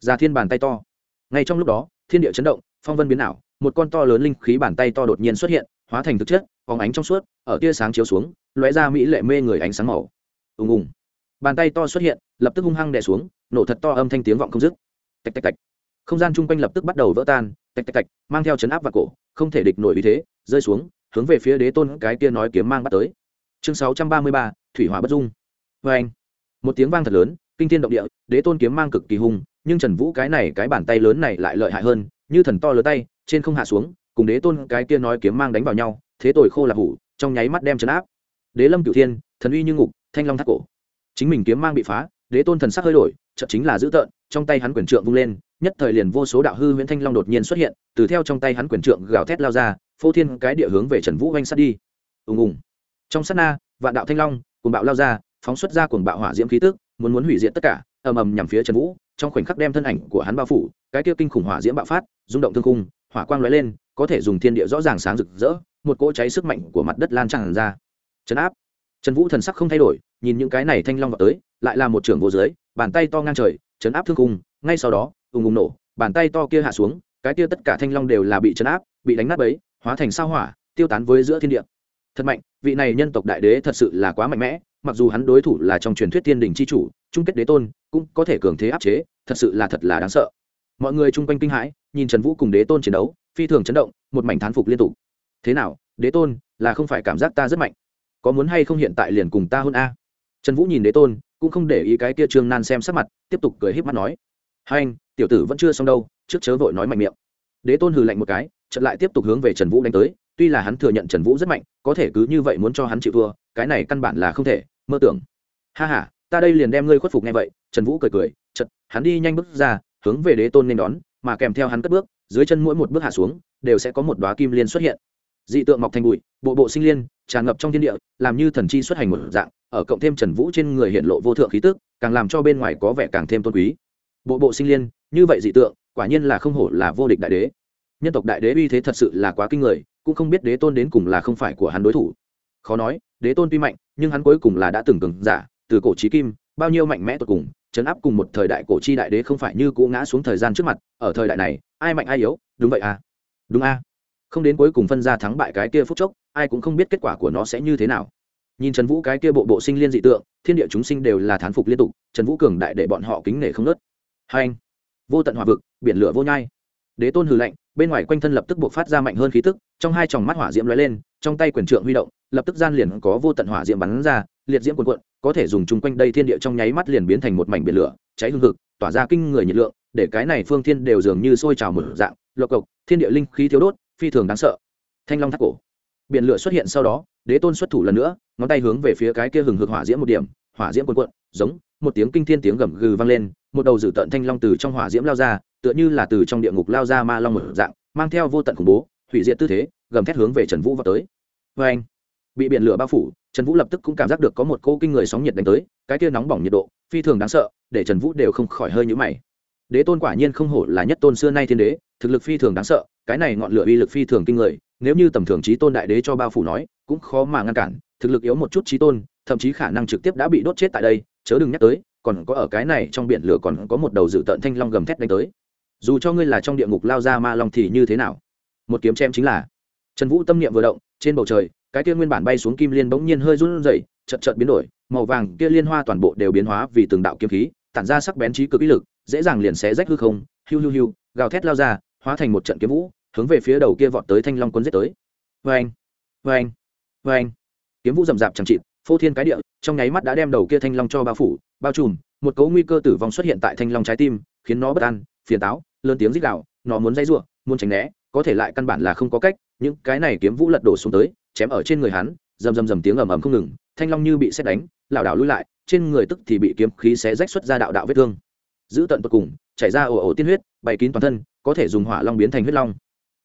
già thiên bàn tay to. Ngay trong lúc đó, thiên địa chấn động, phong vân biến ảo, một con to lớn linh khí bàn tay to đột nhiên xuất hiện, hóa thành thực chất, phóng ánh trong suốt, ở tia sáng chiếu xuống, lóe ra mỹ lệ mê người ánh sáng màu. Ùng ùng. Bàn tay to xuất hiện, lập tức hung hăng đè xuống, nổ thật to âm thanh tiếng vọng không dứt. Tạch tạch tạch. Không gian chung quanh lập tức bắt đầu vỡ tan, tạch tạch tạch, mang theo chấn áp và cổ, không thể địch nổi vì thế, rơi xuống, hướng về phía đế tôn cái kia nói kiếm mang bắt tới. Chương sáu trăm ba mươi ba, thủy hỏa bất dung. Vê anh một tiếng vang thật lớn, kinh thiên động địa, đế tôn kiếm mang cực kỳ hung nhưng trần vũ cái này cái bàn tay lớn này lại lợi hại hơn, như thần to lớn tay, trên không hạ xuống, cùng đế tôn cái kia nói kiếm mang đánh vào nhau, thế tồi khô là hủ, trong nháy mắt đem chấn áp. Đế lâm cửu thiên, thần uy như ngục, thanh long thác cổ. Chính mình kiếm mang bị phá, đế tôn thần sắc hơi đổi, chợt chính là dữ tợn, trong tay hắn quyền trượng vung lên, nhất thời liền vô số đạo hư huyễn thanh long đột nhiên xuất hiện, từ theo trong tay hắn quyền trượng gào thét lao ra, phô thiên cái địa hướng về trần vũ oanh sát đi. Ùng ùng. Trong sát na, vạn đạo thanh long cùng bạo lao ra, phóng xuất ra cuồng bạo hỏa diễm khí tức, muốn muốn hủy diệt tất cả, ầm ầm nhằm phía trần vũ trong khoảnh khắc đem thân ảnh của hắn bao phủ, cái kia kinh khủng hỏa diễm bạo phát, rung động thương cung hỏa quang lóe lên, có thể dùng thiên địa rõ ràng sáng rực rỡ, một cỗ cháy sức mạnh của mặt đất lan tràn ra. Chấn áp. Trần vũ thần sắc không thay đổi, nhìn những cái này thanh long vào tới, lại là một trưởng vô dưới, bàn tay to ngang trời, chấn áp thương cung ngay sau đó, ùng ùng nổ, bàn tay to kia hạ xuống, cái kia tất cả thanh long đều là bị chấn áp, bị đánh nát bấy, hóa thành sao hỏa, tiêu tán với giữa thiên địa. Thật mạnh, vị này nhân tộc đại đế thật sự là quá mạnh mẽ, mặc dù hắn đối thủ là trong truyền thuyết thiên đình c h i chủ, chung kết đế tôn cũng có thể cường thế áp chế, thật sự là thật là đáng sợ. Mọi người chung quanh kinh hãi, nhìn trần vũ cùng đế tôn chiến đấu, phi thường chấn động, một mảnh thán phục liên tục. Thế nào, đế tôn, là không phải cảm giác ta rất mạnh? Có muốn hay không hiện tại liền cùng ta hôn a? Trần vũ nhìn đế tôn, cũng không để ý cái kia trương nan xem sắc mặt, tiếp tục cười h í p mắt nói. Hai anh, tiểu tử vẫn chưa xong đâu, trước chớ vội nói mạnh miệng. Đế tôn hừ lạnh một cái trận lại tiếp tục hướng về trần vũ đánh tới, tuy là hắn thừa nhận trần vũ rất mạnh, có thể cứ như vậy muốn cho hắn chịu thua, cái này căn bản là không thể, mơ tưởng. Ha h a ta đây liền đem ngươi khuất phục nghe vậy, trần vũ cười cười chật hắn đi nhanh bước ra, hướng về đế tôn nên đón, mà kèm theo hắn cất bước, dưới chân mỗi một bước hạ xuống, đều sẽ có một đoá kim liên xuất hiện. Dị tượng mọc thành bụi, bộ bộ sinh liên, tràn ngập trong thiên địa, làm như thần chi xuất hành một dạng, ở cộng thêm trần vũ trên người hiện lộ vô thượng khí tức, càng làm cho bên ngoài có vẻ càng thêm tôn quý. Bộ bộ sinh liên, như vậy dị tượng, quả nhiên là không hổ là vô địch đại đế. Nhân tộc đại đế uy thế thật sự là quá kinh người, cũng không biết đế tôn đến cùng là không phải của hắn đối thủ. Khó nói, đế tôn tuy mạnh, nhưng hắn cuối cùng là đã từng cường giả từ cổ trí kim, bao nhiêu mạnh mẽ tột cùng, chấn áp cùng một thời đại cổ chi đại đế không phải như cũ ngã xuống thời gian trước mặt, ở thời đại này, ai mạnh ai yếu, đúng vậy à? Đúng a. À không đến cuối cùng phân ra thắng bại cái kia phút chốc, ai cũng không biết kết quả của nó sẽ như thế nào. Nhìn trần vũ cái kia bộ bộ sinh liên dị tượng, thiên địa chúng sinh đều là thán phục liên tục, trần vũ cường đại để bọn họ kính nể không nớt. Hai anh, vô tận hòa vực, biển lửa vô nhai. Đế tôn hừ lạnh, bên ngoài quanh thân lập tức buộc phát ra mạnh hơn khí tức, trong hai tròng mắt hỏa diễm lóe lên trong tay quyền trượng huy động, lập tức gian liền có vô tận hỏa diễm bắn ra, liệt diễm cuồn cuộn, có thể dùng chung quanh đây thiên địa trong nháy mắt liền biến thành một mảnh biển lửa, cháy hương thực tỏa ra kinh người nhiệt lượng, để cái này phương thiên đều dường như sôi trào một dạng, lộc cộc, thiên địa linh khí thiếu đốt, phi thường đáng sợ. Thanh long thác cổ. Biển lửa xuất hiện sau đó, đế tôn xuất thủ lần nữa, ngón tay hướng về phía cái kia hừng hực hỏa diễm một điểm, hỏa diễm cuồn cuộn, giống, một tiếng kinh thiên tiếng gầm gừ vang lên, một đầu dử tận thanh long từ trong hỏa diễm lao ra, tựa như là từ trong địa ngục lao ra ma long một dạng, mang theo vô tận khủng bố hủy diệt tư thế, gầm thét hướng về trần vũ vào tới. Vê anh, bị biển lửa bao phủ, trần vũ lập tức cũng cảm giác được có một cô kinh người sóng nhiệt đánh tới, cái kia nóng bỏng nhiệt độ, phi thường đáng sợ, để trần vũ đều không khỏi hơi nhũ mày. Đế tôn quả nhiên không hổ là nhất tôn xưa nay thiên đế, thực lực phi thường đáng sợ, cái này ngọn lửa uy lực phi thường kinh người, nếu như tầm thường trí tôn đại đế cho bao phủ nói, cũng khó mà ngăn cản, thực lực yếu một chút trí tôn, thậm chí khả năng trực tiếp đã bị đốt chết tại đây, chớ đừng nhắc tới, còn có ở cái này trong biển lửa còn có một đầu dự tợn thanh long gầm thét đánh tới. Dù cho ngươi là trong địa ngục lao ra ma long thì như thế nào? Một kiếm chém chính là. Trần vũ tâm niệm vừa động, trên bầu trời, cái kia nguyên bản bay xuống kim liên bỗng nhiên hơi run rẩy, chợt chợt biến đổi, màu vàng kia liên hoa toàn bộ đều biến hóa vì từng đạo kiếm khí, tản ra sắc bén trí cực ý lực, dễ dàng liền xé rách hư không, hiu hiu hiu, gào thét lao ra, hóa thành một trận kiếm vũ, hướng về phía đầu kia vọt tới thanh long quân giết tới. Vê anh vê anh vê anh kiếm vũ rầm rạp chẳng chịt, phô thiên cái địa, trong nháy mắt đã đem đầu kia thanh long cho bao phủ, bao trùm, một cấu nguy cơ tử vong xuất hiện tại thanh long trái tim, khiến nó bất an, phiền táo, lớn tiếng rít đạo nó muốn dây giụa muốn tránh né có thể lại căn bản là không có cách, những cái này kiếm vũ lật đổ xuống tới, chém ở trên người hắn, rầm rầm rầm tiếng ầm ầm không ngừng, thanh long như bị xét đánh, lảo đảo lui lại, trên người tức thì bị kiếm khí xé rách xuất ra đạo đạo vết thương. Giữ tận tột cùng, chảy ra ồ ồ tiên huyết, bày kín toàn thân, có thể dùng hỏa long biến thành huyết long.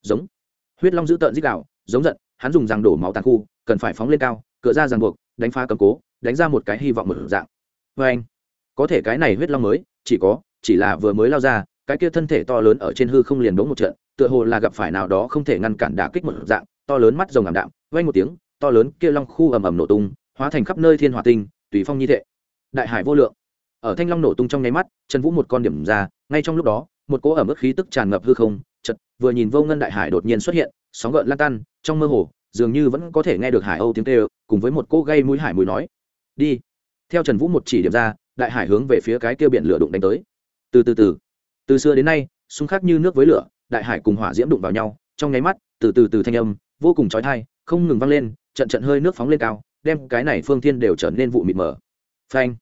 Giống. Huyết long giữ tận dích đạo, giống giận, hắn dùng răng đổ máu tàn khu, cần phải phóng lên cao cựa ra ràng buộc, đánh phá cầm cố, đánh ra một cái hy vọng một dạng. Vê anh có thể cái này huyết long mới, chỉ có, chỉ là vừa mới lao ra cái kia thân thể to lớn ở trên hư không liền đống một trận, tựa hồ là gặp phải nào đó không thể ngăn cản đả kích một dạng, to lớn mắt rồng ảm đạm vay một tiếng, to lớn kia long khu ầm ầm nổ tung, hóa thành khắp nơi thiên hòa tinh, tùy phong nhi thệ. Đại hải vô lượng. Ở thanh long nổ tung trong nháy mắt, trần vũ một con điểm ra, ngay trong lúc đó, một cỗ ẩm ướt khí tức tràn ngập hư không chật vừa nhìn vô ngân đại hải đột nhiên xuất hiện, sóng gợn lan tan, trong mơ hồ, dường như vẫn có thể nghe được hải âu tiếng kêu, cùng với một cỗ gây mũi hải mũi nói. Đi. Theo trần vũ một chỉ điểm ra, đại hải hướng về phía cái kia biển lửa đụng đánh tới. Từ từ từ từ xưa đến nay, xung khắc như nước với lửa, đại hải cùng hỏa diễm đụng vào nhau, trong nháy mắt, từ từ từ thanh âm, vô cùng trói thai không ngừng vang lên, trận trận hơi nước phóng lên cao, đem cái này phương thiên đều trở nên vụ mịt mờ. Phanh!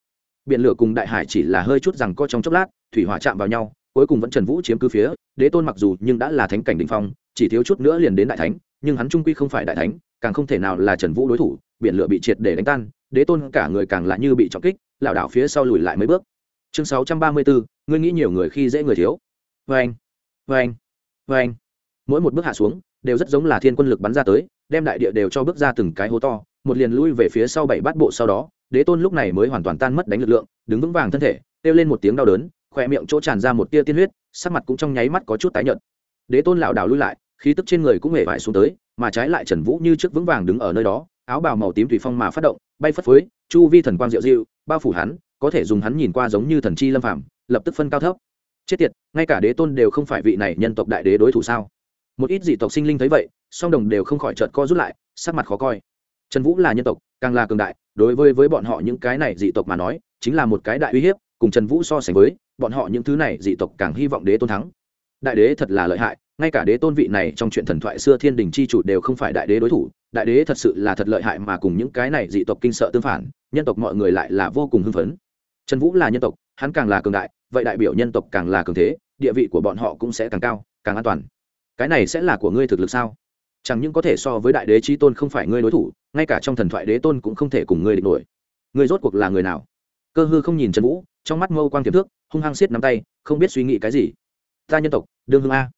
Biển lửa cùng đại hải chỉ là hơi chút rằng co trong chốc lát, thủy hỏa chạm vào nhau, cuối cùng vẫn trần vũ chiếm cứ phía, đế tôn mặc dù nhưng đã là thánh cảnh đình phong, chỉ thiếu chút nữa liền đến đại thánh, nhưng hắn trung quy không phải đại thánh, càng không thể nào là trần vũ đối thủ, biển lửa bị triệt để đánh tan, đế tôn cả người càng lại như bị trọng kích, lảo đảo phía sau lùi lại mấy bước chương sáu trăm ba mươi bốn ngươi nghĩ nhiều người khi dễ người thiếu. Vê anh vê anh vê anh mỗi một bước hạ xuống, đều rất giống là thiên quân lực bắn ra tới, đem đại địa đều cho bước ra từng cái hố to, một liền lui về phía sau bảy bát bộ sau đó, đế tôn lúc này mới hoàn toàn tan mất đánh lực lượng, đứng vững vàng thân thể, kêu lên một tiếng đau đớn khỏe miệng chỗ tràn ra một tia tiên huyết, sắc mặt cũng trong nháy mắt có chút tái nhợt. Đế tôn lảo đảo lui lại, khí tức trên người cũng hề vải xuống tới, mà trái lại trần vũ như trước vững vàng đứng ở nơi đó, áo bào màu tím thủy phong mà phát động, bay phất phới, chu vi thần quang diệu diệu, bao phủ hắn có thể dùng hắn nhìn qua giống như thần chi lâm phàm, lập tức phân cao thấp. Chết tiệt, ngay cả đế tôn đều không phải vị này nhân tộc đại đế đối thủ sao? Một ít dị tộc sinh linh thấy vậy, song đồng đều không khỏi trợt co rút lại, sắc mặt khó coi. Trần vũ là nhân tộc, càng là cường đại, đối với với bọn họ những cái này dị tộc mà nói, chính là một cái đại uy hiếp, cùng trần vũ so sánh với, bọn họ những thứ này dị tộc càng hy vọng đế tôn thắng. Đại đế thật là lợi hại, ngay cả đế tôn vị này trong chuyện thần thoại xưa thiên đình chi chủ đều không phải đại đế đối thủ, đại đế thật sự là thật lợi hại mà cùng những cái này dị tộc kinh sợ tương phản, nhân tộc mọi người lại là vô cùng hưng phấn trần vũ là nhân tộc, hắn càng là cường đại, vậy đại biểu nhân tộc càng là cường thế, địa vị của bọn họ cũng sẽ càng cao, càng an toàn. Cái này sẽ là của ngươi thực lực sao? Chẳng những có thể so với đại đế trí tôn không phải ngươi đối thủ, ngay cả trong thần thoại đế tôn cũng không thể cùng ngươi địch nổi. Ngươi rốt cuộc là người nào? Cơ hư không nhìn trần vũ, trong mắt mâu quang tiềm thước, hung hăng xiết nắm tay, không biết suy nghĩ cái gì. Ta nhân tộc, đương hương a.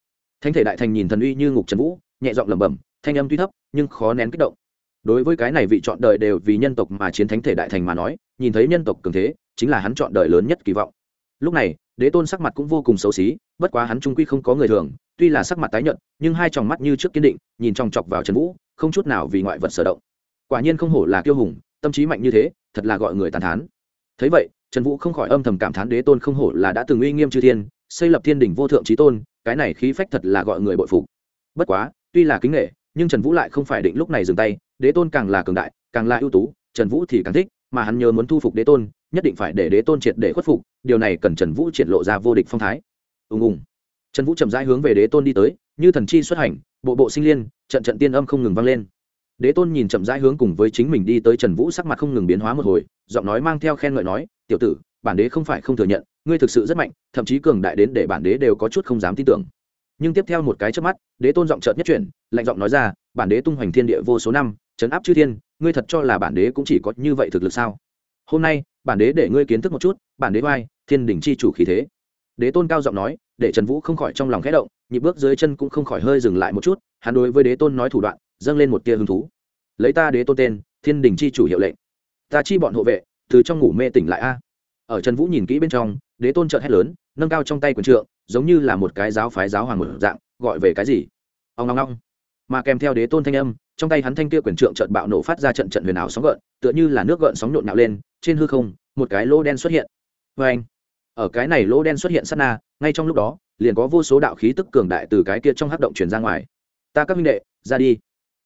Thánh thể đại thành nhìn thần uy như ngục trần vũ, nhẹ giọng lẩm bẩm, thanh âm tuy thấp, nhưng khó nén kích động đối với cái này vị chọn đời đều vì nhân tộc mà chiến thánh thể đại thành mà nói, nhìn thấy nhân tộc cường thế, chính là hắn chọn đời lớn nhất kỳ vọng. Lúc này, đế tôn sắc mặt cũng vô cùng xấu xí, bất quá hắn trung quy không có người thường, tuy là sắc mặt tái nhợt, nhưng hai tròng mắt như trước kiên định, nhìn trong chọc vào trần vũ, không chút nào vì ngoại vật sở động. Quả nhiên không hổ là kiêu hùng, tâm trí mạnh như thế, thật là gọi người tàn thán. Thấy vậy, trần vũ không khỏi âm thầm cảm thán đế tôn không hổ là đã từng uy nghiêm chư thiên, xây lập thiên đỉnh vô thượng trí tôn, cái này khí phách thật là gọi người bội phục. Bất quá, tuy là kính nghệ nhưng trần vũ lại không phải định lúc này dừng tay, đế tôn càng là cường đại, càng là ưu tú, trần vũ thì càng thích, mà hắn nhớ muốn thu phục đế tôn, nhất định phải để đế tôn triệt để khuất phục, điều này cần trần vũ triển lộ ra vô địch phong thái. Ùng ùng. Trần vũ chậm rãi hướng về đế tôn đi tới, như thần chi xuất hành, bộ bộ sinh liên, trận trận tiên âm không ngừng vang lên. Đế tôn nhìn chậm rãi hướng cùng với chính mình đi tới trần vũ sắc mặt không ngừng biến hóa một hồi, giọng nói mang theo khen ngợi nói, tiểu tử, bản đế không phải không thừa nhận, ngươi thực sự rất mạnh, thậm chí cường đại đến để bản đế đều có chút không dám tin tưởng nhưng tiếp theo một cái trước mắt, đế tôn giọng chợt nhất chuyển, lạnh giọng nói ra, bản đế tung hoành thiên địa vô số năm chấn áp chư thiên, ngươi thật cho là bản đế cũng chỉ có như vậy thực lực sao? Hôm nay, bản đế để ngươi kiến thức một chút, bản đế oai, thiên đình chi chủ khí thế. Đế tôn cao giọng nói, để trần vũ không khỏi trong lòng khẽ động, nhịp bước dưới chân cũng không khỏi hơi dừng lại một chút, hắn đối với đế tôn nói thủ đoạn, dâng lên một tia hứng thú. Lấy ta đế tôn tên, thiên đình chi chủ hiệu lệnh. Ta chi bọn hộ vệ, từ trong ngủ mê tỉnh lại a. Ở trần vũ nhìn kỹ bên trong, đế tôn trợn hét lớn nâng cao trong tay quần trượng, giống như là một cái giáo phái giáo hoàng một dạng, gọi về cái gì? Ông ngong ngong mà kèm theo đế tôn thanh âm, trong tay hắn thanh kia quyền trượng trận bạo nổ phát ra trận trận huyền ảo sóng gợn, tựa như là nước gợn sóng nhộn nhạo lên, trên hư không, một cái lỗ đen xuất hiện. Vê anh, ở cái này lỗ đen xuất hiện sát na, ngay trong lúc đó, liền có vô số đạo khí tức cường đại từ cái kia trong hắc động truyền ra ngoài. Ta các minh đệ, ra đi.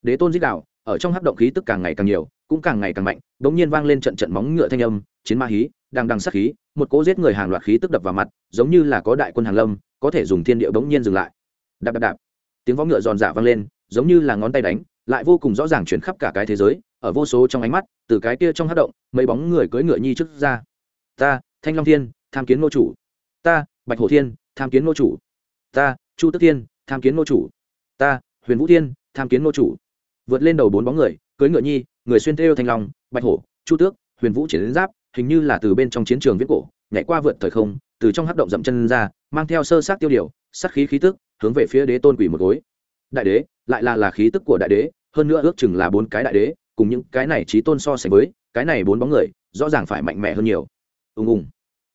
Đế tôn dích đạo, ở trong hắc động khí tức càng ngày càng nhiều, cũng càng ngày càng mạnh đ n g nhiên vang lên trận trận móng ngựa thanh âm, chiến ma hí đang đằng sắc khí, một cỗ giết người hàng loạt khí tức đập vào mặt, giống như là có đại quân hàng lâm, có thể dùng thiên điệu bỗng nhiên dừng lại. Đạp đạp đạp. Tiếng võ ngựa giòn giả vang lên, giống như là ngón tay đánh, lại vô cùng rõ ràng chuyển khắp cả cái thế giới, ở vô số trong ánh mắt, từ cái kia trong hát động, mấy bóng người cưỡi ngựa nhi trước ra. Ta, thanh long thiên, tham kiến ngô chủ. Ta, bạch hổ thiên, tham kiến ngô chủ. Ta, chu tức thiên, tham kiến ngô chủ. Ta, huyền vũ thiên, tham kiến ngô chủ. Vượt lên đầu bốn bóng người, cưỡi ngựa nhi, người xuyên thêu thanh long, bạch hổ, chu tước, huyền vũ chiến giáp hình như là từ bên trong chiến trường viễn cổ, nhảy qua vượt thời không, từ trong hắc động dậm chân ra, mang theo sơ sát tiêu điều, sát khí khí tức, hướng về phía đế tôn quỷ một gối. Đại đế, lại là là khí tức của đại đế, hơn nữa ước chừng là bốn cái đại đế, cùng những cái này trí tôn so sánh với, cái này bốn bóng người, rõ ràng phải mạnh mẽ hơn nhiều. Ùng ùng.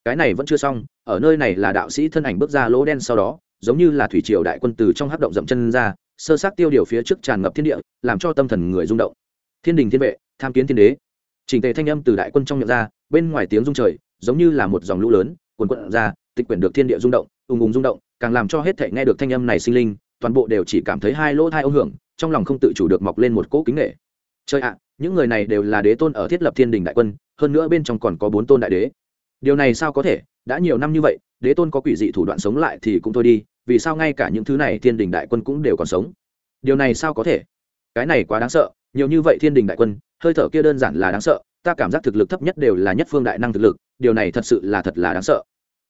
Cái này vẫn chưa xong, ở nơi này là đạo sĩ thân ảnh bước ra lỗ đen sau đó, giống như là thủy triều đại quân từ trong hắc động dậm chân ra, sơ sát tiêu điều phía trước tràn ngập thiên địa, làm cho tâm thần người rung động. Thiên đình thiên vệ, tham kiến thiên đế. Chỉnh tề thanh âm từ đại quân trong miệng ra, bên ngoài tiếng rung trời, giống như là một dòng lũ lớn, cuồn cuộn ra, tịch quyển được thiên địa rung động, ùng ùng rung động, càng làm cho hết thảy nghe được thanh âm này sinh linh, toàn bộ đều chỉ cảm thấy hai lỗ thai ông hưởng, trong lòng không tự chủ được mọc lên một cỗ kính nghệ chơi ạ, những người này đều là đế tôn ở thiết lập thiên đình đại quân, hơn nữa bên trong còn có bốn tôn đại đế. Điều này sao có thể? Đã nhiều năm như vậy, đế tôn có quỷ dị thủ đoạn sống lại thì cũng thôi đi, vì sao ngay cả những thứ này thiên đình đại quân cũng đều còn sống? Điều này sao có thể? Cái này quá đáng sợ, nhiều như vậy thiên đình đại quân hơi thở kia đơn giản là đáng sợ, ta cảm giác thực lực thấp nhất đều là nhất phương đại năng thực lực, điều này thật sự là thật là đáng sợ.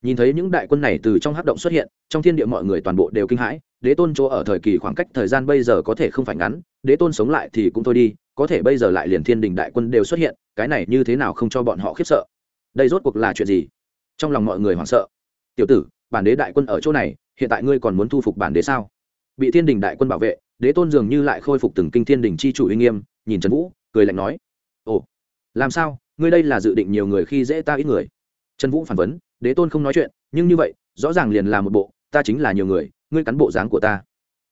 Nhìn thấy những đại quân này từ trong hắc động xuất hiện, trong thiên địa mọi người toàn bộ đều kinh hãi, đế tôn chỗ ở thời kỳ khoảng cách thời gian bây giờ có thể không phải ngắn, đế tôn sống lại thì cũng thôi đi, có thể bây giờ lại liền thiên đình đại quân đều xuất hiện, cái này như thế nào không cho bọn họ khiếp sợ? Đây rốt cuộc là chuyện gì? Trong lòng mọi người hoảng sợ. Tiểu tử, bản đế đại quân ở chỗ này, hiện tại ngươi còn muốn thu phục bản đế sao? Bị thiên đình đại quân bảo vệ, đế tôn dường như lại khôi phục từng kinh thiên đình chi chủ uy nghiêm, nhìn trần vũ cười lạnh nói, ồ, làm sao? Ngươi đây là dự định nhiều người khi dễ ta ít người? Trần vũ phản vấn, đế tôn không nói chuyện, nhưng như vậy, rõ ràng liền là một bộ, ta chính là nhiều người, ngươi cán bộ dáng của ta.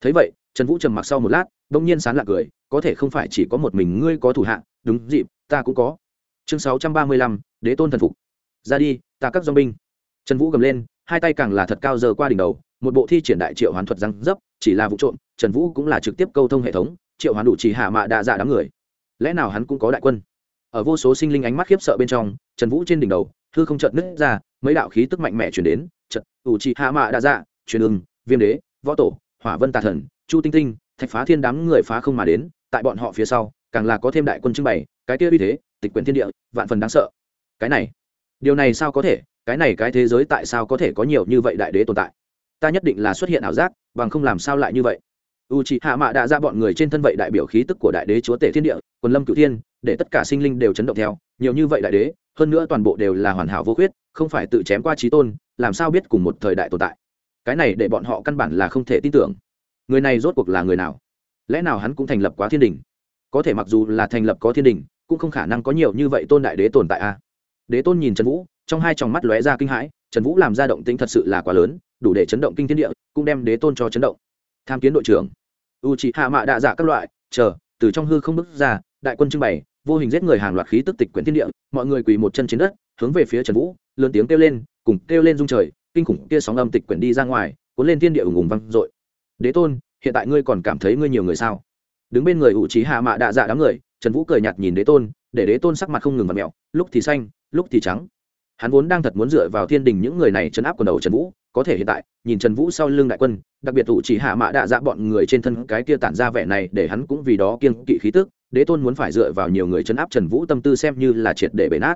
Thấy vậy, trần vũ trầm mặc sau một lát đ ỗ n g nhiên sán lạc cười, có thể không phải chỉ có một mình ngươi có thủ hạ, đúng dịp, ta cũng có. Chương sáu trăm ba mươi lăm, đế tôn thần phục. Ra đi, ta các dong binh. Trần vũ gầm lên, hai tay càng là thật cao giờ qua đỉnh đầu, một bộ thi triển đại triệu hoán thuật răng dấp, chỉ là vụ trộm, trần vũ cũng là trực tiếp câu thông hệ thống, triệu hoán đủ chỉ hạ mạ đa dạ đám người lẽ nào hắn cũng có đại quân? Ở vô số sinh linh ánh mắt khiếp sợ bên trong, trần vũ trên đỉnh đầu thư không chợt nứt ra, mấy đạo khí tức mạnh mẽ chuyển đến trận ủ trị hạ mạ đa dạ truyền ưng, viêm đế, võ tổ, hỏa vân tà thần, chu tinh tinh, thạch phá thiên đám người phá không mà đến, tại bọn họ phía sau, càng là có thêm đại quân trưng bày, cái kia uy thế, tịch quyền thiên địa, vạn phần đáng sợ. Cái này, điều này sao có thể? Cái này cái thế giới tại sao có thể có nhiều như vậy đại đế tồn tại? Ta nhất định là xuất hiện ảo giác, bằng không làm sao lại như vậy? U c h ị hạ mạ đã ra bọn người trên thân vậy đại biểu khí tức của đại đế chúa tể thiên địa quần lâm cựu thiên, để tất cả sinh linh đều chấn động theo. Nhiều như vậy đại đế, hơn nữa toàn bộ đều là hoàn hảo vô khuyết, không phải tự chém qua trí tôn, làm sao biết cùng một thời đại tồn tại. Cái này để bọn họ căn bản là không thể tin tưởng. Người này rốt cuộc là người nào? Lẽ nào hắn cũng thành lập quá thiên đình? Có thể mặc dù là thành lập có thiên đình, cũng không khả năng có nhiều như vậy tôn đại đế tồn tại a đế tôn nhìn trần vũ, trong hai tròng mắt lóe ra kinh hãi, trần vũ làm ra động tĩnh thật sự là quá lớn, đủ để chấn động kinh thiên địa, cũng đem đế tôn cho chấn động. Tham kiến đội trưởng. U c hạ mạ đạ dạ các loại, chờ, từ trong hư không bước ra đại quân trưng bày, vô hình giết người hàng loạt khí tức tịch quyển thiên địa, mọi người quỳ một chân trên đất, hướng về phía trần vũ, lớn tiếng kêu lên, cùng kêu lên rung trời, kinh khủng kia sóng âm tịch quyển đi ra ngoài, cuốn lên thiên địa ùng ùng văng dội. Đế tôn, hiện tại ngươi còn cảm thấy ngươi nhiều người sao? Đứng bên người ủ trí hạ mạ đạ dạ đám người, trần vũ cười nhạt nhìn đế tôn, để đế tôn sắc mặt không ngừng và mẹo lúc thì xanh, lúc thì trắng. Hắn vốn đang thật muốn dựa vào thiên đình những người này chấn áp quần đầu trần vũ, có thể hiện tại, nhìn trần vũ sau lưng đại quân, đặc biệt ủ chỉ hạ mạ đạ dạ bọn người trên thân cái kia tản ra vẻ này để hắn cũng vì đó kiên kỵ khí tức đế tôn muốn phải dựa vào nhiều người chấn áp trần vũ, tâm tư xem như là triệt để bể nát.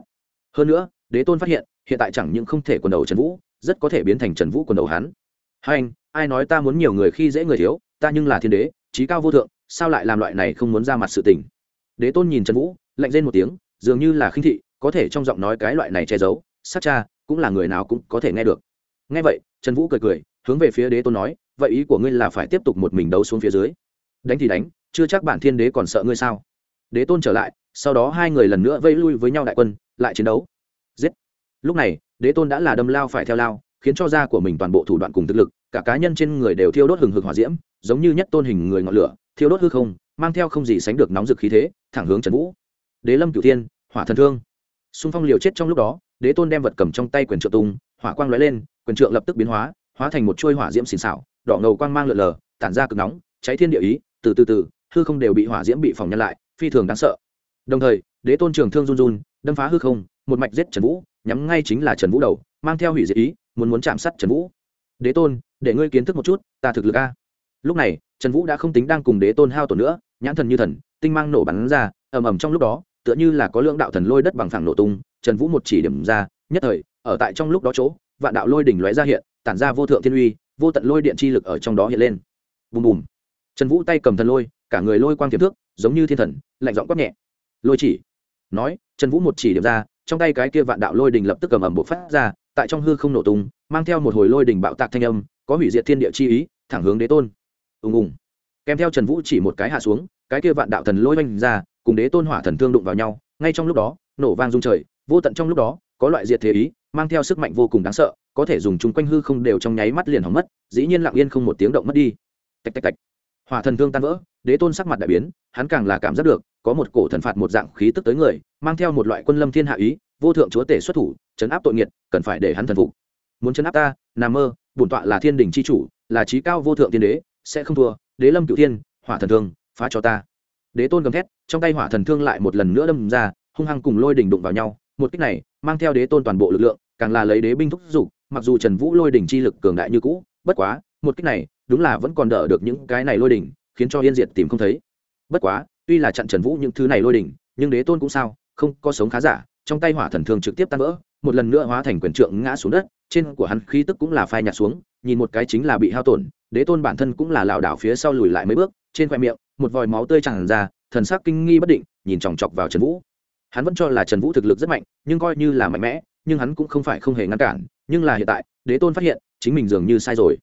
Hơn nữa, đế tôn phát hiện hiện tại chẳng những không thể quần đầu trần vũ, rất có thể biến thành trần vũ quần đầu hắn. Hai anh, ai nói ta muốn nhiều người khi dễ người thiếu, ta nhưng là thiên đế, trí cao vô thượng, sao lại làm loại này không muốn ra mặt sự tình? Đế tôn nhìn trần vũ, lạnh lên một tiếng, dường như là khinh thị, có thể trong giọng nói cái loại này che giấu, sát cha, cũng là người nào cũng có thể nghe được. Nghe vậy, trần vũ cười cười, hướng về phía đế tôn nói, vậy ý của ngươi là phải tiếp tục một mình đấu xuống phía dưới. Đánh thì đánh chưa chắc bản thiên đế còn sợ ngươi sao? Đế tôn trở lại, sau đó hai người lần nữa vây lui với nhau đại quân, lại chiến đấu. Giết! Lúc này, đế tôn đã là đâm lao phải theo lao, khiến cho da của mình toàn bộ thủ đoạn cùng thực lực, cả cá nhân trên người đều thiêu đốt hừng hực hỏa diễm, giống như nhất tôn hình người ngọn lửa, thiêu đốt hư không, mang theo không gì sánh được nóng rực khí thế, thẳng hướng trần vũ. Đế lâm cửu thiên, hỏa thần thương. Xung phong liều chết trong lúc đó, đế tôn đem vật cầm trong tay quyền trượng tung, hỏa quang lóe lên, quyền trượng lập tức biến hóa hóa thành một chuôi hỏa diễm xìn xảo, đỏ ngầu quang mang lượn lờ, tản ra cực nóng, cháy thiên địa ý, từ từ từ hư không đều bị hỏa diễm bị phòng nhân lại, phi thường đáng sợ. Đồng thời, đế tôn trường thương run run, đâm phá hư không, một mạch giết trần vũ, nhắm ngay chính là trần vũ đầu, mang theo hủy diệt ý, muốn muốn chạm sát trần vũ. Đế tôn, để ngươi kiến thức một chút, ta thực lực a. Lúc này, trần vũ đã không tính đang cùng đế tôn hao tổn nữa, nhãn thần như thần, tinh mang nổ bắn ra, ầm ầm trong lúc đó, tựa như là có lượng đạo thần lôi đất bằng phẳng nổ tung, trần vũ một chỉ điểm ra, nhất thời, ở tại trong lúc đó chỗ, vạn đạo lôi đỉnh lóe ra hiện, tản ra vô thượng thiên uy, vô tận lôi điện chi lực ở trong đó hiện lên. Bùm bùm. Trần vũ tay cầm thần lôi cả người lôi quang tiềm thước giống như thiên thần, lạnh giọng quát nhẹ. Lôi chỉ. Nói, trần vũ một chỉ điểm ra, trong tay cái kia vạn đạo lôi đình lập tức cầm ẩm bộ phát ra, tại trong hư không nổ tung, mang theo một hồi lôi đình bạo tạc thanh âm, có hủy diệt thiên địa chi ý, thẳng hướng đế tôn. Ùng ùng. Kèm theo trần vũ chỉ một cái hạ xuống, cái kia vạn đạo thần lôi oanh ra, cùng đế tôn hỏa thần thương đụng vào nhau, ngay trong lúc đó, nổ vang rung trời, vô tận trong lúc đó, có loại diệt thế ý, mang theo sức mạnh vô cùng đáng sợ, có thể dùng chung quanh hư không đều trong nháy mắt liền hỏng mất, dĩ nhiên lặng yên không một tiếng động mất đi. Tạch tạch tạch. Hỏa thần thương tan vỡ đế tôn sắc mặt đại biến, hắn càng là cảm giác được, có một cổ thần phạt một dạng khí tức tới người, mang theo một loại quân lâm thiên hạ ý, vô thượng chúa tể xuất thủ, chấn áp tội nghiệt, cần phải để hắn thần phục. Muốn chấn áp ta nà mơ, bổn tọa là thiên đình c h i chủ, là trí cao vô thượng tiên đế, sẽ không thua, đế lâm cựu thiên, hỏa thần thương, phá cho ta. Đế tôn gầm thét, trong tay hỏa thần thương lại một lần nữa đâm ra, hung hăng cùng lôi đỉnh đụng vào nhau, một cách này, mang theo đế tôn toàn bộ lực lượng, càng là lấy đế binh thúc giục, mặc dù trần vũ lôi đỉnh chi lực cường đại như cũ, bất quá, một cách này, đúng là vẫn còn đỡ được những cái này lôi đỉnh khiến cho yên diệt tìm không thấy. Bất quá, tuy là chặn trần vũ những thứ này lôi đỉnh nhưng đế tôn cũng sao, không có sống khá giả, trong tay hỏa thần thường trực tiếp tan vỡ, một lần nữa hóa thành quyền trượng ngã xuống đất, trên của hắn khí tức cũng là phai nhạt xuống, nhìn một cái chính là bị hao tổn, đế tôn bản thân cũng là lảo đảo phía sau lùi lại mấy bước, trên khoe miệng, một vòi máu tươi tràn ra, thần sắc kinh nghi bất định, nhìn chòng chọc vào trần vũ. Hắn vẫn cho là trần vũ thực lực rất mạnh, nhưng coi như là mạnh mẽ, nhưng hắn cũng không phải không hề ngăn cản, nhưng là hiện tại, đế tôn phát hiện, chính mình dường như sai rồi.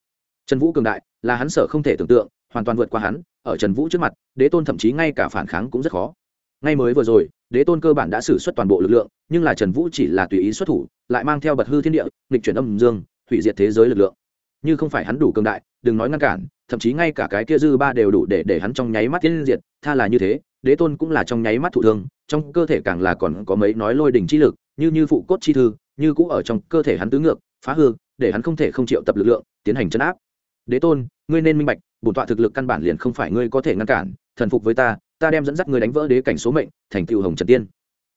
Trần vũ cường đại, là hắn sợ không thể tưởng tượng hoàn toàn vượt qua hắn, ở trần vũ trước mặt, đế tôn thậm chí ngay cả phản kháng cũng rất khó. Ngay mới vừa rồi, đế tôn cơ bản đã xử suất toàn bộ lực lượng, nhưng là trần vũ chỉ là tùy ý xuất thủ, lại mang theo bật hư thiên địa, nghịch chuyển âm dương, hủy diệt thế giới lực lượng. Như không phải hắn đủ cường đại, đừng nói ngăn cản, thậm chí ngay cả cái kia dư ba đều đủ để để hắn trong nháy mắt tiến diệt, tha là như thế, đế tôn cũng là trong nháy mắt thụ thương, trong cơ thể càng là còn có mấy nói lôi đỉnh chi lực, như như phụ cốt chi thư, như cũ ở trong cơ thể hắn tứ ngược, phá hư, để hắn không thể không chịu tập lực lượng, tiến hành chấn áp. Đế tôn, ngươi nên minh bạch bổn tọa thực lực căn bản liền không phải ngươi có thể ngăn cản, thần phục với ta ta đem dẫn dắt ngươi đánh vỡ đế cảnh số mệnh, thành tựu hồng trần tiên.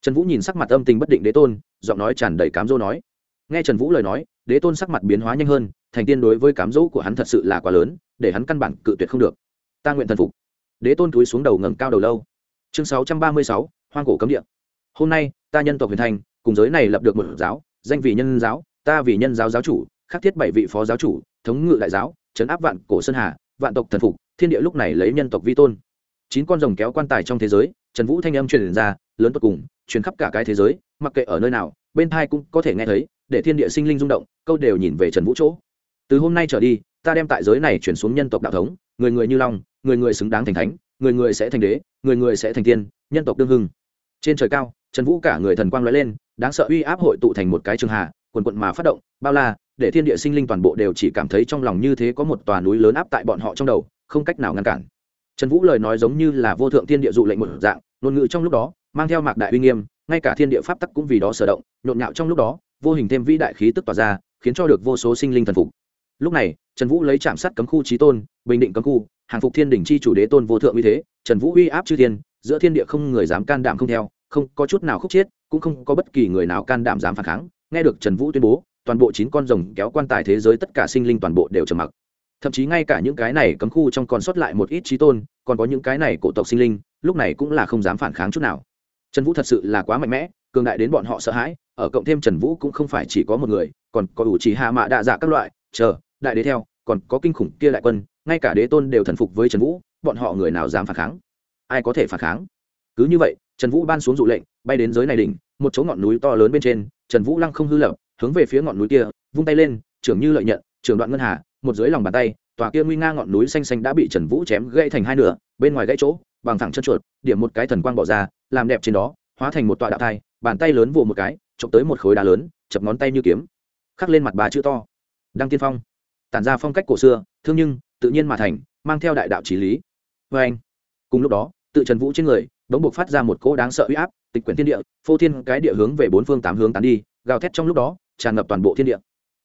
Trần vũ nhìn sắc mặt âm tình bất định đế tôn, giọng nói tràn đầy cám dỗ nói. Nghe trần vũ lời nói, đế tôn sắc mặt biến hóa nhanh hơn, thành tiên đối với cám dỗ của hắn thật sự là quá lớn, để hắn căn bản cự tuyệt không được. Ta nguyện thần phục. Đế tôn túi xuống đầu ngẩng cao đầu lâu. Chương sáu trăm ba mươi sáu, hoang cổ cấm địa. Hôm nay, ta nhân tộc huyền thành, cùng giới này lập được một giáo, danh vì nhân giáo, ta vì nhân giáo giáo chủ, khắc thiết bảy vị phó giáo chủ, thống ngự đại giáo, trấn áp vạn cổ sơn hà vạn tộc thần phục, thiên địa lúc này lấy nhân tộc vi tôn. Chín con rồng kéo quan tài trong thế giới, trần vũ thanh âm truyền ra, lớn tột cùng, truyền khắp cả cái thế giới, mặc kệ ở nơi nào, bên thai cũng có thể nghe thấy, để thiên địa sinh linh rung động, câu đều nhìn về trần vũ chỗ. Từ hôm nay trở đi, ta đem tại giới này chuyển xuống nhân tộc đạo thống, người người như long, người người xứng đáng thành thánh, người người sẽ thành đế, người người sẽ thành tiên, nhân tộc đương hưng. Trên trời cao, trần vũ cả người thần quang lóe lên, đáng sợ uy áp hội tụ thành một cái trường hạ quần quận mà phát động, bao la, để thiên địa sinh linh toàn bộ đều chỉ cảm thấy trong lòng như thế có một tòa núi lớn áp tại bọn họ trong đầu, không cách nào ngăn cản. Trần vũ lời nói giống như là vô thượng thiên địa dụ lệnh một dạng, ngôn ngữ trong lúc đó, mang theo mạc đại uy nghiêm, ngay cả thiên địa pháp tắc cũng vì đó sở động, nhộn nhạo trong lúc đó, vô hình thêm vĩ đại khí tức tỏa ra, khiến cho được vô số sinh linh thần phục. Lúc này, trần vũ lấy chạm sát cấm khu trí tôn, bình định cấm khu, hàng phục thiên đỉnh chi chủ đế tôn vô thượng uy thế, trần vũ uy áp chư thiên, giữa thiên địa không người dám can đảm không theo, không có chút nào khúc chiết cũng không có bất kỳ người nào can đảm dám phản kháng nghe được trần vũ tuyên bố, toàn bộ chín con rồng kéo quan tài thế giới tất cả sinh linh toàn bộ đều trầm mặc. Thậm chí ngay cả những cái này cấm khu trong còn sót lại một ít trí tôn, còn có những cái này cổ tộc sinh linh, lúc này cũng là không dám phản kháng chút nào. Trần vũ thật sự là quá mạnh mẽ, cường đại đến bọn họ sợ hãi, ở cộng thêm trần vũ cũng không phải chỉ có một người, còn có đủ chỉ hạ mạ đạ dạ các loại, chờ, đại đế theo, còn có kinh khủng kia đại quân, ngay cả đế tôn đều thần phục với trần vũ, bọn họ người nào dám phản kháng? Ai có thể phản kháng? Cứ như vậy, trần vũ ban xuống dụ lệnh, bay đến giới này đỉnh, một chỗ ngọn núi to lớn bên trên trần vũ lăng không hư lập, hướng về phía ngọn núi kia, vung tay lên, trưởng như lợi nhận, trưởng đoạn ngân hà, một dưới lòng bàn tay, tòa kia nguy nga ngọn núi xanh xanh đã bị trần vũ chém gãy thành hai nửa, bên ngoài gãy chỗ, bằng thẳng chân chuột, điểm một cái thần quang bỏ ra, làm đẹp trên đó, hóa thành một tọa đạo thai, bàn tay lớn vồ một cái, chụp tới một khối đá lớn, chập ngón tay như kiếm. Khắc lên mặt bà chữ to. Đăng tiên phong. Tản ra phong cách cổ xưa, thương nhưng, tự nhiên mà thành, mang theo đại đạo trí lý. Vê anh cùng lúc đó, tự trần vũ trên người bỗng buộc phát ra một cỗ đáng sợ uy áp tịch quyển thiên địa, phô thiên cái địa hướng về bốn phương tám hướng tán đi, gào thét trong lúc đó, tràn ngập toàn bộ thiên địa.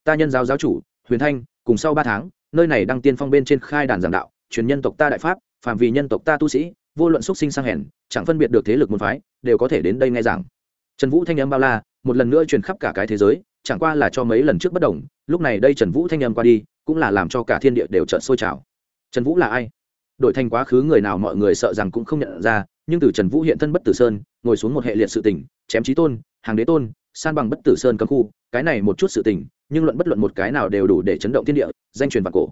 Ta nhân giáo giáo chủ, huyền thanh, cùng sau ba tháng, nơi này đăng tiên phong bên trên khai đàn giảng đạo, truyền nhân tộc ta đại pháp phạm vì nhân tộc ta tu sĩ, vô luận xuất sinh sang hèn, chẳng phân biệt được thế lực môn phái, đều có thể đến đây nghe giảng. Trần vũ thanh âm bao la, một lần nữa truyền khắp cả cái thế giới, chẳng qua là cho mấy lần trước bất đồng, lúc này đây trần vũ thanh âm qua đi, cũng là làm cho cả thiên địa đều trợn sôi trào. Trần vũ là ai? Đổi thành quá khứ người nào mọi người sợ rằng cũng không nhận ra nhưng từ trần vũ hiện thân bất tử sơn, ngồi xuống một hệ liệt sự tỉnh chém trí tôn, hàng đế tôn, san bằng bất tử sơn cấm khu, cái này một chút sự tỉnh nhưng luận bất luận một cái nào đều đủ để chấn động thiên địa, danh truyền vạn cổ.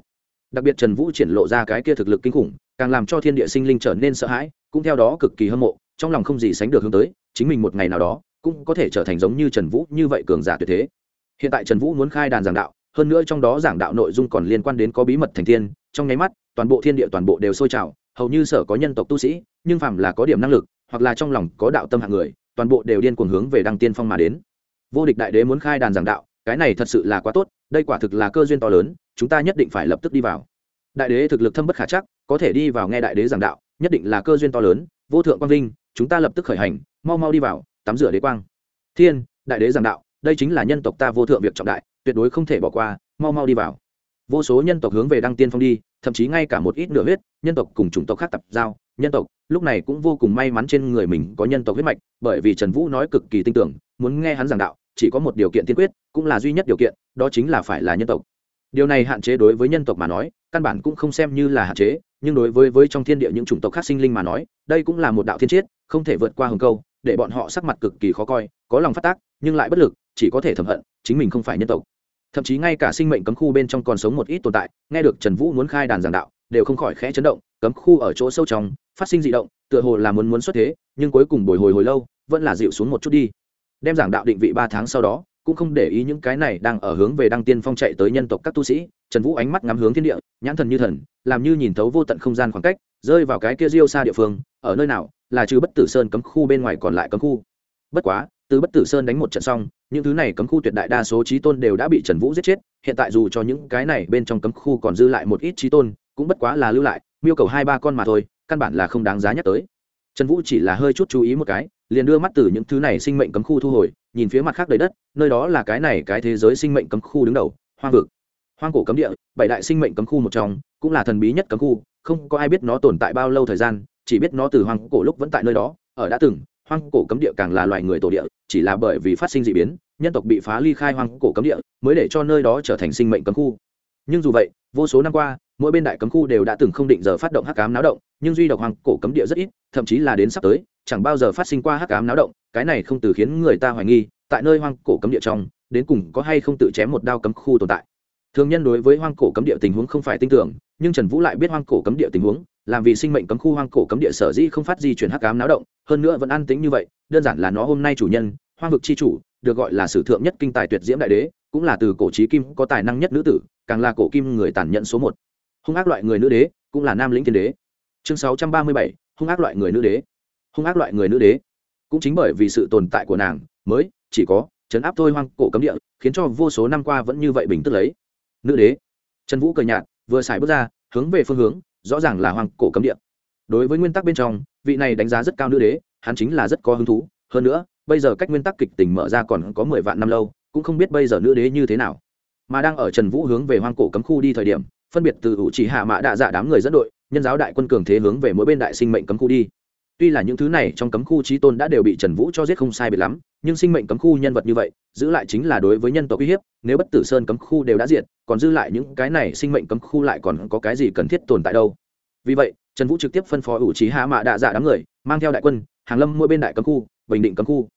Đặc biệt trần vũ triển lộ ra cái kia thực lực kinh khủng, càng làm cho thiên địa sinh linh trở nên sợ hãi, cũng theo đó cực kỳ hâm mộ, trong lòng không gì sánh được hướng tới, chính mình một ngày nào đó, cũng có thể trở thành giống như trần vũ như vậy cường giả tuyệt thế. Hiện tại trần vũ muốn khai đàn giảng đạo, hơn nữa trong đó giảng đạo nội dung còn liên quan đến có bí mật thành thiên trong nháy mắt, toàn bộ thiên địa toàn bộ đều sôi trào, hầu như sở có nhân tộc tu sĩ nhưng phàm là có điểm năng lực, hoặc là trong lòng có đạo tâm hạng người, toàn bộ đều điên cuồng hướng về đăng tiên phong mà đến. Vô địch đại đế muốn khai đàn giảng đạo, cái này thật sự là quá tốt, đây quả thực là cơ duyên to lớn, chúng ta nhất định phải lập tức đi vào. Đại đế thực lực thâm bất khả chắc, có thể đi vào nghe đại đế giảng đạo, nhất định là cơ duyên to lớn, vô thượng quang vinh, chúng ta lập tức khởi hành, mau mau đi vào, tắm rửa đế quang. Thiên, đại đế giảng đạo, đây chính là nhân tộc ta vô thượng việc trọng đại, tuyệt đối không thể bỏ qua, mau mau đi vào vô số nhân tộc hướng về đăng tiên phong đi, thậm chí ngay cả một ít nửa huyết, nhân tộc cùng chủng tộc khác tập giao, nhân tộc, lúc này cũng vô cùng may mắn trên người mình có nhân tộc huyết mạch, bởi vì trần vũ nói cực kỳ tin tưởng, muốn nghe hắn giảng đạo, chỉ có một điều kiện tiên quyết, cũng là duy nhất điều kiện, đó chính là phải là nhân tộc. Điều này hạn chế đối với nhân tộc mà nói, căn bản cũng không xem như là hạn chế, nhưng đối với với trong thiên địa những chủng tộc khác sinh linh mà nói, đây cũng là một đạo thiên triết không thể vượt qua hồng câu, để bọn họ sắc mặt cực kỳ khó coi, có lòng phát tác, nhưng lại bất lực, chỉ có thể thầm hận, chính mình không phải nhân tộc thậm chí ngay cả sinh mệnh cấm khu bên trong còn sống một ít tồn tại, nghe được trần vũ muốn khai đàn giảng đạo, đều không khỏi khẽ chấn động, cấm khu ở chỗ sâu trong, phát sinh d ị động, tựa hồ là muốn muốn xuất thế, nhưng cuối cùng bồi hồi hồi lâu, vẫn là dịu xuống một chút đi. Đem giảng đạo định vị ba tháng sau đó, cũng không để ý những cái này đang ở hướng về đăng tiên phong chạy tới nhân tộc các tu sĩ, trần vũ ánh mắt ngắm hướng thiên địa, nhãn thần như thần, làm như nhìn thấu vô tận không gian khoảng cách, rơi vào cái kia riêu xa địa phương, ở nơi nào, là trừ bất tử sơn cấm khu bên ngoài còn lại cấm khu. Bất quá từ bất tử sơn đánh một trận xong, những thứ này cấm khu tuyệt đại đa số trí tôn đều đã bị trần vũ giết chết, hiện tại dù cho những cái này bên trong cấm khu còn dư lại một ít trí tôn, cũng bất quá là lưu lại, miêu cầu hai ba con mà thôi, căn bản là không đáng giá nhắc tới. Trần vũ chỉ là hơi chút chú ý một cái, liền đưa mắt từ những thứ này sinh mệnh cấm khu thu hồi, nhìn phía mặt khác đầy đất, nơi đó là cái này cái thế giới sinh mệnh cấm khu đứng đầu, hoang vực. Hoang cổ cấm địa, bảy đại sinh mệnh cấm khu một trong, cũng là thần bí nhất cấm khu, không có ai biết nó tồn tại bao lâu thời gian, chỉ biết nó từ hoang cổ lúc vẫn tại nơi đó, ở đã từng hoang cổ cấm địa càng là loài người tổ địa, chỉ là bởi vì phát sinh d ị biến, nhân tộc bị phá ly khai hoang cổ cấm địa, mới để cho nơi đó trở thành sinh mệnh cấm khu. Nhưng dù vậy, vô số năm qua, mỗi bên đại cấm khu đều đã từng không định giờ phát động hắc cám náo động, nhưng duy độc hoang cổ cấm địa rất ít, thậm chí là đến sắp tới, chẳng bao giờ phát sinh qua hắc cám náo động, cái này không từ khiến người ta hoài nghi, tại nơi hoang cổ cấm địa trong, đến cùng có hay không tự chém một đao cấm khu tồn tại. Thường nhân đối với hoang cổ cấm địa tình huống không phải tin tưởng, nhưng trần vũ lại biết hoang cổ cấm địa tình huống làm vì sinh mệnh cấm khu hoang cổ cấm địa sở dĩ không phát di chuyển hắc ám náo động, hơn nữa vẫn an tính như vậy, đơn giản là nó hôm nay chủ nhân, hoang vực c h i chủ, được gọi là sử thượng nhất kinh tài tuyệt diễm đại đế, cũng là từ cổ trí kim có tài năng nhất nữ tử, càng là cổ kim người tàn nhẫn số một. Hung ác loại người nữ đế, cũng là nam lĩnh thiên đế. Chương sáu trăm ba mươi bảy, hung ác loại người nữ đế. Hung ác loại người nữ đế. Cũng chính bởi vì sự tồn tại của nàng, mới, chỉ có chấn áp thôi hoang cổ cấm địa, khiến cho vô số năm qua vẫn như vậy bình tức lấy. Nữ đế. Trần vũ cờ nhạt, vừa xài bước ra, hướng về phương hướng rõ ràng là hoang cổ cấm địa. Đối với nguyên tắc bên trong, vị này đánh giá rất cao nữ đế, hắn chính là rất có hứng thú. Hơn nữa, bây giờ cách nguyên tắc kịch tình mở ra còn có mười vạn năm lâu, cũng không biết bây giờ nữ đế như thế nào. Mà đang ở trần vũ hướng về hoang cổ cấm khu đi thời điểm, phân biệt từ ủ chỉ hạ mã đạ dạ đám người dẫn đội, nhân giáo đại quân cường thế hướng về mỗi bên đại sinh mệnh cấm khu đi tuy là những thứ này trong cấm khu trí tôn đã đều bị trần vũ cho giết không sai biệt lắm, nhưng sinh mệnh cấm khu nhân vật như vậy, giữ lại chính là đối với nhân tộc uy hiếp, nếu bất tử sơn cấm khu đều đã diệt, còn dư lại những cái này sinh mệnh cấm khu lại còn có cái gì cần thiết tồn tại đâu? Vì vậy, trần vũ trực tiếp phân phó ủ trí hạ mạ đạ dạ đám người, mang theo đại quân, hàng lâm mỗi bên đại cấm khu, bình định cấm khu.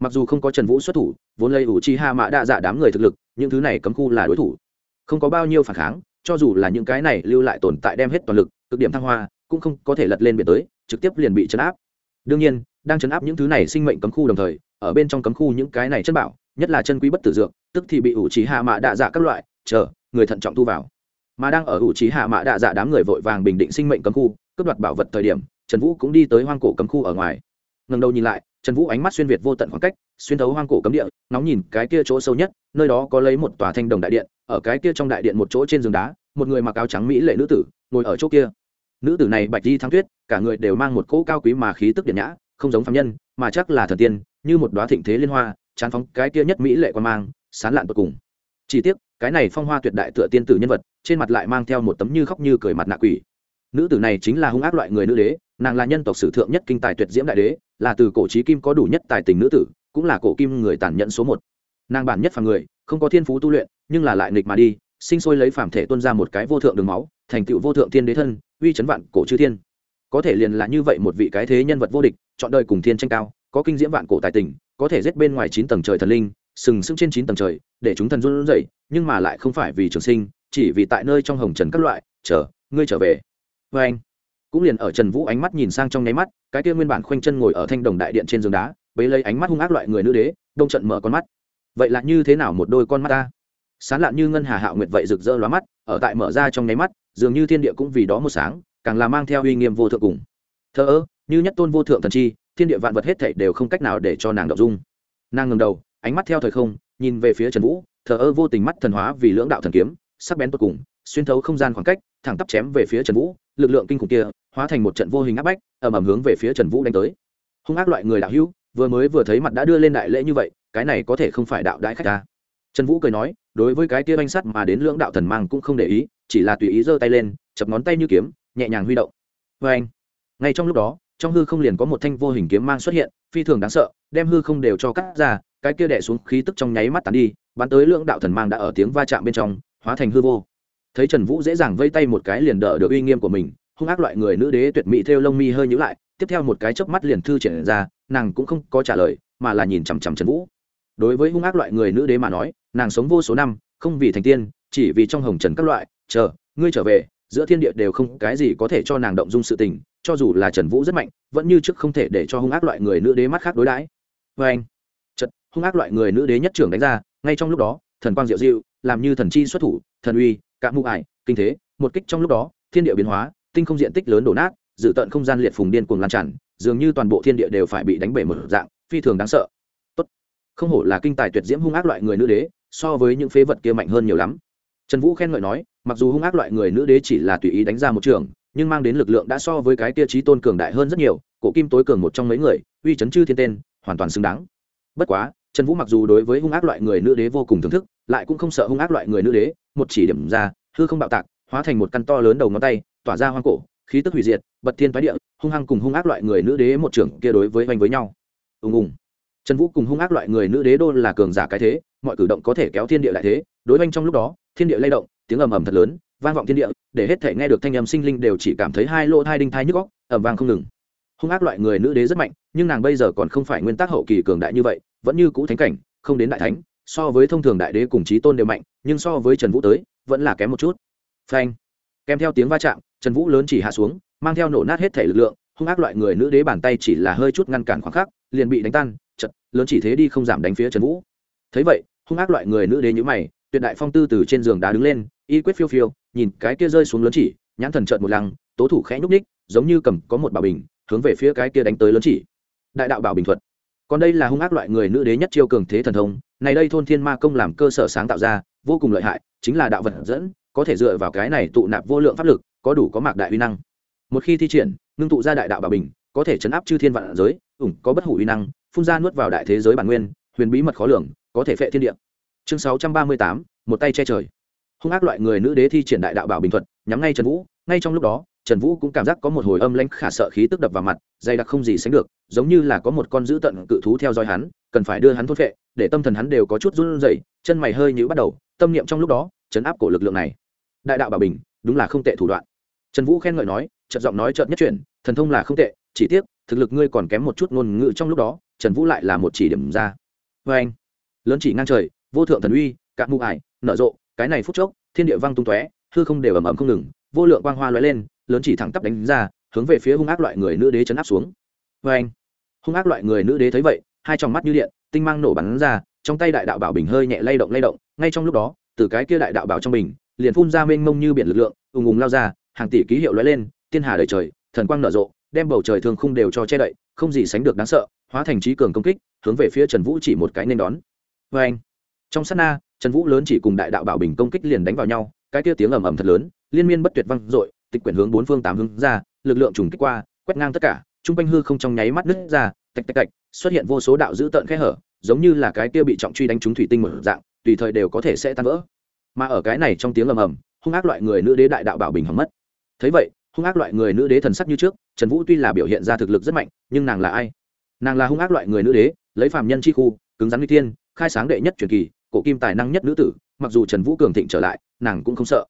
Mặc dù không có trần vũ xuất thủ, vốn lấy ủ trí hạ mạ đạ dạ đám người thực lực, những thứ này cấm khu là đối thủ. Không có bao nhiêu phản kháng, cho dù là những cái này lưu lại tồn tại đem hết toàn lực, cực điểm thăng hoa cũng không có thể lật lên biển tới, trực tiếp liền bị chấn áp. Đương nhiên, đang chấn áp những thứ này sinh mệnh cấm khu đồng thời, ở bên trong cấm khu những cái này chân bảo, nhất là chân quý bất tử dược, tức thì bị ủ trí hạ mạ đạ dạ các loại, chờ, người thận trọng thu vào. Mà đang ở ủ trí hạ mạ đạ dạ đám người vội vàng bình định sinh mệnh cấm khu, cướp đoạt bảo vật thời điểm, trần vũ cũng đi tới hoang cổ cấm khu ở ngoài. Ngần đầu nhìn lại, trần vũ ánh mắt xuyên việt vô tận khoảng cách, xuyên thấu hoang cổ cấm địa nóng nhìn cái kia chỗ sâu nhất, nơi đó có lấy một tòa thanh đồng đại điện, ở cái kia trong đại điện một chỗ trên giường đá, một người mặc áo trắng mỹ lệ nữ tử, ngồi ở chỗ kia nữ tử này bạch di thắng tuyết, cả người đều mang một cỗ cao quý mà khí tức điện nhã, không giống phạm nhân, mà chắc là thần tiên, như một đoá thịnh thế liên hoa, chán phóng cái kia nhất mỹ lệ quan mang, sán lạn tột cùng. Chỉ tiếc, cái này phong hoa tuyệt đại tựa tiên tử nhân vật, trên mặt lại mang theo một tấm như khóc như cười mặt nạ quỷ. Nữ tử này chính là hung ác loại người nữ đế, nàng là nhân tộc sử thượng nhất kinh tài tuyệt diễm đại đế, là từ cổ trí kim có đủ nhất tài tình nữ tử, cũng là cổ kim người tàn nhẫn số một. Nàng bản nhất phàm người, không có thiên phú tu luyện, nhưng là lại nghịch mà đi, sinh sôi lấy phàm thể tuân ra một cái vô thượng đường máu, thành tựu vô thượng tiên đế thân uy chấn vạn cổ chư thiên. Có thể liền là như vậy một vị cái thế nhân vật vô địch, chọn đời cùng thiên tranh cao, có kinh diễm vạn cổ tài tình, có thể giết bên ngoài chín tầng trời thần linh, sừng sững trên chín tầng trời, để chúng thần run rẩy, nhưng mà lại không phải vì trường sinh, chỉ vì tại nơi trong hồng trần các loại, chờ, ngươi trở về. Vê anh, cũng liền ở trần vũ ánh mắt nhìn sang trong nháy mắt, cái kia nguyên bản khoanh chân ngồi ở thanh đồng đại điện trên giường đá bấy lấy ánh mắt hung ác loại người nữ đế, đông trận mở con mắt. Vậy là như thế nào một đôi con mắt ta? Sán lạn như ngân hà hạo nguyệt vậy rực rỡ lóa mắt, ở tại mở ra trong nháy mắt, dường như thiên địa cũng vì đó một sáng, càng là mang theo uy nghiêm vô thượng cùng. Thơ ơ, như nhất tôn vô thượng thần chi, thiên địa vạn vật hết thảy đều không cách nào để cho nàng động dung. Nàng ngừng đầu, ánh mắt theo thời không, nhìn về phía trần vũ, thờ ơ vô tình mắt thần hóa vì lưỡng đạo thần kiếm, sắc bén tột cùng, xuyên thấu không gian khoảng cách, thẳng tắp chém về phía trần vũ, lực lượng kinh khủng kia, hóa thành một trận vô hình áp bách ẩm ẩm hướng về phía trần vũ đánh tới. Hung ác loại người đạo hữu, vừa mới vừa thấy mặt đã đưa lên đại lễ như vậy, cái này có thể không phải đạo đại khách ta trần vũ cười nói, đối với cái kia banh sắt mà đến lưỡng đạo thần mang cũng không để ý, chỉ là tùy ý giơ tay lên, chập ngón tay như kiếm, nhẹ nhàng huy động. Vê anh, ngay trong lúc đó, trong hư không liền có một thanh vô hình kiếm mang xuất hiện, phi thường đáng sợ, đem hư không đều cho cắt ra, cái kia đẻ xuống khí tức trong nháy mắt tàn đi, bắn tới lưỡng đạo thần mang đã ở tiếng va chạm bên trong, hóa thành hư vô. Thấy trần vũ dễ dàng vây tay một cái liền đỡ được uy nghiêm của mình, hung ác loại người nữ đế tuyệt mỹ theo lông mi hơi nhữ lại, tiếp theo một cái chớp mắt liền thư triển ra, nàng cũng không có trả lời, mà là nhìn chằm chằm trần vũ đối với hung ác loại người nữ đế mà nói, nàng sống vô số năm, không vì thành tiên, chỉ vì trong hồng trần các loại, chờ, ngươi trở về, giữa thiên địa đều không cái gì có thể cho nàng động dung sự tình, cho dù là trần vũ rất mạnh, vẫn như trước không thể để cho hung ác loại người nữ đế mắt khác đối đãi. Vê anh. Chật, hung ác loại người nữ đế nhất trưởng đánh ra, ngay trong lúc đó, thần quang diệu diệu, làm như thần chi xuất thủ, thần uy cạm mụ ải, kinh thế, một kích trong lúc đó, thiên địa biến hóa, tinh không diện tích lớn đổ nát, dự tận không gian liệt phùng điên cuồng lan tràn, dường như toàn bộ thiên địa đều phải bị đánh bể một dạng, phi thường đáng sợ không hổ là kinh tài tuyệt diễm hung ác loại người nữ đế, so với những phế vật kia mạnh hơn nhiều lắm. Trần vũ khen ngợi nói, mặc dù hung ác loại người nữ đế chỉ là tùy ý đánh ra một trường, nhưng mang đến lực lượng đã so với cái tia trí tôn cường đại hơn rất nhiều, cổ kim tối cường một trong mấy người, uy chấn chư thiên tên, hoàn toàn xứng đáng. Bất quá, trần vũ mặc dù đối với hung ác loại người nữ đế vô cùng thưởng thức, lại cũng không sợ hung ác loại người nữ đế, một chỉ điểm ra, hư không bạo tạc, hóa thành một căn to lớn đầu ngón tay, tỏa ra hoang cổ, khí tức hủy diệt, bật thiên phái địa, hung hăng cùng hung ác loại người nữ đế một trưởng kia đối với oanh với nhau. Ùng ùng trần vũ cùng hung ác loại người nữ đế đô là cường giả cái thế, mọi cử động có thể kéo thiên địa lại thế. Đối oanh trong lúc đó, thiên địa lay động, tiếng ầm ầm thật lớn, vang vọng thiên địa, để hết thể nghe được thanh âm sinh linh đều chỉ cảm thấy hai lỗ hai đinh thai nhức góc ầm vang không ngừng. Hung ác loại người nữ đế rất mạnh, nhưng nàng bây giờ còn không phải nguyên tắc hậu kỳ cường đại như vậy, vẫn như cũ thánh cảnh, không đến đại thánh, so với thông thường đại đế cùng chí tôn đều mạnh, nhưng so với trần vũ tới, vẫn là kém một chút. Phanh. Kèm theo tiếng va chạm, trần vũ lớn chỉ hạ xuống, mang theo nổ nát hết thể lực lượng, hung ác loại người nữ đế bàn tay chỉ là hơi chút ngăn cản khoảng khắc, liền bị đánh tan chật, lớn chỉ thế đi không giảm đánh phía trần vũ. Thấy vậy, hung ác loại người nữ đế nhữ mày, tuyệt đại phong tư từ trên giường đá đứng lên, y quyết phiêu phiêu, nhìn cái kia rơi xuống lớn chỉ, nhãn thần trợn một lăng, tố thủ khẽ nhúc ních giống như cầm có một bảo bình, hướng về phía cái kia đánh tới lớn chỉ. Đại đạo bảo bình thuật. Còn đây là hung ác loại người nữ đế nhất chiêu cường thế thần thông, này đây thôn thiên ma công làm cơ sở sáng tạo ra, vô cùng lợi hại, chính là đạo vật dẫn, có thể dựa vào cái này tụ nạp vô lượng pháp lực, có đủ có mạc đại uy năng. Một khi thi triển, ngưng tụ ra đại đạo bảo bình, có thể chấn áp chư thiên vạn giới, ủng có bất hủ uy năng phun ra nuốt vào đại thế giới bản nguyên, huyền bí mật khó lường, có thể phệ thiên địa. Chương sáu trăm ba mươi tám, một tay che trời. Hung ác loại người nữ đế thi triển đại đạo bảo bình thuật, nhắm ngay trần vũ, ngay trong lúc đó, trần vũ cũng cảm giác có một hồi âm lãnh khả sợ khí tức đập vào mặt, dày đặc không gì sánh được, giống như là có một con dữ tận cự thú theo dõi hắn, cần phải đưa hắn thốt vệ để tâm thần hắn đều có chút run rẩy, chân mày hơi nhữ bắt đầu, tâm niệm trong lúc đó, chấn áp cổ lực lượng này. Đại đạo bảo bình, đúng là không tệ thủ đoạn. Trần vũ khen ngợi nói, chợt giọng nói chợt nhất chuyển, thần thông là không tệ, chỉ tiếc thực lực ngươi còn kém một chút ngôn ngữ trong lúc đó, trần vũ lại là một chỉ điểm ra. Vê anh, lớn chỉ ngang trời, vô thượng thần uy cạn mụ ải, nở rộ, cái này phút chốc, thiên địa văng tung tóe, hư không đều ầm ầm không ngừng, vô lượng quang hoa lóe lên, lớn chỉ thẳng tắp đánh ra, hướng về phía hung ác loại người nữ đế chấn áp xuống. Vê anh, hung ác loại người nữ đế thấy vậy, hai tròng mắt như điện, tinh mang nổ bắn ra, trong tay đại đạo bảo bình hơi nhẹ lay động lay động, ngay trong lúc đó, từ cái kia đại đạo bảo trong bình, liền phun ra mênh mông như biển lực lượng, ùng ùng lao ra, hàng tỷ ký hiệu lóe lên tiên hà đầy trời, thần quang nở rộ đem bầu trời thường khung đều cho che đậy, không gì sánh được đáng sợ, hóa thành trí cường công kích, hướng về phía trần vũ chỉ một cái nên đón. Vê anh, trong sát na, trần vũ lớn chỉ cùng đại đạo bảo bình công kích liền đánh vào nhau, cái kia tiếng ầm ầm thật lớn, liên miên bất tuyệt vang dội, tịch quyển hướng bốn phương tám hướng ra, lực lượng trùng kích qua, quét ngang tất cả, trung quanh hư không trong nháy mắt nứt ra, tạch tạch tạch, xuất hiện vô số đạo dữ tợn khe hở, giống như là cái kia bị trọng truy đánh trúng thủy tinh mở dạng, tùy thời đều có thể sẽ tan vỡ. Mà ở cái này trong tiếng ầm ầm, hung ác loại người nữ đế đại đạo bảo bình hỏng mất. Thấy vậy, hung ác loại người nữ đế thần sắc như trước trần vũ tuy là biểu hiện ra thực lực rất mạnh, nhưng nàng là ai? Nàng là hung ác loại người nữ đế, lấy phạm nhân chi khu, cứng rắn như tiên khai sáng đệ nhất truyền kỳ, cổ kim tài năng nhất nữ tử, mặc dù trần vũ cường thịnh trở lại, nàng cũng không sợ.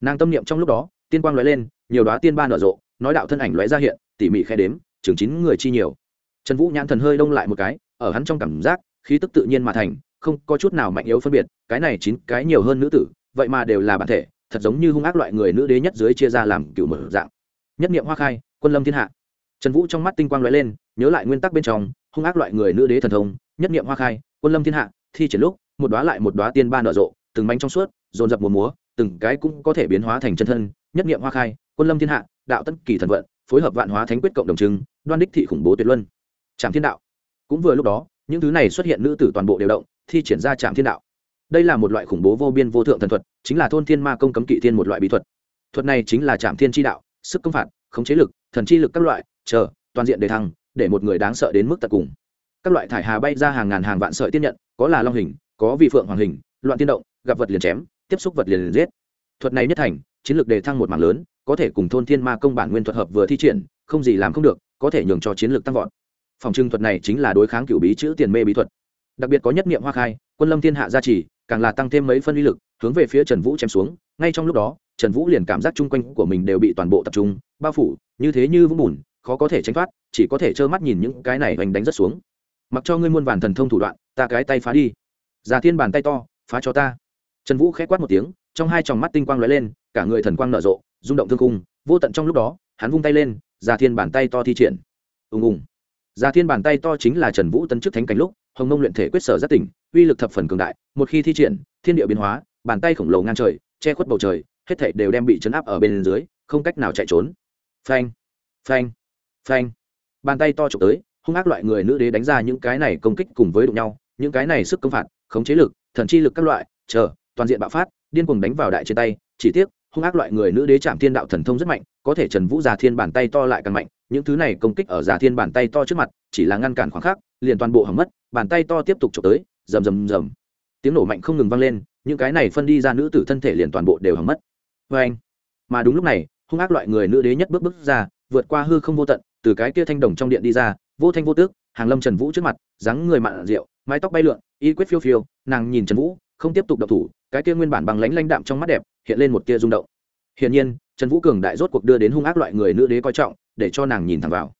Nàng tâm niệm trong lúc đó, tiên quang lóe lên, nhiều đoá tiên ba nở rộ, nói đạo thân ảnh lóe ra hiện, tỉ mỉ khe đếm, chừng chín người chi nhiều. Trần vũ nhãn thần hơi đông lại một cái, ở hắn trong cảm giác, khí tức tự nhiên mà thành, không có chút nào mạnh yếu phân biệt, cái này chín cái nhiều hơn nữ tử, vậy mà đều là bản thể, thật giống như hung ác loại người nữ đế nhất dưới chia ra làm cựu mở dạng. Nhất niệm hoa khai quân lâm thiên hạ. Trần vũ trong mắt tinh quang lóe lên, nhớ lại nguyên tắc bên trong, hung ác loại người nữ đế thần thông, nhất niệm hoa khai, quân lâm thiên hạ, thi triển lúc, một đóa lại một đóa tiên ba nở rộ, từng bánh trong suốt, dồn dập mùa múa, từng cái cũng có thể biến hóa thành chân thân, nhất niệm hoa khai, quân lâm thiên hạ, đạo tất kỳ thần vận, phối hợp vạn hóa thánh quyết cộng đồng chứng, đoan đích thị khủng bố tuyệt luân. Trạm thiên đạo. Cũng vừa lúc đó, những thứ này xuất hiện nữ tử toàn bộ đều động, thi triển ra trạm thiên đạo. Đây là một loại khủng bố vô biên vô thượng thần thuật, chính là thôn thiên ma công cấm kỵ thiên một loại bí thuật. Thuật này chính là trạm thiên tri đạo, sức công phạt, khống chế lực thần chi lực các loại chờ toàn diện đề thăng để một người đáng sợ đến mức tận cùng. Các loại thải hà bay ra hàng ngàn hàng vạn sợi tiên nhận có là long hình có vị phượng hoàng hình loạn tiên động gặp vật liền chém tiếp xúc vật liền, liền giết. Thuật này nhất thành chiến lược đề thăng một mảng lớn có thể cùng thôn thiên ma công bản nguyên thuật hợp vừa thi triển không gì làm không được có thể nhường cho chiến lược tăng vọt. Phòng trưng thuật này chính là đối kháng cựu bí chữ tiền mê bí thuật. Đặc biệt có nhất niệm hoa khai quân lâm thiên hạ gia trì càng là tăng thêm mấy phân uy lực hướng về phía trần vũ chém xuống ngay trong lúc đó trần vũ liền cảm giác chung quanh của mình đều bị toàn bộ tập trung bao phủ, như thế như vũng bùn, khó có thể tránh thoát, chỉ có thể trơ mắt nhìn những cái này hoành đánh rất xuống. Mặc cho ngươi muôn vàn thần thông thủ đoạn, ta cái tay phá đi. Già thiên bàn tay to, phá cho ta. Trần vũ k h quát một tiếng, trong hai tròng mắt tinh quang lóe lên, cả người thần quang nở rộ, rung động thương cung vô tận trong lúc đó, hắn vung tay lên, già thiên bàn tay to thi triển. Ùng ùng. Già thiên bàn tay to chính là trần vũ tân chức thánh cảnh lúc, hồng nông luyện thể quyết sở rất tỉnh, uy lực thập phần cường đại, một khi thi triển, thiên địa biến hóa, bàn tay khổng lồ ngang trời, che khuất bầu trời, hết thảy đều đem bị chấn áp ở bên dưới, không cách nào chạy trốn phanh phanh phanh. Bàn tay to trục tới, hung ác loại người nữ đế đánh ra những cái này công kích cùng với đụng nhau, những cái này sức công phạt, khống chế lực, thần chi lực các loại, chờ, toàn diện bạo phát, điên cuồng đánh vào đại trên tay, chỉ tiếc, hung ác loại người nữ đế chạm thiên đạo thần thông rất mạnh, có thể trần vũ già thiên bàn tay to lại càng mạnh, những thứ này công kích ở già thiên bàn tay to trước mặt, chỉ là ngăn cản khoảng khắc, liền toàn bộ hỏng mất, bàn tay to tiếp tục trộm tới, rầm rầm rầm. Tiếng nổ mạnh không ngừng vang lên, những cái này phân đi ra nữ tử thân thể liền toàn bộ đều hỏng mất. Vê anh mà đúng lúc này hung ác loại người nữ đế nhất bước bước ra, vượt qua hư không vô tận, từ cái kia thanh đồng trong điện đi ra, vô thanh vô tước, hàng lâm trần vũ trước mặt, dáng người mặn rượu, mái tóc bay lượn, y quyết phiêu phiêu, nàng nhìn trần vũ, không tiếp tục đập thủ, cái kia nguyên bản bằng lánh lanh đạm trong mắt đẹp, hiện lên một tia rung động. Hiển nhiên, trần vũ cường đại rốt cuộc đưa đến hung ác loại người nữ đế coi trọng, để cho nàng nhìn thẳng vào.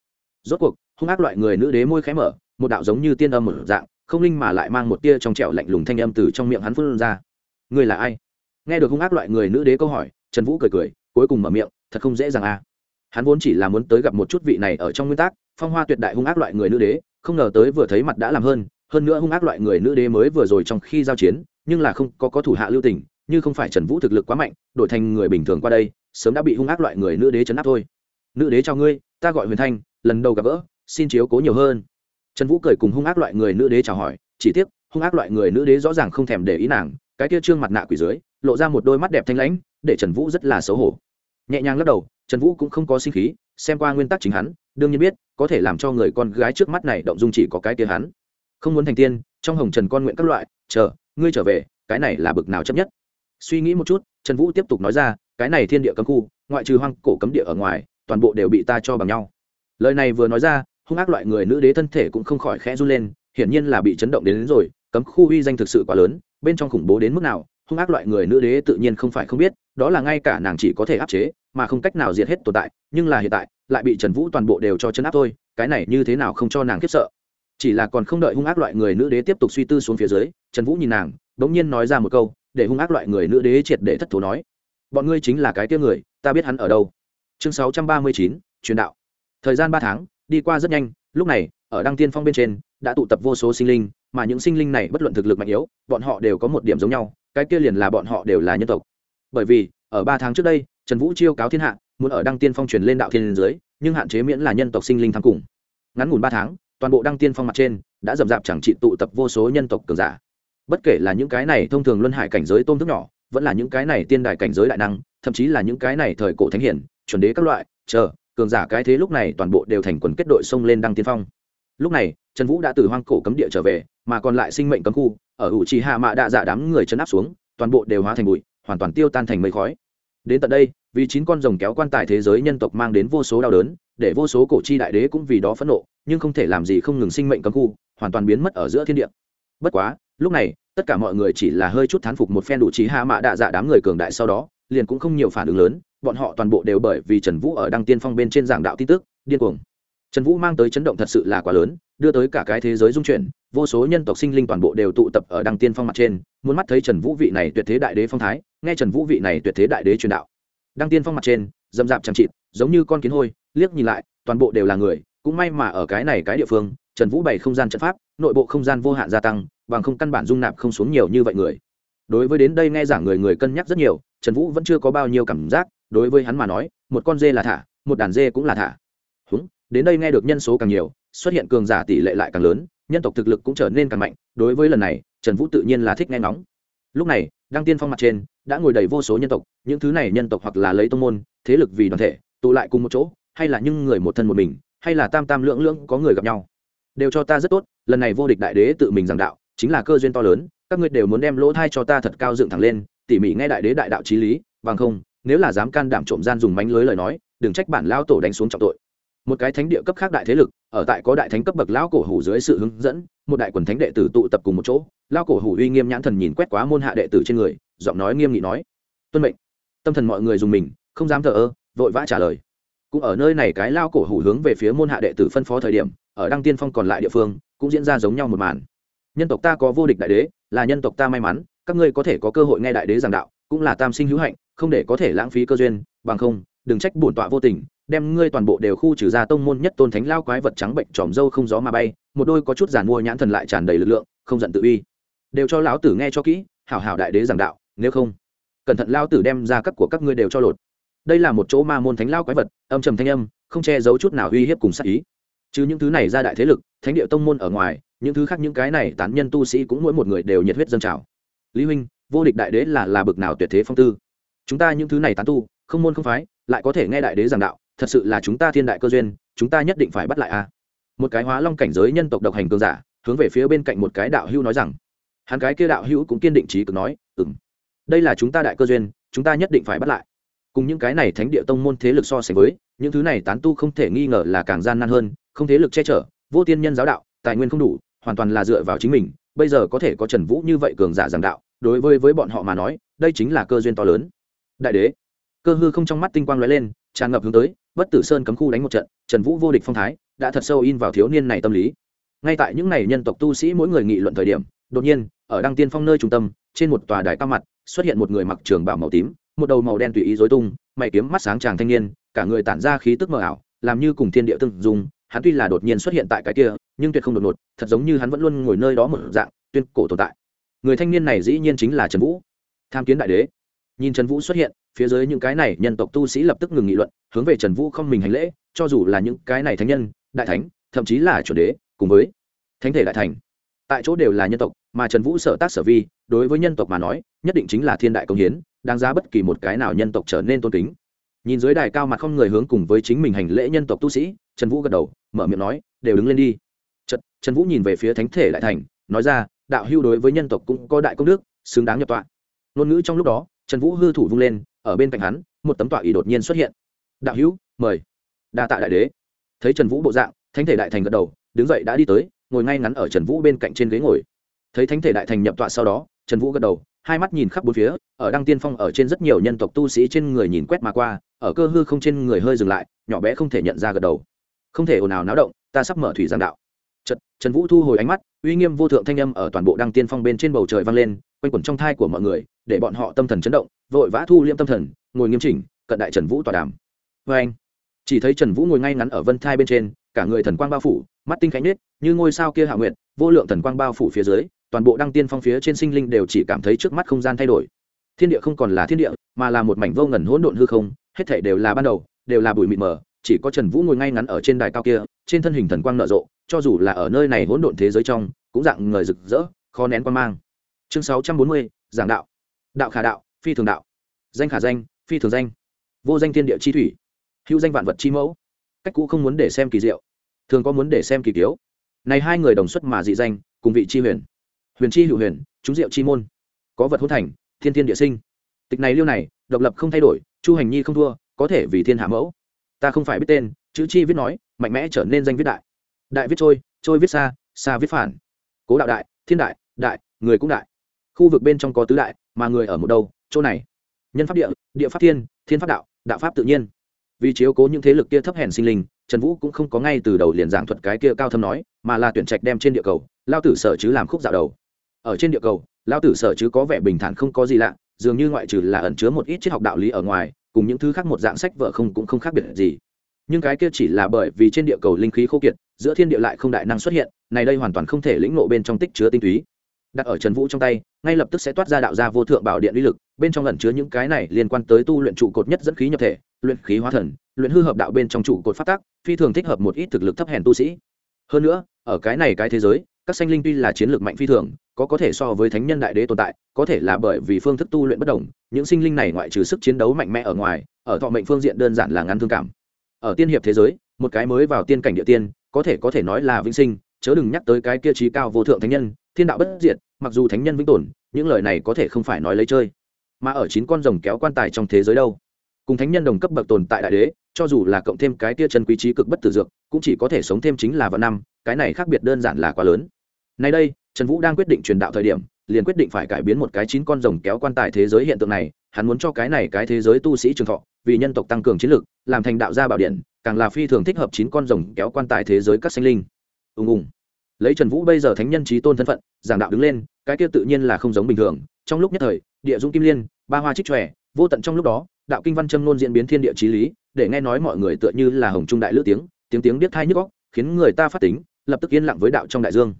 Rốt cuộc, hung ác loại người nữ đế môi khé mở, một đạo giống như tiên âm một dạng, không linh mà lại mang một tia trong trẻo lạnh lùng thanh âm từ trong miệng hắn phun ra. Người là ai? Nghe được hung ác loại người nữ đế câu hỏi, trần vũ cười cười, cuối cùng mở miệng thật không dễ dàng à. Hắn vốn chỉ là muốn tới gặp một chút vị này ở trong nguyên tắc, phong hoa tuyệt đại hung ác loại người nữ đế, không ngờ tới vừa thấy mặt đã làm hơn hơn nữa hung ác loại người nữ đế mới vừa rồi trong khi giao chiến, nhưng là không có có thủ hạ lưu tình, như không phải trần vũ thực lực quá mạnh, đổi thành người bình thường qua đây, sớm đã bị hung ác loại người nữ đế chấn áp thôi. Nữ đế cho ngươi, ta gọi huyền thanh, lần đầu gặp gỡ, xin chiếu cố nhiều hơn. Trần vũ cười cùng hung ác loại người nữ đế chào hỏi, chỉ tiếc, hung ác loại người nữ đế rõ ràng không thèm để ý nàng, cái kia trương mặt nạ quỷ dưới, lộ ra một đôi mắt đẹp thanh lãnh, để trần vũ rất là xấu hổ nhẹ nhàng lắc đầu trần vũ cũng không có sinh khí xem qua nguyên tắc chính hắn đương nhiên biết có thể làm cho người con gái trước mắt này động dung chỉ có cái tia hắn. Không muốn thành tiên trong hồng trần con nguyện các loại chờ ngươi trở về cái này là bực nào chấp nhất. Suy nghĩ một chút trần vũ tiếp tục nói ra cái này thiên địa cấm khu ngoại trừ hoang cổ cấm địa ở ngoài toàn bộ đều bị ta cho bằng nhau. Lời này vừa nói ra hung ác loại người nữ đế thân thể cũng không khỏi khẽ run lên hiển nhiên là bị chấn động đến, đến rồi cấm khu uy danh thực sự quá lớn bên trong khủng bố đến mức nào hung ác loại người nữ đế tự nhiên không phải không biết, đó là ngay cả nàng chỉ có thể áp chế, mà không cách nào diệt hết tồn tại, nhưng là hiện tại, lại bị trần vũ toàn bộ đều cho chấn áp thôi, cái này như thế nào không cho nàng khiếp sợ. Chỉ là còn không đợi hung ác loại người nữ đế tiếp tục suy tư xuống phía dưới, trần vũ nhìn nàng đ ỗ n g nhiên nói ra một câu, để hung ác loại người nữ đế triệt để thất thố nói. Bọn ngươi chính là cái tiêu người, ta biết hắn ở đâu. Chương sáu trăm ba mươi chín, truyền đạo. Thời gian ba tháng, đi qua rất nhanh, lúc này, ở đăng tiên phong bên trên, đã tụ tập vô số sinh linh, mà những sinh linh này bất luận thực lực mạnh yếu, bọn họ đều có một điểm giống nhau cái kia liền là bọn họ đều là nhân tộc. Bởi vì, ở ba tháng trước đây, trần vũ chiêu cáo thiên hạ, muốn ở đăng tiên phong truyền lên đạo thiên giới nhưng hạn chế miễn là nhân tộc sinh linh tham cùng. Ngắn ngủn ba tháng, toàn bộ đăng tiên phong mặt trên đã rầm dạp chẳng trị tụ tập vô số nhân tộc cường giả. Bất kể là những cái này thông thường luân hải cảnh giới tôm thức nhỏ, vẫn là những cái này tiên đài cảnh giới đại năng, thậm chí là những cái này thời cổ thánh hiển, chuẩn đế các loại, chờ, cường giả cái thế lúc này toàn bộ đều thành quần kết đội xông lên đăng tiên phong. Lúc này, trần vũ đã từ hoang cổ cấm địa trở về, mà còn lại sinh mệnh cấm khu ở ủ trì hạ mạ đạ dạ đám người chấn áp xuống, toàn bộ đều hóa thành bụi, hoàn toàn tiêu tan thành mây khói. Đến tận đây, vì chín con rồng kéo quan tài thế giới nhân tộc mang đến vô số đau đớn, để vô số cổ chi đại đế cũng vì đó phẫn nộ, nhưng không thể làm gì không ngừng sinh mệnh cấm khu, hoàn toàn biến mất ở giữa thiên địa. Bất quá, lúc này, tất cả mọi người chỉ là hơi chút thán phục một phen đủ trí hạ mạ đạ dạ đám người cường đại sau đó, liền cũng không nhiều phản ứng lớn, bọn họ toàn bộ đều bởi vì trần vũ ở đăng tiên phong bên trên giảng đạo tin tức, điên cuồng trần vũ mang tới chấn động thật sự là quá lớn, đưa tới cả cái thế giới dung chuyển, vô số nhân tộc sinh linh toàn bộ đều tụ tập ở đăng tiên phong mặt trên, muốn mắt thấy trần vũ vị này tuyệt thế đại đế phong thái, nghe trần vũ vị này tuyệt thế đại đế truyền đạo. Đăng tiên phong mặt trên dầm dạp chẳng chịt, giống như con kiến hôi, liếc nhìn lại, toàn bộ đều là người, cũng may mà ở cái này cái địa phương, trần vũ bày không gian trận pháp, nội bộ không gian vô hạn gia tăng, bằng không căn bản dung nạp không xuống nhiều như vậy người. Đối với đến đây nghe giảng người người cân nhắc rất nhiều, trần vũ vẫn chưa có bao nhiêu cảm giác, đối với hắn mà nói, một con dê là thả, một đàn dê cũng là thả đến đây nghe được nhân số càng nhiều, xuất hiện cường giả tỷ lệ lại càng lớn, nhân tộc thực lực cũng trở nên càng mạnh, đối với lần này, trần vũ tự nhiên là thích nghe ngóng. Lúc này, đăng tiên phong mặt trên, đã ngồi đầy vô số nhân tộc, những thứ này nhân tộc hoặc là lấy tông môn, thế lực vì đoàn thể, tụ lại cùng một chỗ, hay là những người một thân một mình, hay là tam tam lưỡng lưỡng có người gặp nhau, đều cho ta rất tốt, lần này vô địch đại đế tự mình giảng đạo, chính là cơ duyên to lớn, các ngươi đều muốn đem lỗ thai cho ta thật cao dựng thẳng lên, tỉ mỉ nghe đại đế đại đạo trí lý, bằng không, nếu là dám can đảm trộm gian dùng mánh lưới lời nói, đừng trách bản lao tổ đánh xuống trọng tội một cái thánh địa cấp khác đại thế lực, ở tại có đại thánh cấp bậc lão cổ hủ dưới sự hướng dẫn, một đại quần thánh đệ tử tụ tập cùng một chỗ, lão cổ hủ uy nghiêm nhãn thần nhìn quét quá môn hạ đệ tử trên người, giọng nói nghiêm nghị nói, tuân mệnh. Tâm thần mọi người dùng mình, không dám thờ ơ, vội vã trả lời. Cũng ở nơi này cái lao cổ hủ hướng về phía môn hạ đệ tử phân phó thời điểm, ở đăng tiên phong còn lại địa phương, cũng diễn ra giống nhau một màn. Nhân tộc ta có vô địch đại đế, là nhân tộc ta may mắn, các ngươi có thể có cơ hội nghe đại đế giảng đạo, cũng là tam sinh hữu hạnh, không để có thể lãng phí cơ duyên, bằng không, đừng trách bổn tọa vô tình đem ngươi toàn bộ đều khu trừ ra tông môn nhất tôn thánh lao quái vật trắng bệnh tròm dâu không gió mà bay, một đôi có chút giản mua nhãn thần lại tràn đầy lực lượng, không giận tự uy. Đều cho lão tử nghe cho kỹ, hảo hảo đại đế giảng đạo, nếu không, cẩn thận lao tử đem ra các của các ngươi đều cho lột. Đây là một chỗ ma môn thánh lao quái vật, âm trầm thanh âm, không che giấu chút nào uy hiếp cùng sát ý. Chứ những thứ này ra đại thế lực, thánh địa tông môn ở ngoài, những thứ khác những cái này tán nhân tu sĩ cũng mỗi một người đều nhiệt huyết dân trào. Lý huynh, vô địch đại đế là là bực nào tuyệt thế phong tư. Chúng ta những thứ này tán tu, không môn không phái, lại có thể nghe đại đế giảng đạo thật sự là chúng ta thiên đại cơ duyên, chúng ta nhất định phải bắt lại a. Một cái hóa long cảnh giới nhân tộc độc hành cường giả, hướng về phía bên cạnh một cái đạo hữu nói rằng. Hắn cái kia đạo hữu cũng kiên định trí cực nói ừng đây là chúng ta đại cơ duyên, chúng ta nhất định phải bắt lại. Cùng những cái này thánh địa tông môn thế lực so sánh với, những thứ này tán tu không thể nghi ngờ là càng gian nan hơn, không thế lực che chở, vô tiên nhân giáo đạo, tài nguyên không đủ, hoàn toàn là dựa vào chính mình, bây giờ có thể có trần vũ như vậy cường giả giảng đạo, đối với với bọn họ mà nói, đây chính là cơ duyên to lớn. Đại đế, cơ hư không trong mắt tinh quang lóe lên tràn ngập hướng tới, bất tử sơn cấm khu đánh một trận, trần vũ vô địch phong thái, đã thật sâu in vào thiếu niên này tâm lý. Ngay tại những n à y nhân tộc tu sĩ mỗi người nghị luận thời điểm, đột nhiên, ở đăng tiên phong nơi trung tâm, trên một tòa đài cao mặt, xuất hiện một người mặc trường bảo màu tím, một đầu màu đen tùy ý dối tung, mày kiếm mắt sáng chàng thanh niên, cả người tản ra khí tức mờ ảo, làm như cùng thiên địa tương dùng hắn tuy là đột nhiên xuất hiện tại cái kia, nhưng tuyệt không đột ngột, thật giống như hắn vẫn luôn ngồi nơi đó một dạng, tuyên cổ tồn tại. Người thanh niên này dĩ nhiên chính là trần vũ. Tham kiến đại đế. Nhìn trần vũ xuất hiện phía dưới những cái này nhân tộc tu sĩ lập tức ngừng nghị luận hướng về trần vũ không mình hành lễ cho dù là những cái này thánh nhân đại thánh thậm chí là chuẩn đế cùng với thánh thể đại thành. Tại chỗ đều là nhân tộc mà trần vũ sở tác sở vi đối với nhân tộc mà nói nhất định chính là thiên đại công hiến đáng giá bất kỳ một cái nào nhân tộc trở nên tôn kính. Nhìn dưới đài cao mặt không người hướng cùng với chính mình hành lễ nhân tộc tu sĩ trần vũ gật đầu mở miệng nói đều đứng lên đi. Trật, trần vũ nhìn về phía thánh thể đại thành nói ra đạo hưu đối với nhân tộc cũng có đại công đức xứng đáng nhập tọa. Ngôn ngữ trong lúc đó trần vũ hư thủ vung lên ở bên cạnh hắn một tấm tọa ỷ đột nhiên xuất hiện. Đạo hữu mời. Đa tạ đại đế. Thấy trần vũ bộ dạng thánh thể đại thành gật đầu đứng dậy đã đi tới ngồi ngay ngắn ở trần vũ bên cạnh trên ghế ngồi. Thấy thánh thể đại thành nhập tọa sau đó trần vũ gật đầu hai mắt nhìn khắp bốn phía ở đăng tiên phong ở trên rất nhiều nhân tộc tu sĩ trên người nhìn quét mà qua ở cơ hư không trên người hơi dừng lại nhỏ bé không thể nhận ra gật đầu. Không thể ồn ào náo động ta sắp mở thủy giang đạo. Trật, Trần Vũ thu hồi ánh mắt, uy nghiêm vô thượng thanh âm ở toàn bộ đăng tiên phong bên trên bầu trời vang lên, quanh quẩn trong thai của mọi người, để bọn họ tâm thần chấn động, vội vã thu liêm tâm thần, ngồi nghiêm chỉnh, cận đại Trần Vũ tọa đàm. vê anh, chỉ thấy Trần Vũ ngồi ngay ngắn ở vân thai bên trên, cả người thần quang bao phủ, mắt tinh khánh nết, như ngôi sao kia hạ nguyện, vô lượng thần quang bao phủ phía dưới, toàn bộ đăng tiên phong phía trên sinh linh đều chỉ cảm thấy trước mắt không gian thay đổi. Thiên địa không còn là thiên địa, mà là một mảnh vô ngần hỗn độn hư không, hết thể đều là ban đầu, đều là bụi mịt mờ, chỉ có Trần Vũ ngồi ngay ngắn ở trên đài cao kia, trên thân hình thần quang nở rộ, cho dù là ở nơi này hỗn độn thế giới trong, cũng dạng người rực rỡ, khó nén quan mang. Chương sáu trăm bốn mươi giảng đạo. Đạo khả đạo, phi thường đạo. Danh khả danh, phi thường danh. Vô danh thiên địa chi thủy, hữu danh vạn vật chi mẫu. Cách cũ không muốn để xem kỳ diệu, thường có muốn để xem kỳ kiếu. Này hai người đồng xuất mà dị danh, cùng vị chi huyền. Huyền chi hữu huyền, chúng diệu chi môn. Có vật hôn thành, thiên thiên địa sinh. tịch này liêu này độc lập không thay đổi chu hành nhi không thua có thể vì thiên hạ mẫu ta không phải biết tên chữ chi viết nói mạnh mẽ trở nên danh viết đại đại viết trôi trôi viết xa xa viết phản cố đạo đại thiên đại đại người cũng đại khu vực bên trong có tứ đại, mà người ở một đâu? Chỗ này. Nhân pháp địa địa pháp thiên thiên pháp đạo đạo pháp tự nhiên. Vì chiếu cố những thế lực kia thấp hèn sinh linh, trần vũ cũng không có ngay từ đầu liền giảng thuật cái kia cao thâm nói, mà là tuyển trạch đem trên địa cầu, lao tử sở chứ làm khúc dạo đầu. Ở trên địa cầu, lao tử sở chứ có vẻ bình thản không có gì lạ, dường như ngoại trừ là ẩn chứa một ít triết học đạo lý ở ngoài, cùng những thứ khác một dạng sách vợ không cũng không khác biệt gì. Nhưng cái kia chỉ là bởi vì trên địa cầu linh khí khô kiệt, giữa thiên địa lại không đại năng xuất hiện, này đây hoàn toàn không thể lĩnh nộ bên trong tích chứa tinh túy đặt ở trần vũ trong tay, ngay lập tức sẽ toát ra đạo gia vô thượng bảo điện uy lực, bên trong lẩn chứa những cái này liên quan tới tu luyện trụ cột nhất dẫn khí nhập thể, luyện khí hóa thần, luyện hư hợp đạo bên trong trụ cột phát tác, phi thường thích hợp một ít thực lực thấp hèn tu sĩ. Hơn nữa, ở cái này cái thế giới, các sanh linh tuy là chiến lược mạnh phi thường, có có thể so với thánh nhân đại đế tồn tại, có thể là bởi vì phương thức tu luyện bất đồng, những sinh linh này ngoại trừ sức chiến đấu mạnh mẽ ở ngoài, ở thọ mệnh phương diện đơn giản là ngắn thương cảm. Ở tiên hiệp thế giới, một cái mới vào tiên cảnh địa tiên, có thể có thể nói là vĩnh sinh, chớ đừng nhắc tới cái kia trí cao vô thượng thánh nhân thiên đạo bất diệt, mặc dù thánh nhân vĩnh tồn, những lời này có thể không phải nói lấy chơi. Mà ở chín con rồng kéo quan tài trong thế giới đâu? Cùng thánh nhân đồng cấp bậc tồn tại đại đế, cho dù là cộng thêm cái kia chân quý trí cực bất tử dược, cũng chỉ có thể sống thêm chính là vạn năm, cái này khác biệt đơn giản là quá lớn. Nay đây, trần vũ đang quyết định truyền đạo thời điểm, liền quyết định phải cải biến một cái chín con rồng kéo quan tài thế giới hiện tượng này, hắn muốn cho cái này cái thế giới tu sĩ trường thọ, vì nhân tộc tăng cường chiến lược làm thành đạo gia bảo điện, càng là phi thường thích hợp chín con rồng kéo quan tài thế giới các sinh linh. Ùng ùng lấy trần vũ bây giờ thánh nhân trí tôn thân phận, giảng đạo đứng lên, cái kia tự nhiên là không giống bình thường. Trong lúc nhất thời, địa dung kim liên, ba hoa trích tròe vô tận trong lúc đó, đạo kinh văn châm nôn diễn biến thiên địa trí lý, để nghe nói mọi người tựa như là hồng trung đại lữ tiếng tiếng tiếng biết thai nhức góc khiến người ta phát tính, lập tức yên lặng với đạo trong đại dương.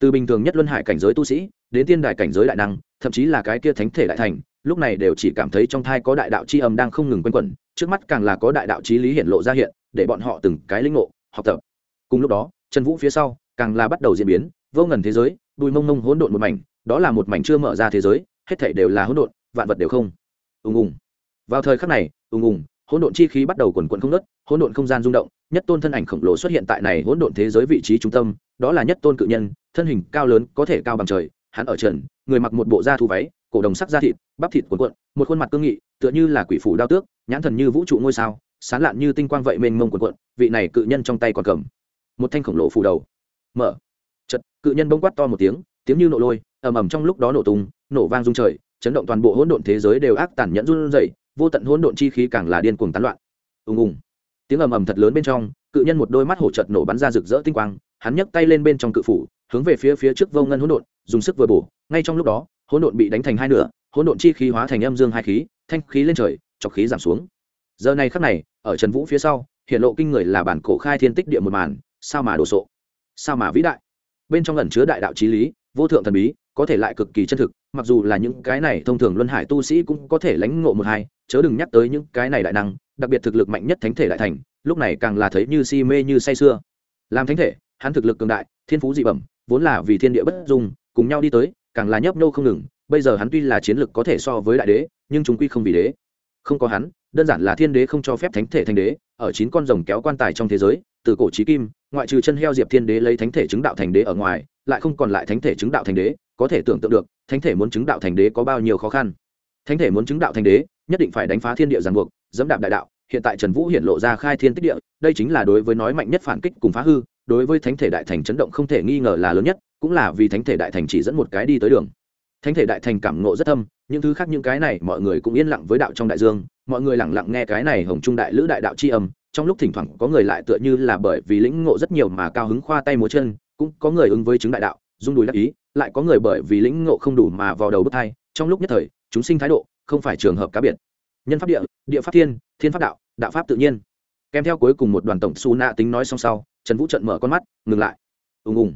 Từ bình thường nhất luân hải cảnh giới tu sĩ, đến tiên đại cảnh giới đại năng, thậm chí là cái kia thánh thể đại thành, lúc này đều chỉ cảm thấy trong thai có đại đạo c h i âm đang không ngừng quanh quẩn, trước mắt càng là có đại đạo trí lý hiện lộ ra hiện, để bọn họ từng cái linh ngộ, học tập. Cùng lúc đó, trần vũ phía sau càng là bắt đầu diễn biến, vô ngần thế giới, bùi mông mông hỗn độn một mảnh, đó là một mảnh chưa mở ra thế giới, hết thể đều là hỗn độn, vạn vật đều không. Ùng ùng. Vào thời khắc này, ùng ùng, hỗn độn chi khí bắt đầu quần quận không nớt hỗn độn không gian rung động, nhất tôn thân ảnh khổng lồ xuất hiện tại này hỗn độn thế giới vị trí trung tâm, đó là nhất tôn cự nhân, thân hình cao lớn, có thể cao bằng trời, hắn ở trần, người mặc một bộ da thu váy, cổ đồng sắc da thịt, bắp thịt cuộn cuộn, một khuôn mặt cương nghị, tựa như là quỷ phủ đao tước, nhãn thần như vũ trụ ngôi sao, sán lạn như tinh quang vậy mênh mông cuộn cuộn, vị này cự nhân trong tay còn cầm một thanh khổng lồ phủ đầu mở. Chật cự nhân bông quát to một tiếng tiếng như nổ lôi, ầm ầm trong lúc đó nổ tung, nổ vang rung trời, chấn động toàn bộ hỗn độn thế giới đều ác tàn nhẫn run rẩy, vô tận hỗn độn chi khí càng là điên cuồng tán loạn. Ùng ùng. Tiếng ầm ầm thật lớn bên trong, cự nhân một đôi mắt hổ chợt nổ bắn ra rực rỡ tinh quang, hắn nhấc tay lên bên trong cự phủ, hướng về phía phía trước vô ngân hỗn độn, dùng sức vừa bổ, ngay trong lúc đó, hỗn độn bị đánh thành hai nửa, hỗn độn chi khí hóa thành âm dương hai khí, thanh khí lên trời, chọc khí giảm xuống. Giờ này khắc này, ở trần vũ phía sau, hiện lộ kinh người là bản cổ khai thiên tích địa một màn, sao mà đồ sộ? Sao mà vĩ đại? Bên trong lần chứa đại đạo trí lý, vô thượng thần bí, có thể lại cực kỳ chân thực, mặc dù là những cái này thông thường luân hải tu sĩ cũng có thể lãnh ngộ một hai, chớ đừng nhắc tới những cái này đại năng, đặc biệt thực lực mạnh nhất thánh thể đại thành, lúc này càng là thấy như si mê như say sưa. Làm thánh thể, hắn thực lực cường đại, thiên phú dị bẩm, vốn là vì thiên địa bất dung, cùng nhau đi tới, càng là nhấp nô không ngừng, bây giờ hắn tuy là chiến lực có thể so với đại đế, nhưng chúng quy không vì đế. Không có hắn, đơn giản là thiên đế không cho phép thánh thể thành đế, ở chín con rồng kéo quan tài trong thế giới, từ cổ trí kim ngoại trừ chân heo diệp thiên đế lấy thánh thể chứng đạo thành đế ở ngoài, lại không còn lại thánh thể chứng đạo thành đế, có thể tưởng tượng được, thánh thể muốn chứng đạo thành đế có bao nhiêu khó khăn. Thánh thể muốn chứng đạo thành đế, nhất định phải đánh phá thiên địa giàn buộc, dẫm đạp đại đạo, hiện tại trần vũ hiện lộ ra khai thiên tích địa, đây chính là đối với nói mạnh nhất phản kích cùng phá hư, đối với thánh thể đại thành chấn động không thể nghi ngờ là lớn nhất, cũng là vì thánh thể đại thành chỉ dẫn một cái đi tới đường. Thánh thể đại thành cảm ngộ rất thâm, những thứ khác những cái này mọi người cũng yên lặng với đạo trong đại dương, mọi người lẳng lặng nghe cái này hồng trung đại lữ đại đạo c h i âm trong lúc thỉnh thoảng có người lại tựa như là bởi vì lĩnh ngộ rất nhiều mà cao hứng khoa tay múa chân, cũng có người ứng với chứng đại đạo, rung đùi đắc ý, lại có người bởi vì lĩnh ngộ không đủ mà vào đầu bứt thai. Trong lúc nhất thời, chúng sinh thái độ không phải trường hợp cá biệt. Nhân pháp địa địa pháp thiên thiên pháp đạo đạo pháp tự nhiên. Kèm theo cuối cùng một đoàn tổng su nạ tính nói xong sau, trần vũ trận mở con mắt, ngừng lại. Ùng ùng.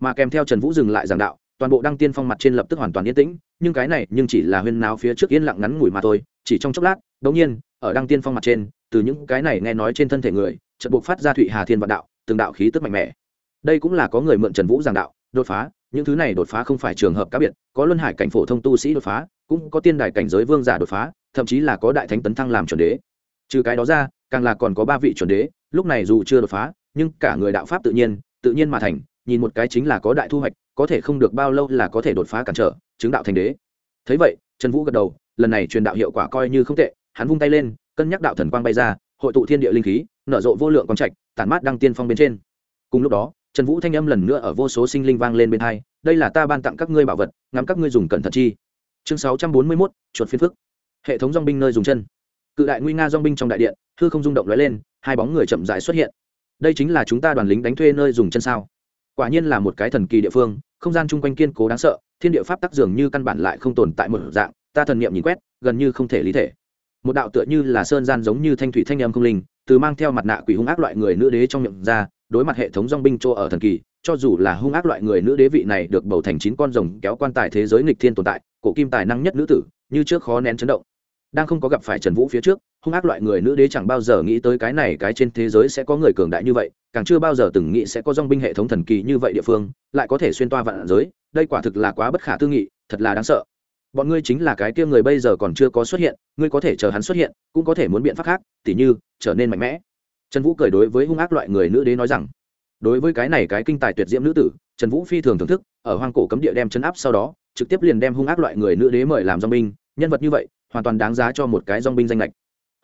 Mà kèm theo trần vũ dừng lại giảng đạo, toàn bộ đăng tiên phong mặt trên lập tức hoàn toàn yên tĩnh, nhưng cái này nhưng chỉ là huyên náo phía trước yên lặng ngắn ngủi mà thôi, chỉ trong chốc lát, đột nhiên, ở đăng tiên phong mặt trên từ những cái này nghe nói trên thân thể người trận buộc phát ra thụy hà thiên vạn đạo, từng đạo khí tức mạnh mẽ. Đây cũng là có người mượn trần vũ giảng đạo, đột phá, những thứ này đột phá không phải trường hợp cá biệt, có luân hải cảnh phổ thông tu sĩ đột phá, cũng có tiên đài cảnh giới vương giả đột phá, thậm chí là có đại thánh tấn thăng làm chuẩn đế. Trừ cái đó ra, càng là còn có ba vị chuẩn đế, lúc này dù chưa đột phá, nhưng cả người đạo pháp tự nhiên tự nhiên mà thành, nhìn một cái chính là có đại thu hoạch, có thể không được bao lâu là có thể đột phá cản trở, chứng đạo thành đế. Thấy vậy, trần vũ gật đầu, lần này truyền đạo hiệu quả coi như không tệ, hắn vung tay lên cân nhắc đạo thần quang bay ra, hội tụ thiên địa linh khí, nở rộ vô lượng quang trạch, tản mát đăng tiên phong bên trên. Cùng lúc đó, trần vũ thanh âm lần nữa ở vô số sinh linh vang lên bên hai, đây là ta ban tặng các ngươi bảo vật, ngắm các ngươi dùng cẩn thận chi. Chương sáu trăm bốn mươi mốt, chuột phiên phức. Hệ thống dong binh nơi dùng chân. Cự đại nguy nga dong binh trong đại điện thư không rung động lóe lên, hai bóng người chậm rãi xuất hiện. Đây chính là chúng ta đoàn lính đánh thuê nơi dùng chân sao? Quả nhiên là một cái thần kỳ địa phương, không gian chung quanh kiên cố đáng sợ, thiên địa pháp tắc dường như căn bản lại không tồn tại một dạng, ta thần niệm nhìn quét, gần như không thể lý thể một đạo tựa như là sơn gian giống như thanh thủy thanh âm không linh, từ mang theo mặt nạ quỷ hung ác loại người nữ đế trong miệng ra, đối mặt hệ thống dong binh chỗ ở thần kỳ, cho dù là hung ác loại người nữ đế vị này được bầu thành chín con rồng kéo quan tài thế giới nghịch thiên tồn tại, cổ kim tài năng nhất nữ tử, như trước khó nén chấn động. Đang không có gặp phải trần vũ phía trước, hung ác loại người nữ đế chẳng bao giờ nghĩ tới cái này cái trên thế giới sẽ có người cường đại như vậy, càng chưa bao giờ từng nghĩ sẽ có dong binh hệ thống thần kỳ như vậy địa phương, lại có thể xuyên toa vạn giới, đây quả thực là quá bất khả tư nghị, thật là đáng sợ bọn ngươi chính là cái kia người bây giờ còn chưa có xuất hiện, ngươi có thể chờ hắn xuất hiện, cũng có thể muốn biện pháp khác, tỉ như, trở nên mạnh mẽ. Trần vũ cười đối với hung ác loại người nữ đế nói rằng, đối với cái này cái kinh tài tuyệt diễm nữ tử, trần vũ phi thường thưởng thức, ở hoang cổ cấm địa đem chấn áp sau đó, trực tiếp liền đem hung ác loại người nữ đế mời làm dong binh, nhân vật như vậy, hoàn toàn đáng giá cho một cái dong binh danh lệch.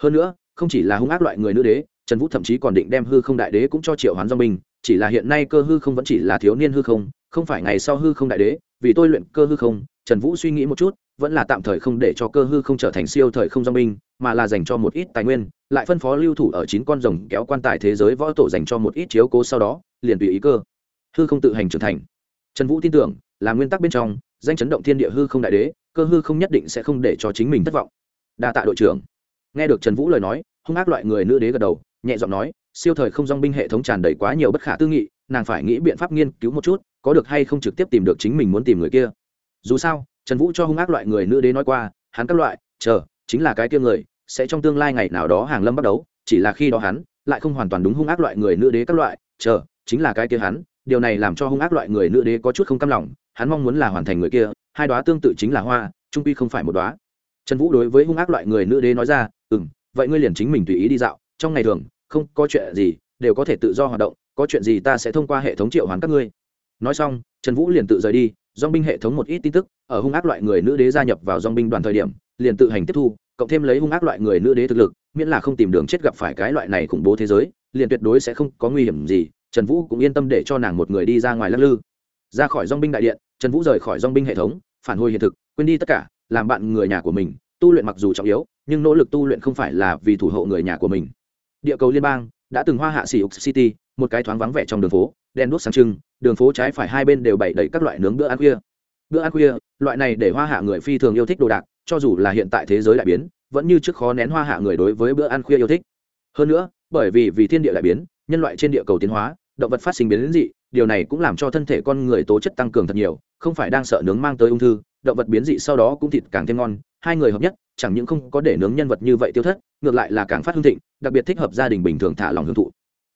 Hơn nữa, không chỉ là hung ác loại người nữ đế, trần vũ thậm chí còn định đem hư không đại đế cũng cho triệu hoán dong binh, chỉ là hiện nay cơ hư không vẫn chỉ là thiếu niên hư không không phải ngày sau hư không đại đế, vì tôi luyện cơ hư không, trần vũ suy nghĩ một chút, vẫn là tạm thời không để cho cơ hư không trở thành siêu thời không do binh, mà là dành cho một ít tài nguyên, lại phân phó lưu thủ ở chín con rồng kéo quan tài thế giới võ tổ dành cho một ít chiếu cố sau đó, liền tùy ý cơ. Hư không tự hành trưởng thành. Trần vũ tin tưởng, là nguyên tắc bên trong, danh chấn động thiên địa hư không đại đế, cơ hư không nhất định sẽ không để cho chính mình thất vọng. Đa tạ đội trưởng. Nghe được trần vũ lời nói, hung ác loại người nữ đế gật đầu, nhẹ giọng nói, siêu thời không dong binh hệ thống tràn đầy quá nhiều bất khả tư nghị nàng phải nghĩ biện pháp nghiên cứu một chút, có được hay không trực tiếp tìm được chính mình muốn tìm người kia. Dù sao, trần vũ cho hung ác loại người nữ đế nói qua, hắn các loại, chờ, chính là cái kia người, sẽ trong tương lai ngày nào đó hàng lâm bắt đầu, chỉ là khi đó hắn, lại không hoàn toàn đúng hung ác loại người nữ đế các loại, chờ, chính là cái kia hắn, điều này làm cho hung ác loại người nữ đế có chút không cam lòng, hắn mong muốn là hoàn thành người kia, hai đoá tương tự chính là hoa, trung quy không phải một đoá trần vũ đối với hung ác loại người nữ đế nói ra ừ m vậy ngươi liền chính mình tùy ý đi dạo, trong ngày thường, không có chuyện gì, đều có thể tự do hoạt động có chuyện gì ta sẽ thông qua hệ thống triệu hoán các ngươi. Nói xong, trần vũ liền tự rời đi dong binh hệ thống một ít tin tức, ở hung ác loại người nữ đế gia nhập vào dong binh đoàn thời điểm, liền tự hành tiếp thu, cộng thêm lấy hung ác loại người nữ đế thực lực, miễn là không tìm đường chết gặp phải cái loại này khủng bố thế giới, liền tuyệt đối sẽ không có nguy hiểm gì, trần vũ cũng yên tâm để cho nàng một người đi ra ngoài lắc lư. Ra khỏi dong binh đại điện, trần vũ rời khỏi dong binh hệ thống, phản hồi hiện thực, quên đi tất cả, làm bạn người nhà của mình, tu luyện mặc dù trọng yếu, nhưng nỗ lực tu luyện không phải là vì thủ hộ người nhà của mình. Địa cầu liên bang đã từng hoa hạ xỉ ục city, một cái thoáng vắng vẻ trong đường phố đen đuốc sáng trưng, đường phố trái phải hai bên đều bày đầy các loại nướng bữa ăn khuya. Bữa ăn khuya, loại này để hoa hạ người phi thường yêu thích đồ đạc, cho dù là hiện tại thế giới đại biến, vẫn như trước khó nén hoa hạ người đối với bữa ăn khuya yêu thích. Hơn nữa, bởi vì vì thiên địa đại biến, nhân loại trên địa cầu tiến hóa, động vật phát sinh biến dị, điều này cũng làm cho thân thể con người tố chất tăng cường thật nhiều, không phải đang sợ nướng mang tới ung thư, động vật biến dị sau đó cũng thịt càng thêm ngon hai người hợp nhất, chẳng những không có để nướng nhân vật như vậy tiêu thất, ngược lại là càng phát hương thịnh, đặc biệt thích hợp gia đình bình thường thả lòng hưởng thụ.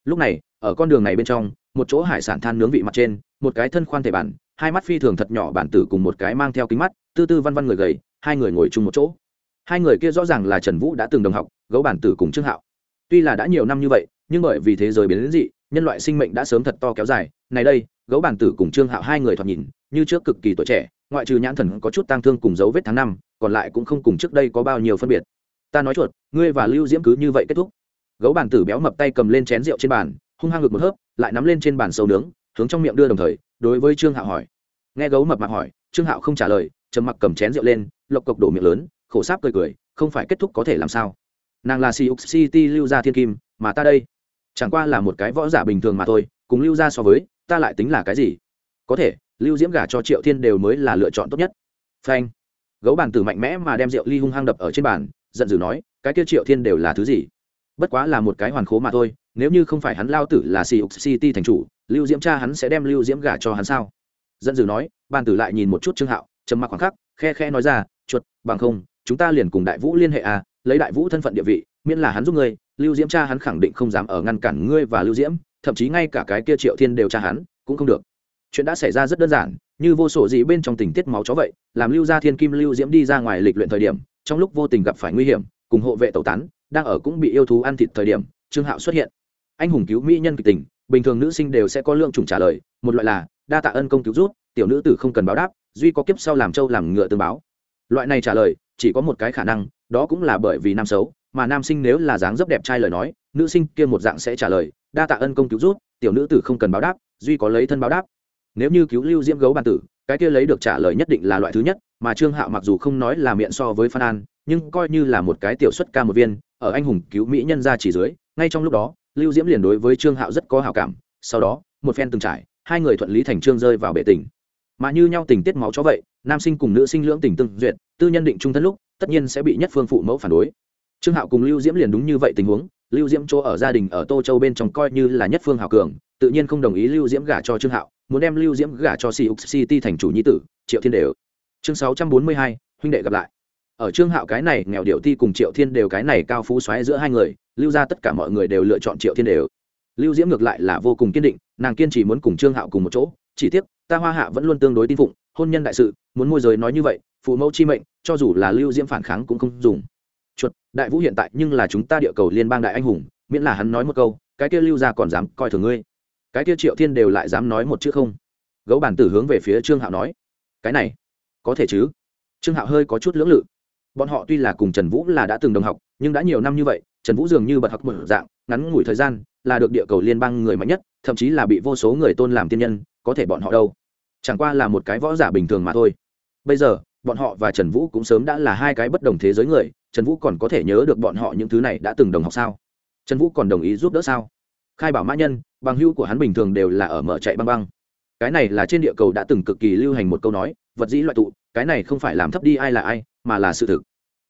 Lúc này, ở con đường này bên trong, một chỗ hải sản than nướng vị mặt trên, một cái thân khoan thể bản, hai mắt phi thường thật nhỏ bản tử cùng một cái mang theo kính mắt, tư tư văn văn người gầy, hai người ngồi chung một chỗ. Hai người kia rõ ràng là trần vũ đã từng đồng học, gấu bản tử cùng trương hạo. Tuy là đã nhiều năm như vậy, nhưng bởi vì thế giới biến đến dị, nhân loại sinh mệnh đã sớm thật to kéo dài. Này đây, gấu bản tử cùng trương hạo hai người thoạt nhìn, như trước cực kỳ tuổi trẻ, ngoại trừ nhãn thần có chút tang thương cùng dấu vết tháng năm còn lại cũng không cùng trước đây có bao nhiêu phân biệt. Ta nói chuột, ngươi và lưu diễm cứ như vậy kết thúc. Gấu bàn tử béo mập tay cầm lên chén rượu trên bàn, hung hăng ngực một hớp, lại nắm lên trên bàn sâu nướng, hướng trong miệng đưa đồng thời, đối với trương hạo hỏi. Nghe gấu mập mạp hỏi, trương hạo không trả lời, trầm mặc cầm chén rượu lên, lộc cộc đổ miệng lớn, khổ sáp cười cười, không phải kết thúc có thể làm sao. Nàng là siêu city lưu gia thiên kim, mà ta đây. Chẳng qua là một cái võ giả bình thường mà thôi, cùng lưu gia so với, ta lại tính là cái gì? Có thể, lưu diễm gả cho triệu thiên đều mới là lựa chọn tốt nhất. Phanh gấu bàn tử mạnh mẽ mà đem rượu ly hung hăng đập ở trên bàn, giận dữ nói, cái kia triệu thiên đều là thứ gì? Bất quá là một cái hoàn khố mà thôi, nếu như không phải hắn lao tử là siêu city thành chủ, lưu diễm cha hắn sẽ đem lưu diễm gả cho hắn sao? Giận dữ nói, bàn tử lại nhìn một chút trương hạo, trầm mặc khoảng khắc, khe khe nói ra, chuột, bằng không, chúng ta liền cùng đại vũ liên hệ à lấy đại vũ thân phận địa vị, miễn là hắn giúp ngươi, lưu diễm cha hắn khẳng định không dám ở ngăn cản ngươi và lưu diễm, thậm chí ngay cả cái kia triệu thiên đều cha hắn, cũng không được. Chuyện đã xảy ra rất đơn giản như vô sổ gì bên trong tình tiết máu chó vậy, làm lưu gia thiên kim lưu diễm đi ra ngoài lịch luyện thời điểm, trong lúc vô tình gặp phải nguy hiểm, cùng hộ vệ tẩu tán, đang ở cũng bị yêu thú ăn thịt thời điểm, trương hạo xuất hiện. Anh hùng cứu mỹ nhân kịch tình, bình thường nữ sinh đều sẽ có lượng chủng trả lời, một loại là, đa tạ ân công cứu rút tiểu nữ tử không cần báo đáp, duy có kiếp sau làm trâu làm ngựa tương báo. Loại này trả lời, chỉ có một cái khả năng, đó cũng là bởi vì nam xấu, mà nam sinh nếu là dáng dấp đẹp trai lời nói, nữ sinh kia một dạng sẽ trả lời, đa tạ ân công cứu rút tiểu nữ tử không cần báo đáp, duy có lấy thân báo đáp nếu như cứu lưu diễm gấu bàn tử, cái kia lấy được trả lời nhất định là loại thứ nhất, mà trương hạo mặc dù không nói là miệng so với phan an, nhưng coi như là một cái tiểu xuất ca một viên, ở anh hùng cứu mỹ nhân ra chỉ dưới, ngay trong lúc đó, lưu diễm liền đối với trương hạo rất có hào cảm, sau đó, một phen từng trải, hai người thuận lý thành trương rơi vào bể tình. Mà như nhau tình tiết máu cho vậy, nam sinh cùng nữ sinh lưỡng tình tương duyệt, tư nhân định trung thân lúc, tất nhiên sẽ bị nhất phương phụ mẫu phản đối. Trương hạo cùng lưu diễm liền đúng như vậy tình huống, lưu diễm chỗ ở gia đình ở tô châu bên trong coi như là nhất phương hào cường, tự nhiên không đồng ý lưu diễm gả cho trương hạo muốn đem lưu diễm gả cho siêu city thành chủ nhi tử, triệu thiên đều. Chương sáu trăm bốn mươi hai, huynh đệ gặp lại. Ở trương hạo cái này nghèo điệu ti cùng triệu thiên đều cái này cao phú xoáy giữa hai người, lưu ra tất cả mọi người đều lựa chọn triệu thiên đều. Lưu diễm ngược lại là vô cùng kiên định, nàng kiên trì muốn cùng trương hạo cùng một chỗ, chỉ tiếc, ta hoa hạ vẫn luôn tương đối tin phụng, hôn nhân đại sự, muốn môi giới nói như vậy, phụ mẫu chi mệnh, cho dù là lưu diễm phản kháng cũng không dùng. Chuột, đại vũ hiện tại nhưng là chúng ta địa cầu liên bang đại anh hùng, miễn là hắn nói một câu, cái kia lưu ra còn dám coi thường ngươi cái kia triệu thiên đều lại dám nói một chữ không? Gấu bản tử hướng về phía trương hạo nói, cái này, có thể chứ? Trương hạo hơi có chút lưỡng lự. Bọn họ tuy là cùng trần vũ là đã từng đồng học, nhưng đã nhiều năm như vậy, trần vũ dường như bật học mở dạng, ngắn ngủi thời gian là được địa cầu liên bang người mạnh nhất, thậm chí là bị vô số người tôn làm tiên nhân, có thể bọn họ đâu? Chẳng qua là một cái võ giả bình thường mà thôi. Bây giờ, bọn họ và trần vũ cũng sớm đã là hai cái bất đồng thế giới người, trần vũ còn có thể nhớ được bọn họ những thứ này đã từng đồng học sao? Trần vũ còn đồng ý giúp đỡ sao? Khai bảo mã nhân bằng hưu của hắn bình thường đều là ở mở chạy băng băng. Cái này là trên địa cầu đã từng cực kỳ lưu hành một câu nói, vật dĩ loại tụ, cái này không phải làm thấp đi ai là ai, mà là sự thực.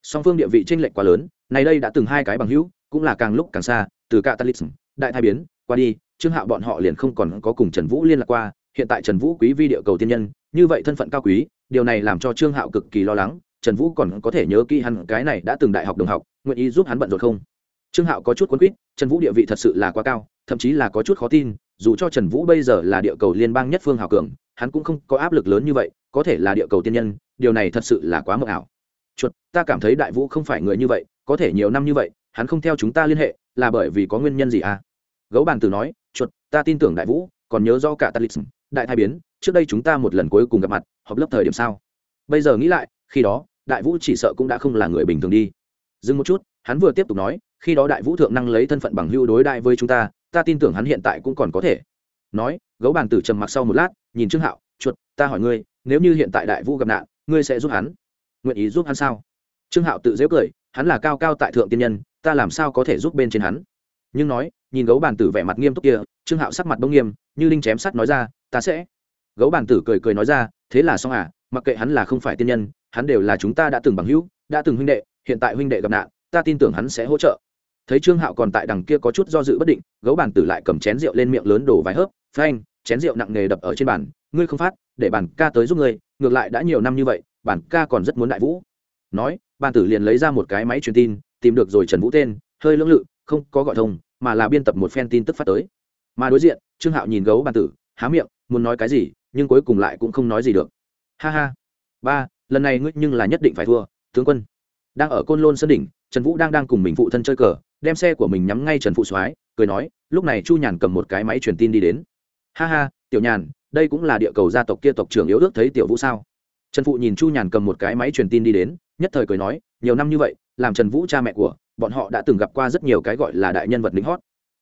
Song phương địa vị tranh lệch quá lớn, này đây đã từng hai cái bằng hữu, cũng là càng lúc càng xa, từ catalyst đại thai biến, qua đi, trương hạo bọn họ liền không còn có cùng trần vũ liên lạc qua, hiện tại trần vũ quý vi địa cầu tiên nhân, như vậy thân phận cao quý, điều này làm cho trương hạo cực kỳ lo lắng, trần vũ còn có thể nhớ kỹ hắn cái này đã từng đại học đồng học, nguyện ý giúp hắn bận rộn không? Trương hạo có chút quấn quýt, trần vũ địa vị thật sự là quá cao thậm chí là có chút khó tin, dù cho trần vũ bây giờ là địa cầu liên bang nhất phương hào cường, hắn cũng không có áp lực lớn như vậy, có thể là địa cầu tiên nhân, điều này thật sự là quá mờ ảo. Chuột, ta cảm thấy đại vũ không phải người như vậy, có thể nhiều năm như vậy, hắn không theo chúng ta liên hệ, là bởi vì có nguyên nhân gì à? Gấu bàn tử nói, chuột, ta tin tưởng đại vũ, còn nhớ do cả talism đại thai biến, trước đây chúng ta một lần cuối cùng gặp mặt, họp lớp thời điểm sao? Bây giờ nghĩ lại, khi đó, đại vũ chỉ sợ cũng đã không là người bình thường đi. Dừng một chút, hắn vừa tiếp tục nói, khi đó đại vũ thượng năng lấy thân phận bằng hưu đối đại với chúng ta ta tin tưởng hắn hiện tại cũng còn có thể. Nói, gấu bàn tử trầm mặc sau một lát, nhìn trương hạo, chuột, ta hỏi ngươi, nếu như hiện tại đại vũ gặp nạn, ngươi sẽ giúp hắn? Nguyện ý giúp hắn sao? Trương hạo tự dễ cười, hắn là cao cao tại thượng tiên nhân, ta làm sao có thể giúp bên trên hắn? Nhưng nói, nhìn gấu bàn tử vẻ mặt nghiêm túc kia, trương hạo sắc mặt bông nghiêm, như linh chém sắt nói ra, ta sẽ. Gấu bàn tử cười cười nói ra, thế là xong à mặc kệ hắn là không phải tiên nhân, hắn đều là chúng ta đã từng bằng hữu, đã từng huynh đệ, hiện tại huynh đệ gặp nạn, ta tin tưởng hắn sẽ hỗ trợ thấy trương hạo còn tại đằng kia có chút do dự bất định, gấu bàn tử lại cầm chén rượu lên miệng lớn đổ vài hớp, phanh, chén rượu nặng nề đập ở trên bàn, ngươi không phát, để bàn ca tới giúp ngươi, ngược lại đã nhiều năm như vậy bản ca còn rất muốn đại vũ. Nói, bàn tử liền lấy ra một cái máy truyền tin, tìm được rồi trần vũ tên, hơi lưỡng lự, không có gọi thông, mà là biên tập một phen tin tức phát tới. Mà đối diện, trương hạo nhìn gấu bàn tử, há miệng, muốn nói cái gì, nhưng cuối cùng lại cũng không nói gì được. Ha ha, ba, lần này ngươi nhưng là nhất định phải thua, tướng quân. Đang ở côn lôn sân đỉnh, trần vũ đang đang cùng mình phụ thân chơi cờ đem xe của mình nhắm ngay trần phụ soái, cười nói, lúc này chu nhàn cầm một cái máy truyền tin đi đến. Ha ha, tiểu nhàn, đây cũng là địa cầu gia tộc kia tộc trưởng yếu ước thấy tiểu vũ sao? Trần phụ nhìn chu nhàn cầm một cái máy truyền tin đi đến, nhất thời cười nói, nhiều năm như vậy, làm trần vũ cha mẹ của, bọn họ đã từng gặp qua rất nhiều cái gọi là đại nhân vật lính hót.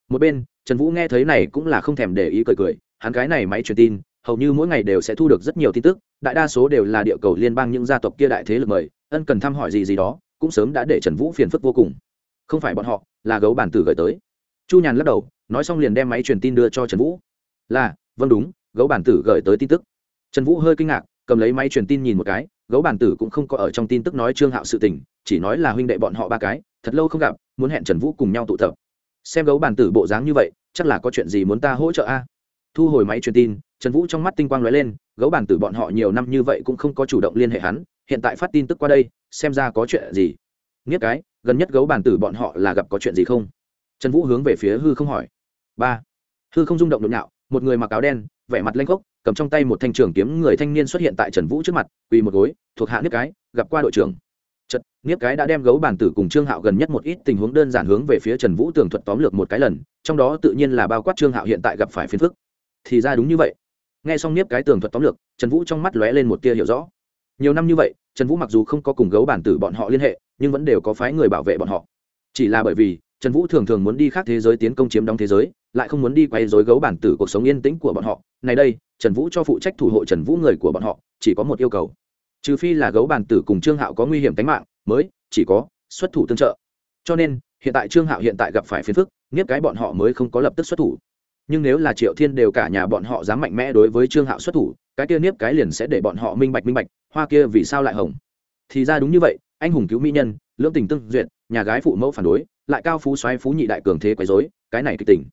Một bên, trần vũ nghe thấy này cũng là không thèm để ý cười cười, hắn cái này máy truyền tin, hầu như mỗi ngày đều sẽ thu được rất nhiều tin tức, đại đa số đều là địa cầu liên bang những gia tộc kia đại thế lực mời, ân cần thăm hỏi gì gì đó, cũng sớm đã để trần vũ phiền phức vô cùng. Không phải bọn họ là gấu bản tử gửi tới. Chu nhàn lắc đầu, nói xong liền đem máy truyền tin đưa cho trần vũ. Là vâng đúng, gấu bản tử gửi tới tin tức. Trần vũ hơi kinh ngạc, cầm lấy máy truyền tin nhìn một cái, gấu bản tử cũng không có ở trong tin tức nói trương hạo sự tình, chỉ nói là huynh đệ bọn họ ba cái, thật lâu không gặp, muốn hẹn trần vũ cùng nhau tụ tập. Xem gấu bản tử bộ dáng như vậy, chắc là có chuyện gì muốn ta hỗ trợ a? Thu hồi máy truyền tin, trần vũ trong mắt tinh quang lóe lên, gấu bản tử bọn họ nhiều năm như vậy cũng không có chủ động liên hệ hắn, hiện tại phát tin tức qua đây, xem ra có chuyện gì. Nghiết cái gần nhất gấu bản tử bọn họ là gặp có chuyện gì không? Trần vũ hướng về phía hư không hỏi. Ba. Hư không rung động nhộn nhạo, một người mặc áo đen, vẻ mặt lanh khốc, cầm trong tay một thanh trường kiếm, người thanh niên xuất hiện tại trần vũ trước mặt, quỳ một gối, thuộc hạ nước cái, gặp qua đội trưởng. Chật niết cái đã đem gấu bản tử cùng trương hạo gần nhất một ít tình huống đơn giản hướng về phía trần vũ tường thuật tóm lược một cái lần, trong đó tự nhiên là bao quát trương hạo hiện tại gặp phải phiền phức. Thì ra đúng như vậy. Nghe xong nếp cái tường thuật tóm lược, trần vũ trong mắt lóe lên một tia hiểu rõ. Nhiều năm như vậy, trần vũ mặc dù không có cùng gấu bản tử bọn họ liên hệ nhưng vẫn đều có phái người bảo vệ bọn họ. Chỉ là bởi vì, trần vũ thường thường muốn đi khác thế giới tiến công chiếm đóng thế giới, lại không muốn đi quay dối gấu bản tử cuộc sống yên tĩnh của bọn họ. Này đây, trần vũ cho phụ trách thủ hộ trần vũ người của bọn họ, chỉ có một yêu cầu. Trừ phi là gấu bản tử cùng trương hạo có nguy hiểm tính mạng, mới, chỉ có, xuất thủ tương trợ. Cho nên, hiện tại trương hạo hiện tại gặp phải phiền phức, nghiếp cái bọn họ mới không có lập tức xuất thủ. Nhưng nếu là triệu thiên đều cả nhà bọn họ dám mạnh mẽ đối với trương hạo xuất thủ, cái kia niếp cái liền sẽ để bọn họ minh bạch minh bạch, hoa kia vì sao lại hồng thì ra đúng như vậy anh hùng cứu mỹ nhân, lưỡng tình tương duyệt, nhà gái phụ mẫu phản đối, lại cao phú xoáy phú nhị đại cường thế quấy dối cái này kịch tình.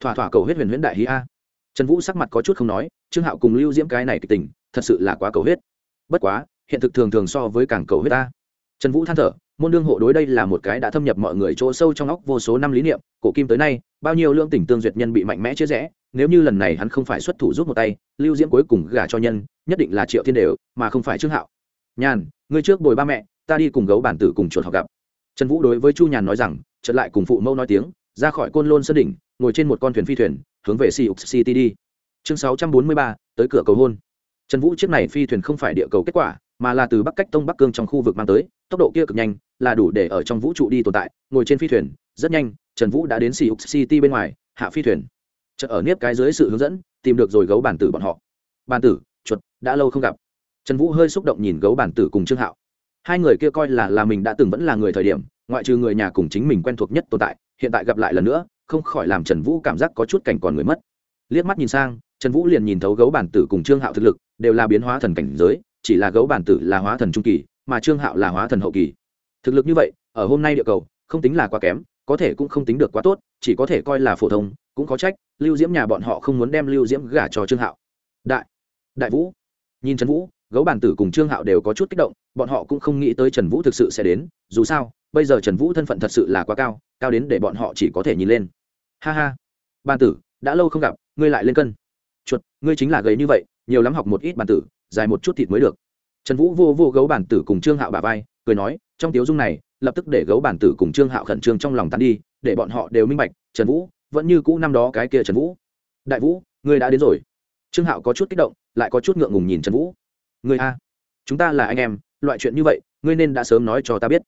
Thỏa thỏa cầu huyết huyền huyễn đại hí a. Trần vũ sắc mặt có chút không nói, trương hạo cùng lưu diễm cái này kịch tình, thật sự là quá cầu huyết. Bất quá, hiện thực thường thường so với càng cầu huyết ta trần vũ than thở, môn đương hộ đối đây là một cái đã thâm nhập mọi người chỗ sâu trong óc vô số năm lý niệm, cổ kim tới nay, bao nhiêu lương tình tương duyệt nhân bị mạnh mẽ chia rẽ, nếu như lần này hắn không phải xuất thủ giúp một tay, lưu diễm cuối cùng gả cho nhân, nhất định là triệu thiên đều, mà không phải trương hạo. Nhàn, ngươi trước bồi ba mẹ ta đi cùng gấu bản tử cùng chuột học gặp. Trần vũ đối với chu nhàn nói rằng trật lại cùng phụ mẫu nói tiếng, ra khỏi côn lôn sân đỉnh, ngồi trên một con thuyền phi thuyền, hướng về sea city đi. Chương sáu trăm bốn mươi ba, tới cửa cầu hôn. Trần vũ chiếc này phi thuyền không phải địa cầu kết quả, mà là từ bắc cách tông bắc cương trong khu vực mang tới, tốc độ kia cực nhanh, là đủ để ở trong vũ trụ đi tồn tại, ngồi trên phi thuyền, rất nhanh, trần vũ đã đến sea city bên ngoài, hạ phi thuyền. Chợ ở nếp cái dưới sự hướng dẫn, tìm được rồi gấu bản tử bọn họ. Bản tử, chuột, đã lâu không gặp. Trần vũ hơi xúc động nhìn gấu bản tử cùng trương hạo hai người kia coi là là mình đã từng vẫn là người thời điểm, ngoại trừ người nhà cùng chính mình quen thuộc nhất tồn tại, hiện tại gặp lại lần nữa, không khỏi làm trần vũ cảm giác có chút cảnh còn người mất. Liếc mắt nhìn sang, trần vũ liền nhìn thấu gấu bản tử cùng trương hạo thực lực, đều là biến hóa thần cảnh giới, chỉ là gấu bản tử là hóa thần trung kỳ, mà trương hạo là hóa thần hậu kỳ. Thực lực như vậy, ở hôm nay địa cầu, không tính là quá kém, có thể cũng không tính được quá tốt, chỉ có thể coi là phổ thông, cũng có trách, lưu diễm nhà bọn họ không muốn đem lưu diễm gả cho trương hạo. Đại đại vũ. Nhìn trần vũ gấu bản tử cùng trương hạo đều có chút kích động, bọn họ cũng không nghĩ tới trần vũ thực sự sẽ đến, dù sao, bây giờ trần vũ thân phận thật sự là quá cao cao đến để bọn họ chỉ có thể nhìn lên. Ha ha. Bàn tử, đã lâu không gặp, ngươi lại lên cân. Chuột, ngươi chính là gầy như vậy, nhiều lắm học một ít bàn tử, dài một chút thịt mới được. Trần vũ vô vô gấu bản tử cùng trương hạo bà vai, cười nói, trong tiếu dung này, lập tức để gấu bản tử cùng trương hạo khẩn trương trong lòng tàn đi, để bọn họ đều minh bạch, trần vũ, vẫn như cũ năm đó cái kia trần vũ. Đại vũ, ngươi đã đến rồi. Trương hạo có chút kích động, lại có chút ngượng ngùng nhìn trần vũ ngươi a, chúng ta là anh em, loại chuyện như vậy, ngươi nên đã sớm nói cho ta biết.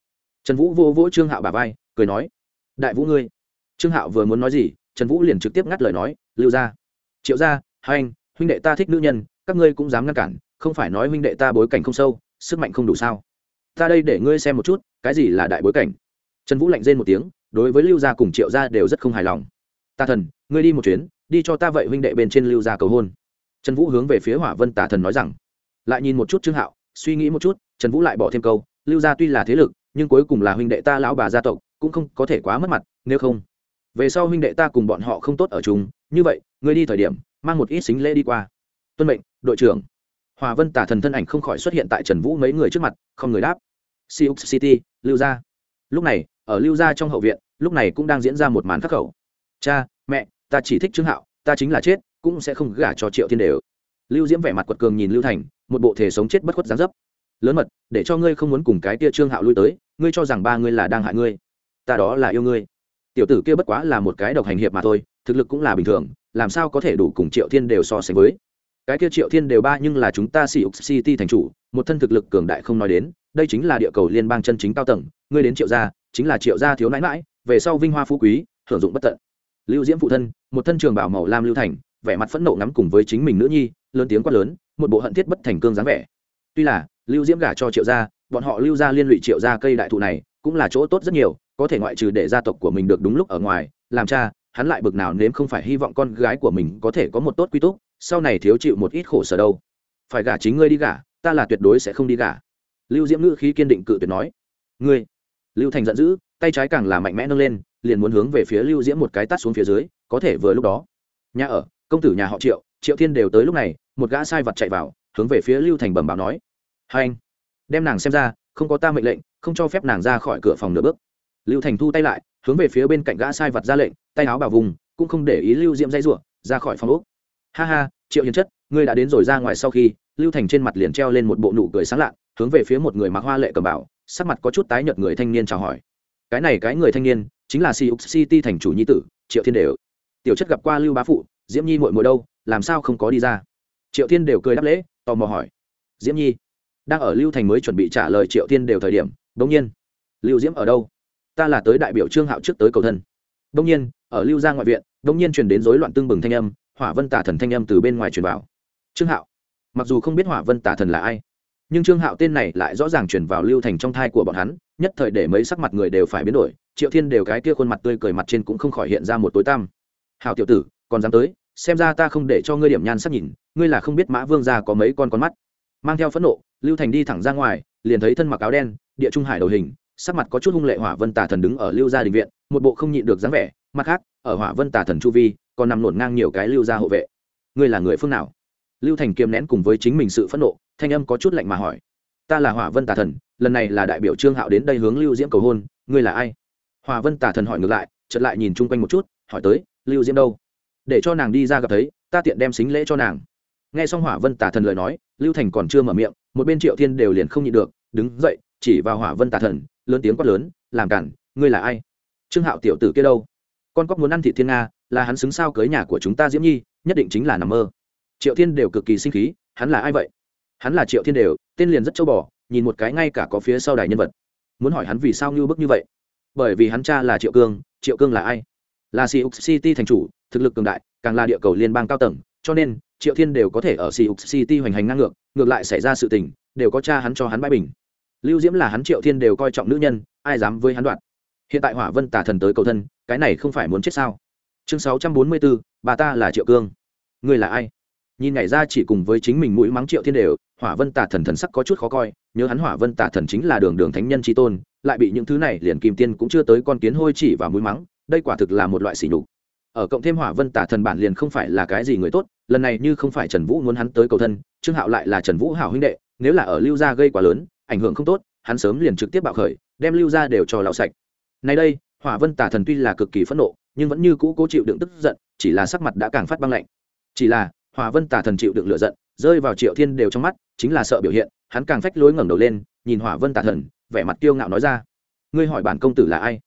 Trần vũ vô vỗ trương hạo bà vai, cười nói, đại vũ ngươi. Trương hạo vừa muốn nói gì, trần vũ liền trực tiếp ngắt lời nói, lưu ra triệu ra hai anh, huynh đệ ta thích nữ nhân, các ngươi cũng dám ngăn cản, không phải nói huynh đệ ta bối cảnh không sâu, sức mạnh không đủ sao? Ta đây để ngươi xem một chút, cái gì là đại bối cảnh. Trần vũ lạnh rên một tiếng, đối với lưu gia cùng triệu gia đều rất không hài lòng. Ta thần, ngươi đi một chuyến, đi cho ta vậy huynh đệ bên trên lưu gia cầu hôn. Trần vũ hướng về phía hỏa vân tà thần nói rằng lại nhìn một chút trương hạo, suy nghĩ một chút, trần vũ lại bỏ thêm câu, lưu gia tuy là thế lực, nhưng cuối cùng là huynh đệ ta lão bà gia tộc, cũng không có thể quá mất mặt, nếu không, về sau huynh đệ ta cùng bọn họ không tốt ở chúng như vậy, ngươi đi thời điểm, mang một ít xính lễ đi qua. Tuân mệnh, đội trưởng. Hòa vân tả thần thân ảnh không khỏi xuất hiện tại trần vũ mấy người trước mặt, không người đáp. Siêu city, lưu gia. Lúc này, ở lưu gia trong hậu viện, lúc này cũng đang diễn ra một màn khắc khẩu. Cha, mẹ, ta chỉ thích trương hạo, ta chính là chết, cũng sẽ không gả cho triệu thiên đều. Lưu diễm vẻ mặt quật cường nhìn lưu thành một bộ thể sống chết bất khuất gián dấp. Lớn mật, để cho ngươi không muốn cùng cái tia trương hạo lui tới, ngươi cho rằng ba ngươi là đang hại ngươi. Ta đó là yêu ngươi. Tiểu tử kia bất quá là một cái độc hành hiệp mà thôi, thực lực cũng là bình thường, làm sao có thể đủ cùng triệu thiên đều so sánh với? Cái kia triệu thiên đều ba nhưng là chúng ta xỉ city thành chủ, một thân thực lực cường đại không nói đến, đây chính là địa cầu liên bang chân chính cao tầng, ngươi đến triệu gia, chính là triệu gia thiếu nãi mãi về sau vinh hoa phú quý, hưởng dụng bất tận. Lưu diễm phụ thân, một thân trường bảo màu lam lưu thành, vẻ mặt phẫn nộ ngắm cùng với chính mình nữ nhi, lớn tiếng quát lớn một bộ hận thiết bất thành cương dáng vẻ. Tuy là, lưu diễm gả cho triệu gia, bọn họ lưu gia liên lụy triệu gia cây đại thụ này cũng là chỗ tốt rất nhiều, có thể ngoại trừ để gia tộc của mình được đúng lúc ở ngoài, làm cha, hắn lại bực nào nếm không phải hy vọng con gái của mình có thể có một tốt quy túc, sau này thiếu chịu một ít khổ sở đâu. Phải gả chính ngươi đi gả, ta là tuyệt đối sẽ không đi gả. Lưu diễm ngữ khí kiên định cự tuyệt nói. Ngươi. Lưu thành giận dữ, tay trái càng là mạnh mẽ nâng lên, liền muốn hướng về phía lưu diễm một cái tắt xuống phía dưới, có thể vừa lúc đó. Nhà ở, công tử nhà họ triệu triệu thiên đều tới lúc này một gã sai vật chạy vào hướng về phía lưu thành bẩm báo nói hai anh đem nàng xem ra không có ta mệnh lệnh không cho phép nàng ra khỏi cửa phòng nửa bước lưu thành thu tay lại hướng về phía bên cạnh gã sai vật ra lệnh tay áo bảo vùng cũng không để ý lưu diễm dây rủa ra khỏi phòng úc ha ha triệu hiền chất ngươi đã đến rồi ra ngoài sau khi lưu thành trên mặt liền treo lên một bộ nụ cười sáng lạ hướng về phía một người mặc hoa lệ cầm bảo sắc mặt có chút tái nhợt người thanh niên chào hỏi cái này cái người thanh niên chính là Siêu City thành chủ nhi tử, Triệu Thiên Đều. Tiểu chất gặp qua Lưu bá phụ, Diễm Nhi muội muội đâu, làm sao không có đi ra? Triệu Thiên Đều cười đáp lễ, tò mò hỏi. Diễm Nhi, đang ở lưu thành mới chuẩn bị trả lời triệu thiên đều thời điểm bỗng nhiên lưu diễm ở đâu? Ta là tới đại biểu trương hạo trước tới cầu thân. Bỗng nhiên ở lưu gia ngoại viện bỗng nhiên truyền đến rối loạn tương bừng thanh âm hỏa vân tả thần thanh âm từ bên ngoài truyền vào. Trương hạo mặc dù không biết hỏa vân tả thần là ai nhưng trương hạo tên này lại rõ ràng truyền vào lưu thành trong thai của bọn hắn nhất thời để mấy sắc mặt người đều phải biến đổi triệu thiên đều cái kia khuôn mặt tươi cười mặt trên cũng không khỏi hiện ra một tối tăm. Hào tiểu tử còn dám tới xem ra ta không để cho ngươi điểm nhan sắc nhìn ngươi là không biết mã vương gia có mấy con con mắt. Mang theo phẫn nộ, lưu thành đi thẳng ra ngoài, liền thấy thân mặc áo đen, địa trung hải đầu hình, sắc mặt có chút hung lệ hỏa vân tà thần đứng ở lưu gia đình viện, một bộ không nhịn được dáng vẻ, mặt khác, ở hỏa vân tà thần chu vi, còn nằm nổn ngang nhiều cái lưu gia hộ vệ. Ngươi là người phương nào? Lưu thành kiềm nén cùng với chính mình sự phẫn nộ, thanh âm có chút lạnh mà hỏi. Ta là hỏa vân tà thần, lần này là đại biểu trương hạo đến đây hướng lưu diễm cầu hôn, ngươi là ai? Hỏa vân tà thần hỏi ngược lại, chợt lại nhìn chung quanh một chút, hỏi tới, lưu diễm đâu? Để cho nàng đi ra gặp thấy, ta tiện đem xính lễ cho nàng nghe xong hỏa vân tà thần lời nói lưu thành còn chưa mở miệng một bên triệu thiên đều liền không nhịn được đứng dậy chỉ vào hỏa vân tà thần lớn tiếng quát lớn làm cản ngươi là ai? Trương hạo tiểu tử kia đâu? Con cóc muốn ăn thị thiên nga là hắn xứng sao cưới nhà của chúng ta diễm nhi nhất định chính là nằm mơ. Triệu thiên đều cực kỳ sinh khí hắn là ai vậy? Hắn là triệu thiên đều tên liền rất châu bò nhìn một cái ngay cả có phía sau đài nhân vật. Muốn hỏi hắn vì sao ngưu bức như vậy? Bởi vì hắn cha là triệu cương triệu cương là ai? Là Sea City thành chủ, thực lực cường đại, càng là địa cầu liên bang cao tầng, cho nên Triệu Thiên đều có thể ở Sea City hoành hành ngang ngược, ngược lại xảy ra sự tình, đều có cha hắn cho hắn bãi bình. Lưu Diễm là hắn Triệu Thiên đều coi trọng nữ nhân, ai dám với hắn đoạn. Hiện tại Hỏa Vân tả thần tới cầu thân, cái này không phải muốn chết sao? Chương 644, bà ta là Triệu Cương. Ngươi là ai? Nhìn nhảy ra chỉ cùng với chính mình mũi mắng Triệu Thiên đều, Hỏa Vân tả thần thần sắc có chút khó coi, nhớ hắn Hỏa Vân tả thần chính là đường đường thánh nhân tri tôn, lại bị những thứ này liền kim tiên cũng chưa tới con kiến hôi chỉ và mũi mắng, đây quả thực là một loại sỉ nhục ở cộng thêm hỏa vân tả thần bản liền không phải là cái gì người tốt lần này như không phải trần vũ muốn hắn tới cầu thân, trương hạo lại là trần vũ hảo huynh đệ, nếu là ở lưu gia gây quá lớn, ảnh hưởng không tốt, hắn sớm liền trực tiếp bạo khởi, đem lưu gia đều cho lão sạch. Nay đây, hỏa vân tả thần tuy là cực kỳ phẫn nộ, nhưng vẫn như cũ cố chịu đựng tức giận, chỉ là sắc mặt đã càng phát băng lạnh. Chỉ là, hỏa vân tả thần chịu đựng lửa giận, rơi vào triệu thiên đều trong mắt, chính là sợ biểu hiện, hắn càng phách lối ngẩng đầu lên, nhìn hỏa vân tả thần, vẻ mặt kiêu ngạo nói ra, ngươi hỏi bản công tử là ai?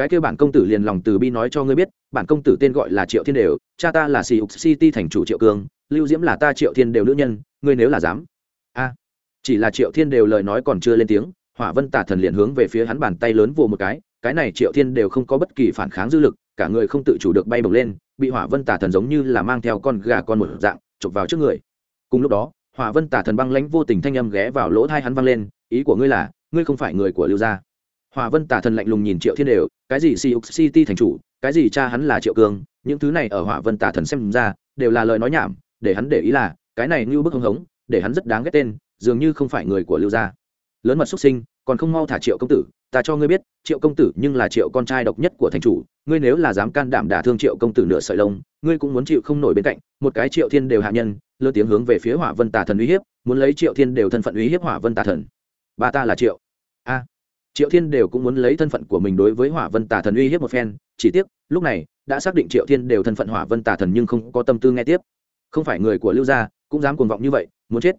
Cái kêu bản công tử liền lòng từ bi nói cho ngươi biết bản công tử tên gọi là triệu thiên đều cha ta là xì city thành chủ triệu cường, lưu diễm là ta triệu thiên đều nữ nhân ngươi nếu là dám. A. Chỉ là triệu thiên đều lời nói còn chưa lên tiếng hỏa vân tả thần liền hướng về phía hắn bàn tay lớn vồ một cái cái này triệu thiên đều không có bất kỳ phản kháng dư lực cả người không tự chủ được bay bồng lên bị hỏa vân tả thần giống như là mang theo con gà con một dạng chụp vào trước người. Cùng lúc đó hỏa vân tả thần băng lãnh vô tình thanh âm ghé vào lỗ thai hắn văng lên ý của ngươi là ngươi không phải người của lưu gia. Hỏa vân tả thần lạnh lùng nhìn triệu thiên đều cái gì siêu city thành chủ, cái gì cha hắn là triệu cương những thứ này ở hỏa vân tà thần xem ra, đều là lời nói nhảm, để hắn để ý là, cái này như bức hưng hống, để hắn rất đáng ghét tên, dường như không phải người của lưu gia. Lớn mật xuất sinh, còn không mau thả triệu công tử, ta cho ngươi biết, triệu công tử nhưng là triệu con trai độc nhất của thành chủ, ngươi nếu là dám can đảm đả thương triệu công tử nửa sợi lông, ngươi cũng muốn chịu không nổi bên cạnh, một cái triệu thiên đều hạ nhân lơ tiếng hướng về phía hỏa vân tà thần uy hiếp, muốn lấy triệu thiên đều thân phận uy hiếp hỏa vân tà thần. Bà ta là triệu. A triệu thiên đều cũng muốn lấy thân phận của mình đối với hỏa vân tà thần uy hiếp một phen, chỉ tiếc, lúc này, đã xác định triệu thiên đều thân phận hỏa vân tà thần nhưng không có tâm tư nghe tiếp. Không phải người của lưu gia, cũng dám cuồng vọng như vậy, muốn chết.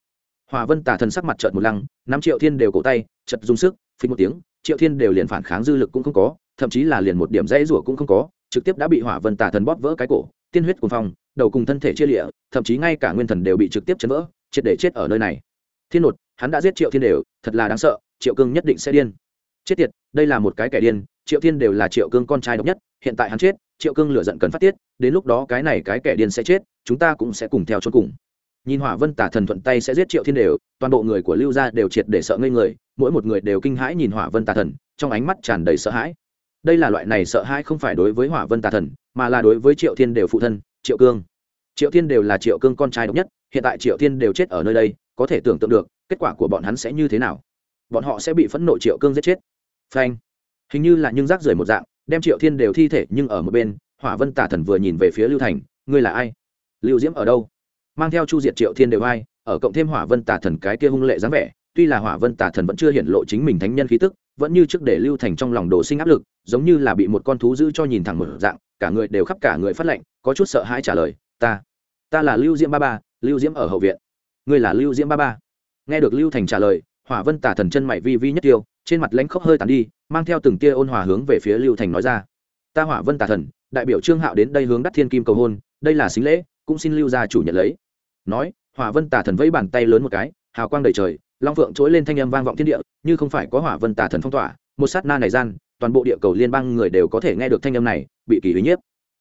Hỏa vân tà thần sắc mặt trợn một lăng năm triệu thiên đều cổ tay chật dùng sức phí một tiếng, triệu thiên đều liền phản kháng dư lực cũng không có, thậm chí là liền một điểm dãy rủa cũng không có, trực tiếp đã bị hỏa vân tà thần bóp vỡ cái cổ, tiên huyết cùng phong, đầu cùng thân thể chia lịa, thậm chí ngay cả nguyên thần đều bị trực tiếp chấn vỡ, triệt để chết ở nơi này. Thiên nột, hắn đã giết triệu thiên đều, thật là đáng sợ, triệu cương nhất định sẽ điên chết tiệt, đây là một cái kẻ điên, triệu thiên đều là triệu cương con trai độc nhất, hiện tại hắn chết, triệu cương lửa giận cần phát tiết, đến lúc đó cái này cái kẻ điên sẽ chết, chúng ta cũng sẽ cùng theo chôn cùng. Nhìn hỏa vân tả thần thuận tay sẽ giết triệu thiên đều, toàn bộ người của lưu gia đều triệt để sợ ngây người, mỗi một người đều kinh hãi nhìn hỏa vân tả thần, trong ánh mắt tràn đầy sợ hãi. Đây là loại này sợ hãi không phải đối với hỏa vân tả thần, mà là đối với triệu thiên đều phụ thân, triệu cương. Triệu thiên đều là triệu cương con trai độc nhất, hiện tại triệu thiên đều chết ở nơi đây, có thể tưởng tượng được, kết quả của bọn hắn sẽ như thế nào. Bọn họ sẽ bị phẫn nộ triệu cương giết chết phanh. Hình như là nhưng rác rưởi một dạng, đem triệu thiên đều thi thể nhưng ở một bên, hỏa vân tả thần vừa nhìn về phía lưu thành, ngươi là ai? Lưu diễm ở đâu? Mang theo chu diệt triệu thiên đều ai ở cộng thêm hỏa vân tả thần cái kia hung lệ dáng vẻ, tuy là hỏa vân tả thần vẫn chưa hiện lộ chính mình thánh nhân khí tức, vẫn như trước để lưu thành trong lòng đồ sinh áp lực, giống như là bị một con thú giữ cho nhìn thẳng một dạng, cả người đều khắp cả người phát lệnh có chút sợ hãi trả lời, ta ta là lưu diễm ba ba, lưu diễm ở hậu viện. Ngươi là lưu diễm ba ba? Nghe được lưu thành trả lời, hỏa vân tả thần chân mày vi vi nhất tiêu trên mặt lãnh khốc hơi tàn đi, mang theo từng tia ôn hòa hướng về phía lưu thành nói ra. Ta hỏa vân tà thần, đại biểu trương hạo đến đây hướng đắc thiên kim cầu hôn, đây là xính lễ, cũng xin lưu gia chủ nhận lấy. Nói, hỏa vân tà thần vẫy bàn tay lớn một cái, hào quang đầy trời, long phượng trỗi lên thanh âm vang vọng thiên địa, như không phải có hỏa vân tà thần phong tỏa, một sát na này gian, toàn bộ địa cầu liên bang người đều có thể nghe được thanh âm này, bị kỳ uy nhiếp.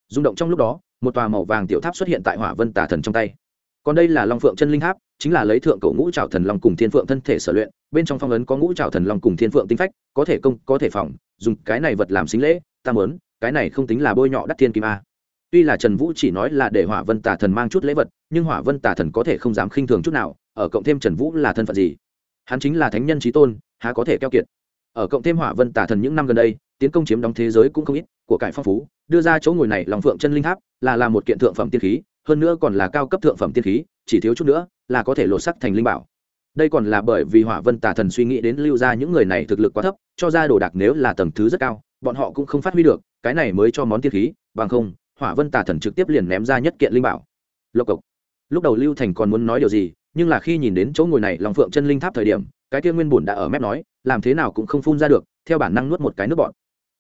Rung động trong lúc đó, một tòa màu vàng tiểu tháp xuất hiện tại hỏa vân tà thần trong tay. Còn đây là long phượng chân linh tháp, chính là lấy thượng cổ ngũ trào thần long cùng thiên phượng thân thể sở luyện bên trong phong ấn có ngũ trào thần long cùng thiên phượng tinh phách, có thể công, có thể phòng dùng cái này vật làm xính lễ ta mớn cái này không tính là bôi nhọ đắc thiên kim a. Tuy là trần vũ chỉ nói là để hỏa vân tà thần mang chút lễ vật, nhưng hỏa vân tà thần có thể không dám khinh thường chút nào, ở cộng thêm trần vũ là thân phận gì? Hắn chính là thánh nhân trí tôn, há có thể keo kiệt. Ở cộng thêm hỏa vân tà thần những năm gần đây, tiến công chiếm đóng thế giới cũng không ít, của cải phong phú, đưa ra chỗ ngồi này lòng phượng chân linh tháp, là là một kiện thượng phẩm tiên khí, hơn nữa còn là cao cấp thượng phẩm tiên khí, chỉ thiếu chút nữa là có thể lột sắc thành linh bảo đây còn là bởi vì hỏa vân tà thần suy nghĩ đến lưu ra những người này thực lực quá thấp, cho ra đồ đạc nếu là tầng thứ rất cao, bọn họ cũng không phát huy được, cái này mới cho món tiên khí, bằng không, hỏa vân tà thần trực tiếp liền ném ra nhất kiện linh bảo. Lộc cộc. Lúc đầu lưu thành còn muốn nói điều gì, nhưng là khi nhìn đến chỗ ngồi này lòng phượng chân linh tháp thời điểm, cái kia nguyên bùn đã ở mép nói, làm thế nào cũng không phun ra được, theo bản năng nuốt một cái nước bọn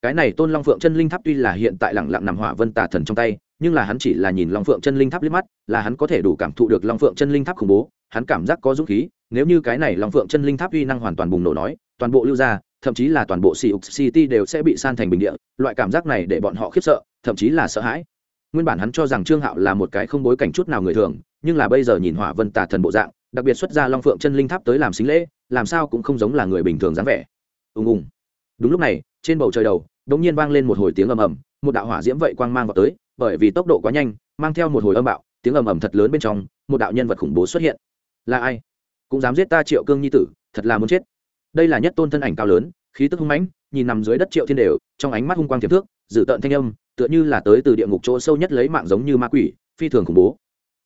cái này tôn long phượng chân linh tháp tuy là hiện tại lẳng lặng nằm hỏa vân tà thần trong tay, nhưng là hắn chỉ là nhìn long phượng chân linh tháp liếc mắt, là hắn có thể đủ cảm thụ được long phượng chân linh tháp khủng bố, hắn cảm giác có dũng khí nếu như cái này long phượng chân linh tháp uy năng hoàn toàn bùng nổ nói toàn bộ lưu Gia, thậm chí là toàn bộ Sea City đều sẽ bị san thành bình địa, loại cảm giác này để bọn họ khiếp sợ, thậm chí là sợ hãi. Nguyên bản hắn cho rằng Trương Hạo là một cái không bối cảnh chút nào người thường, nhưng là bây giờ nhìn Hỏa Vân Tà Thần bộ dạng, đặc biệt xuất ra Long Phượng chân linh tháp tới làm xính lễ, làm sao cũng không giống là người bình thường dáng vẻ. Ùng ùng. Đúng lúc này, trên bầu trời đầu, đột nhiên vang lên một hồi tiếng ầm ầm, một đạo hỏa diễm vậy quang mang vào tới, bởi vì tốc độ quá nhanh, mang theo một hồi âm bạo, tiếng ầm ầm thật lớn bên trong, một đạo nhân vật khủng bố xuất hiện. Là ai? Cũng dám giết ta Triệu Cương nhi tử, thật là muốn chết. Đây là nhất tôn thân ảnh cao lớn, khí tức hung mãnh nhìn nằm dưới đất triệu thiên đều trong ánh mắt hung quang tiềm thước dự tợn thanh âm tựa như là tới từ địa ngục chỗ sâu nhất lấy mạng giống như ma quỷ phi thường khủng bố.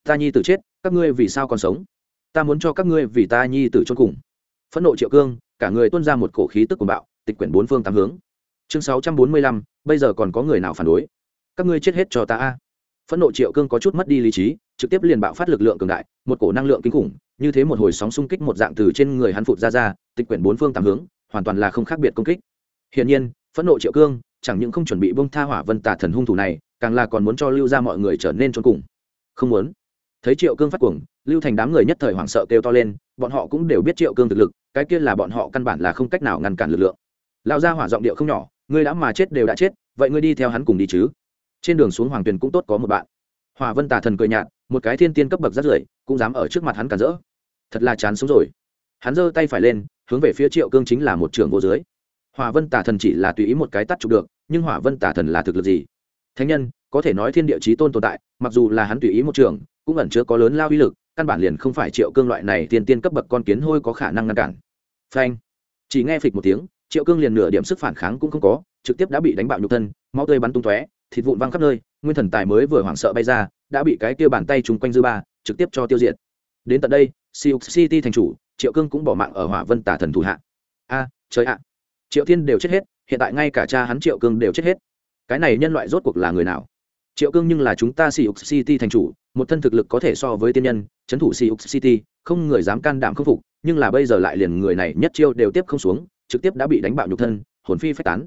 Ta nhi tử chết các ngươi vì sao còn sống? Ta muốn cho các ngươi vì ta nhi tử chôn cùng. Phẫn nộ triệu cương cả người tuôn ra một cổ khí tức của bạo tịch quyển bốn phương tám hướng. Chương sáu trăm bốn mươi lăm bây giờ còn có người nào phản đối? Các ngươi chết hết cho ta a phẫn nộ triệu cương có chút mất đi lý trí, trực tiếp liền bạo phát lực lượng cường đại, một cổ năng lượng kinh khủng, như thế một hồi sóng xung kích một dạng từ trên người hắn phụt ra ra, tịch quyển bốn phương tám hướng, hoàn toàn là không khác biệt công kích. Hiển nhiên, phẫn nộ triệu cương, chẳng những không chuẩn bị bông tha hỏa vân tả thần hung thủ này, càng là còn muốn cho lưu ra mọi người trở nên trốn cùng. Không muốn. Thấy triệu cương phát cuồng, lưu thành đám người nhất thời hoảng sợ kêu to lên, bọn họ cũng đều biết triệu cương thực lực, cái kia là bọn họ căn bản là không cách nào ngăn cản lực lượng. Lão gia hỏa giọng điệu không nhỏ, ngươi đã mà chết đều đã chết, vậy ngươi đi theo hắn cùng đi chứ? Trên đường xuống hoàng tuyền cũng tốt có một bạn. Hỏa vân tà thần cười nhạt, một cái thiên tiên cấp bậc rất rưởi, cũng dám ở trước mặt hắn cản rỡ. Thật là chán sống rồi. Hắn giơ tay phải lên, hướng về phía triệu cương chính là một trường vô dưới. Hỏa vân tả thần chỉ là tùy ý một cái tắt chụp được, nhưng hỏa vân tả thần là thực lực gì? Thánh nhân, có thể nói thiên địa chí tôn tồn tại, mặc dù là hắn tùy ý một trường cũng ẩn chứa có lớn lao uy lực, căn bản liền không phải triệu cương loại này tiên tiên cấp bậc con kiến hôi có khả năng ngăn cản. Phanh. Chỉ nghe phịch một tiếng, triệu cương liền nửa điểm sức phản kháng cũng không có, trực tiếp đã bị đánh bạo nhục thân, máu tươi bắn tung tóe thịt vụn văng khắp nơi nguyên thần tài mới vừa hoảng sợ bay ra đã bị cái kia bàn tay chung quanh dư ba trực tiếp cho tiêu diệt đến tận đây Siêu City thành chủ, Triệu Cương cũng bỏ mạng ở Hỏa Vân tả thần thủ hạ. A, trời ạ. Triệu Thiên đều chết hết, hiện tại ngay cả cha hắn Triệu Cương đều chết hết. Cái này nhân loại rốt cuộc là người nào? Triệu Cương nhưng là chúng ta Siêu City thành chủ, một thân thực lực có thể so với tiên nhân, trấn thủ Siêu City, không người dám can đảm khâm phục, nhưng là bây giờ lại liền người này nhất chiêu đều tiếp không xuống, trực tiếp đã bị đánh bạo nhục thân, hồn phi phách tán.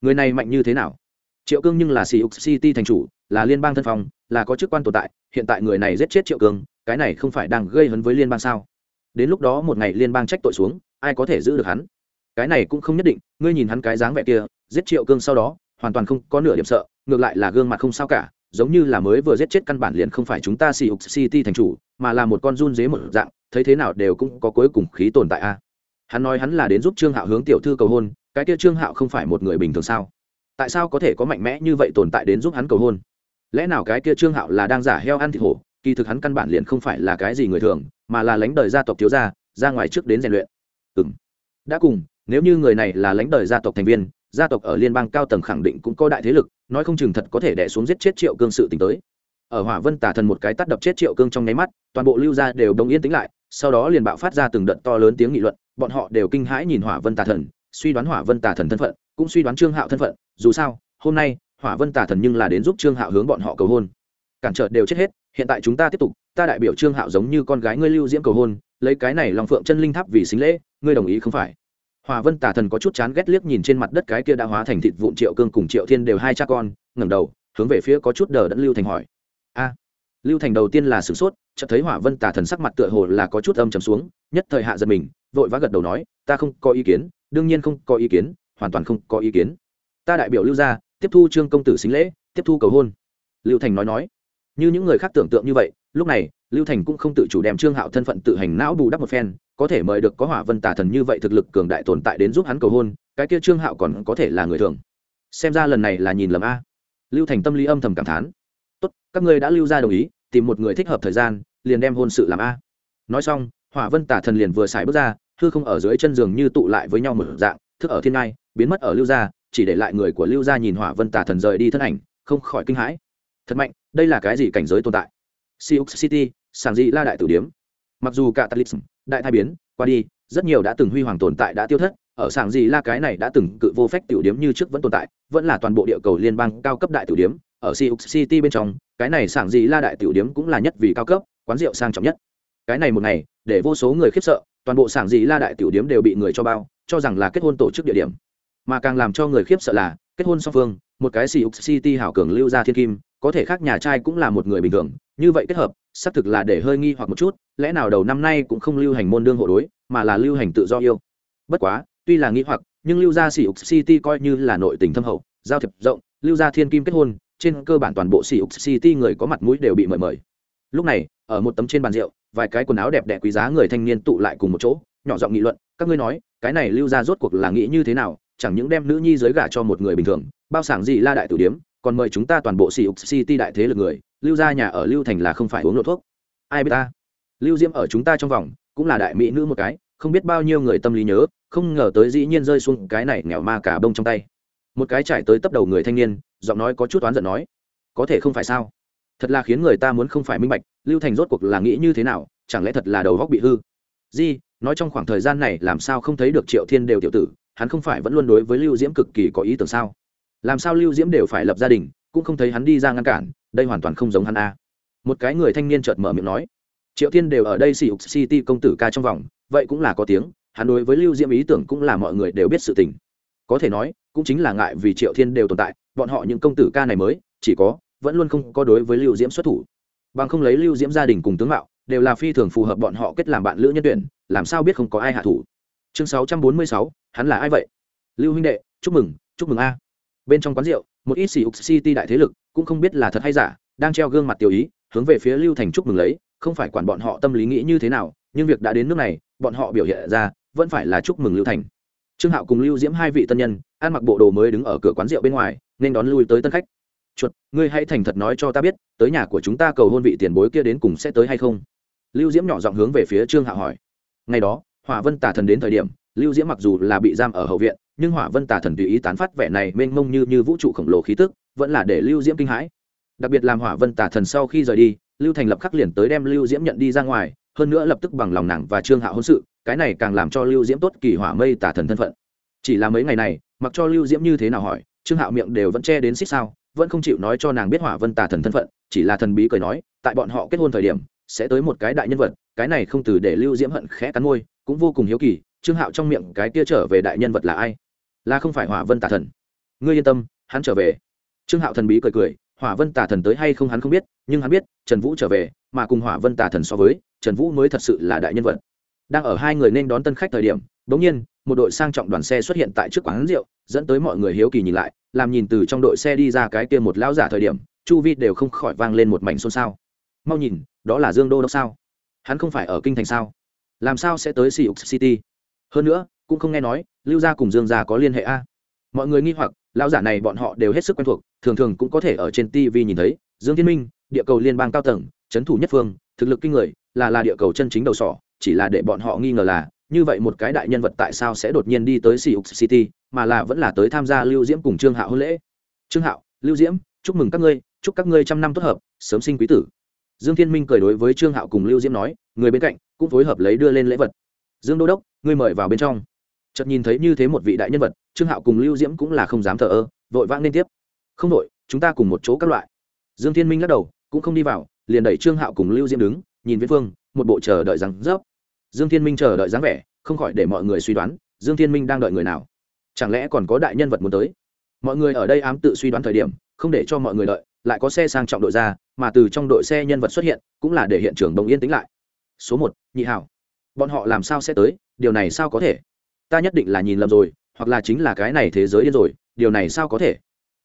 Người này mạnh như thế nào? Triệu Cương nhưng là Siêu City thành chủ, là liên bang thân phòng, là có chức quan tồn tại, hiện tại người này giết chết Triệu Cương, cái này không phải đang gây hấn với liên bang sao? Đến lúc đó một ngày liên bang trách tội xuống ai có thể giữ được hắn? Cái này cũng không nhất định ngươi nhìn hắn cái dáng vẻ kia giết triệu cương sau đó hoàn toàn không có nửa điểm sợ ngược lại là gương mặt không sao cả giống như là mới vừa giết chết căn bản liền không phải chúng ta xì ục city thành chủ mà là một con run dế một dạng thấy thế nào đều cũng có cuối cùng khí tồn tại a. Hắn nói hắn là đến giúp trương hạo hướng tiểu thư cầu hôn cái kia trương hạo không phải một người bình thường sao? Tại sao có thể có mạnh mẽ như vậy tồn tại đến giúp hắn cầu hôn? Lẽ nào cái kia trương hạo là đang giả heo ăn thịt hổ? Kỳ thực hắn căn bản liền không phải là cái gì người thường, mà là lãnh đời gia tộc thiếu gia, ra ngoài trước đến rèn luyện. Ừ m đã cùng, nếu như người này là lãnh đời gia tộc thành viên, gia tộc ở liên bang cao tầng khẳng định cũng có đại thế lực, nói không chừng thật có thể đẻ xuống giết chết triệu cương sự t tới. Ở hỏa vân tả thần một cái tắt đập chết triệu cương trong nháy mắt, toàn bộ lưu gia đều đông yên tĩnh lại, sau đó liền bạo phát ra từng đợt to lớn tiếng nghị luận, bọn họ đều kinh hãi nhìn hỏa vân tà thần, suy đoán hỏa vân tà thần thân phận cũng suy đoán trương hạo thân phận, dù sao, hôm nay, hỏa vân tả thần nhưng là đến giúp trương hạo hướng bọn họ cầu hôn. Cản trở đều chết hết, hiện tại chúng ta tiếp tục, ta đại biểu trương hạo giống như con gái ngươi lưu diễm cầu hôn, lấy cái này lòng phượng chân linh tháp vì xính lễ, ngươi đồng ý không phải? Hòa vân tả thần có chút chán ghét liếc nhìn trên mặt đất cái kia đã hóa thành thịt vụn triệu cương cùng triệu thiên đều hai cha con, ngẩng đầu, hướng về phía có chút đờ đẫn lưu thành hỏi. A, lưu thành đầu tiên là sửng sốt, chợt thấy hỏa vân tả thần sắc mặt tựa hồ là có chút âm trầm xuống, nhất thời hạ giật mình, vội vã gật đầu nói, ta không có ý kiến, đương nhiên không có ý kiến hoàn toàn không có ý kiến. Ta đại biểu lưu gia, tiếp thu trương công tử xính lễ, tiếp thu cầu hôn. Lưu thành nói nói. Như những người khác tưởng tượng như vậy, lúc này, lưu thành cũng không tự chủ đem trương hạo thân phận tự hành não bù đắp một phen, có thể mời được có hỏa vân tả thần như vậy thực lực cường đại tồn tại đến giúp hắn cầu hôn, cái kia trương hạo còn có thể là người thường. Xem ra lần này là nhìn lầm a. Lưu thành tâm lý âm thầm cảm thán. Tốt, các ngươi đã lưu ra đồng ý, tìm một người thích hợp thời gian, liền đem hôn sự làm a. Nói xong, hỏa vân tả thần liền vừa xài bước ra, hư không ở dưới chân giường như tụ lại với nhau một dạng thức ở thiên ngai biến mất ở lưu gia chỉ để lại người của lưu gia nhìn hỏa vân tả thần rời đi thân ảnh không khỏi kinh hãi thật mạnh đây là cái gì cảnh giới tồn tại Siux City, sàng dị la đại tử điếm. Mặc dù cả Talism, đại thai biến, qua đi, rất nhiều đã từng huy hoàng tồn tại đã tiêu thất, ở sàng dị la cái này đã từng cự vô phách tiểu điếm như trước vẫn tồn tại, vẫn là toàn bộ địa cầu liên bang cao cấp đại tiểu điếm, ở Siux City bên trong, cái này sàng dị la đại tiểu điếm cũng là nhất vì cao cấp, quán rượu sang trọng nhất. Cái này một ngày, để vô số người khiếp sợ, toàn bộ sảng dị la đại tiểu điếm đều bị người cho bao, cho rằng là kết hôn tổ chức địa điểm. Mà càng làm cho người khiếp sợ là, kết hôn song phương, một cái Siux City hảo cường lưu ra thiên kim, có thể khác nhà trai cũng là một người bình thường như vậy kết hợp xác thực là để hơi nghi hoặc một chút lẽ nào đầu năm nay cũng không lưu hành môn đương hộ đối mà là lưu hành tự do yêu bất quá tuy là nghi hoặc nhưng lưu gia sĩ city coi như là nội tình thâm hậu giao thiệp rộng lưu gia thiên kim kết hôn trên cơ bản toàn bộ sĩ city người có mặt mũi đều bị mời mời lúc này ở một tấm trên bàn rượu vài cái quần áo đẹp đẽ quý giá người thanh niên tụ lại cùng một chỗ, nhỏ giọng nghị luận, các ngươi nói, cái này lưu gia rốt cuộc là nghĩ như thế nào? Chẳng những đem nữ nhi giới gả cho một người bình thường, bao sảng gì la đại tử điếm, còn mời chúng ta toàn bộ sĩ city đại thế lực người, lưu ra nhà ở lưu thành là không phải uống lộ thuốc. Ai biết ta? Lưu diễm ở chúng ta trong vòng, cũng là đại mỹ nữ một cái, không biết bao nhiêu người tâm lý nhớ, không ngờ tới dĩ nhiên rơi xuống cái này nghèo ma cả bông trong tay. Một cái trải tới tấp đầu người thanh niên, giọng nói có chút oán giận nói, có thể không phải sao? Thật là khiến người ta muốn không phải minh bạch, lưu thành rốt cuộc là nghĩ như thế nào, chẳng lẽ thật là đầu góc bị hư? Di, nói trong khoảng thời gian này làm sao không thấy được triệu thiên đều tiểu tử, hắn không phải vẫn luôn đối với lưu diễm cực kỳ có ý tưởng sao? Làm sao lưu diễm đều phải lập gia đình, cũng không thấy hắn đi ra ngăn cản, đây hoàn toàn không giống hắn a. Một cái người thanh niên chợt mở miệng nói, triệu thiên đều ở đây xì ục city công tử ca trong vòng, vậy cũng là có tiếng, hắn đối với lưu diễm ý tưởng cũng là mọi người đều biết sự tình. Có thể nói, cũng chính là ngại vì triệu thiên đều tồn tại, bọn họ những công tử ca này mới, chỉ có vẫn luôn không có đối với lưu diễm xuất thủ. Bằng không lấy lưu diễm gia đình cùng tướng mạo, đều là phi thường phù hợp bọn họ kết làm bạn lữ nhân tuyển, làm sao biết không có ai hạ thủ. Chương sáu trăm bốn mươi sáu, hắn là ai vậy? Lưu huynh đệ, chúc mừng chúc mừng a. Bên trong quán rượu, một ít xì ục city đại thế lực cũng không biết là thật hay giả, đang treo gương mặt tiểu ý, hướng về phía lưu thành chúc mừng lấy, không phải quản bọn họ tâm lý nghĩ như thế nào, nhưng việc đã đến nước này, bọn họ biểu hiện ra, vẫn phải là chúc mừng lưu thành. Trương hạo cùng lưu diễm hai vị tân nhân, ăn mặc bộ đồ mới đứng ở cửa quán rượu bên ngoài, nên đón lui tới tân khách chuột, ngươi hãy thành thật nói cho ta biết, tới nhà của chúng ta cầu hôn vị tiền bối kia đến cùng sẽ tới hay không? Lưu diễm nhỏ giọng hướng về phía trương hạo hỏi. Ngày đó, hỏa vân tả thần đến thời điểm, lưu diễm mặc dù là bị giam ở hậu viện, nhưng hỏa vân Tả thần tùy ý tán phát vẻ này mênh mông như như vũ trụ khổng lồ khí tức, vẫn là để lưu diễm kinh hãi. Đặc biệt làm hỏa vân Tả thần sau khi rời đi, lưu thành lập khắc liền tới đem lưu diễm nhận đi ra ngoài, hơn nữa lập tức bằng lòng nàng và trương hạ hôn sự, cái này càng làm cho lưu diễm tốt kỳ hỏa mây Tả thần thân phận. Chỉ là mấy ngày này, mặc cho lưu diễm như thế nào hỏi, trương hạo miệng đều vẫn che đến xích sao vẫn không chịu nói cho nàng biết hỏa vân tà thần thân phận, chỉ là thần bí cười nói, tại bọn họ kết hôn thời điểm, sẽ tới một cái đại nhân vật, cái này không từ để lưu diễm hận khẽ cắn môi, cũng vô cùng hiếu kỳ, trương hạo trong miệng cái kia trở về đại nhân vật là ai? Là không phải hỏa vân tà thần. Ngươi yên tâm, hắn trở về. Trương hạo thần bí cười cười, hỏa vân tà thần tới hay không hắn không biết, nhưng hắn biết, trần vũ trở về, mà cùng hỏa vân tà thần so với, trần vũ mới thật sự là đại nhân vật. Đang ở hai người nên đón tân khách thời điểm Đống nhiên, một đội sang trọng đoàn xe xuất hiện tại trước quán rượu, dẫn tới mọi người hiếu kỳ nhìn lại, làm nhìn từ trong đội xe đi ra cái kia một lão giả thời điểm, chu vi đều không khỏi vang lên một mảnh xôn xao. Mau nhìn, đó là dương đô đốc sao? Hắn không phải ở kinh thành sao? Làm sao sẽ tới siêu city? Hơn nữa, cũng không nghe nói, lưu gia cùng dương gia có liên hệ a? Mọi người nghi hoặc, lão giả này bọn họ đều hết sức quen thuộc, thường thường cũng có thể ở trên tv nhìn thấy. Dương thiên minh, địa cầu liên bang cao tầng trấn thủ nhất phương, thực lực kinh người, là là địa cầu chân chính đầu sỏ, chỉ là để bọn họ nghi ngờ là như vậy một cái đại nhân vật tại sao sẽ đột nhiên đi tới Siêu City, mà là vẫn là tới tham gia Lưu Diễm cùng Trương Hạo hôn lễ. Trương Hạo, Lưu Diễm, chúc mừng các ngươi, chúc các ngươi trăm năm tốt hợp, sớm sinh quý tử. Dương Thiên Minh cười đối với Trương Hạo cùng Lưu Diễm nói, người bên cạnh cũng phối hợp lấy đưa lên lễ vật. Dương Đô đốc, ngươi mời vào bên trong chợt nhìn thấy như thế một vị đại nhân vật trương hạo cùng lưu diễm cũng là không dám thờ ơ vội vã lên tiếp không đội chúng ta cùng một chỗ các loại dương thiên minh lắc đầu cũng không đi vào liền đẩy trương hạo cùng lưu diễm đứng nhìn viễn vương, một bộ chờ đợi rằng rớp dương thiên minh chờ đợi dáng vẻ, không khỏi để mọi người suy đoán, dương thiên minh đang đợi người nào? Chẳng lẽ còn có đại nhân vật muốn tới? Mọi người ở đây ám tự suy đoán thời điểm, không để cho mọi người đợi, lại có xe sang trọng đội ra, mà từ trong đội xe nhân vật xuất hiện, cũng là để hiện trường đồng yên tĩnh lại. Số một, nhị hảo. Bọn họ làm sao sẽ tới? Điều này sao có thể? Ta nhất định là nhìn lầm rồi, hoặc là chính là cái này thế giới điên rồi, điều này sao có thể?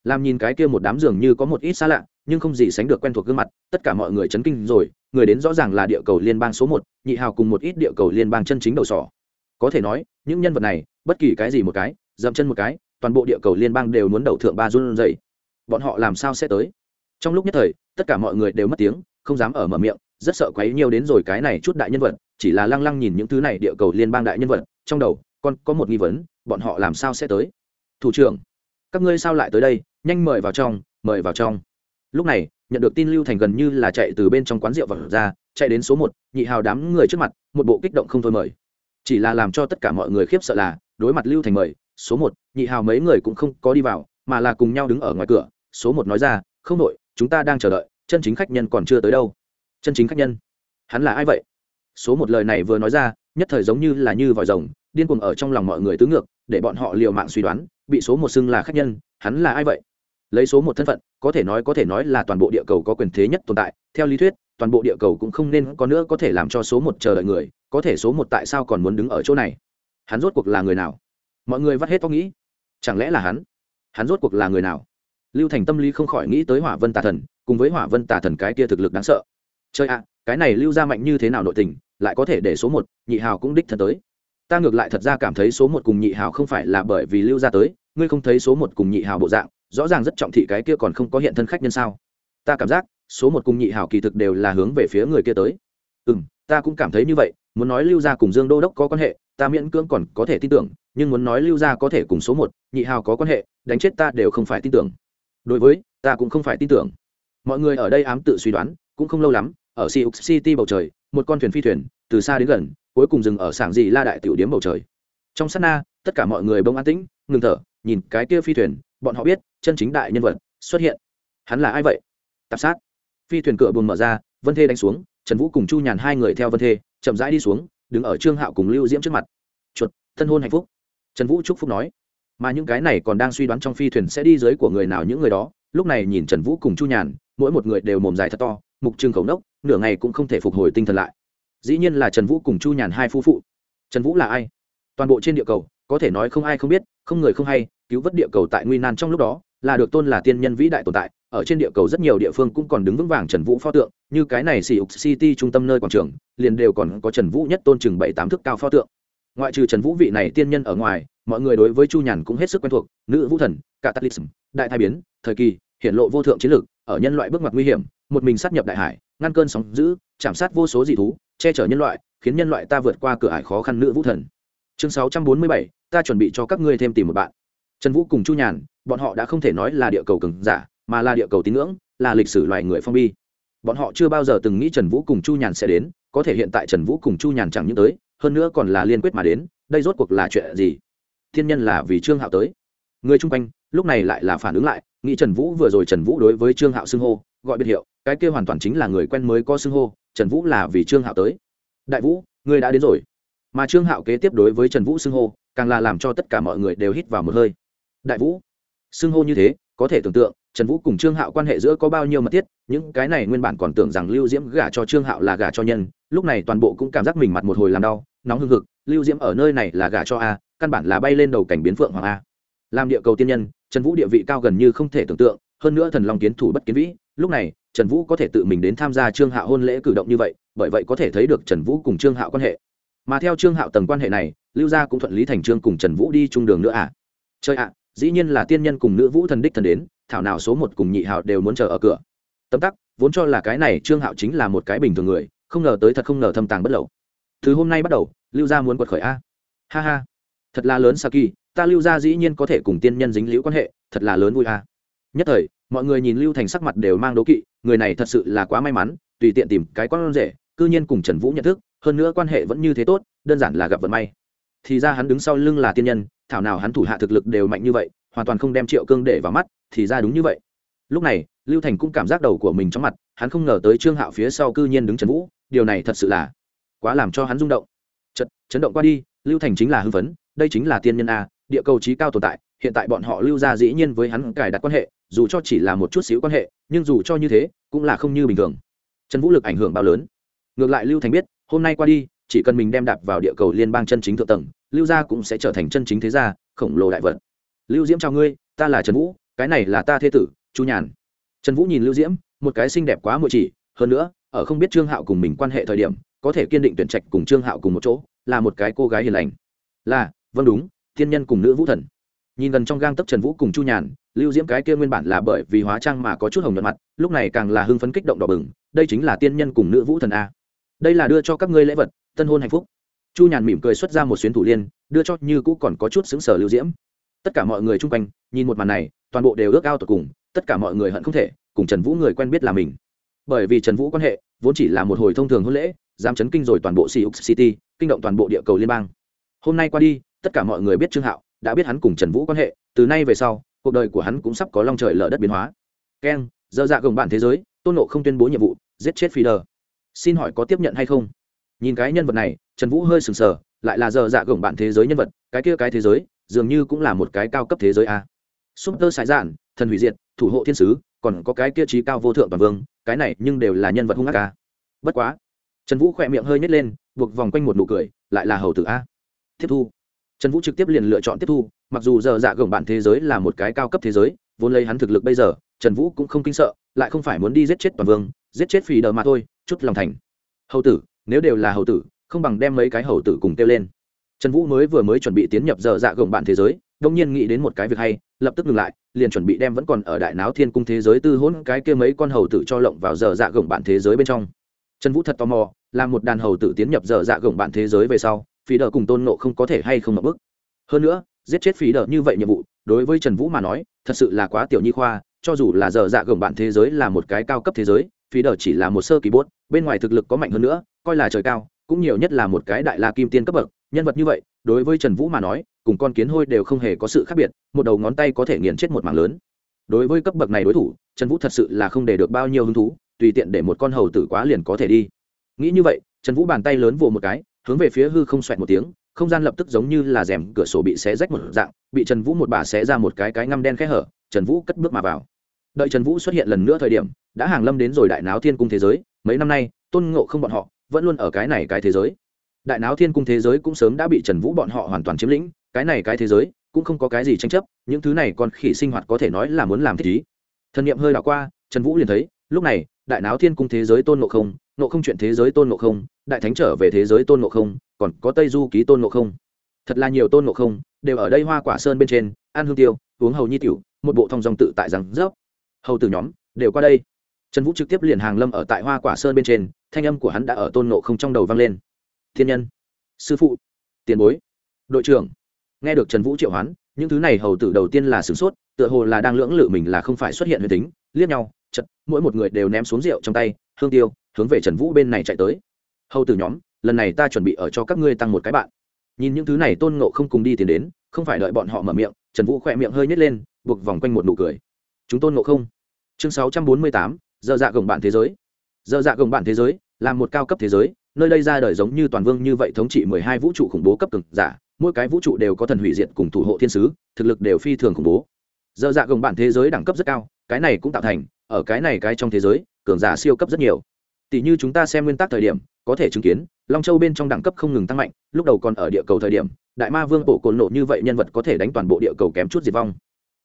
Làm nhìn cái kia một đám giường như có một ít xa lạ nhưng không gì sánh được quen thuộc gương mặt, tất cả mọi người chấn kinh rồi, người đến rõ ràng là địa cầu liên bang số một, nhị hào cùng một ít địa cầu liên bang chân chính đầu sỏ. Có thể nói, những nhân vật này, bất kỳ cái gì một cái, dậm chân một cái, toàn bộ địa cầu liên bang đều muốn đầu thượng ba run dậy bọn họ làm sao sẽ tới? Trong lúc nhất thời, tất cả mọi người đều mất tiếng, không dám ở mở miệng, rất sợ quấy nhiều đến rồi cái này chút đại nhân vật, chỉ là lăng lăng nhìn những thứ này địa cầu liên bang đại nhân vật, trong đầu con có một nghi vấn, bọn họ làm sao sẽ tới? Thủ trưởng, các ngươi sao lại tới đây? Nhanh mời vào trong, mời vào trong lúc này, nhận được tin lưu thành gần như là chạy từ bên trong quán rượu và ra, chạy đến số một, nhị hào đám người trước mặt, một bộ kích động không thôi mời. Chỉ là làm cho tất cả mọi người khiếp sợ là, đối mặt lưu thành mời, số một, nhị hào mấy người cũng không có đi vào, mà là cùng nhau đứng ở ngoài cửa. Số một nói ra, không đội, chúng ta đang chờ đợi, chân chính khách nhân còn chưa tới đâu. Chân chính khách nhân? Hắn là ai vậy? Số một lời này vừa nói ra, nhất thời giống như là như vòi rồng, điên cuồng ở trong lòng mọi người tứ ngược, để bọn họ liều mạng suy đoán, bị số một xưng là khách nhân, hắn là ai vậy? Lấy số một thân phận, có thể nói, có thể nói là toàn bộ địa cầu có quyền thế nhất tồn tại. Theo lý thuyết, toàn bộ địa cầu cũng không nên có nữa có thể làm cho số một chờ đợi người, có thể số một tại sao còn muốn đứng ở chỗ này? Hắn rốt cuộc là người nào? Mọi người vắt hết tóc nghĩ. Chẳng lẽ là hắn? Hắn rốt cuộc là người nào? Lưu thành tâm lý không khỏi nghĩ tới hỏa vân tà thần, cùng với hỏa vân tà thần cái kia thực lực đáng sợ. Chơi ạ, cái này lưu ra mạnh như thế nào nội tình, lại có thể để số một, nhị hào cũng đích thật tới. Ta ngược lại thật ra cảm thấy số một cùng nhị hào không phải là bởi vì lưu ra tới, ngươi không thấy số một cùng nhị hào bộ dạng rõ ràng rất trọng thị cái kia còn không có hiện thân khách nhân sao? Ta cảm giác số một cùng nhị hào kỳ thực đều là hướng về phía người kia tới. Ừ m ta cũng cảm thấy như vậy muốn nói lưu gia cùng dương đô đốc có quan hệ ta miễn cưỡng còn có thể tin tưởng nhưng muốn nói lưu gia có thể cùng số một nhị hào có quan hệ đánh chết ta đều không phải tin tưởng. Đối với ta cũng không phải tin tưởng. Mọi người ở đây ám tự suy đoán cũng không lâu lắm ở Sea City bầu trời, một con thuyền phi thuyền từ xa đến gần, cuối cùng dừng ở sảng dị La đại tiểu điếm bầu trời. Trong sát na, tất cả mọi người bông an tĩnh, ngừng thở, nhìn cái kia phi thuyền, bọn họ biết, chân chính đại nhân vật xuất hiện. Hắn là ai vậy? Tạp sát. Phi thuyền cửa buồng mở ra, Vân Thê đánh xuống, Trần Vũ cùng Chu Nhàn hai người theo Vân Thê, chậm rãi đi xuống, đứng ở Trương Hạo cùng Lưu Diễm trước mặt. Chuột, thân hôn hạnh phúc. Trần Vũ chúc phúc nói. Mà những cái này còn đang suy đoán trong phi thuyền sẽ đi dưới của người nào những người đó, lúc này nhìn Trần Vũ cùng Chu Nhàn, mỗi một người đều mồm dài thật to, mục trương khẩu nốc, nửa ngày cũng không thể phục hồi tinh thần lại dĩ nhiên là trần vũ cùng chu nhàn hai phu phụ trần vũ là ai toàn bộ trên địa cầu có thể nói không ai không biết không người không hay, cứu vớt địa cầu tại nguy nan trong lúc đó, là được tôn là tiên nhân vĩ đại tồn tại, ở trên địa cầu rất nhiều địa phương cũng còn đứng vững vàng trần vũ pho tượng, như cái này xì ục city trung tâm nơi quảng trường, liền đều còn có trần vũ nhất tôn chừng bảy tám thước cao pho tượng. Ngoại trừ trần vũ vị này tiên nhân ở ngoài, mọi người đối với chu nhàn cũng hết sức quen thuộc, nữ vũ thần, cataclysm, đại thai biến, thời kỳ hiện lộ vô thượng chiến lược, ở nhân loại bước ngoặt nguy hiểm, một mình sát nhập đại hải, ngăn cơn sóng giữ chạm sát vô số dị thú, che chở nhân loại, khiến nhân loại ta vượt qua cửa ải khó khăn nữ vũ thần chương sáu trăm bốn mươi bảy, ta chuẩn bị cho các ngươi thêm tìm một bạn. Trần vũ cùng chu nhàn, bọn họ đã không thể nói là địa cầu cường giả, mà là địa cầu tín ngưỡng, là lịch sử loài người phong bi. Bọn họ chưa bao giờ từng nghĩ trần vũ cùng chu nhàn sẽ đến, có thể hiện tại trần vũ cùng chu nhàn chẳng những tới, hơn nữa còn là liên quyết mà đến, đây rốt cuộc là chuyện gì? Thiên nhân là vì trương hạo tới. Người chung quanh, lúc này lại là phản ứng lại, nghĩ trần vũ vừa rồi trần vũ đối với trương hạo xưng hô, gọi biệt hiệu, cái kia hoàn toàn chính là người quen mới có xưng hô, trần vũ là vì trương hạo tới. Đại vũ, ngươi đã đến rồi mà trương hạo kế tiếp đối với trần vũ xưng hô càng là làm cho tất cả mọi người đều hít vào một hơi đại vũ xưng hô như thế có thể tưởng tượng trần vũ cùng trương hạo quan hệ giữa có bao nhiêu mật thiết những cái này nguyên bản còn tưởng rằng lưu diễm gả cho trương hạo là gả cho nhân lúc này toàn bộ cũng cảm giác mình mặt một hồi làm đau nóng hưng hực lưu diễm ở nơi này là gả cho a căn bản là bay lên đầu cảnh biến phượng hoàng a làm địa cầu tiên nhân trần vũ địa vị cao gần như không thể tưởng tượng hơn nữa thần long kiến thủ bất kiến vĩ lúc này trần vũ có thể tự mình đến tham gia trương hạo hôn lễ cử động như vậy bởi vậy có thể thấy được trần vũ cùng trương hạo quan hệ mà theo trương hạo tầng quan hệ này, lưu gia cũng thuận lý thành trương cùng trần vũ đi chung đường nữa à? Chơi ạ, dĩ nhiên là tiên nhân cùng nữ vũ thần đích thần đến, thảo nào số một cùng nhị hạo đều muốn chờ ở cửa. Tấm tắc, vốn cho là cái này trương hạo chính là một cái bình thường người, không ngờ tới thật không ngờ thâm tàng bất lậu. Từ hôm nay bắt đầu, lưu gia muốn quật khởi a. Ha ha, thật là lớn sa kỳ ta lưu gia dĩ nhiên có thể cùng tiên nhân dính liễu quan hệ, thật là lớn vui a. Nhất thời, mọi người nhìn lưu thành sắc mặt đều mang đố kỵ, người này thật sự là quá may mắn, tùy tiện tìm cái con rể, cư nhiên cùng trần vũ nhận thức hơn nữa quan hệ vẫn như thế tốt, đơn giản là gặp vận may. Thì ra hắn đứng sau lưng là tiên nhân, thảo nào hắn thủ hạ thực lực đều mạnh như vậy, hoàn toàn không đem triệu cương để vào mắt, thì ra đúng như vậy. Lúc này, lưu thành cũng cảm giác đầu của mình trong mặt, hắn không ngờ tới trương hạo phía sau cư nhiên đứng trần vũ, điều này thật sự là quá làm cho hắn rung động. Chật chấn động qua đi, lưu thành chính là hưng phấn, đây chính là tiên nhân a, địa cầu trí cao tồn tại, hiện tại bọn họ lưu ra dĩ nhiên với hắn cài đặt quan hệ, dù cho chỉ là một chút xíu quan hệ, nhưng dù cho như thế, cũng là không như bình thường. Trần vũ lực ảnh hưởng bao lớn. Ngược lại lưu thành biết hôm nay qua đi, chỉ cần mình đem đạp vào địa cầu liên bang chân chính thượng tầng, lưu gia cũng sẽ trở thành chân chính thế gia, khổng lồ đại vật. Lưu diễm chào ngươi, ta là trần vũ, cái này là ta thê tử, chu nhàn. Trần vũ nhìn lưu diễm, một cái xinh đẹp quá mụi chỉ, hơn nữa, ở không biết trương hạo cùng mình quan hệ thời điểm, có thể kiên định tuyển trạch cùng trương hạo cùng một chỗ, là một cái cô gái hiền lành. Là vâng đúng, thiên nhân cùng nữ vũ thần. Nhìn gần trong gang tấc trần vũ cùng chu nhàn, lưu diễm cái kia nguyên bản là bởi vì hóa trang mà có chút hồng nhuận mặt, lúc này càng là hưng phấn kích động đỏ bừng, đây chính là tiên nhân cùng nữ vũ thần a đây là đưa cho các ngươi lễ vật tân hôn hạnh phúc chu nhàn mỉm cười xuất ra một xuyến thủ liên đưa cho như cũ còn có chút xứng sở lưu diễm tất cả mọi người chung quanh nhìn một màn này toàn bộ đều ước ao tột cùng tất cả mọi người hận không thể cùng trần vũ người quen biết là mình bởi vì trần vũ quan hệ vốn chỉ là một hồi thông thường hôn lễ dám chấn kinh rồi toàn bộ Siux City, kinh động toàn bộ địa cầu liên bang. Hôm nay qua đi, tất cả mọi người biết Trương Hạo, đã biết hắn cùng Trần Vũ quan hệ, từ nay về sau, cuộc đời của hắn cũng sắp có long trời lở đất biến hóa. Ken, giờ dạ gồng bạn thế giới, Tôn Ngộ không tuyên bố nhiệm vụ, giết chết Fider. Xin hỏi có tiếp nhận hay không? Nhìn cái nhân vật này, Trần Vũ hơi sừng sờ, lại là giờ dạ gồng bạn thế giới nhân vật, cái kia cái thế giới, dường như cũng là một cái cao cấp thế giới a. Super Sải giản thần hủy diệt, thủ hộ thiên sứ, còn có cái kia trí cao vô thượng toàn vương, cái này nhưng đều là nhân vật hung ác a. Bất quá, trần vũ khỏe miệng hơi nhét lên buộc vòng quanh một nụ cười lại là hầu tử a tiếp thu trần vũ trực tiếp liền lựa chọn tiếp thu mặc dù giờ dạ gồng bạn thế giới là một cái cao cấp thế giới vốn lấy hắn thực lực bây giờ trần vũ cũng không kinh sợ lại không phải muốn đi giết chết toàn vương giết chết phì đờ mà thôi chút lòng thành. Hầu tử, nếu đều là hầu tử, không bằng đem mấy cái hầu tử cùng kêu lên. Trần vũ mới vừa mới chuẩn bị tiến nhập giờ dạ gồng bạn thế giới, đông nhiên nghĩ đến một cái việc hay, lập tức ngừng lại, liền chuẩn bị đem vẫn còn ở đại náo thiên cung thế giới tư hỗn cái kia mấy con hầu tử cho lộng vào giờ dạ gồng bạn thế giới bên trong. Trần vũ thật tò mò, làm một đàn hầu tử tiến nhập dở dạ gồng bạn thế giới về sau phí đờ cùng tôn nộ không có thể hay không mập bức. Hơn nữa, giết chết phí đờ như vậy nhiệm vụ, đối với trần vũ mà nói, thật sự là quá tiểu nhi khoa, cho dù là dở dạ gồng bạn thế giới là một cái cao cấp thế giới phí đờ chỉ là một sơ kỳ bốt, bên ngoài thực lực có mạnh hơn nữa, coi là trời cao, cũng nhiều nhất là một cái đại la kim tiên cấp bậc, nhân vật như vậy, đối với trần vũ mà nói, cùng con kiến hôi đều không hề có sự khác biệt, một đầu ngón tay có thể nghiền chết một mảng lớn. Đối với cấp bậc này đối thủ, trần vũ thật sự là không để được bao nhiêu hứng thú, tùy tiện để một con hầu tử quá liền có thể đi. Nghĩ như vậy, trần vũ bàn tay lớn vồ một cái, hướng về phía hư không xoẹt một tiếng, không gian lập tức giống như là rèm cửa sổ bị xé rách một dạng, bị trần vũ một bà xé ra một cái cái ngăm đen khẽ hở, trần vũ cất bước mà vào đợi trần vũ xuất hiện lần nữa thời điểm, đã hàng lâm đến rồi đại náo thiên cung thế giới, mấy năm nay, tôn ngộ không bọn họ vẫn luôn ở cái này cái thế giới. Đại náo thiên cung thế giới cũng sớm đã bị trần vũ bọn họ hoàn toàn chiếm lĩnh, cái này cái thế giới cũng không có cái gì tranh chấp, những thứ này còn khỉ sinh hoạt có thể nói là muốn làm thích ý. Thần nghiệm hơi đảo qua, trần vũ liền thấy, lúc này, đại náo thiên cung thế giới tôn ngộ không ngộ không chuyện thế giới tôn ngộ không, đại thánh trở về thế giới tôn ngộ không, còn có tây du ký tôn ngộ không. Thật là nhiều tôn ngộ không, đều ở đây hoa quả sơn bên trên, ăn hương tiêu, uống hầu nhi tiểu, một bộ thong dòng tự tại rằng rớp hầu từ nhóm, đều qua đây. Trần vũ trực tiếp liền hàng lâm ở tại hoa quả sơn bên trên, thanh âm của hắn đã ở tôn nộ không trong đầu vang lên. Thiên nhân, sư phụ, tiền bối, đội trưởng. Nghe được trần vũ triệu hoán, những thứ này hầu tử đầu tiên là sửng sốt, tựa hồ là đang lưỡng lự mình là không phải xuất hiện huyền tính, liếc nhau chật mỗi một người đều ném xuống rượu trong tay, hương tiêu, hướng về trần vũ bên này chạy tới. Hầu tử nhóm, lần này ta chuẩn bị ở cho các ngươi tăng một cái bạn. Nhìn những thứ này tôn ngộ không cùng đi tiền đến, không phải đợi bọn họ mở miệng, trần vũ khỏe miệng hơi nhét lên, buộc vòng quanh một nụ cười chúng tôn ngộ không? Chương sáu trăm bốn mươi tám giờ dạ gồng bạn thế giới. Giờ dạ gồng bạn thế giới, là một cao cấp thế giới, nơi đây ra đời giống như toàn vương như vậy thống trị mười hai vũ trụ khủng bố cấp cực giả, mỗi cái vũ trụ đều có thần hủy diệt cùng thủ hộ thiên sứ, thực lực đều phi thường khủng bố. Giờ dạ gồng bạn thế giới đẳng cấp rất cao, cái này cũng tạo thành, ở cái này cái trong thế giới, cường giả siêu cấp rất nhiều. Tỷ như chúng ta xem nguyên tắc thời điểm, có thể chứng kiến, long châu bên trong đẳng cấp không ngừng tăng mạnh, lúc đầu còn ở địa cầu thời điểm, đại ma vương bộ cồn nộ như vậy nhân vật có thể đánh toàn bộ địa cầu kém chút diệt vong.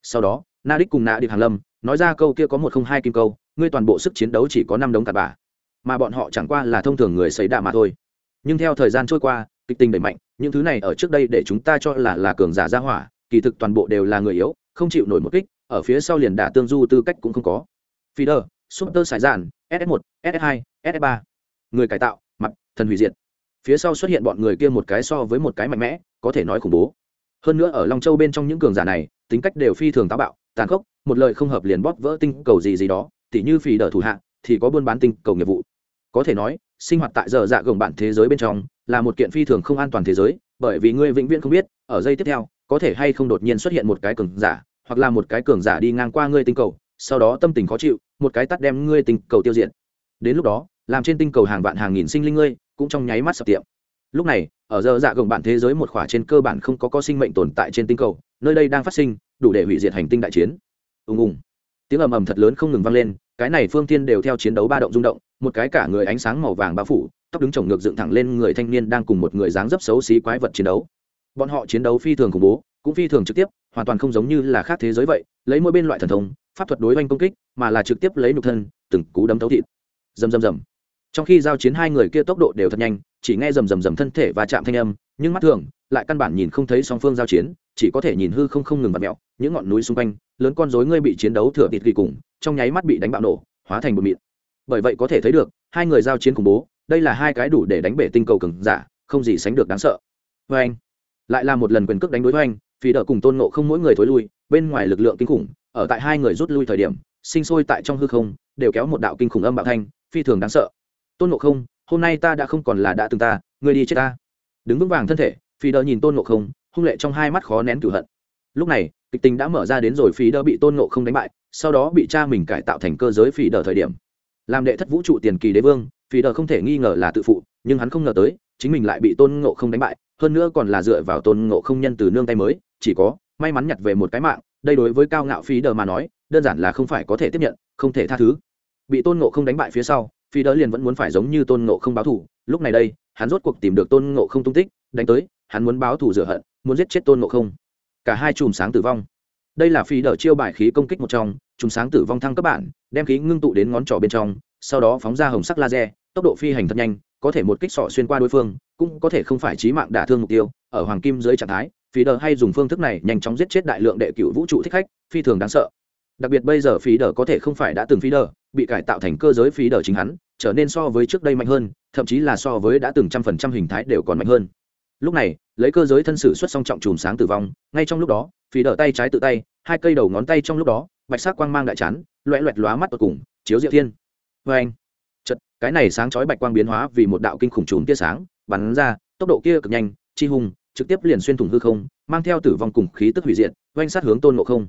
Sau đó na đích cùng nạ điệp hàn lâm nói ra câu kia có một không hai kim câu ngươi toàn bộ sức chiến đấu chỉ có năm đống cặp bà mà bọn họ chẳng qua là thông thường người xấy đạ mà thôi nhưng theo thời gian trôi qua kịch tình đẩy mạnh những thứ này ở trước đây để chúng ta cho là là cường giả gia hỏa kỳ thực toàn bộ đều là người yếu không chịu nổi một kích ở phía sau liền đả tương du tư cách cũng không có Feeder, Super Sải giản, SS1, SS2, SS3. Người cải tạo, mặt, thần hủy diệt. Phía sau xuất hiện bọn người kia một cái so với một cái mạnh mẽ, có thể nói khủng bố. Hơn nữa ở Long Châu bên trong những cường giả này, tính cách đều phi thường táo bạo, tàn khốc, một lời không hợp liền bóp vỡ tinh cầu gì gì đó, tỉ như phì đỡ thủ hạ, thì có buôn bán tinh cầu nghiệp vụ. Có thể nói, sinh hoạt tại giờ dạ gồng bạn thế giới bên trong, là một kiện phi thường không an toàn thế giới, bởi vì ngươi vĩnh viễn không biết, ở giây tiếp theo, có thể hay không đột nhiên xuất hiện một cái cường giả, hoặc là một cái cường giả đi ngang qua ngươi tinh cầu, sau đó tâm tình khó chịu một cái tắt đem ngươi tinh cầu tiêu diệt đến lúc đó làm trên tinh cầu hàng vạn hàng nghìn sinh linh ngươi cũng trong nháy mắt sập tiệm lúc này ở giờ dạ gồng bạn thế giới một khỏa trên cơ bản không có có sinh mệnh tồn tại trên tinh cầu nơi đây đang phát sinh đủ để hủy diệt hành tinh đại chiến. Ùng ùng. Tiếng ầm ầm thật lớn không ngừng vang lên, cái này phương thiên đều theo chiến đấu ba động rung động, một cái cả người ánh sáng màu vàng bao phủ, tóc đứng chồng ngược dựng thẳng lên người thanh niên đang cùng một người dáng dấp xấu xí quái vật chiến đấu. Bọn họ chiến đấu phi thường khủng bố, cũng phi thường trực tiếp, hoàn toàn không giống như là khác thế giới vậy, lấy mỗi bên loại thần thông, pháp thuật đối oanh công kích, mà là trực tiếp lấy nhục thân, từng cú đấm thấu thịt. Rầm rầm rầm. Trong khi giao chiến hai người kia tốc độ đều thật nhanh, chỉ nghe rầm rầm rầm thân thể và chạm thanh âm, nhưng mắt thường lại căn bản nhìn không thấy song phương giao chiến, chỉ có thể nhìn hư không không ngừng vặt mẹo, những ngọn núi xung quanh, lớn con rối ngươi bị chiến đấu thừa thịt kỳ cùng, trong nháy mắt bị đánh bạo nổ, hóa thành bụi mịn. Bởi vậy có thể thấy được, hai người giao chiến khủng bố, đây là hai cái đủ để đánh bể tinh cầu cứng giả, không gì sánh được đáng sợ. Vê anh, lại là một lần quyền cước đánh đối với anh phi đỡ cùng tôn nộ không mỗi người thối lui, bên ngoài lực lượng kinh khủng, ở tại hai người rút lui thời điểm, sinh sôi tại trong hư không, đều kéo một đạo kinh khủng âm bạo thanh, phi thường đáng sợ. Tôn nộ không, hôm nay ta đã không còn là đã từng ta, ngươi đi chết ta. Đứng vững vàng thân thể phi đờ nhìn tôn ngộ không, hung lệ trong hai mắt khó nén cửu hận. Lúc này, kịch tình đã mở ra đến rồi phi đờ bị tôn ngộ không đánh bại, sau đó bị cha mình cải tạo thành cơ giới phi đờ thời điểm. Làm đệ thất vũ trụ tiền kỳ đế vương, phi đờ không thể nghi ngờ là tự phụ, nhưng hắn không ngờ tới, chính mình lại bị tôn ngộ không đánh bại, hơn nữa còn là dựa vào tôn ngộ không nhân từ nương tay mới, chỉ có, may mắn nhặt về một cái mạng, đây đối với cao ngạo phi đờ mà nói, đơn giản là không phải có thể tiếp nhận, không thể tha thứ. Bị tôn ngộ không đánh bại phía sau, phi đỡ liền vẫn muốn phải giống như tôn ngộ không báo thù, lúc này đây, hắn rốt cuộc tìm được tôn ngộ không tung tích, đánh tới hắn muốn báo thù rửa hận, muốn giết chết tôn ngộ không. Cả hai chùm sáng tử vong. Đây là phi đờ chiêu bài khí công kích một trong, chùm sáng tử vong thăng cấp bản, đem khí ngưng tụ đến ngón trỏ bên trong, sau đó phóng ra hồng sắc laser, tốc độ phi hành thật nhanh, có thể một kích sọ xuyên qua đối phương, cũng có thể không phải trí mạng đả thương mục tiêu, ở hoàng kim dưới trạng thái phí đờ hay dùng phương thức này nhanh chóng giết chết đại lượng đệ cựu vũ trụ thích khách, phi thường đáng sợ. Đặc biệt bây giờ phí đờ có thể không phải đã từng phí đờ bị cải tạo thành cơ giới phí đờ chính hắn, trở nên so với trước đây mạnh hơn, thậm chí là so với đã từng trăm phần trăm hình thái đều còn mạnh hơn lúc này, lấy cơ giới thân sử xuất song trọng chùm sáng tử vong, ngay trong lúc đó phí đỡ tay trái tự tay, hai cây đầu ngón tay trong lúc đó, bạch sắc quang mang đại chán, loẹ loẹt lóa mắt tột cùng, chiếu diệu thiên. Vê anh chật cái này sáng chói bạch quang biến hóa vì một đạo kinh khủng chùm tia sáng, bắn ra, tốc độ kia cực nhanh, chi hùng, trực tiếp liền xuyên thủng hư không, mang theo tử vong cùng khí tức hủy diệt, oanh sát hướng tôn ngộ không.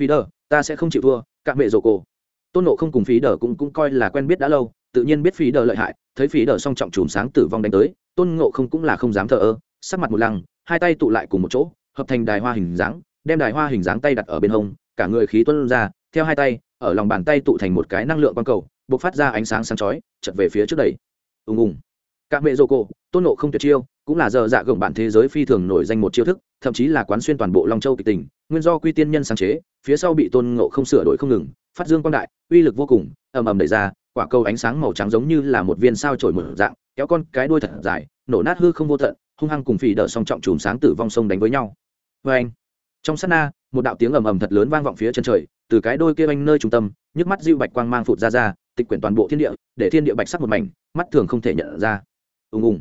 Phí đờ ta sẽ không chịu thua cạm mẹ rồ cổ. Tôn ngộ không cùng phí đờ cũng cũng coi là quen biết đã lâu, tự nhiên biết phí đờ lợi hại, thấy phí đờ song trọng chùm sáng tử vong đánh tới tôn ngộ không cũng là không dám thờ ơ, sắc mặt một lăng, hai tay tụ lại cùng một chỗ, hợp thành đài hoa hình dáng, đem đài hoa hình dáng tay đặt ở bên hông, cả người khí tuân ra, theo hai tay, ở lòng bàn tay tụ thành một cái năng lượng quang cầu b ộ c phát ra ánh sáng sáng chói chật về phía trước đầy ùng ùng. Các mẹ dô cô tôn nộ không tuyệt chiêu, cũng là giờ dạ gồng bản thế giới phi thường nổi danh một chiêu thức, thậm chí là quán xuyên toàn bộ long châu kịch tình, nguyên do quy tiên nhân sáng chế, phía sau bị tôn ngộ không sửa đổi không ngừng, phát dương quang đại, uy lực vô cùng, ầm ầm đẩy ra, quả cầu ánh sáng màu trắng giống như là một viên sao trổi một dạng kéo con cái đuôi thật dài, nổ nát hư không vô tận, hung hăng cùng phì đỡ song trọng chùm sáng tử vong sông đánh với nhau. Vê anh, trong sát na, một đạo tiếng ầm ầm thật lớn vang vọng phía chân trời, từ cái đôi kia anh nơi trung tâm, nhức mắt dịu bạch quang mang phụt ra ra, tịch quyển toàn bộ thiên địa, để thiên địa bạch sắc một mảnh, mắt thường không thể nhận ra. Ùng ùng,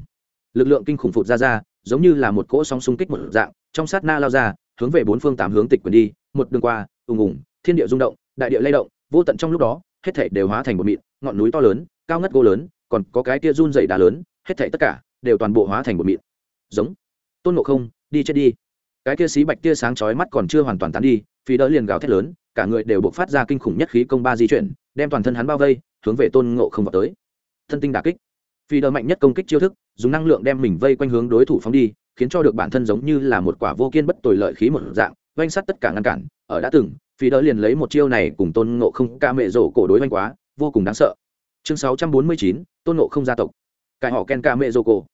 lực lượng kinh khủng phụt ra ra, giống như là một cỗ sóng xung kích một dạng, trong sát na lao ra, hướng về bốn phương tám hướng tịch quyển đi, một đường qua, ùng ùng, thiên địa rung động, đại địa lay động, vô tận trong lúc đó, hết thảy đều hóa thành một mịn, ngọn núi to lớn, cao ngất gỗ lớn còn có cái tia run dày đá lớn, hết thảy tất cả đều toàn bộ hóa thành một mịn. Giống. Tôn ngộ không, đi chết đi. Cái kia xí bạch tia sáng chói mắt còn chưa hoàn toàn tán đi, phi đỡ liền gào thét lớn, cả người đều buộc phát ra kinh khủng nhất khí công ba di chuyển, đem toàn thân hắn bao vây, hướng về tôn ngộ không vào tới. Thân tinh đà kích. Phi đỡ mạnh nhất công kích chiêu thức, dùng năng lượng đem mình vây quanh hướng đối thủ phóng đi, khiến cho được bản thân giống như là một quả vô kiên bất tồi lợi khí một dạng oanh sắt tất cả ngăn cản. Ở đã từng, phi đỡ liền lấy một chiêu này cùng tôn ngộ không ca mệ rổ cổ đối oanh quá, vô cùng đáng sợ chương sáu trăm bốn mươi chín, tôn ngộ không gia tộc. Cải họ ken ca mẹ dô cổ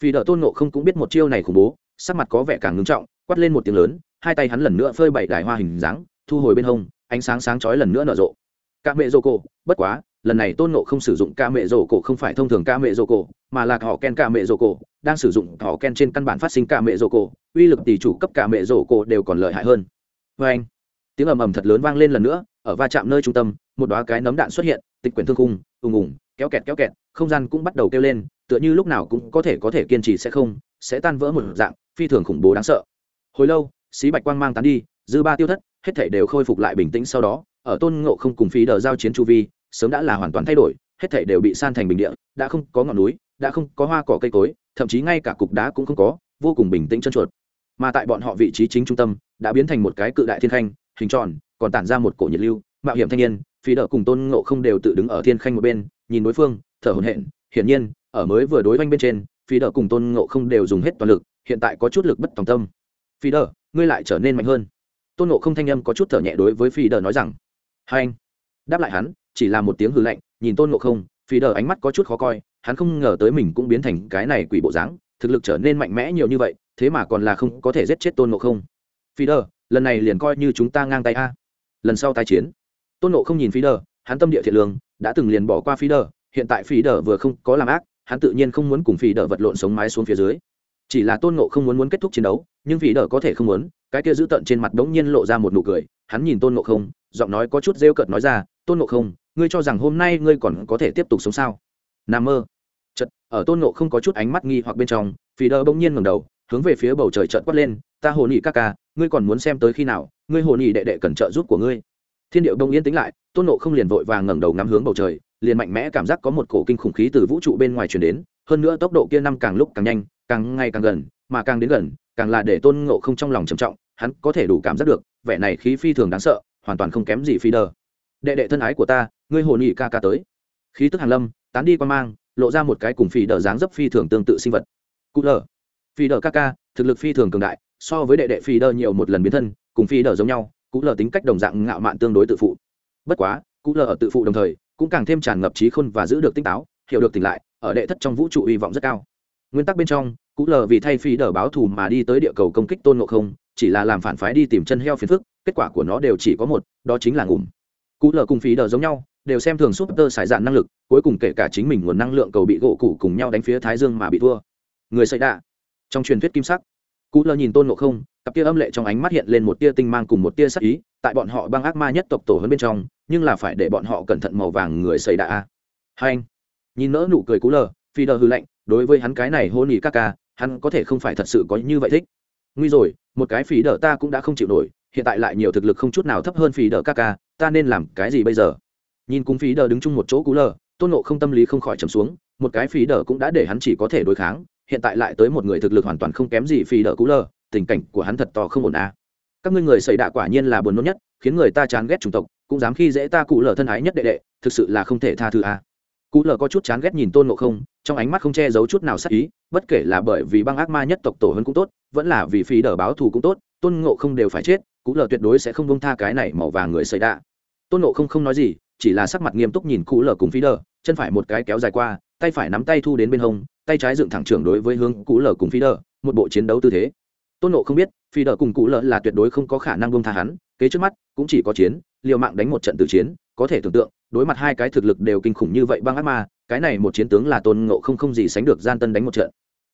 Vì đỡ tôn ngộ không cũng biết một chiêu này khủng bố, sắc mặt có vẻ càng ngưng trọng, quát lên một tiếng lớn, hai tay hắn lần nữa phơi bảy đài hoa hình dáng, thu hồi bên hông, ánh sáng sáng chói lần nữa nở rộ. Ca mẹ rô cổ bất quá, lần này tôn nộ không sử dụng ca mẹ rô cổ không phải thông thường ca mẹ rô cổ mà là họ ken ca mẹ rô cổ đang sử dụng họ ken trên căn bản phát sinh ca mẹ rô cổ uy lực tỷ chủ cấp ca mẹ rô cổ đều còn lợi hại hơn. Vê anh, tiếng ầm ầm thật lớn vang lên lần nữa ở va chạm nơi trung tâm, một đoá cái nấm đạn xuất hiện, tịch quyển thương khung, ùng ùng, kéo kẹt kéo kẹt, không gian cũng bắt đầu kêu lên, tựa như lúc nào cũng có thể có thể kiên trì sẽ không, sẽ tan vỡ một dạng, phi thường khủng bố đáng sợ. Hồi lâu, xí bạch quang mang tán đi, dư ba tiêu thất, hết thể đều khôi phục lại bình tĩnh sau đó, ở tôn ngộ không cùng phí đờ giao chiến chu vi, sớm đã là hoàn toàn thay đổi, hết thể đều bị san thành bình địa, đã không có ngọn núi, đã không có hoa cỏ cây cối, thậm chí ngay cả cục đá cũng không có, vô cùng bình tĩnh chân chuột mà tại bọn họ vị trí chính trung tâm, đã biến thành một cái cự đại thiên khanh, hình tròn còn tản ra một cổ nhiệt lưu, mạo hiểm thanh niên, phí đỡ cùng tôn ngộ không đều tự đứng ở thiên khanh một bên, nhìn đối phương, thở hổn hển, hiển nhiên, ở mới vừa đối oanh bên trên, phí đỡ cùng tôn ngộ không đều dùng hết toàn lực, hiện tại có chút lực bất tòng tâm. Phí đỡ, ngươi lại trở nên mạnh hơn. Tôn ngộ không thanh âm có chút thở nhẹ đối với phí đỡ nói rằng. Hai anh. Đáp lại hắn, chỉ là một tiếng hư lạnh, nhìn tôn ngộ không, phí đỡ ánh mắt có chút khó coi, hắn không ngờ tới mình cũng biến thành cái này quỷ bộ dáng, thực lực trở nên mạnh mẽ nhiều như vậy cũng biến thành cái này quỷ bộ dáng thực lực trở nên mạnh mẽ nhiều như vậy thế mà còn là không có thể giết chết tôn ngộ không. Phi đờ lần này liền coi như chúng ta ngang tay a lần sau tái chiến. Tôn ngộ không nhìn phi đờ hắn tâm địa thiện lương, đã từng liền bỏ qua phi đờ hiện tại phi đờ vừa không có làm ác, hắn tự nhiên không muốn cùng phi đờ vật lộn sống mái xuống phía dưới. Chỉ là tôn ngộ không muốn muốn kết thúc chiến đấu, nhưng phi đờ có thể không muốn, cái kia giữ tận trên mặt đống nhiên lộ ra một nụ cười, hắn nhìn tôn ngộ không, giọng nói có chút rêu cợt nói ra, tôn ngộ không, ngươi cho rằng hôm nay ngươi còn có thể tiếp tục sống sao? N mơ. Chật ở tôn ngộ không có chút ánh mắt nghi hoặc bên trong phi đờ bỗng nhiên ngẩng đầu, hướng về phía bầu trời trợt quát lên, ta hồ nhị ca ca, ngươi còn muốn xem tới khi nào? Ngươi hồ nhị đệ đệ cần trợ giúp của ngươi. Thiên điệu đông yên tĩnh lại, tôn nộ không liền vội vàng ngẩng đầu ngắm hướng bầu trời, liền mạnh mẽ cảm giác có một cổ kinh khủng khí từ vũ trụ bên ngoài chuyển đến, hơn nữa tốc độ kia năm càng lúc càng nhanh, càng ngày càng gần, mà càng đến gần, càng là để tôn ngộ không trong lòng trầm trọng, hắn có thể đủ cảm giác được, vẻ này khí phi thường đáng sợ, hoàn toàn không kém gì phi đờ. Đệ đệ thân ái của ta, ngươi hồ nhị ca ca tới. Khí tức hàn lâm, tán đi qua mang, lộ ra một cái cùng phi đờ dáng dấp phi thường tương tự sinh vật. Cụ lờ. Phi đờ ca ca, thực lực phi thường cường đại, so với đệ đệ phi đờ nhiều một lần biến thân cùng phi đờ giống nhau cụ lờ tính cách đồng dạng ngạo mạn tương đối tự phụ. Bất quá cụ lờ ở tự phụ đồng thời, cũng càng thêm tràn ngập trí khôn và giữ được tinh táo, hiểu được tỉnh lại, ở đệ thất trong vũ trụ hy vọng rất cao. Nguyên tắc bên trong cụ lờ vì thay phi đờ báo thù mà đi tới địa cầu công kích tôn ngộ không, chỉ là làm phản phái đi tìm chân heo phiền phức, kết quả của nó đều chỉ có một, đó chính là ngủm. Cụ lờ cùng phi đờ giống nhau, đều xem thường súp tơ xài dạn năng lực, cuối cùng kể cả chính mình nguồn năng lượng cầu bị gỗ cụ cùng nhau đánh phía thái dương mà bị thua. Người xây đạ. Trong truyền thuyết kim sắc cụ lờ nhìn tôn ngộ không, cặp tia âm lệ trong ánh mắt hiện lên một tia tinh mang cùng một tia sắc ý, tại bọn họ băng ác ma nhất tộc tổ hơn bên trong, nhưng là phải để bọn họ cẩn thận màu vàng người xây đạ hai anh, nhìn nỡ nụ cười cú lờ phi đờ hư lạnh, đối với hắn cái này hôn ý ca ca, hắn có thể không phải thật sự có như vậy thích. Nguy rồi, một cái phí đờ ta cũng đã không chịu nổi, hiện tại lại nhiều thực lực không chút nào thấp hơn phí đờ ca ca, ta nên làm cái gì bây giờ? Nhìn cùng phí đờ đứng chung một chỗ cú lờ tôn nộ không tâm lý không khỏi trầm xuống, một cái phí đờ cũng đã để hắn chỉ có thể đối kháng hiện tại lại tới một người thực lực hoàn toàn không kém gì phi đỡ cú lờ tình cảnh của hắn thật to không ổn à. các ngươi người xảy đạ quả nhiên là buồn nôn nhất, khiến người ta chán ghét chủng tộc, cũng dám khi dễ ta cụ lờ thân ái nhất đệ đệ, thực sự là không thể tha thứ à. cụ lờ có chút chán ghét nhìn tôn ngộ không, trong ánh mắt không che giấu chút nào sắc ý, bất kể là bởi vì băng ác ma nhất tộc tổ hơn cũng tốt, vẫn là vì phi đỡ báo thù cũng tốt, tôn ngộ không đều phải chết cụ lờ tuyệt đối sẽ không bông tha cái này màu vàng người xảy đạ tôn ngộ không không nói gì, chỉ là sắc mặt nghiêm túc nhìn cụ lờ cùng phi đờ chân phải một cái kéo dài qua, tay phải nắm tay thu đến bên hông tay trái dựng thẳng trưởng đối với hướng cụ lờ cùng phi đờ một bộ chiến đấu tư thế. Tôn nộ không biết phi đờ cùng cụ lờ là tuyệt đối không có khả năng bông tha hắn, kế trước mắt, cũng chỉ có chiến, liều mạng đánh một trận từ chiến, có thể tưởng tượng, đối mặt hai cái thực lực đều kinh khủng như vậy băng ác ma, cái này một chiến tướng là tôn ngộ không không gì sánh được gian tân đánh một trận.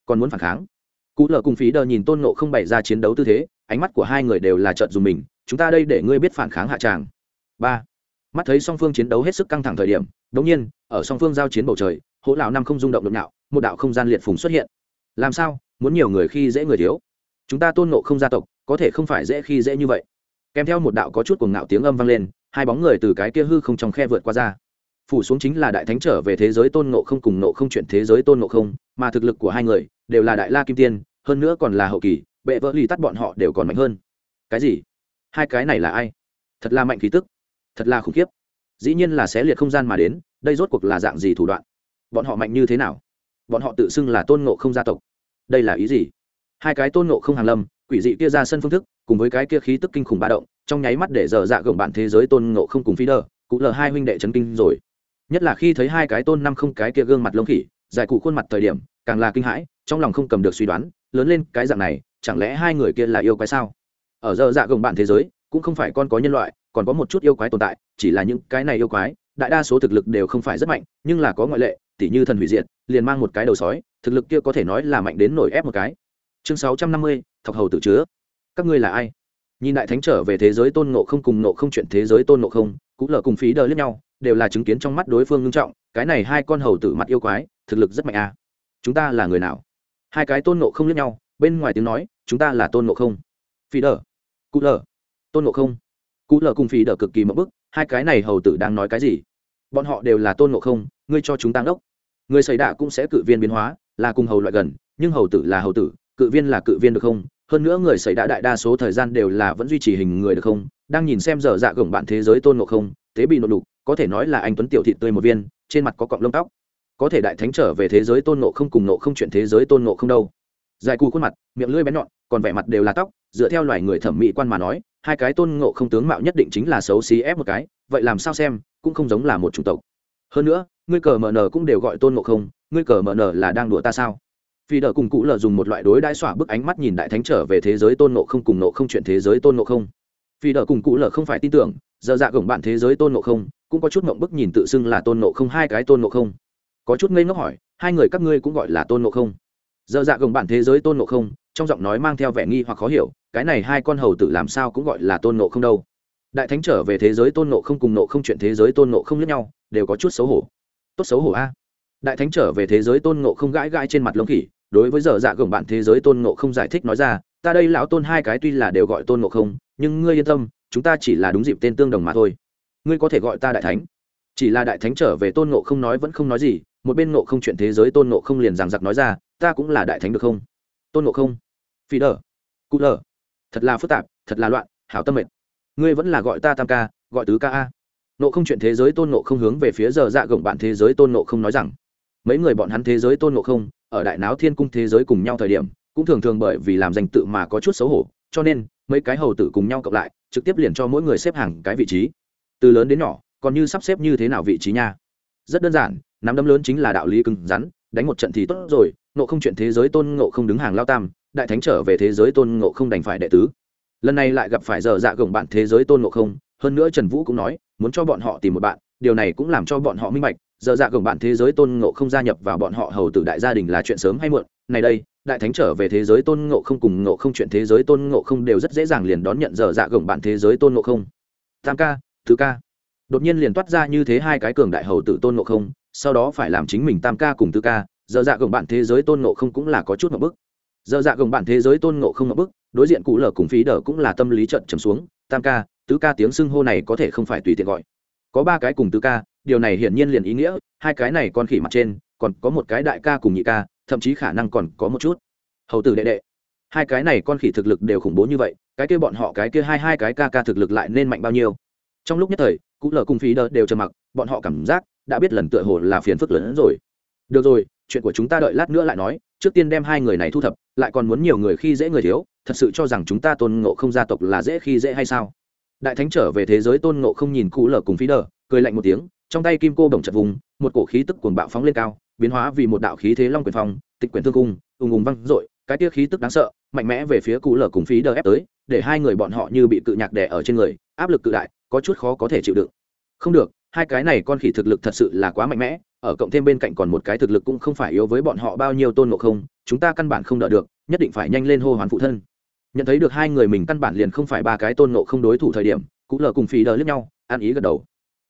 Còn muốn phản kháng? Cụ lờ cùng phí đờ nhìn tôn ngộ không bày ra chiến đấu tư thế, ánh mắt của hai người đều là trận dùng mình, chúng ta đây để ngươi biết phản kháng hạ tràng. Ba. Mắt thấy song phương chiến đấu hết sức căng thẳng thời điểm đống nhiên, ở song phương giao chiến bầu trời hỗ lão năm không rung động đột nào một đạo không gian liệt phùng xuất hiện. Làm sao? Muốn nhiều người khi dễ người thiếu. Chúng ta tôn nộ không gia tộc, có thể không phải dễ khi dễ như vậy. Kèm theo một đạo có chút cuồng ngạo tiếng âm vang lên, hai bóng người từ cái kia hư không trong khe vượt qua ra. Phủ xuống chính là đại thánh trở về thế giới tôn nộ không cùng nộ không chuyện thế giới tôn nộ không, mà thực lực của hai người đều là đại la kim tiên, hơn nữa còn là hậu kỳ, bệ vỡ lì tắt bọn họ đều còn mạnh hơn. Cái gì? Hai cái này là ai? Thật là mạnh khí tức, thật là khủng khiếp. Dĩ nhiên là xé liệt không gian mà đến, đây rốt cuộc là dạng gì thủ đoạn? Bọn họ mạnh như thế nào? Bọn họ tự xưng là tôn ngộ không gia tộc. Đây là ý gì? Hai cái tôn ngộ không hàng lâm, quỷ dị kia ra sân phương thức, cùng với cái kia khí tức kinh khủng ba động, trong nháy mắt để dở dạ gồng bạn thế giới tôn ngộ không cùng phi đờ cụ lờ hai huynh đệ chấn kinh rồi. Nhất là khi thấy hai cái tôn năm không cái kia gương mặt lông khỉ dài cụ khuôn mặt thời điểm, càng là kinh hãi, trong lòng không cầm được suy đoán, lớn lên cái dạng này, chẳng lẽ hai người kia là yêu quái sao? Ở dở dạ gồng bạn thế giới, cũng không phải con có nhân loại, còn có một chút yêu quái tồn tại, chỉ là những cái này yêu quái, đại đa số thực lực đều không phải rất mạnh, nhưng là có ngoại lệ, tỉ như thần hủy diệt liền mang một cái đầu sói, thực lực kia có thể nói là mạnh đến nổi ép một cái. Chương sáu trăm năm mươi, thọc hầu tự chứa. Các ngươi là ai? Nhìn đại thánh trở về thế giới tôn ngộ không cùng ngộ không chuyện thế giới tôn ngộ không, cũng lờ cùng phí đờ lẫn nhau, đều là chứng kiến trong mắt đối phương ngưng trọng, cái này hai con hầu tử mặt yêu quái, thực lực rất mạnh à. chúng ta là người nào? Hai cái tôn ngộ không lẫn nhau, bên ngoài tiếng nói, chúng ta là tôn ngộ không. Phí đờ. Cụ lờ. Tôn ngộ không. Cụ lờ cùng phí đờ cực kỳ mẫu bức, hai cái này hầu tử đang nói cái gì? Bọn họ đều là tôn ngộ không, ngươi cho chúng ta ngốc người xảy đạ cũng sẽ cự viên biến hóa, là cùng hầu loại gần, nhưng hầu tử là hầu tử, cự viên là cự viên được không? Hơn nữa người xảy đạ đại đa số thời gian đều là vẫn duy trì hình người được không? Đang nhìn xem giờ dạ gồng bạn thế giới tôn ngộ không tế bị nộp đục, có thể nói là anh tuấn tiểu thị tươi một viên, trên mặt có cọng lông tóc. Có thể đại thánh trở về thế giới tôn ngộ không cùng ngộ không chuyện thế giới tôn ngộ không đâu. Dài cù khuôn mặt, miệng lưỡi bén nhọn, còn vẻ mặt đều là tóc, dựa theo loài người thẩm mỹ quan mà nói, hai cái tôn ngộ không tướng mạo nhất định chính là xấu xí ép một cái, vậy làm sao xem, cũng không giống là một chủng tộc. Hơn nữa ngươi cờ mờ nờ cũng đều gọi tôn ngộ không ngươi cờ mờ nờ là đang đùa ta sao phi đờ cùng cụ lờ dùng một loại đối đãi xỏa bức ánh mắt nhìn đại thánh trở về thế giới tôn ngộ không cùng nộ không chuyện thế giới tôn ngộ không phi đờ cùng cụ lờ không phải tin tưởng giờ dạ gồng bạn thế giới tôn ngộ không cũng có chút mộng bức nhìn tự xưng là tôn ngộ không hai cái tôn ngộ không có chút ngây ngốc hỏi hai người các ngươi cũng gọi là tôn ngộ không giờ dạ gồng bạn thế giới tôn ngộ không trong giọng nói mang theo vẻ nghi hoặc khó hiểu cái này hai con hầu tử làm sao cũng gọi là tôn ngộ không đâu đại thánh trở về thế giới tôn ngộ không cùng ngộ không chuyện thế giới tôn ngộ không lẫn nhau đều có chút xấu hổ tốt xấu hổ a. Đại thánh trở về thế giới tôn ngộ không gãi gãi trên mặt lông khỉ, đối với giờ dạ gồng bạn thế giới tôn ngộ không giải thích nói ra, ta đây lão tôn hai cái tuy là đều gọi tôn ngộ không, nhưng ngươi yên tâm, chúng ta chỉ là đúng dịp tên tương đồng mà thôi. Ngươi có thể gọi ta đại thánh. Chỉ là đại thánh trở về tôn ngộ không nói vẫn không nói gì, một bên ngộ không chuyện thế giới tôn ngộ không liền giằng giặc nói ra, ta cũng là đại thánh được không? Tôn ngộ không. Phi đờ. Cụ đờ. Thật là phức tạp, thật là loạn, hảo tâm mệt. Ngươi vẫn là gọi ta tam ca, gọi tứ ca a nộ không chuyện thế giới tôn nộ không hướng về phía giờ dạ gồng bạn thế giới tôn nộ không nói rằng, mấy người bọn hắn thế giới tôn nộ không, ở đại náo thiên cung thế giới cùng nhau thời điểm, cũng thường thường bởi vì làm danh tự mà có chút xấu hổ, cho nên, mấy cái hầu tử cùng nhau cộng lại, trực tiếp liền cho mỗi người xếp hàng cái vị trí. Từ lớn đến nhỏ, còn như sắp xếp như thế nào vị trí nha? Rất đơn giản, nắm đấm lớn chính là đạo lý cứng rắn, đánh một trận thì tốt rồi nộ không chuyện thế giới tôn ngộ không đứng hàng lao tam, đại thánh trở về thế giới tôn ngộ không đành phải đệ tứ. Lần này lại gặp phải giờ dạ gồng bạn thế giới tôn ngộ không hơn nữa trần vũ cũng nói, muốn cho bọn họ tìm một bạn, điều này cũng làm cho bọn họ minh bạch, giờ dạ gồng bạn thế giới tôn ngộ không gia nhập vào bọn họ hầu tử đại gia đình là chuyện sớm hay muộn. Này đây, đại thánh trở về thế giới tôn ngộ không cùng ngộ không chuyện thế giới tôn ngộ không đều rất dễ dàng liền đón nhận giờ dạ gồng bạn thế giới tôn ngộ không. Tam ca, thứ ca. Đột nhiên liền toát ra như thế hai cái cường đại hầu tử tôn ngộ không, sau đó phải làm chính mình tam ca cùng tư ca, giờ dạ gồng bạn thế giới tôn ngộ không cũng là có chút một bức. Giờ dạ gồng bạn thế giới tôn ngộ không một bức, đối diện cụ lở cùng phí đờ cũng là tâm lý trận trầm xuống, tam ca tứ ca tiếng xưng hô này có thể không phải tùy tiện gọi. Có ba cái cùng tứ ca, điều này hiển nhiên liền ý nghĩa, hai cái này con khỉ mặt trên, còn có một cái đại ca cùng nhị ca, thậm chí khả năng còn có một chút. Hầu tử đệ đệ, hai cái này con khỉ thực lực đều khủng bố như vậy, cái kia bọn họ, cái kia hai hai cái ca ca thực lực lại nên mạnh bao nhiêu? Trong lúc nhất thời cụ lở cùng phí đờ đều trầm mặc, bọn họ cảm giác đã biết lần tựa hồ là phiền phức lớn hơn rồi. Được rồi, chuyện của chúng ta đợi lát nữa lại nói, trước tiên đem hai người này thu thập, lại còn muốn nhiều người khi dễ người thiếu, thật sự cho rằng chúng ta tôn ngộ không gia tộc là dễ khi dễ hay sao? Đại thánh trở về thế giới tôn ngộ không nhìn cụ lở cùng phí đờ, cười lạnh một tiếng, trong tay kim cô đồng chật vùng, một cổ khí tức cuồng bạo phóng lên cao, biến hóa vì một đạo khí thế long quyền phong, tịch quyền thương cung, ùng ùng văng dội, cái tia khí tức đáng sợ, mạnh mẽ về phía cụ lở cùng phí đờ ép tới, để hai người bọn họ như bị cự nhạc đè ở trên người, áp lực cự đại, có chút khó có thể chịu đựng. Không được, hai cái này con khỉ thực lực thật sự là quá mạnh mẽ, ở cộng thêm bên cạnh còn một cái thực lực cũng không phải yếu với bọn họ bao nhiêu tôn ngộ không, chúng ta căn bản không đợi được, nhất định phải nhanh lên hô hoán phụ thân nhận thấy được hai người mình căn bản liền không phải ba cái tôn nộ không đối thủ thời điểm cụ lờ cùng phí đờ lướt nhau, an ý gật đầu.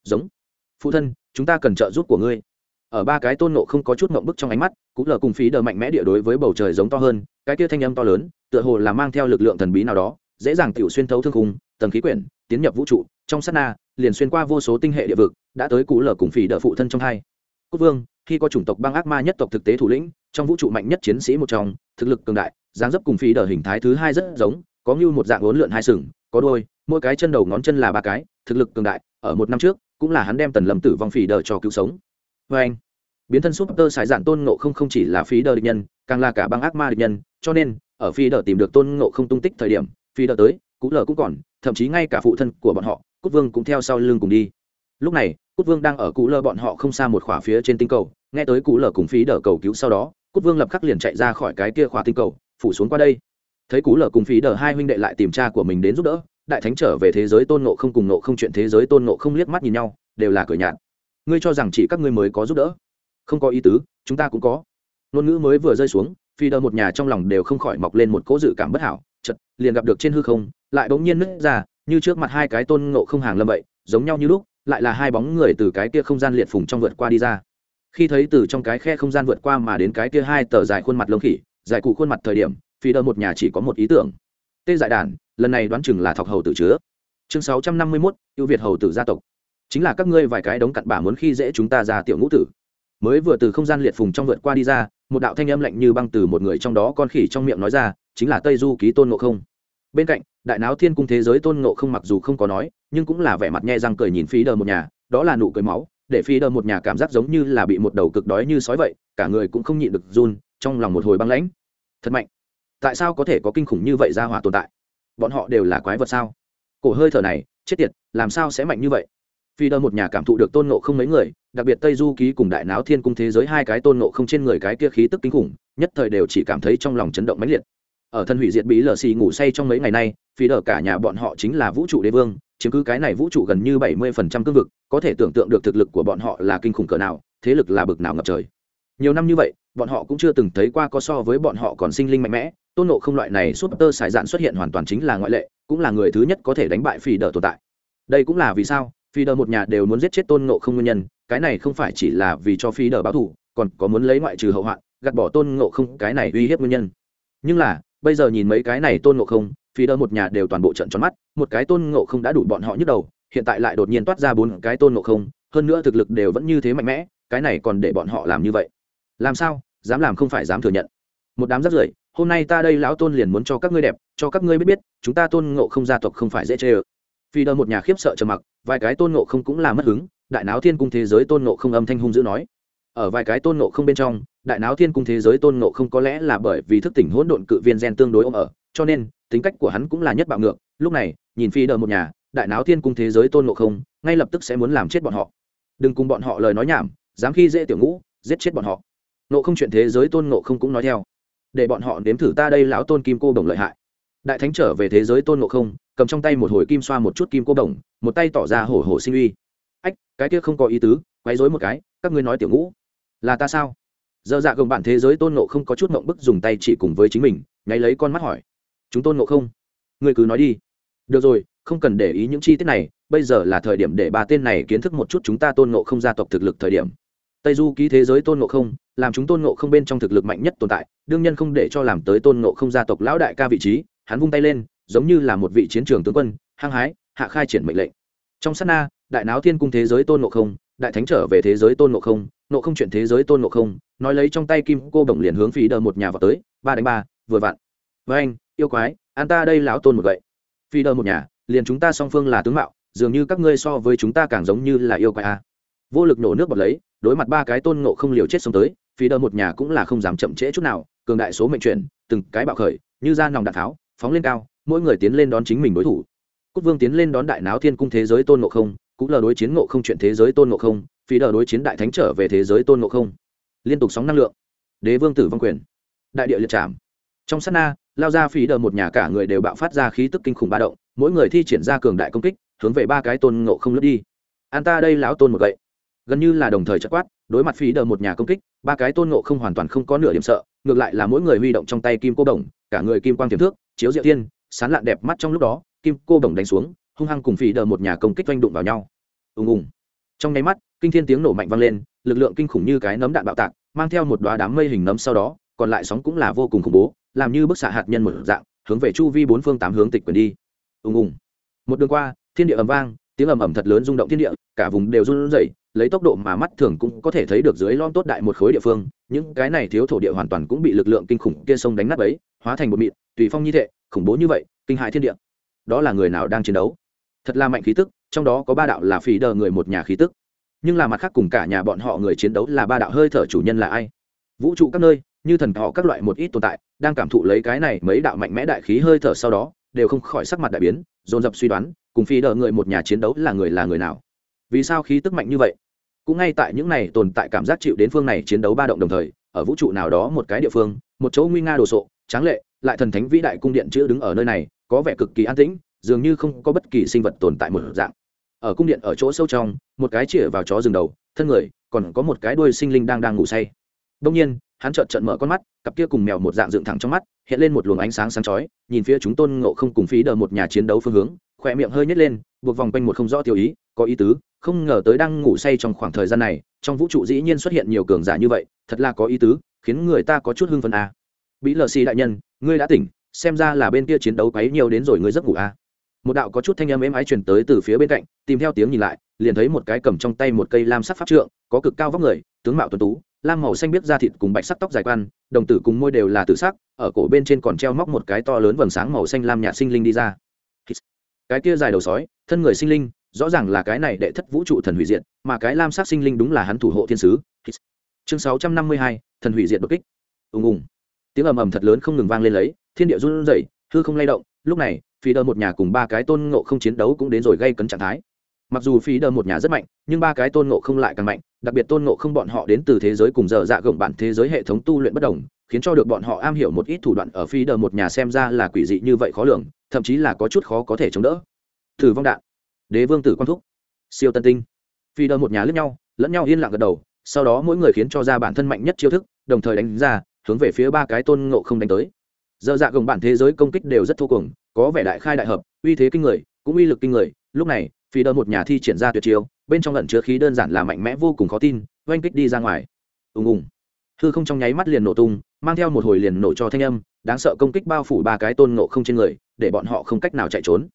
Giống. Phụ thân, chúng ta cần trợ giúp của ngươi. Ở ba cái tôn nộ không có chút ngộng bức trong ánh mắt cụ lờ cùng phí đờ mạnh mẽ địa đối với bầu trời giống to hơn, cái kia thanh âm to lớn, tựa hồ là mang theo lực lượng thần bí nào đó, dễ dàng tiểu xuyên thấu thương khung, tầng khí quyển, tiến nhập vũ trụ, trong sát na, liền xuyên qua vô số tinh hệ địa vực, đã tới cụ lở cùng phí đờ phụ thân trong hai. Quốc vương, khi có chủng tộc băng ác ma nhất tộc thực tế thủ lĩnh trong vũ trụ mạnh nhất chiến sĩ một trong, thực lực cường đại, dáng dấp cùng phi đỡ hình thái thứ hai rất giống, có như một dạng uốn lượn hai sừng, có đôi, mỗi cái chân đầu ngón chân là ba cái, thực lực cường đại, ở một năm trước, cũng là hắn đem tần lâm tử vong phi đỡ cho cứu sống. Vê anh, biến thân súp tơ sải dạn tôn ngộ không không chỉ là phí đỡ địch nhân, càng là cả băng ác ma địch nhân, cho nên, ở phi đỡ tìm được tôn ngộ không tung tích thời điểm, phi đỡ tới, cú lờ cũng còn, thậm chí ngay cả phụ thân của bọn họ, cút vương cũng theo sau lưng cùng đi. Lúc này, cút vương đang ở cú lờ bọn họ không xa một khỏa phía trên tinh cầu, nghe tới cú lờ cùng phí đỡ cầu cứu sau đó cút vương lập khắc liền chạy ra khỏi cái kia khỏa tinh cầu, phủ xuống qua đây. Thấy cú lở cùng phí Đờ hai huynh đệ lại tìm cha của mình đến giúp đỡ, đại thánh trở về thế giới tôn nộ không cùng nộ không chuyện thế giới tôn nộ không liếc mắt nhìn nhau, đều là cửa nhạt. Ngươi cho rằng chỉ các ngươi mới có giúp đỡ? Không có ý tứ, chúng ta cũng có. Ngôn ngữ mới vừa rơi xuống phi Đờ một nhà trong lòng đều không khỏi mọc lên một cỗ dự cảm bất hảo chật liền gặp được trên hư không, lại bỗng nhiên nứt ra, như trước mặt hai cái tôn ngộ không hàng lâm vậy, giống nhau như lúc, lại là hai bóng người từ cái kia không gian liệt phùng trong vượt qua đi ra khi thấy từ trong cái khe không gian vượt qua mà đến cái kia hai tờ dài khuôn mặt lông khỉ, dài cụ khuôn mặt thời điểm, phi đơ một nhà chỉ có một ý tưởng. Tê dại đàn, lần này đoán chừng là thọc hầu tử chứa. Chương sáu trăm năm mươi mốt, ưu việt hầu tử gia tộc. Chính là các ngươi vài cái đống cặn bả muốn khi dễ chúng ta ra tiểu ngũ tử. Mới vừa từ không gian liệt phùng trong vượt qua đi ra, một đạo thanh âm lạnh như băng từ một người trong đó con khỉ trong miệng nói ra, chính là tây du ký tôn ngộ không. Bên cạnh, đại náo thiên cung thế giới tôn ngộ không mặc dù không có nói, nhưng cũng là vẻ mặt nhẹ răng cười nhìn phí đờ một nhà, đó là nụ cười máu để phi đờ một nhà cảm giác giống như là bị một đầu cực đói như sói vậy, cả người cũng không nhịn được run, trong lòng một hồi băng lãnh. Thật mạnh. Tại sao có thể có kinh khủng như vậy ra hỏa tồn tại? Bọn họ đều là quái vật sao? Cổ hơi thở này, chết tiệt, làm sao sẽ mạnh như vậy? Phi đơ một nhà cảm thụ được tôn ngộ không mấy người, đặc biệt tây du ký cùng đại náo thiên cung thế giới hai cái tôn nộ không trên người cái kia khí tức kinh khủng, nhất thời đều chỉ cảm thấy trong lòng chấn động mãnh liệt ở thân hủy diệt bí lờ xì ngủ say trong mấy ngày nay phi đờ cả nhà bọn họ chính là vũ trụ đế vương, chiếm cứ cái này vũ trụ gần như bảy mươi phần trăm cương vực, có thể tưởng tượng được thực lực của bọn họ là kinh khủng cỡ nào, thế lực là bực nào ngập trời. Nhiều năm như vậy, bọn họ cũng chưa từng thấy qua có so với bọn họ còn sinh linh mạnh mẽ, tôn nộ không loại này súp tơ sải dạn xuất hiện hoàn toàn chính là ngoại lệ, cũng là người thứ nhất có thể đánh bại phi đờ tồn tại. Đây cũng là vì sao phi đờ một nhà đều muốn giết chết tôn nộ không nguyên nhân, cái này không phải chỉ là vì cho phi đờ báo thù, còn có muốn lấy ngoại trừ hậu hoạn, gạt bỏ tôn nộ không cái này uy hiếp nguyên nhân. Nhưng là bây giờ nhìn mấy cái này tôn ngộ không, phi đờ một nhà đều toàn bộ trận tròn mắt, một cái tôn ngộ không đã đủ bọn họ nhức đầu, hiện tại lại đột nhiên toát ra bốn cái tôn ngộ không, hơn nữa thực lực đều vẫn như thế mạnh mẽ, cái này còn để bọn họ làm như vậy. Làm sao? Dám làm không phải dám thừa nhận. Một đám rất rưởi, hôm nay ta đây lão tôn liền muốn cho các ngươi đẹp, cho các ngươi biết biết, chúng ta tôn ngộ không gia tộc không phải dễ chê ơ. Phi đơ một nhà khiếp sợ trầm mặc, vài cái tôn ngộ không cũng là mất hứng, đại náo thiên cung thế giới tôn ngộ không âm thanh hung dữ nói. Ở vài cái tôn ngộ không bên trong đại náo thiên cung thế giới tôn ngộ không có lẽ là bởi vì thức tỉnh hỗn độn cự viên gen tương đối ôm ở, cho nên, tính cách của hắn cũng là nhất bạo ngược. Lúc này, nhìn phi đờ một nhà, đại náo thiên cung thế giới tôn ngộ không, ngay lập tức sẽ muốn làm chết bọn họ. Đừng cùng bọn họ lời nói nhảm, dám khi dễ tiểu ngũ, giết chết bọn họ. Ngộ không chuyện thế giới tôn ngộ không cũng nói theo. Để bọn họ nếm thử ta đây lão tôn kim cô đồng lợi hại. Đại thánh trở về thế giới tôn ngộ không, cầm trong tay một hồi kim xoa một chút kim cô đồng, một tay tỏ ra hổ hổ sinh uy. Ách, cái kia không có ý tứ, quấy rối một cái, các ngươi nói tiểu ngũ, là ta sao? Dơ dạ gồng bạn thế giới tôn nộ không có chút mộng bức dùng tay chỉ cùng với chính mình, nháy lấy con mắt hỏi. Chúng tôn nộ không, ngươi cứ nói đi. Được rồi, không cần để ý những chi tiết này, bây giờ là thời điểm để ba tên này kiến thức một chút chúng ta tôn nộ không gia tộc thực lực thời điểm. Tây du ký thế giới tôn nộ không, làm chúng tôn nộ không bên trong thực lực mạnh nhất tồn tại, đương nhân không để cho làm tới tôn nộ không gia tộc lão đại ca vị trí, hắn vung tay lên, giống như là một vị chiến trường tướng quân, hăng hái, hạ khai triển mệnh lệnh. Trong sát na, đại náo thiên cung thế giới tôn nộ không, đại thánh trở về thế giới tôn nộ không nộ không chuyện thế giới tôn nộ không, nói lấy trong tay kim cô bổng liền hướng phí đờ một nhà vào tới, ba đánh ba, vừa vặn. Với anh, yêu quái an ta đây lão tôn một vậy phi đờ một nhà, liền chúng ta song phương là tướng mạo, dường như các ngươi so với chúng ta càng giống như là yêu quái a. Vô lực nổ nước bọt lấy, đối mặt ba cái tôn ngộ không liều chết xông tới phi đờ một nhà cũng là không dám chậm trễ chút nào, cường đại số mệnh chuyển, từng cái bạo khởi, như ra nòng đạn tháo, phóng lên cao, mỗi người tiến lên đón chính mình đối thủ. Cúc vương tiến lên đón đại náo thiên cung thế giới tôn ngộ không, cũng là đối chiến ngộ không chuyện thế giới tôn ngộ không Phí đờ đối chiến đại thánh trở về thế giới tôn ngộ không. Liên tục sóng năng lượng. Đế vương tử vong quyền. Đại địa liệt trảm. Trong sát na, lao ra Phí đờ một nhà cả người đều bạo phát ra khí tức kinh khủng ba động, mỗi người thi triển ra cường đại công kích, hướng về ba cái tôn ngộ không lướt đi. An ta đây lão tôn một gậy. Gần như là đồng thời chất quát, đối mặt phí đờ một nhà công kích, ba cái tôn ngộ không hoàn toàn không có nửa điểm sợ, ngược lại là mỗi người huy động trong tay kim cô đồng, cả người kim quang tiềm thước, chiếu diệu tiên sán lạn đẹp mắt trong lúc đó, kim cô đồng đánh xuống, hung hăng cùng phí đờ một nhà công kích oanh đụng vào nhau. Ùng ùng. Trong nháy mắt kinh thiên tiếng nổ mạnh vang lên, lực lượng kinh khủng như cái nấm đạn bạo tạc, mang theo một đoá đám mây hình nấm sau đó, còn lại sóng cũng là vô cùng khủng bố, làm như bức xạ hạt nhân một dạng, hướng về chu vi bốn phương tám hướng tịch quyền đi. Ùng ùng. Một đường qua, thiên địa ầm vang, tiếng ầm ầm thật lớn rung động thiên địa, cả vùng đều run rẩy, lấy tốc độ mà mắt thường cũng có thể thấy được dưới lon tốt đại một khối địa phương, những cái này thiếu thổ địa hoàn toàn cũng bị lực lượng kinh khủng kia sông đánh nát ấy hóa thành một mịn, tùy phong như thế, khủng bố như vậy, kinh hại thiên địa. Đó là người nào đang chiến đấu? Thật là mạnh khí tức, trong đó có ba đạo là phì đờ người một nhà khí tức nhưng là mặt khác cùng cả nhà bọn họ người chiến đấu là ba đạo hơi thở chủ nhân là ai? Vũ trụ các nơi, như thần họ các loại một ít tồn tại, đang cảm thụ lấy cái này mấy đạo mạnh mẽ đại khí hơi thở sau đó, đều không khỏi sắc mặt đại biến, dồn dập suy đoán, cùng phi đỡ người một nhà chiến đấu là người là người nào. Vì sao khí tức mạnh như vậy? Cũng ngay tại những này tồn tại cảm giác chịu đến phương này chiến đấu ba động đồng thời, ở vũ trụ nào đó một cái địa phương, một chỗ nguy nga đồ sộ, tráng lệ, lại thần thánh vĩ đại cung điện chữ đứng ở nơi này, có vẻ cực kỳ an tĩnh, dường như không có bất kỳ sinh vật tồn tại một dạng ở cung điện ở chỗ sâu trong, một cái chĩa vào chó rừng đầu, thân người, còn có một cái đuôi sinh linh đang đang ngủ say đông nhiên, hắn trợn trợn mở con mắt, cặp kia cùng mèo một dạng dựng thẳng trong mắt, hiện lên một luồng ánh sáng sáng chói, nhìn phía chúng tôn ngộ không cùng phí đờ một nhà chiến đấu phương hướng, khỏe miệng hơi nhét lên, buộc vòng quanh một không rõ tiêu ý, có ý tứ, không ngờ tới đang ngủ say trong khoảng thời gian này, trong vũ trụ dĩ nhiên xuất hiện nhiều cường giả như vậy, thật là có ý tứ, khiến người ta có chút hưng phấn a à. bí lờ xì đại nhân, ngươi đã tỉnh, xem ra là bên kia chiến đấu quấy nhiều đến rồi, ngươi giấc ngủ a à một đạo có chút thanh âm êm ái truyền tới từ phía bên cạnh, tìm theo tiếng nhìn lại, liền thấy một cái cầm trong tay một cây lam sắc pháp trượng, có cực cao vóc người, tướng mạo tuấn tú, lam màu xanh biết da thịt cùng bạch sắc tóc dài quan, đồng tử cùng môi đều là tử sắc, ở cổ bên trên còn treo móc một cái to lớn vầng sáng màu xanh lam nhạt sinh linh đi ra. Cái kia dài đầu sói, thân người sinh linh, rõ ràng là cái này đệ thất vũ trụ thần hủy diệt, mà cái lam sắc sinh linh đúng là hắn thủ hộ thiên sứ. Chương sáu trăm năm mươi hai, thần hủy diệt đột kích. Ùng ùng. Tiếng ầm ầm thật lớn không ngừng vang lên lấy, thiên địa run rẩy, hư không lay động, lúc này phi đờ một nhà cùng ba cái tôn ngộ không chiến đấu cũng đến rồi gây cấn trạng thái. Mặc dù phí đờ một nhà rất mạnh, nhưng ba cái tôn ngộ không lại càng mạnh, đặc biệt tôn ngộ không bọn họ đến từ thế giới cùng dở dạ gồng bản thế giới hệ thống tu luyện bất đồng, khiến cho được bọn họ am hiểu một ít thủ đoạn ở phi đờ một nhà xem ra là quỷ dị như vậy khó lường, thậm chí là có chút khó có thể chống đỡ. Thử vong đạn. Đế vương tử quang thúc. Siêu tân tinh. Phi đờ một nhà lướt nhau, lẫn nhau yên lặng gật đầu, sau đó mỗi người khiến cho ra bản thân mạnh nhất chiêu thức, đồng thời đánh ra, hướng về phía ba cái tôn ngộ không đánh tới. Dơ dạ gồng bản thế giới công kích đều rất thô cùng có vẻ đại khai đại hợp, uy thế kinh người, cũng uy lực kinh người. Lúc này, phi đơ một nhà thi triển ra tuyệt chiêu, bên trong lẩn chứa khí đơn giản là mạnh mẽ vô cùng khó tin, oanh kích đi ra ngoài. Ùng ùng. Hư không trong nháy mắt liền nổ tung, mang theo một hồi liền nổ cho thanh âm, đáng sợ công kích bao phủ ba cái tôn nộ không trên người, để bọn họ không cách nào chạy trốn.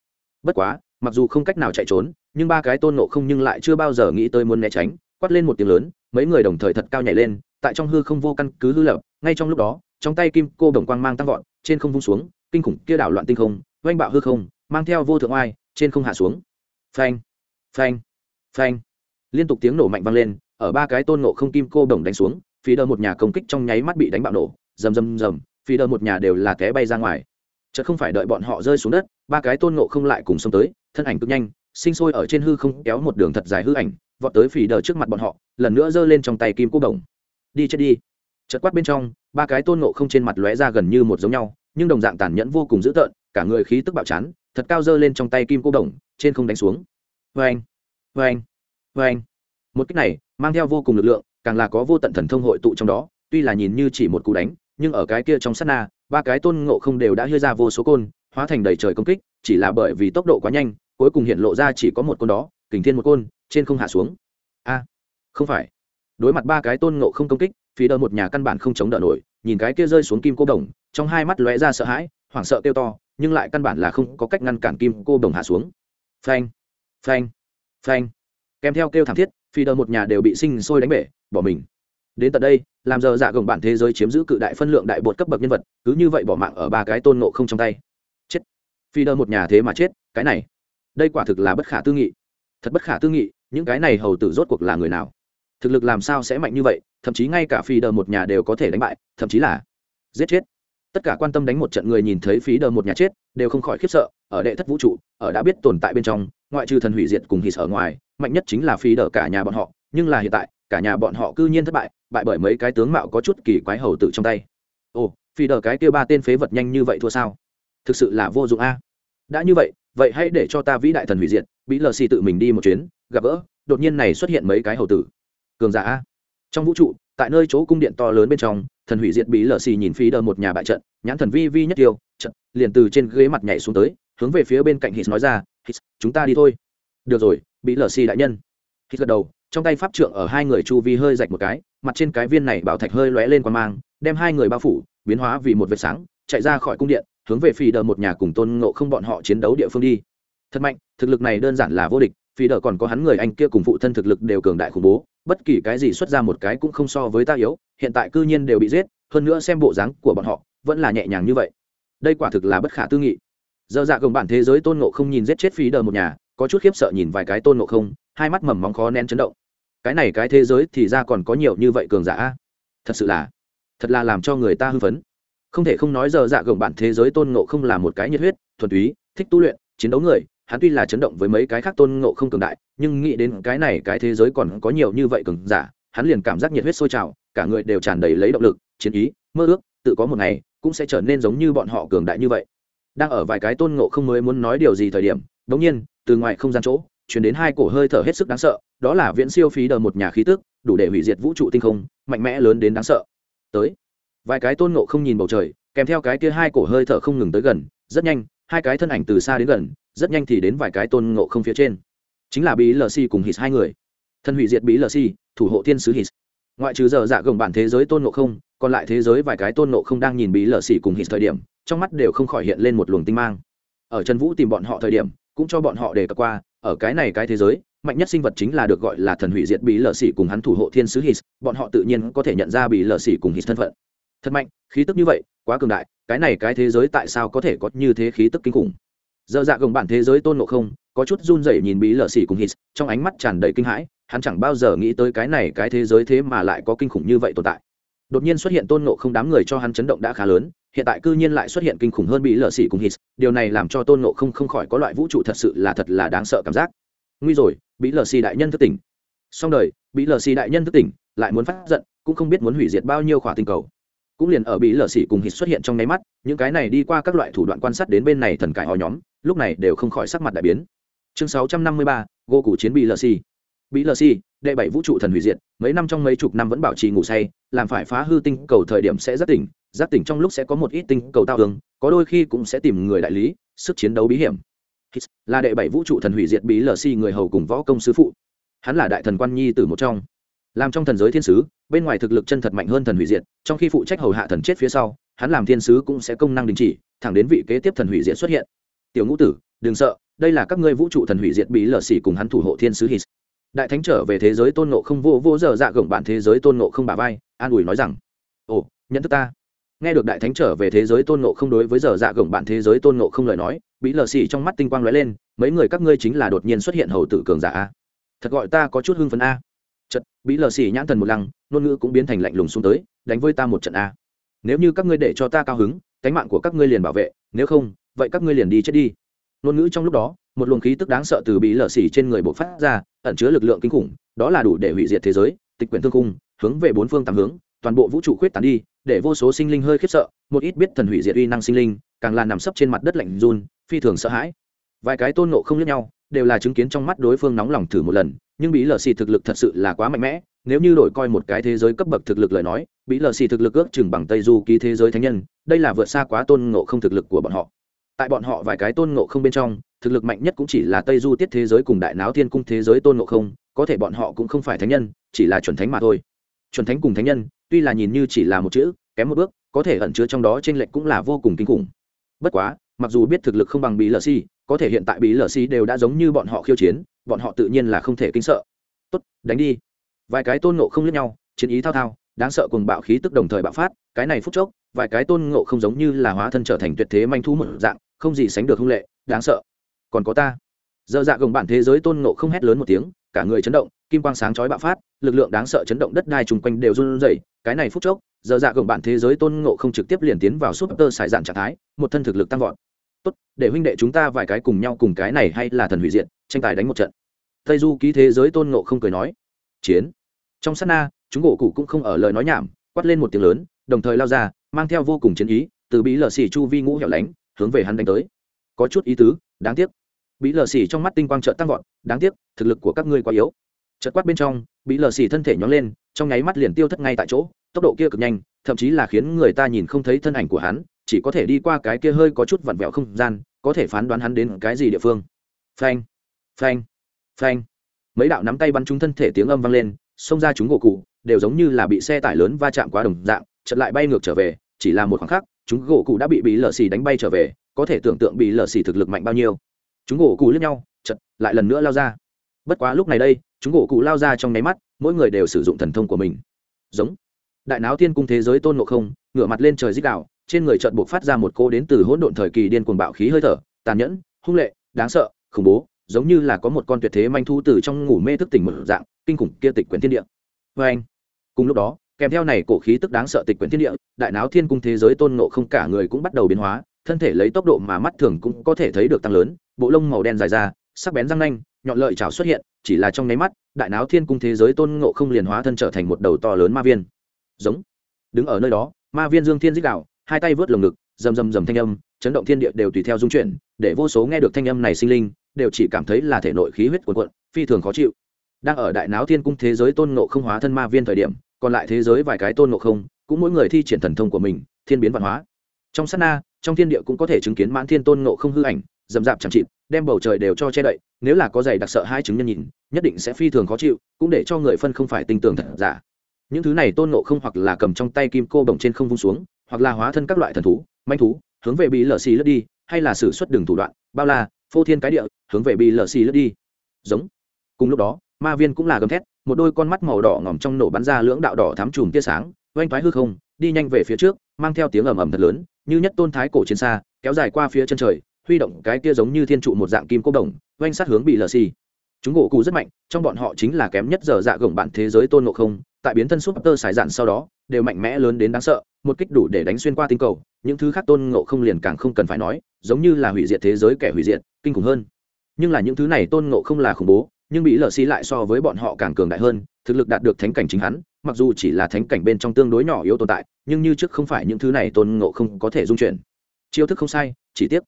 Bất quá, mặc dù không cách nào chạy trốn, nhưng ba cái tôn nộ không nhưng lại chưa bao giờ nghĩ tới muốn né tránh, quát lên một tiếng lớn, mấy người đồng thời thật cao nhảy lên, tại trong hư không vô căn cứ hư lập, ngay trong lúc đó, trong tay kim cô đồng quang mang tăng vọt, trên không vung xuống kinh khủng kia đảo loạn tinh không, oanh bạo hư không, mang theo vô thượng oai, trên không hạ xuống. Phanh phanh phanh. Liên tục tiếng nổ mạnh vang lên, ở ba cái tôn nộ không kim cô đồng đánh xuống phi đờ một nhà công kích trong nháy mắt bị đánh bạo nổ, rầm rầm rầm phi đờ một nhà đều là té bay ra ngoài. Chợt không phải đợi bọn họ rơi xuống đất, ba cái tôn nộ không lại cùng xông tới, thân ảnh cực nhanh, sinh sôi ở trên hư không, kéo một đường thật dài hư ảnh, vọt tới phí đờ trước mặt bọn họ, lần nữa giơ lên trong tay kim cô đồng. Đi chết đi. Chợt quát bên trong, ba cái tôn nộ không trên mặt lóe ra gần như một giống nhau nhưng đồng dạng tàn nhẫn vô cùng dữ tợn, cả người khí tức bạo chán, thật cao dơ lên trong tay kim cô đồng, trên không đánh xuống. Vê anh vê anh vê anh một cách này mang theo vô cùng lực lượng, càng là có vô tận thần thông hội tụ trong đó, tuy là nhìn như chỉ một cú đánh, nhưng ở cái kia trong sát na, ba cái tôn ngộ không đều đã hơi ra vô số côn, hóa thành đầy trời công kích, chỉ là bởi vì tốc độ quá nhanh, cuối cùng hiện lộ ra chỉ có một côn đó, kình thiên một côn, trên không hạ xuống. A, không phải. Đối mặt ba cái tôn ngộ không công kích phí đờ một nhà căn bản không chống đỡ nổi, nhìn cái kia rơi xuống kim cô đồng trong hai mắt lóe ra sợ hãi, hoảng sợ kêu to, nhưng lại căn bản là không có cách ngăn cản kim cô đồng hạ xuống. Phanh phanh phanh. Kèm theo kêu thảm thiết, phi đờ một nhà đều bị sinh sôi đánh bể, bỏ mình. Đến tận đây, làm giờ dạ gồng bản thế giới chiếm giữ cự đại phân lượng đại bột cấp bậc nhân vật, cứ như vậy bỏ mạng ở ba cái tôn nộ không trong tay. Chết. Phi đờ một nhà thế mà chết, cái này. Đây quả thực là bất khả tư nghị. Thật bất khả tư nghị, những cái này hầu tử rốt cuộc là người nào? Thực lực làm sao sẽ mạnh như vậy, thậm chí ngay cả phi đờ một nhà đều có thể đánh bại, thậm chí là giết chết tất cả quan tâm đánh một trận người nhìn thấy phí đờ một nhà chết, đều không khỏi khiếp sợ, ở đệ thất vũ trụ, ở đã biết tồn tại bên trong, ngoại trừ thần hủy diệt cùng hít ở ngoài, mạnh nhất chính là phí đờ cả nhà bọn họ, nhưng là hiện tại, cả nhà bọn họ cư nhiên thất bại bại bởi mấy cái tướng mạo có chút kỳ quái hầu tử trong tay. Ồ, phí đờ cái kia ba tên phế vật nhanh như vậy thua sao? Thực sự là vô dụng a. Đã như vậy vậy hãy để cho ta vĩ đại thần hủy diệt bị lờ xì tự mình đi một chuyến, gặp gỡ, đột nhiên này xuất hiện mấy cái hầu tử. Cường giả a. Trong vũ trụ tại nơi chỗ cung điện to lớn bên trong, thần hủy diệt bí lờ xì nhìn phí đờ một nhà bại trận, nhãn thần vi vi nhất tiêu, trận, liền từ trên ghế mặt nhảy xuống tới, hướng về phía bên cạnh hít nói ra, hít, chúng ta đi thôi. Được rồi, bí lờ xì đại nhân. Hít gật đầu, trong tay pháp trượng ở hai người chu vi hơi rạch một cái, mặt trên cái viên này bảo thạch hơi lóe lên qua mang, đem hai người bao phủ, biến hóa vì một vệt sáng, chạy ra khỏi cung điện, hướng về phí đờ một nhà cùng tôn ngộ không bọn họ chiến đấu địa phương đi. Thật mạnh, thực lực này đơn giản là vô địch phí đờ còn có hắn người anh kia cùng phụ thân thực lực đều cường đại khủng bố, bất kỳ cái gì xuất ra một cái cũng không so với ta yếu, hiện tại cư nhiên đều bị giết, hơn nữa xem bộ dáng của bọn họ, vẫn là nhẹ nhàng như vậy. Đây quả thực là bất khả tư nghị. Dơ dạ gồng bản thế giới tôn ngộ không nhìn giết chết phí đờ một nhà, có chút khiếp sợ nhìn vài cái tôn ngộ không, hai mắt mầm móng khó nén chấn động. Cái này cái thế giới thì ra còn có nhiều như vậy cường giả thật sự là, thật là làm cho người ta hưng phấn. Không thể không nói giờ dạ gồng bản thế giới tôn ngộ không là một cái nhiệt huyết, thuần túy, thích tu luyện, chiến đấu người hắn tuy là chấn động với mấy cái khác tôn ngộ không cường đại, nhưng nghĩ đến cái này cái thế giới còn có nhiều như vậy cường giả, hắn liền cảm giác nhiệt huyết sôi trào, cả người đều tràn đầy lấy động lực, chiến ý, mơ ước, tự có một ngày, cũng sẽ trở nên giống như bọn họ cường đại như vậy. Đang ở vài cái tôn ngộ không mới muốn nói điều gì thời điểm đống nhiên, từ ngoài không gian chỗ chuyển đến hai cổ hơi thở hết sức đáng sợ, đó là viễn siêu phí đờ một nhà khí tức, đủ để hủy diệt vũ trụ tinh không, mạnh mẽ lớn đến đáng sợ. Tới, vài cái tôn ngộ không nhìn bầu trời, kèm theo cái kia hai cổ hơi thở không ngừng tới gần, rất nhanh, hai cái thân ảnh từ xa đến gần rất nhanh thì đến vài cái tôn ngộ không phía trên. Chính là bí lờ si cùng hít hai người. Thân hủy diệt bí lờ si, thủ hộ thiên sứ hít. Ngoại trừ giờ dạ gồng bản thế giới tôn ngộ không, còn lại thế giới vài cái tôn ngộ không đang nhìn bí lờ si cùng hít thời điểm, trong mắt đều không khỏi hiện lên một luồng tinh mang. Ở trần vũ tìm bọn họ thời điểm, cũng cho bọn họ đề cập qua, ở cái này cái thế giới, mạnh nhất sinh vật chính là được gọi là thần hủy diệt bí lờ xỉ cùng hắn thủ hộ thiên sứ hít. Bọn họ tự nhiên có thể nhận ra bí lờ xỉ cùng hít thân phận. Thật mạnh, khí tức như vậy, quá cường đại, cái này cái thế giới tại sao có thể có như thế khí tức kinh khủng? Dơ dạ gồng bản thế giới tôn ngộ không, có chút run rẩy nhìn bí lở xỉ cùng hít, trong ánh mắt tràn đầy kinh hãi, hắn chẳng bao giờ nghĩ tới cái này cái thế giới thế mà lại có kinh khủng như vậy tồn tại. Đột nhiên xuất hiện tôn ngộ không đám người cho hắn chấn động đã khá lớn, hiện tại cư nhiên lại xuất hiện kinh khủng hơn bị lở xỉ cùng hít, điều này làm cho tôn ngộ không không khỏi có loại vũ trụ thật sự là thật là đáng sợ cảm giác. Nguy rồi bị lở xì đại nhân thức tỉnh. Xong đời bị lở xì đại nhân thức tỉnh, lại muốn phát giận, cũng không biết muốn hủy diệt bao nhiêu khỏa tinh cầu. Cũng liền ở bị lở xì cùng hít xuất hiện trong nháy mắt, những cái này đi qua các loại thủ đoạn quan sát đến bên này thần cải ho nhóm lúc này đều không khỏi sắc mặt đại biến. Chương sáu trăm năm mươi ba, gô cụ chiến bị lờ xì. Bị lờ xì, đệ bảy vũ trụ thần hủy diệt, mấy năm trong mấy chục năm vẫn bảo trì ngủ say, làm phải phá hư tinh cầu thời điểm sẽ rất tỉnh, giác tỉnh trong lúc sẽ có một ít tinh cầu tao hướng có đôi khi cũng sẽ tìm người đại lý, sức chiến đấu bí hiểm. Là đệ bảy vũ trụ thần hủy diệt bí lờ si người hầu cùng võ công sứ phụ. Hắn là đại thần quan nhi tử một trong. Làm trong thần giới thiên sứ, bên ngoài thực lực chân thật mạnh hơn thần hủy diệt, trong khi phụ trách hầu hạ thần chết phía sau, hắn làm thiên sứ cũng sẽ công năng đình chỉ, thẳng đến vị kế tiếp thần hủy diệt xuất hiện tiểu ngũ tử, đừng sợ, đây là các ngươi vũ trụ thần hủy diệt bí lờ xỉ cùng hắn thủ hộ thiên sứ hít đại thánh trở về thế giới tôn nộ không vô vô giờ dạ gồng bạn thế giới tôn nộ không bà vai, an ủi nói rằng, ồ, nhận thức ta. Nghe được đại thánh trở về thế giới tôn nộ không đối với giờ dạ gồng bạn thế giới tôn nộ không lời nói, bí lờ xì trong mắt tinh quang lóe lên, mấy người các ngươi chính là đột nhiên xuất hiện hầu tử cường giả a. Thật gọi ta có chút hưng phấn a. Chật bí lờ xì nhãn thần một lăng, ngôn ngữ cũng biến thành lạnh lùng xuống tới, đánh với ta một trận a. Nếu như các ngươi để cho ta cao hứng cánh mạng của các ngươi liền bảo vệ, nếu không vậy các ngươi liền đi chết đi. Ngôn ngữ trong lúc đó, một luồng khí tức đáng sợ từ bị lở xỉ trên người bộ phát ra, ẩn chứa lực lượng kinh khủng, đó là đủ để hủy diệt thế giới, tịch quyển thương cung hướng về bốn phương tám hướng, toàn bộ vũ trụ khuyết tán đi, để vô số sinh linh hơi khiếp sợ, một ít biết thần hủy diệt uy năng sinh linh, càng là nằm sấp trên mặt đất lạnh run, phi thường sợ hãi. Vài cái tôn nộ không lẫn nhau, đều là chứng kiến trong mắt đối phương nóng lòng thử một lần, nhưng bí lờ xì thực lực thật sự là quá mạnh mẽ, nếu như đổi coi một cái thế giới cấp bậc thực lực lời nói bí lờ xì thực lực ước chừng bằng tây du ký thế giới thánh nhân, đây là vượt xa quá tôn ngộ không thực lực của bọn họ tại bọn họ vài cái tôn ngộ không bên trong, thực lực mạnh nhất cũng chỉ là tây du tiết thế giới cùng đại náo thiên cung thế giới tôn ngộ không, có thể bọn họ cũng không phải thánh nhân, chỉ là chuẩn thánh mà thôi. Chuẩn thánh cùng thánh nhân, tuy là nhìn như chỉ là một chữ, kém một bước, có thể ẩn chứa trong đó trên lệnh cũng là vô cùng kinh khủng. Bất quá, mặc dù biết thực lực không bằng bí lờ si, có thể hiện tại bí lờ si đều đã giống như bọn họ khiêu chiến, bọn họ tự nhiên là không thể kinh sợ. Tốt, đánh đi. Vài cái tôn ngộ không lẫn nhau, chiến ý thao thao, đáng sợ cùng bạo khí tức đồng thời bạo phát, cái này phút chốc, vài cái tôn ngộ không giống như là hóa thân trở thành tuyệt thế manh thu một dạng không gì sánh được hung lệ, đáng sợ. Còn có ta. Dơ dạ gồng bản thế giới tôn ngộ không hét lớn một tiếng, cả người chấn động, kim quang sáng chói bạo phát, lực lượng đáng sợ chấn động đất đai chung quanh đều run rẩy. Cái này phút chốc giờ dạ gồng bản thế giới tôn ngộ không trực tiếp liền tiến vào súp tơ xài dạn trạng thái, một thân thực lực tăng vọt. Tốt, để huynh đệ chúng ta vài cái cùng nhau cùng cái này hay là thần hủy diện tranh tài đánh một trận. Tây du ký thế giới tôn ngộ không cười nói. Chiến. Trong sát na, chúng gỗ cụ cũng không ở lời nói nhảm, quát lên một tiếng lớn, đồng thời lao ra, mang theo vô cùng chiến ý, từ bí lờ xì chu vi ngũ hẻo lánh hướng về hắn đánh tới. Có chút ý tứ, đáng tiếc. Bị lờ xì trong mắt tinh quang trợ tăng vọt, đáng tiếc, thực lực của các ngươi quá yếu. Chợt quát bên trong bị lờ xì thân thể nhón lên, trong nháy mắt liền tiêu thất ngay tại chỗ, tốc độ kia cực nhanh, thậm chí là khiến người ta nhìn không thấy thân ảnh của hắn, chỉ có thể đi qua cái kia hơi có chút vặn vẹo không gian, có thể phán đoán hắn đến cái gì địa phương. Phanh phanh phanh. Mấy đạo nắm tay bắn trúng thân thể tiếng âm vang lên, xông ra chúng gỗ cụ, đều giống như là bị xe tải lớn va chạm quá đồng dạng chật lại bay ngược trở về, chỉ là một khoảng khắc chúng gỗ cụ đã bị bị lở xì đánh bay trở về, có thể tưởng tượng bị lở xì thực lực mạnh bao nhiêu. Chúng gỗ cụ lướt nhau chật lại lần nữa lao ra. Bất quá lúc này đây, chúng gỗ cụ lao ra trong nháy mắt, mỗi người đều sử dụng thần thông của mình. Giống. Đại náo thiên cung thế giới tôn ngộ không, ngửa mặt lên trời dích đạo trên người trợn buộc phát ra một cô đến từ hỗn độn thời kỳ điên cuồng bạo khí hơi thở, tàn nhẫn, hung lệ, đáng sợ, khủng bố, giống như là có một con tuyệt thế manh thu từ trong ngủ mê thức tỉnh một dạng, kinh khủng kia tịch quyển thiên địa. Vê anh cùng lúc đó kèm theo này cổ khí tức đáng sợ tịch quyển thiên địa, đại náo thiên cung thế giới tôn ngộ không cả người cũng bắt đầu biến hóa, thân thể lấy tốc độ mà mắt thường cũng có thể thấy được tăng lớn, bộ lông màu đen dài ra, sắc bén răng nanh, nhọn lợi chảo xuất hiện, chỉ là trong nháy mắt, đại náo thiên cung thế giới tôn ngộ không liền hóa thân trở thành một đầu to lớn ma viên. Giống. Đứng ở nơi đó, ma viên dương thiên dích đạo, hai tay vớt lồng ngực, rầm rầm rầm thanh âm, chấn động thiên địa đều tùy theo dung chuyển, để vô số nghe được thanh âm này sinh linh, đều chỉ cảm thấy là thể nội khí huyết cuồn cuộn, phi thường khó chịu. Đang ở đại náo thiên cung thế giới tôn ngộ không hóa thân ma viên thời điểm còn lại thế giới vài cái tôn ngộ không, cũng mỗi người thi triển thần thông của mình, thiên biến văn hóa. Trong sát na, trong thiên địa cũng có thể chứng kiến mãn thiên tôn ngộ không hư ảnh dầm rạp chẳng chịt, đem bầu trời đều cho che đậy, nếu là có giày đặc sợ hai chứng nhân nhìn, nhất định sẽ phi thường khó chịu, cũng để cho người phân không phải tin tưởng thật giả. Những thứ này tôn ngộ không hoặc là cầm trong tay kim cô bồng trên không vung xuống, hoặc là hóa thân các loại thần thú, manh thú, hướng về bị lở xì lướt đi, hay là xử suất đường thủ đoạn, bao la, phô thiên cái địa, hướng về bị lở xì lướt đi. Giống. Cùng lúc đó ma viên cũng là gầm thét, một đôi con mắt màu đỏ ngỏm trong nổ bắn ra lưỡng đạo đỏ thám chùm tia sáng, oanh thoái hư không, đi nhanh về phía trước, mang theo tiếng ầm ầm thật lớn, như nhất tôn thái cổ chiến xa, kéo dài qua phía chân trời, huy động cái kia giống như thiên trụ một dạng kim cô đồng, oanh sát hướng bị lở xì. Chúng gỗ cụ rất mạnh, trong bọn họ chính là kém nhất giờ dạ gồng bạn thế giới tôn ngộ không, tại biến thân súp tơ xài dạn sau đó, đều mạnh mẽ lớn đến đáng sợ, một kích đủ để đánh xuyên qua tinh cầu, những thứ khác tôn ngộ không liền càng không cần phải nói, giống như là hủy diệt thế giới kẻ hủy diệt, kinh khủng hơn. Nhưng là những thứ này tôn ngộ không là khủng bố nhưng bị lờ xì lại so với bọn họ càng cường đại hơn, thực lực đạt được thánh cảnh chính hắn, mặc dù chỉ là thánh cảnh bên trong tương đối nhỏ yếu tồn tại, nhưng như trước không phải những thứ này tôn ngộ không có thể dung chuyển. Chiêu thức không sai, chỉ tiếc,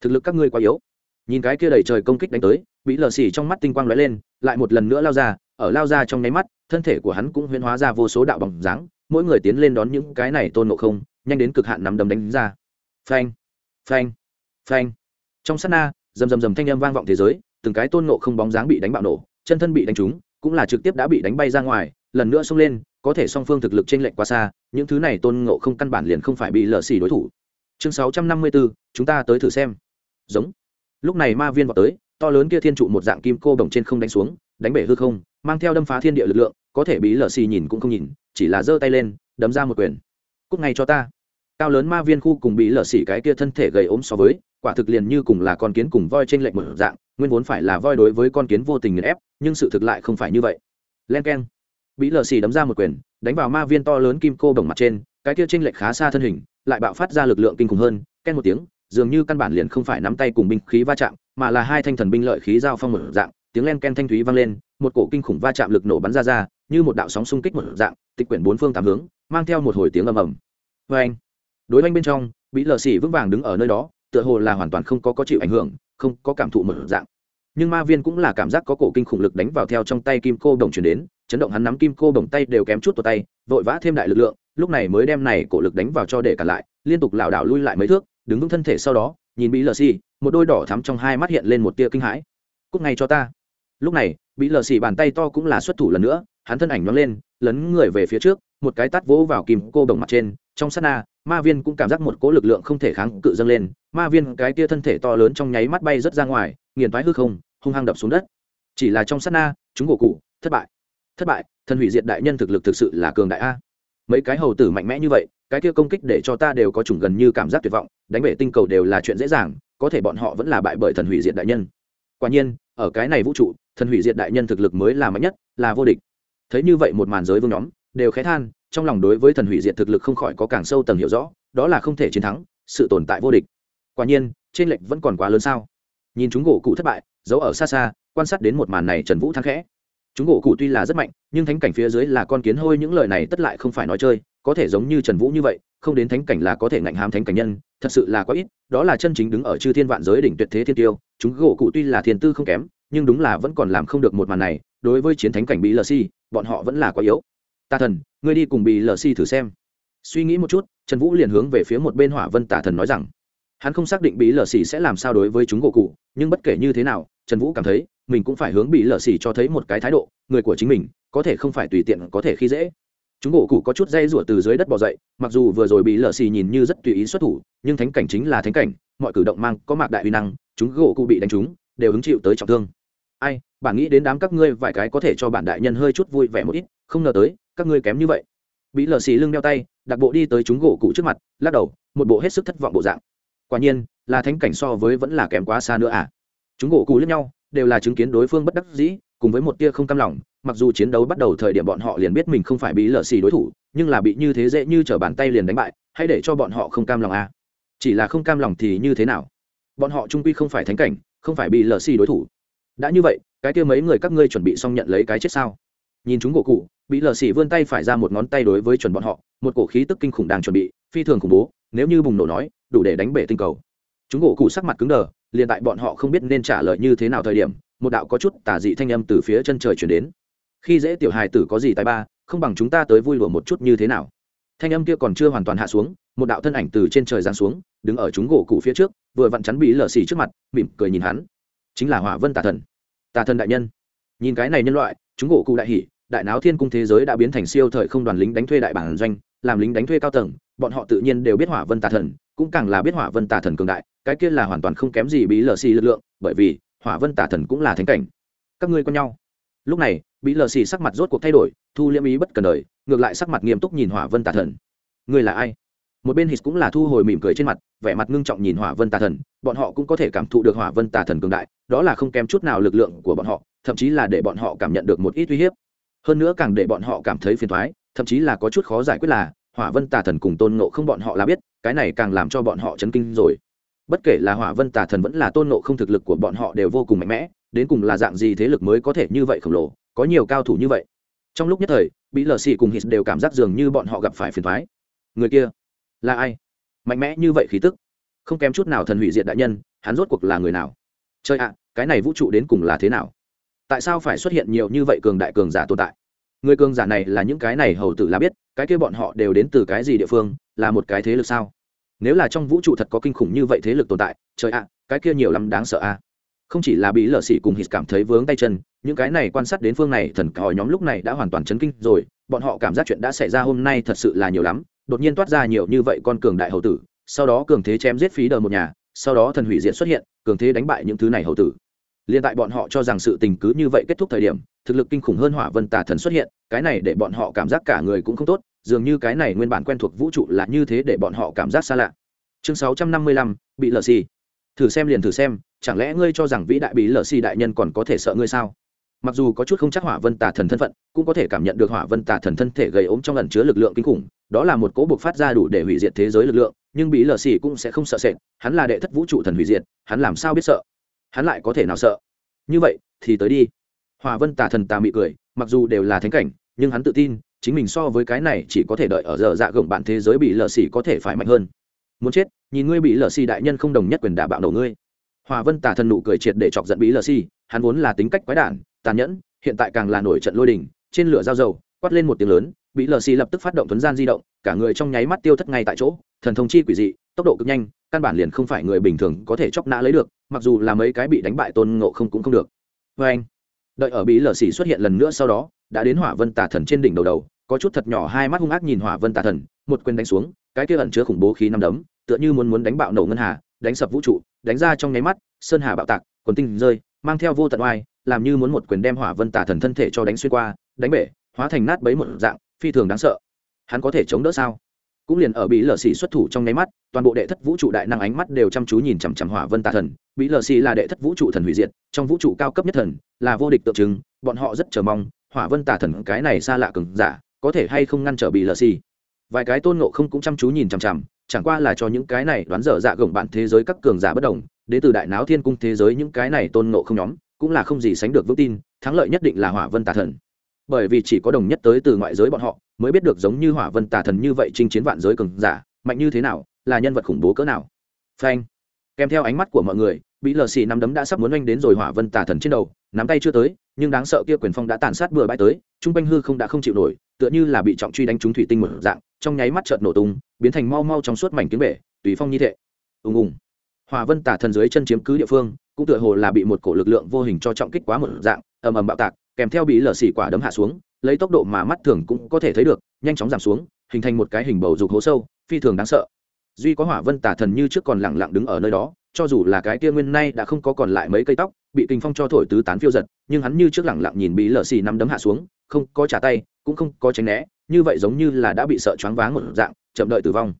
thực lực các ngươi quá yếu. Nhìn cái kia đầy trời công kích đánh tới, bị lờ xì trong mắt tinh quang lóe lên, lại một lần nữa lao ra, ở lao ra trong nháy mắt, thân thể của hắn cũng huyễn hóa ra vô số đạo bằng dáng, mỗi người tiến lên đón những cái này tôn ngộ không, nhanh đến cực hạn nắm đấm đánh ra. Phanh phanh phanh. Trong sát na, rầm rầm rầm thanh âm vang vọng thế giới từng cái tôn ngộ không bóng dáng bị đánh bạo nổ, chân thân bị đánh trúng, cũng là trực tiếp đã bị đánh bay ra ngoài, lần nữa xông lên, có thể song phương thực lực trên lệch quá xa, những thứ này tôn ngộ không căn bản liền không phải bị lờ xì đối thủ. Chương sáu trăm năm mươi bốn chúng ta tới thử xem. Giống. Lúc này ma viên vào tới, to lớn kia thiên trụ một dạng kim cô bồng trên không đánh xuống, đánh bể hư không, mang theo đâm phá thiên địa lực lượng, có thể bị lờ xì nhìn cũng không nhìn, chỉ là giơ tay lên, đấm ra một quyền. Cúc ngay cho ta. Cao lớn ma viên khu cùng bị lở xì cái kia thân thể gầy ốm so với quả thực liền như cùng là con kiến cùng voi trên lệnh một dạng, nguyên vốn phải là voi đối với con kiến vô tình nghiền ép, nhưng sự thực lại không phải như vậy. Len k e n bị lở xì đấm ra một quyền, đánh vào ma viên to lớn kim cô bồng mặt trên, cái kia t r ê n lệch khá xa thân hình, lại bạo phát ra lực lượng kinh khủng hơn, ken một tiếng, dường như căn bản liền không phải nắm tay cùng binh khí va chạm, mà là hai thanh thần binh lợi khí giao phong một dạng, tiếng len ken thanh thúy vang lên, một cổ kinh khủng va chạm lực nổ bắn ra ra, như một đạo sóng xung kích một dạng, tịch quyển bốn phương tám hướng, mang theo một hồi tiếng ầm ầm. Vê anh đối oanh bên trong bị lờ xì vững vàng đứng ở nơi đó tựa hồ là hoàn toàn không có có chịu ảnh hưởng, không có cảm thụ một dạng. Nhưng ma viên cũng là cảm giác có cổ kinh khủng lực đánh vào theo trong tay kim cô đồng chuyển đến, chấn động hắn nắm kim cô đồng tay đều kém chút tuột tay, vội vã thêm đại lực lượng, lúc này mới đem này cổ lực đánh vào cho để cả lại, liên tục lảo đảo lui lại mấy thước, đứng vững thân thể sau đó, nhìn bị lờ xì, một đôi đỏ thắm trong hai mắt hiện lên một tia kinh hãi. Cúc ngay cho ta. Lúc này bị lờ xì bàn tay to cũng là xuất thủ lần nữa, hắn thân ảnh nhoáng lên, lấn người về phía trước, một cái tát vỗ vào kim cô đồng mặt trên trong sát na, ma viên cũng cảm giác một cỗ lực lượng không thể kháng cự dâng lên. Ma viên cái tia thân thể to lớn trong nháy mắt bay rớt ra ngoài, nghiền thoái hư không, hung hăng đập xuống đất. Chỉ là trong sát na, chúng gỗ cụ, thất bại. Thất bại, thần hủy diệt đại nhân thực lực thực sự là cường đại a. Mấy cái hầu tử mạnh mẽ như vậy, cái kia công kích để cho ta đều có chủng gần như cảm giác tuyệt vọng, đánh bể tinh cầu đều là chuyện dễ dàng, có thể bọn họ vẫn là bại bởi thần hủy diệt đại nhân. Quả nhiên, ở cái này vũ trụ, thần hủy diệt đại nhân thực lực mới là mạnh nhất, là vô địch. Thấy như vậy một màn giới vương nhóm, đều khé than trong lòng đối với thần hủy diệt thực lực không khỏi có càng sâu tầng hiểu rõ, đó là không thể chiến thắng, sự tồn tại vô địch. Quả nhiên, trên lệnh vẫn còn quá lớn sao? Nhìn chúng gỗ cụ thất bại, giấu ở xa xa, quan sát đến một màn này trần vũ thắng khẽ. Chúng gỗ cụ tuy là rất mạnh, nhưng thánh cảnh phía dưới là con kiến hôi, những lời này tất lại không phải nói chơi, có thể giống như trần vũ như vậy, không đến thánh cảnh là có thể ngạnh hám thánh cảnh nhân, thật sự là quá ít, đó là chân chính đứng ở chư thiên vạn giới đỉnh tuyệt thế thiên tiêu, chúng gỗ cụ tuy là thiên tư không kém, nhưng đúng là vẫn còn làm không được một màn này, đối với chiến thánh cảnh bị lờ si, bọn họ vẫn là quá yếu. Ta thần ngươi đi cùng bị lờ si thử xem. Suy nghĩ một chút, trần vũ liền hướng về phía một bên hỏa vân tả thần nói rằng, hắn không xác định bị lờ xì sẽ làm sao đối với chúng gỗ cụ, nhưng bất kể như thế nào, trần vũ cảm thấy mình cũng phải hướng bị lờ xì cho thấy một cái thái độ, người của chính mình có thể không phải tùy tiện có thể khi dễ. Chúng gỗ cụ có chút dây rủa từ dưới đất bỏ dậy, mặc dù vừa rồi bị lờ xì nhìn như rất tùy ý xuất thủ, nhưng thánh cảnh chính là thánh cảnh, mọi cử động mang có mạc đại uy năng, chúng gỗ cụ bị đánh trúng, đều hứng chịu tới trọng thương. Ai bạn nghĩ đến đám các ngươi vài cái có thể cho bản đại nhân hơi chút vui vẻ một ít, không ngờ tới các ngươi kém như vậy. Bị lờ xì lưng đeo tay, đặc bộ đi tới chúng gỗ cụ trước mặt, lắc đầu, một bộ hết sức thất vọng bộ dạng. Quả nhiên, là thánh cảnh so với vẫn là kém quá xa nữa à? Chúng gỗ cụ lẫn nhau, đều là chứng kiến đối phương bất đắc dĩ, cùng với một tia không cam lòng, mặc dù chiến đấu bắt đầu thời điểm bọn họ liền biết mình không phải bị lờ xì đối thủ, nhưng là bị như thế dễ như t r ở bàn tay liền đánh bại, hãy để cho bọn họ không cam lòng à. chỉ là không cam lòng thì như thế nào? Bọn họ trung quy không phải thánh cảnh, không phải bị lờ xì đối thủ. Đã như vậy, cái kia mấy người các ngươi chuẩn bị xong nhận lấy cái chết sao? Nhìn chúng gỗ cụ bị lờ xì vươn tay phải ra một ngón tay đối với chuẩn bọn họ, một cổ khí tức kinh khủng đang chuẩn bị, phi thường khủng bố, nếu như bùng nổ nói, đủ để đánh bể tinh cầu. Chúng gỗ cụ sắc mặt cứng đờ, liền tại bọn họ không biết nên trả lời như thế nào thời điểm, một đạo có chút tả dị thanh âm từ phía chân trời chuyển đến. Khi dễ tiểu hài tử có gì tài ba, không bằng chúng ta tới vui lùa một chút như thế nào. Thanh âm kia còn chưa hoàn toàn hạ xuống, một đạo thân ảnh từ trên trời giáng xuống, đứng ở chúng gỗ cụ phía trước, vừa vặn chắn bị lở xì trước mặt, mỉm cười nhìn hắn. Chính là hỏa vân tà thần. Tà thần đại nhân. Nhìn cái này nhân loại, chúng gỗ cụ đại hỉ đại náo thiên cung thế giới đã biến thành siêu thời không đoàn lính đánh thuê đại bản doanh, làm lính đánh thuê cao tầng, bọn họ tự nhiên đều biết hỏa vân tà thần, cũng càng là biết hỏa vân tà thần cường đại, cái kia là hoàn toàn không kém gì bí lờ xì lực lượng, bởi vì hỏa vân tà thần cũng là thánh cảnh. Các ngươi quen nhau. Lúc này, bí lờ xì sắc mặt rốt cuộc thay đổi, thu liêm ý bất cần đời, ngược lại sắc mặt nghiêm túc nhìn hỏa vân tà thần. Ngươi là ai? Một bên hít cũng là thu hồi mỉm cười trên mặt, vẻ mặt ngưng trọng nhìn hỏa vân tà thần, bọn họ cũng có thể cảm thụ được hỏa vân tà thần cường đại, đó là không kém chút nào lực lượng của bọn họ, thậm chí là để bọn họ cảm nhận được một ít uy hiếp hơn nữa càng để bọn họ cảm thấy phiền thoái thậm chí là có chút khó giải quyết là, hỏa vân tà thần cùng tôn nộ không bọn họ là biết, cái này càng làm cho bọn họ chấn kinh rồi. Bất kể là hỏa vân tà thần vẫn là tôn nộ không thực lực của bọn họ đều vô cùng mạnh mẽ, đến cùng là dạng gì thế lực mới có thể như vậy khổng lồ, có nhiều cao thủ như vậy. Trong lúc nhất thời bị lờ xì cùng hít đều cảm giác dường như bọn họ gặp phải phiền thoái người kia là ai? Mạnh mẽ như vậy khí tức, không kém chút nào thần hủy diệt đại nhân, hắn rốt cuộc là người nào? Chơi ạ, cái này vũ trụ đến cùng là thế nào? Tại sao phải xuất hiện nhiều như vậy cường đại cường giả tồn tại? Người cường giả này là những cái này hầu tử là biết, cái kia bọn họ đều đến từ cái gì địa phương, là một cái thế lực sao? Nếu là trong vũ trụ thật có kinh khủng như vậy thế lực tồn tại, trời ạ, cái kia nhiều lắm đáng sợ a không chỉ là bị lợ xỉ cùng hít cảm thấy vướng tay chân, những cái này quan sát đến phương này thần còi nhóm lúc này đã hoàn toàn chấn kinh rồi, bọn họ cảm giác chuyện đã xảy ra hôm nay thật sự là nhiều lắm, đột nhiên toát ra nhiều như vậy con cường đại hầu tử, sau đó cường thế chém giết phí đờ một nhà, sau đó thần hủy diện xuất hiện, cường thế đánh bại những thứ này hầu tử liên tại bọn họ cho rằng sự tình cứ như vậy kết thúc thời điểm, thực lực kinh khủng hơn hỏa vân tà thần xuất hiện, cái này để bọn họ cảm giác cả người cũng không tốt, dường như cái này nguyên bản quen thuộc vũ trụ là như thế để bọn họ cảm giác xa lạ. Chương sáu trăm năm mươi lăm, bị lờ xì. Thử xem liền thử xem, chẳng lẽ ngươi cho rằng vĩ đại bí lờ xì đại nhân còn có thể sợ ngươi sao? Mặc dù có chút không chắc hỏa vân tà thần thân phận, cũng có thể cảm nhận được hỏa vân tà thần thân thể gầy ốm trong ẩn chứa lực lượng kinh khủng, đó là một cỗ buộc phát ra đủ để hủy diệt thế giới lực lượng, nhưng bí lờ xì cũng sẽ không sợ sệt, hắn là đệ thất vũ trụ thần hủy diệt, hắn làm sao biết sợ? Hắn lại có thể nào sợ? Như vậy, thì tới đi. Hòa vân tà thần tà mị cười, mặc dù đều là thánh cảnh, nhưng hắn tự tin, chính mình so với cái này chỉ có thể đợi ở giờ dạ gồng bạn thế giới bị lờ xì có thể phải mạnh hơn. Muốn chết, nhìn ngươi bị lờ xì đại nhân không đồng nhất quyền đả bạo nổ ngươi. Hòa vân tà thần nụ cười triệt để chọc giận bí lờ xì, hắn vốn là tính cách quái đản, tàn nhẫn, hiện tại càng là nổi trận lôi đình, trên lửa dao dầu, quát lên một tiếng lớn, bị lờ xì lập tức phát động thuấn gian di động, cả người trong nháy mắt tiêu thất ngay tại chỗ, thần thông chi quỷ dị, tốc độ cực nhanh, căn bản liền không phải người bình thường có thể chóc nã lấy được mặc dù là mấy cái bị đánh bại tôn ngộ không cũng không được. Vê anh, đợi ở bí lở xì xuất hiện lần nữa sau đó, đã đến hỏa vân tà thần trên đỉnh đầu đầu, có chút thật nhỏ hai mắt hung ác nhìn hỏa vân tà thần, một quyền đánh xuống, cái kia ẩn chứa khủng bố khí năm đấm, tựa như muốn muốn đánh bạo nổ ngân hà, đánh sập vũ trụ, đánh ra trong nháy mắt, sơn hà bạo tạc, quần tinh rơi, mang theo vô tận oai, làm như muốn một quyền đem hỏa vân tà thần thân thể cho đánh xuyên qua, đánh bể, hóa thành nát bấy một dạng, phi thường đáng sợ. Hắn có thể chống đỡ sao? Cũng liền ở bị lờ xì xuất thủ trong nháy mắt, toàn bộ đệ thất vũ trụ đại năng ánh mắt đều chăm chú nhìn chằm chằm hỏa vân tà thần. Bị lờ xì là đệ thất vũ trụ thần hủy diệt, trong vũ trụ cao cấp nhất thần, là vô địch tượng trưng, bọn họ rất chờ mong hỏa vân tà thần cái này xa lạ cừng giả, có thể hay không ngăn trở bị lờ xì. Vài cái tôn nộ không cũng chăm chú nhìn chằm chằm, chẳng qua là cho những cái này đoán dở dạ gồng bạn thế giới các cường giả bất đồng, đến từ đại náo thiên cung thế giới những cái này tôn nộ không nhóm, cũng là không gì sánh được vững tin, thắng lợi nhất định là hỏa vân tà thần bởi vì chỉ có đồng nhất tới từ ngoại giới bọn họ mới biết được giống như hỏa vân tà thần như vậy chinh chiến vạn giới cường giả, mạnh như thế nào, là nhân vật khủng bố cỡ nào. Phanh. Kèm theo ánh mắt của mọi người bị lờ xì nắm đấm đã sắp muốn oanh đến rồi hỏa vân tà thần trên đầu, nắm tay chưa tới, nhưng đáng sợ kia quyền phong đã tàn sát bừa bãi tới, trung quanh hư không đã không chịu nổi, tựa như là bị trọng truy đánh trúng thủy tinh một dạng, trong nháy mắt chợt nổ tung, biến thành mau mau trong suốt mảnh kiếm bể, tùy phong như thế. Ùng ùng. Hòa vân tả thần dưới chân chiếm cứ địa phương, cũng tựa hồ là bị một cổ lực lượng vô hình cho trọng kích quá một dạng, ầm ầm bạo tạc kèm theo bị lở xỉ quả đấm hạ xuống, lấy tốc độ mà mắt thường cũng có thể thấy được, nhanh chóng giảm xuống, hình thành một cái hình bầu dục hố sâu, phi thường đáng sợ. Duy có hỏa vân tả thần như trước còn lặng lặng đứng ở nơi đó, cho dù là cái kia nguyên nay đã không có còn lại mấy cây tóc, bị kinh phong cho thổi tứ tán phiêu giật, nhưng hắn như trước lặng lặng nhìn bị lở xì nắm đấm hạ xuống, không có trả tay, cũng không có tránh né, như vậy giống như là đã bị sợ choáng váng một dạng, chậm đợi tử vong.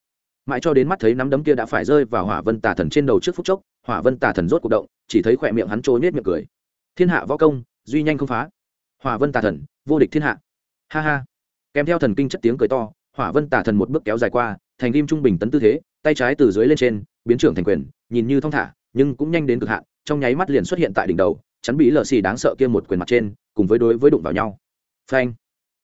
Mãi cho đến mắt thấy nắm đấm kia đã phải rơi vào hỏa vân tà thần trên đầu trước phút chốc, hỏa vân tà thần rốt cuộc động, chỉ thấy khỏe miệng hắn trôi nết miệng cười. Thiên hạ võ công, duy nhanh không phá hỏa vân tà thần, vô địch thiên hạ. Ha ha. Kèm theo thần kinh chất tiếng cười to, hỏa vân tà thần một bước kéo dài qua, thành kim trung bình tấn tư thế, tay trái từ dưới lên trên, biến trưởng thành quyền, nhìn như thong thả, nhưng cũng nhanh đến cực hạn, trong nháy mắt liền xuất hiện tại đỉnh đầu, chắn bị lờ xì đáng sợ kia một quyền mặt trên, cùng với đối với đụng vào nhau. Phanh.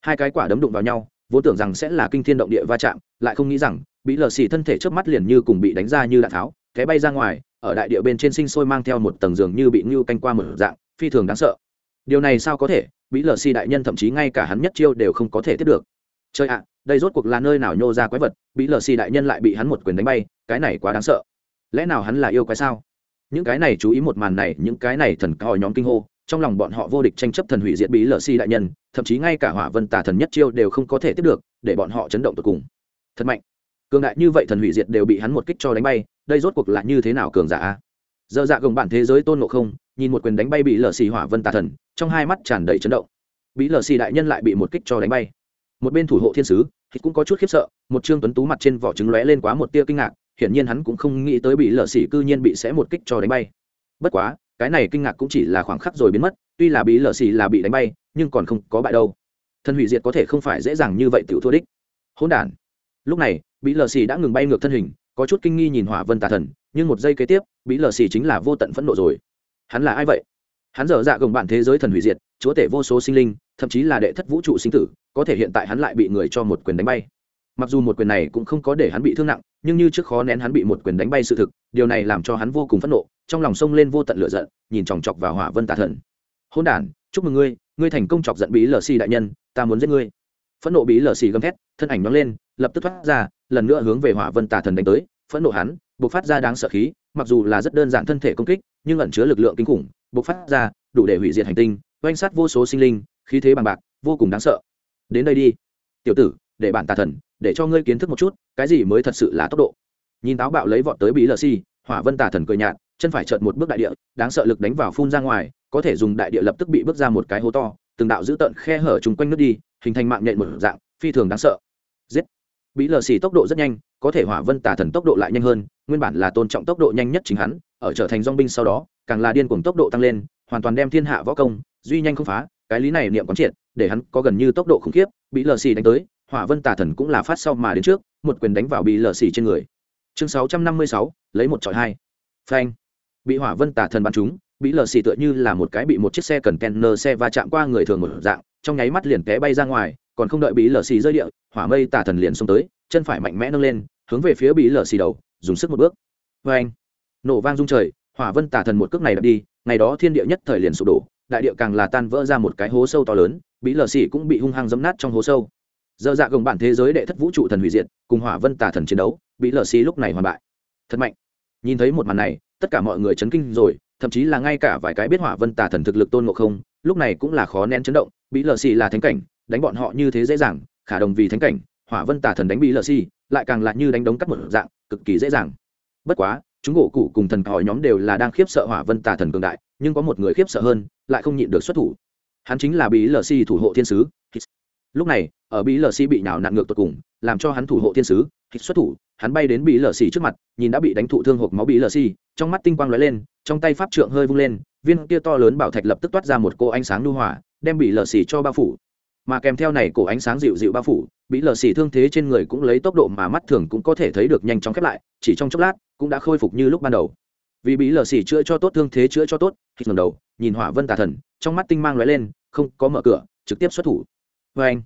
Hai cái quả đấm đụng vào nhau vốn tưởng rằng sẽ là kinh thiên động địa va chạm, lại không nghĩ rằng, bị lờ xì thân thể trước mắt liền như cùng bị đánh ra như đạn tháo cái bay ra ngoài, ở đại địa bên trên sinh sôi mang theo một tầng giường như bị ngưu canh qua một dạng, phi thường đáng sợ. Điều này sao có thể? Bí lờ Si đại nhân thậm chí ngay cả hắn nhất chiêu đều không có thể tiếp được. Chơi ạ, đây rốt cuộc là nơi nào nhô ra quái vật, bí lờ Si đại nhân lại bị hắn một quyền đánh bay, cái này quá đáng sợ. Lẽ nào hắn là yêu quái sao? Những cái này chú ý một màn này, những cái này thần còi nhóm kinh hô, trong lòng bọn họ vô địch tranh chấp thần hủy diệt bí lờ si đại nhân, thậm chí ngay cả hỏa vân tà thần nhất chiêu đều không có thể tiếp được, để bọn họ chấn động tột cùng. Thật mạnh. Cường đại như vậy thần hủy diệt đều bị hắn một kích cho đánh bay, đây rốt cuộc là như thế nào cường giả dơ dạ gồng bản thế giới tôn ngộ không nhìn một quyền đánh bay bị lờ xì hỏa vân tà thần, trong hai mắt tràn đầy chấn động. Bị lờ xì đại nhân lại bị một kích cho đánh bay. Một bên thủ hộ thiên sứ, thì cũng có chút khiếp sợ, một trương tuấn tú mặt trên vỏ trứng lóe lên quá một tia kinh ngạc, hiển nhiên hắn cũng không nghĩ tới bị lờ xì cư nhiên bị sẽ một kích cho đánh bay. Bất quá, cái này kinh ngạc cũng chỉ là khoảng khắc rồi biến mất, tuy là bị lờ xì là bị đánh bay, nhưng còn không có bại đâu. Thân hủy diệt có thể không phải dễ dàng như vậy tiểu thua đích. Hỗn đản. Lúc này, bị lờ xì đã ngừng bay ngược thân hình, có chút kinh nghi nhìn hỏa vân tà thần, nhưng một giây kế tiếp, bị lờ xì chính là vô tận phẫn nộ rồi hắn là ai vậy? Hắn dở dạ gồng bạn thế giới thần hủy diệt, chúa tể vô số sinh linh, thậm chí là đệ thất vũ trụ sinh tử, có thể hiện tại hắn lại bị người cho một quyền đánh bay. Mặc dù một quyền này cũng không có để hắn bị thương nặng, nhưng như trước khó nén hắn bị một quyền đánh bay sự thực, điều này làm cho hắn vô cùng phẫn nộ, trong lòng sông lên vô tận lửa giận, nhìn chòng chọc vào hỏa vân tà thần. Hôn đản, chúc mừng ngươi ngươi thành công chọc giận bí lờ xì đại nhân, ta muốn giết ngươi. Phẫn nộ bí lờ xì gầm thét, thân ảnh nóng lên, lập tức thoát ra, lần nữa hướng về hỏa vân tà thần đánh tới, phẫn nộ hắn buộc phát ra đáng sợ khí, mặc dù là rất đơn giản thân thể công kích nhưng ẩn chứa lực lượng kinh khủng, bộc phát ra, đủ để hủy diệt hành tinh, oanh sát vô số sinh linh, khí thế bằng bạc, vô cùng đáng sợ. Đến đây đi. Tiểu tử, để bản tà thần, để cho ngươi kiến thức một chút, cái gì mới thật sự là tốc độ. Nhìn táo bạo lấy vọt tới bí lờ xi hỏa vân tà thần cười nhạt, chân phải chợt một bước đại địa, đáng sợ lực đánh vào phun ra ngoài, có thể dùng đại địa lập tức bị bước ra một cái hố to, từng đạo giữ tận khe hở chung quanh nước đi, hình thành mạng nhện một dạng, phi thường đáng sợ. Giết. Bí lờ xì tốc độ rất nhanh, có thể hỏa vân tà thần tốc độ lại nhanh hơn, nguyên bản là tôn trọng tốc độ nhanh nhất chính hắn ở trở thành dong binh sau đó, càng là điên cuồng tốc độ tăng lên, hoàn toàn đem thiên hạ võ công, duy nhanh không phá, cái lý này niệm quán triệt, để hắn có gần như tốc độ khủng khiếp, bị lờ xì đánh tới, hỏa vân tà thần cũng là phát sau mà đến trước, một quyền đánh vào bị lờ xì trên người. Chương sáu trăm năm mươi sáu, lấy một trọi hai. Phanh. Bị hỏa vân tà thần bắn trúng, bị lờ xì tựa như là một cái bị một chiếc xe cần kenner xe va chạm qua người thường một dạng, trong nháy mắt liền té bay ra ngoài, còn không đợi bị lờ xì rơi địa, hỏa mây tà thần liền xông tới, chân phải mạnh mẽ nâng lên, hướng về phía bị lờ xì đầu, dùng sức một bước. Phanh nổ vang rung trời, hỏa vân tả thần một cước này đập đi, ngày đó thiên địa nhất thời liền sụp đổ, đại địa càng là tan vỡ ra một cái hố sâu to lớn bị lờ xì cũng bị hung hăng dấm nát trong hố sâu. Dơ dạ gồng bản thế giới đệ thất vũ trụ thần hủy diệt, cùng hỏa vân tả thần chiến đấu bị lờ xì lúc này hoàn bại. Thật mạnh. Nhìn thấy một màn này, tất cả mọi người chấn kinh rồi, thậm chí là ngay cả vài cái biết hỏa vân tà thần thực lực tôn ngộ không, lúc này cũng là khó nén chấn động bị lờ xì là thánh cảnh, đánh bọn họ như thế dễ dàng, khả đồng vì thánh cảnh, hỏa vân tà thần đánh bị lờ xì lại càng là như đánh đống cắt một dạng, cực kỳ dễ dàng. Bất quá chúng gỗ cụ cùng thần hỏi nhóm đều là đang khiếp sợ hỏa vân tà thần cường đại, nhưng có một người khiếp sợ hơn, lại không nhịn được xuất thủ. Hắn chính là bí lờ xì thủ hộ thiên sứ. Lúc này, ở bí lờ xì bị nào nặn ngược tột cùng, làm cho hắn thủ hộ thiên sứ, xuất thủ, hắn bay đến bí lờ xì trước mặt, nhìn đã bị đánh thụ thương hộp máu bí lờ xì trong mắt tinh quang lóe lên, trong tay pháp trượng hơi vung lên, viên kia to lớn bảo thạch lập tức toát ra một cô ánh sáng lưu hỏa đem bị lờ xì cho bao phủ. Mà kèm theo này cổ ánh sáng dịu dịu bao phủ bị lờ xì thương thế trên người cũng lấy tốc độ mà mắt thường cũng có thể thấy được nhanh chóng khép lại, chỉ trong chốc lát cũng đã khôi phục như lúc ban đầu. Vì bị lờ xì chữa cho tốt thương thế chữa cho tốt, hít ngầm đầu, nhìn hỏa vân tà thần, trong mắt tinh mang lóe lên, không có mở cửa, trực tiếp xuất thủ. Vê anh,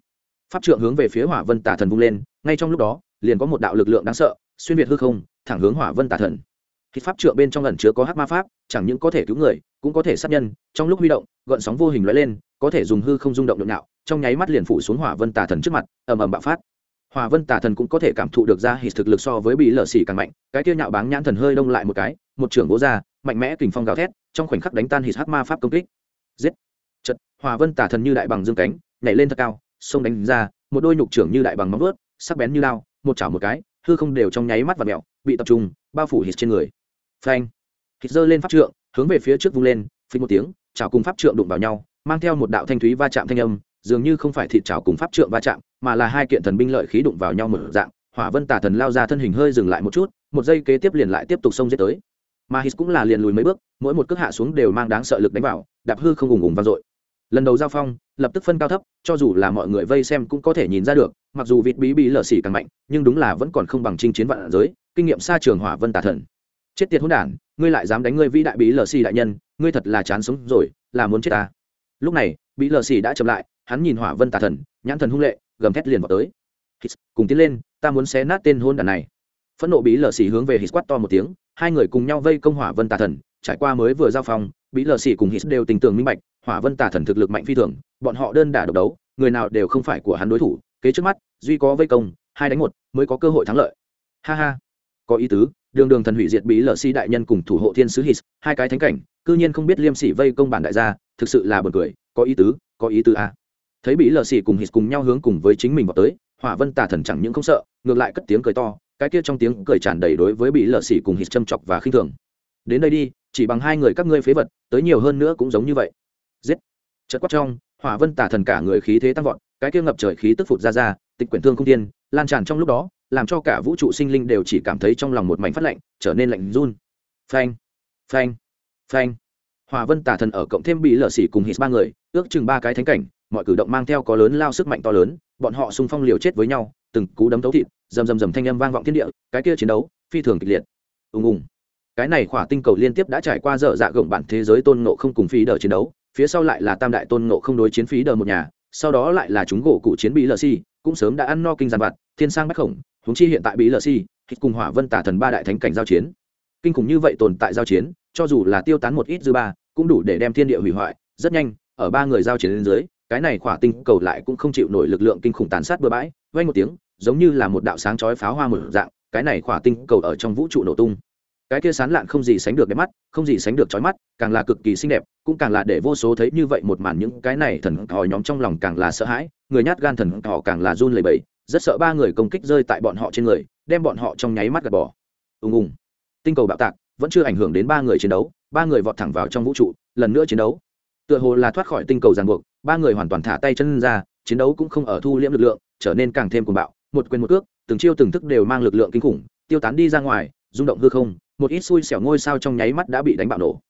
pháp trượng hướng về phía hỏa vân tà thần vung lên, ngay trong lúc đó, liền có một đạo lực lượng đáng sợ, xuyên việt hư không, thẳng hướng hỏa vân tà thần. Khi pháp trượng bên trong lần chứa có hát ma pháp, chẳng những có thể cứu người, cũng có thể sát nhân, trong lúc huy động, gợn sóng vô hình lóe lên, có thể dùng hư không rung động nhộn nhạo trong nháy mắt liền phủ xuống hỏa vân tà thần trước mặt, ầm ầm bạo phát. Hỏa vân tà thần cũng có thể cảm thụ được ra hít thực lực so với bị lở xỉ càng mạnh, cái tiêu nhạo báng nhãn thần hơi đông lại một cái, một trưởng gỗ ra, mạnh mẽ kình phong gào thét, trong khoảnh khắc đánh tan hít hắc ma pháp công kích. Giết! Chật, hỏa vân tà thần như đại bằng dương cánh, nhảy lên thật cao, xông đánh ra, một đôi nhục trưởng như đại bằng móng vớt sắc bén như lao, một chảo một cái, hư không đều trong nháy mắt và mẹo bị tập trung, bao phủ hít trên người. Phanh! Hít giơ lên pháp trượng, hướng về phía trước vung lên phình một tiếng, chảo cùng pháp trượng đụng vào nhau, mang theo một đạo thanh thúy va chạm thanh âm dường như không phải thịt trào cùng pháp trượng va chạm, mà là hai kiện thần binh lợi khí đụng vào nhau một dạng, hỏa vân tà thần lao ra thân hình hơi dừng lại một chút, một giây kế tiếp liền lại tiếp tục xông giết tới. Mà hít cũng là liền lùi mấy bước, mỗi một cước hạ xuống đều mang đáng sợ lực đánh vào, đạp hư không ùng ùng vang dội. Lần đầu giao phong, lập tức phân cao thấp, cho dù là mọi người vây xem cũng có thể nhìn ra được, mặc dù vịt bí bí lở xỉ càng mạnh, nhưng đúng là vẫn còn không bằng chinh chiến vạn giới, kinh nghiệm xa trường hỏa vân tà thần. Chết tiệt hỗn đản, ngươi lại dám đánh ngươi vĩ đại bí lở xỉ đại nhân, ngươi thật là chán sống rồi, là muốn chết ta. Lúc này, bí lở xỉ đã chậm lại hắn nhìn hỏa vân tà thần, nhãn thần hung lệ, gầm thét liền vào tới. Hít, cùng tiến lên, ta muốn xé nát tên hôn đàn này. Phẫn nộ bí lở xì hướng về hít quát to một tiếng, hai người cùng nhau vây công hỏa vân tà thần, trải qua mới vừa giao phong bí lở xì cùng hít đều tình tưởng minh bạch, hỏa vân tà thần thực lực mạnh phi thường, bọn họ đơn đả độc đấu, người nào đều không phải của hắn đối thủ, kế trước mắt, duy có vây công, hai đánh một, mới có cơ hội thắng lợi. Ha ha. Có ý tứ, đường đường thần hủy diệt bí lở si đại nhân cùng thủ hộ thiên sứ hít, hai cái thánh cảnh, cư nhiên không biết liêm sỉ vây công bản đại gia, thực sự là buồn cười, có ý tứ, có ý tứ à thấy bị lở xì cùng hít cùng nhau hướng cùng với chính mình vào tới, hỏa vân tà thần chẳng những không sợ, ngược lại cất tiếng cười to, cái kia trong tiếng cười tràn đầy đối với bị lở xì cùng hít châm chọc và khinh thường. Đến đây đi, chỉ bằng hai người các ngươi phế vật, tới nhiều hơn nữa cũng giống như vậy. Giết. Chật quát trong, hỏa vân tả thần cả người khí thế tăng vọt, cái kia ngập trời khí tức phụt ra ra, tịch quyển thương không tiên lan tràn trong lúc đó, làm cho cả vũ trụ sinh linh đều chỉ cảm thấy trong lòng một mảnh phát lạnh, trở nên lạnh run. Phanh. Phanh. Phanh. Hỏa vân tả thần ở cộng thêm bị lở xỉ cùng hít ba người, ước chừng ba cái thánh cảnh mọi cử động mang theo có lớn lao sức mạnh to lớn, bọn họ xung phong liều chết với nhau, từng cú đấm thấu thịt, rầm rầm rầm thanh âm vang vọng thiên địa, cái kia chiến đấu, phi thường kịch liệt. Ùng ùng. Cái này khỏa tinh cầu liên tiếp đã trải qua dở dạ gượng bản thế giới tôn ngộ không cùng phí đờ chiến đấu, phía sau lại là tam đại tôn ngộ không đối chiến phí đờ một nhà, sau đó lại là chúng gỗ cụ chiến bị lờ si cũng sớm đã ăn no kinh giàn vặt, thiên sang bách khổng húng chi hiện tại bị lờ si cùng hỏa vân tả thần ba đại thánh cảnh giao chiến. Kinh khủng như vậy tồn tại giao chiến, cho dù là tiêu tán một ít dư ba, cũng đủ để đem thiên địa hủy hoại, rất nhanh, ở ba người giao chiến lên dưới cái này khỏa tinh cầu lại cũng không chịu nổi lực lượng kinh khủng tàn sát bừa bãi vay một tiếng, giống như là một đạo sáng chói pháo hoa một dạng, cái này khỏa tinh cầu ở trong vũ trụ nổ tung. Cái kia sán lạn không gì sánh được đẹp mắt, không gì sánh được chói mắt, càng là cực kỳ xinh đẹp, cũng càng là để vô số thấy như vậy một màn những cái này thần thò nhóm trong lòng càng là sợ hãi, người nhát gan thần thò càng là run lẩy bẩy, rất sợ ba người công kích rơi tại bọn họ trên người, đem bọn họ trong nháy mắt gạt bỏ. Ùng ùng. Tinh cầu bạo tạc, vẫn chưa ảnh hưởng đến ba người chiến đấu, ba người vọt thẳng vào trong vũ trụ, lần nữa chiến đấu. Tựa hồ là thoát khỏi tinh cầu ràng buộc ba người hoàn toàn thả tay chân ra, chiến đấu cũng không ở thu liễm lực lượng, trở nên càng thêm cuồng bạo. Một quyền một cước, từng chiêu từng thức đều mang lực lượng kinh khủng, tiêu tán đi ra ngoài, rung động hư không, một ít xui xẻo ngôi sao trong nháy mắt đã bị đánh bạo nổ.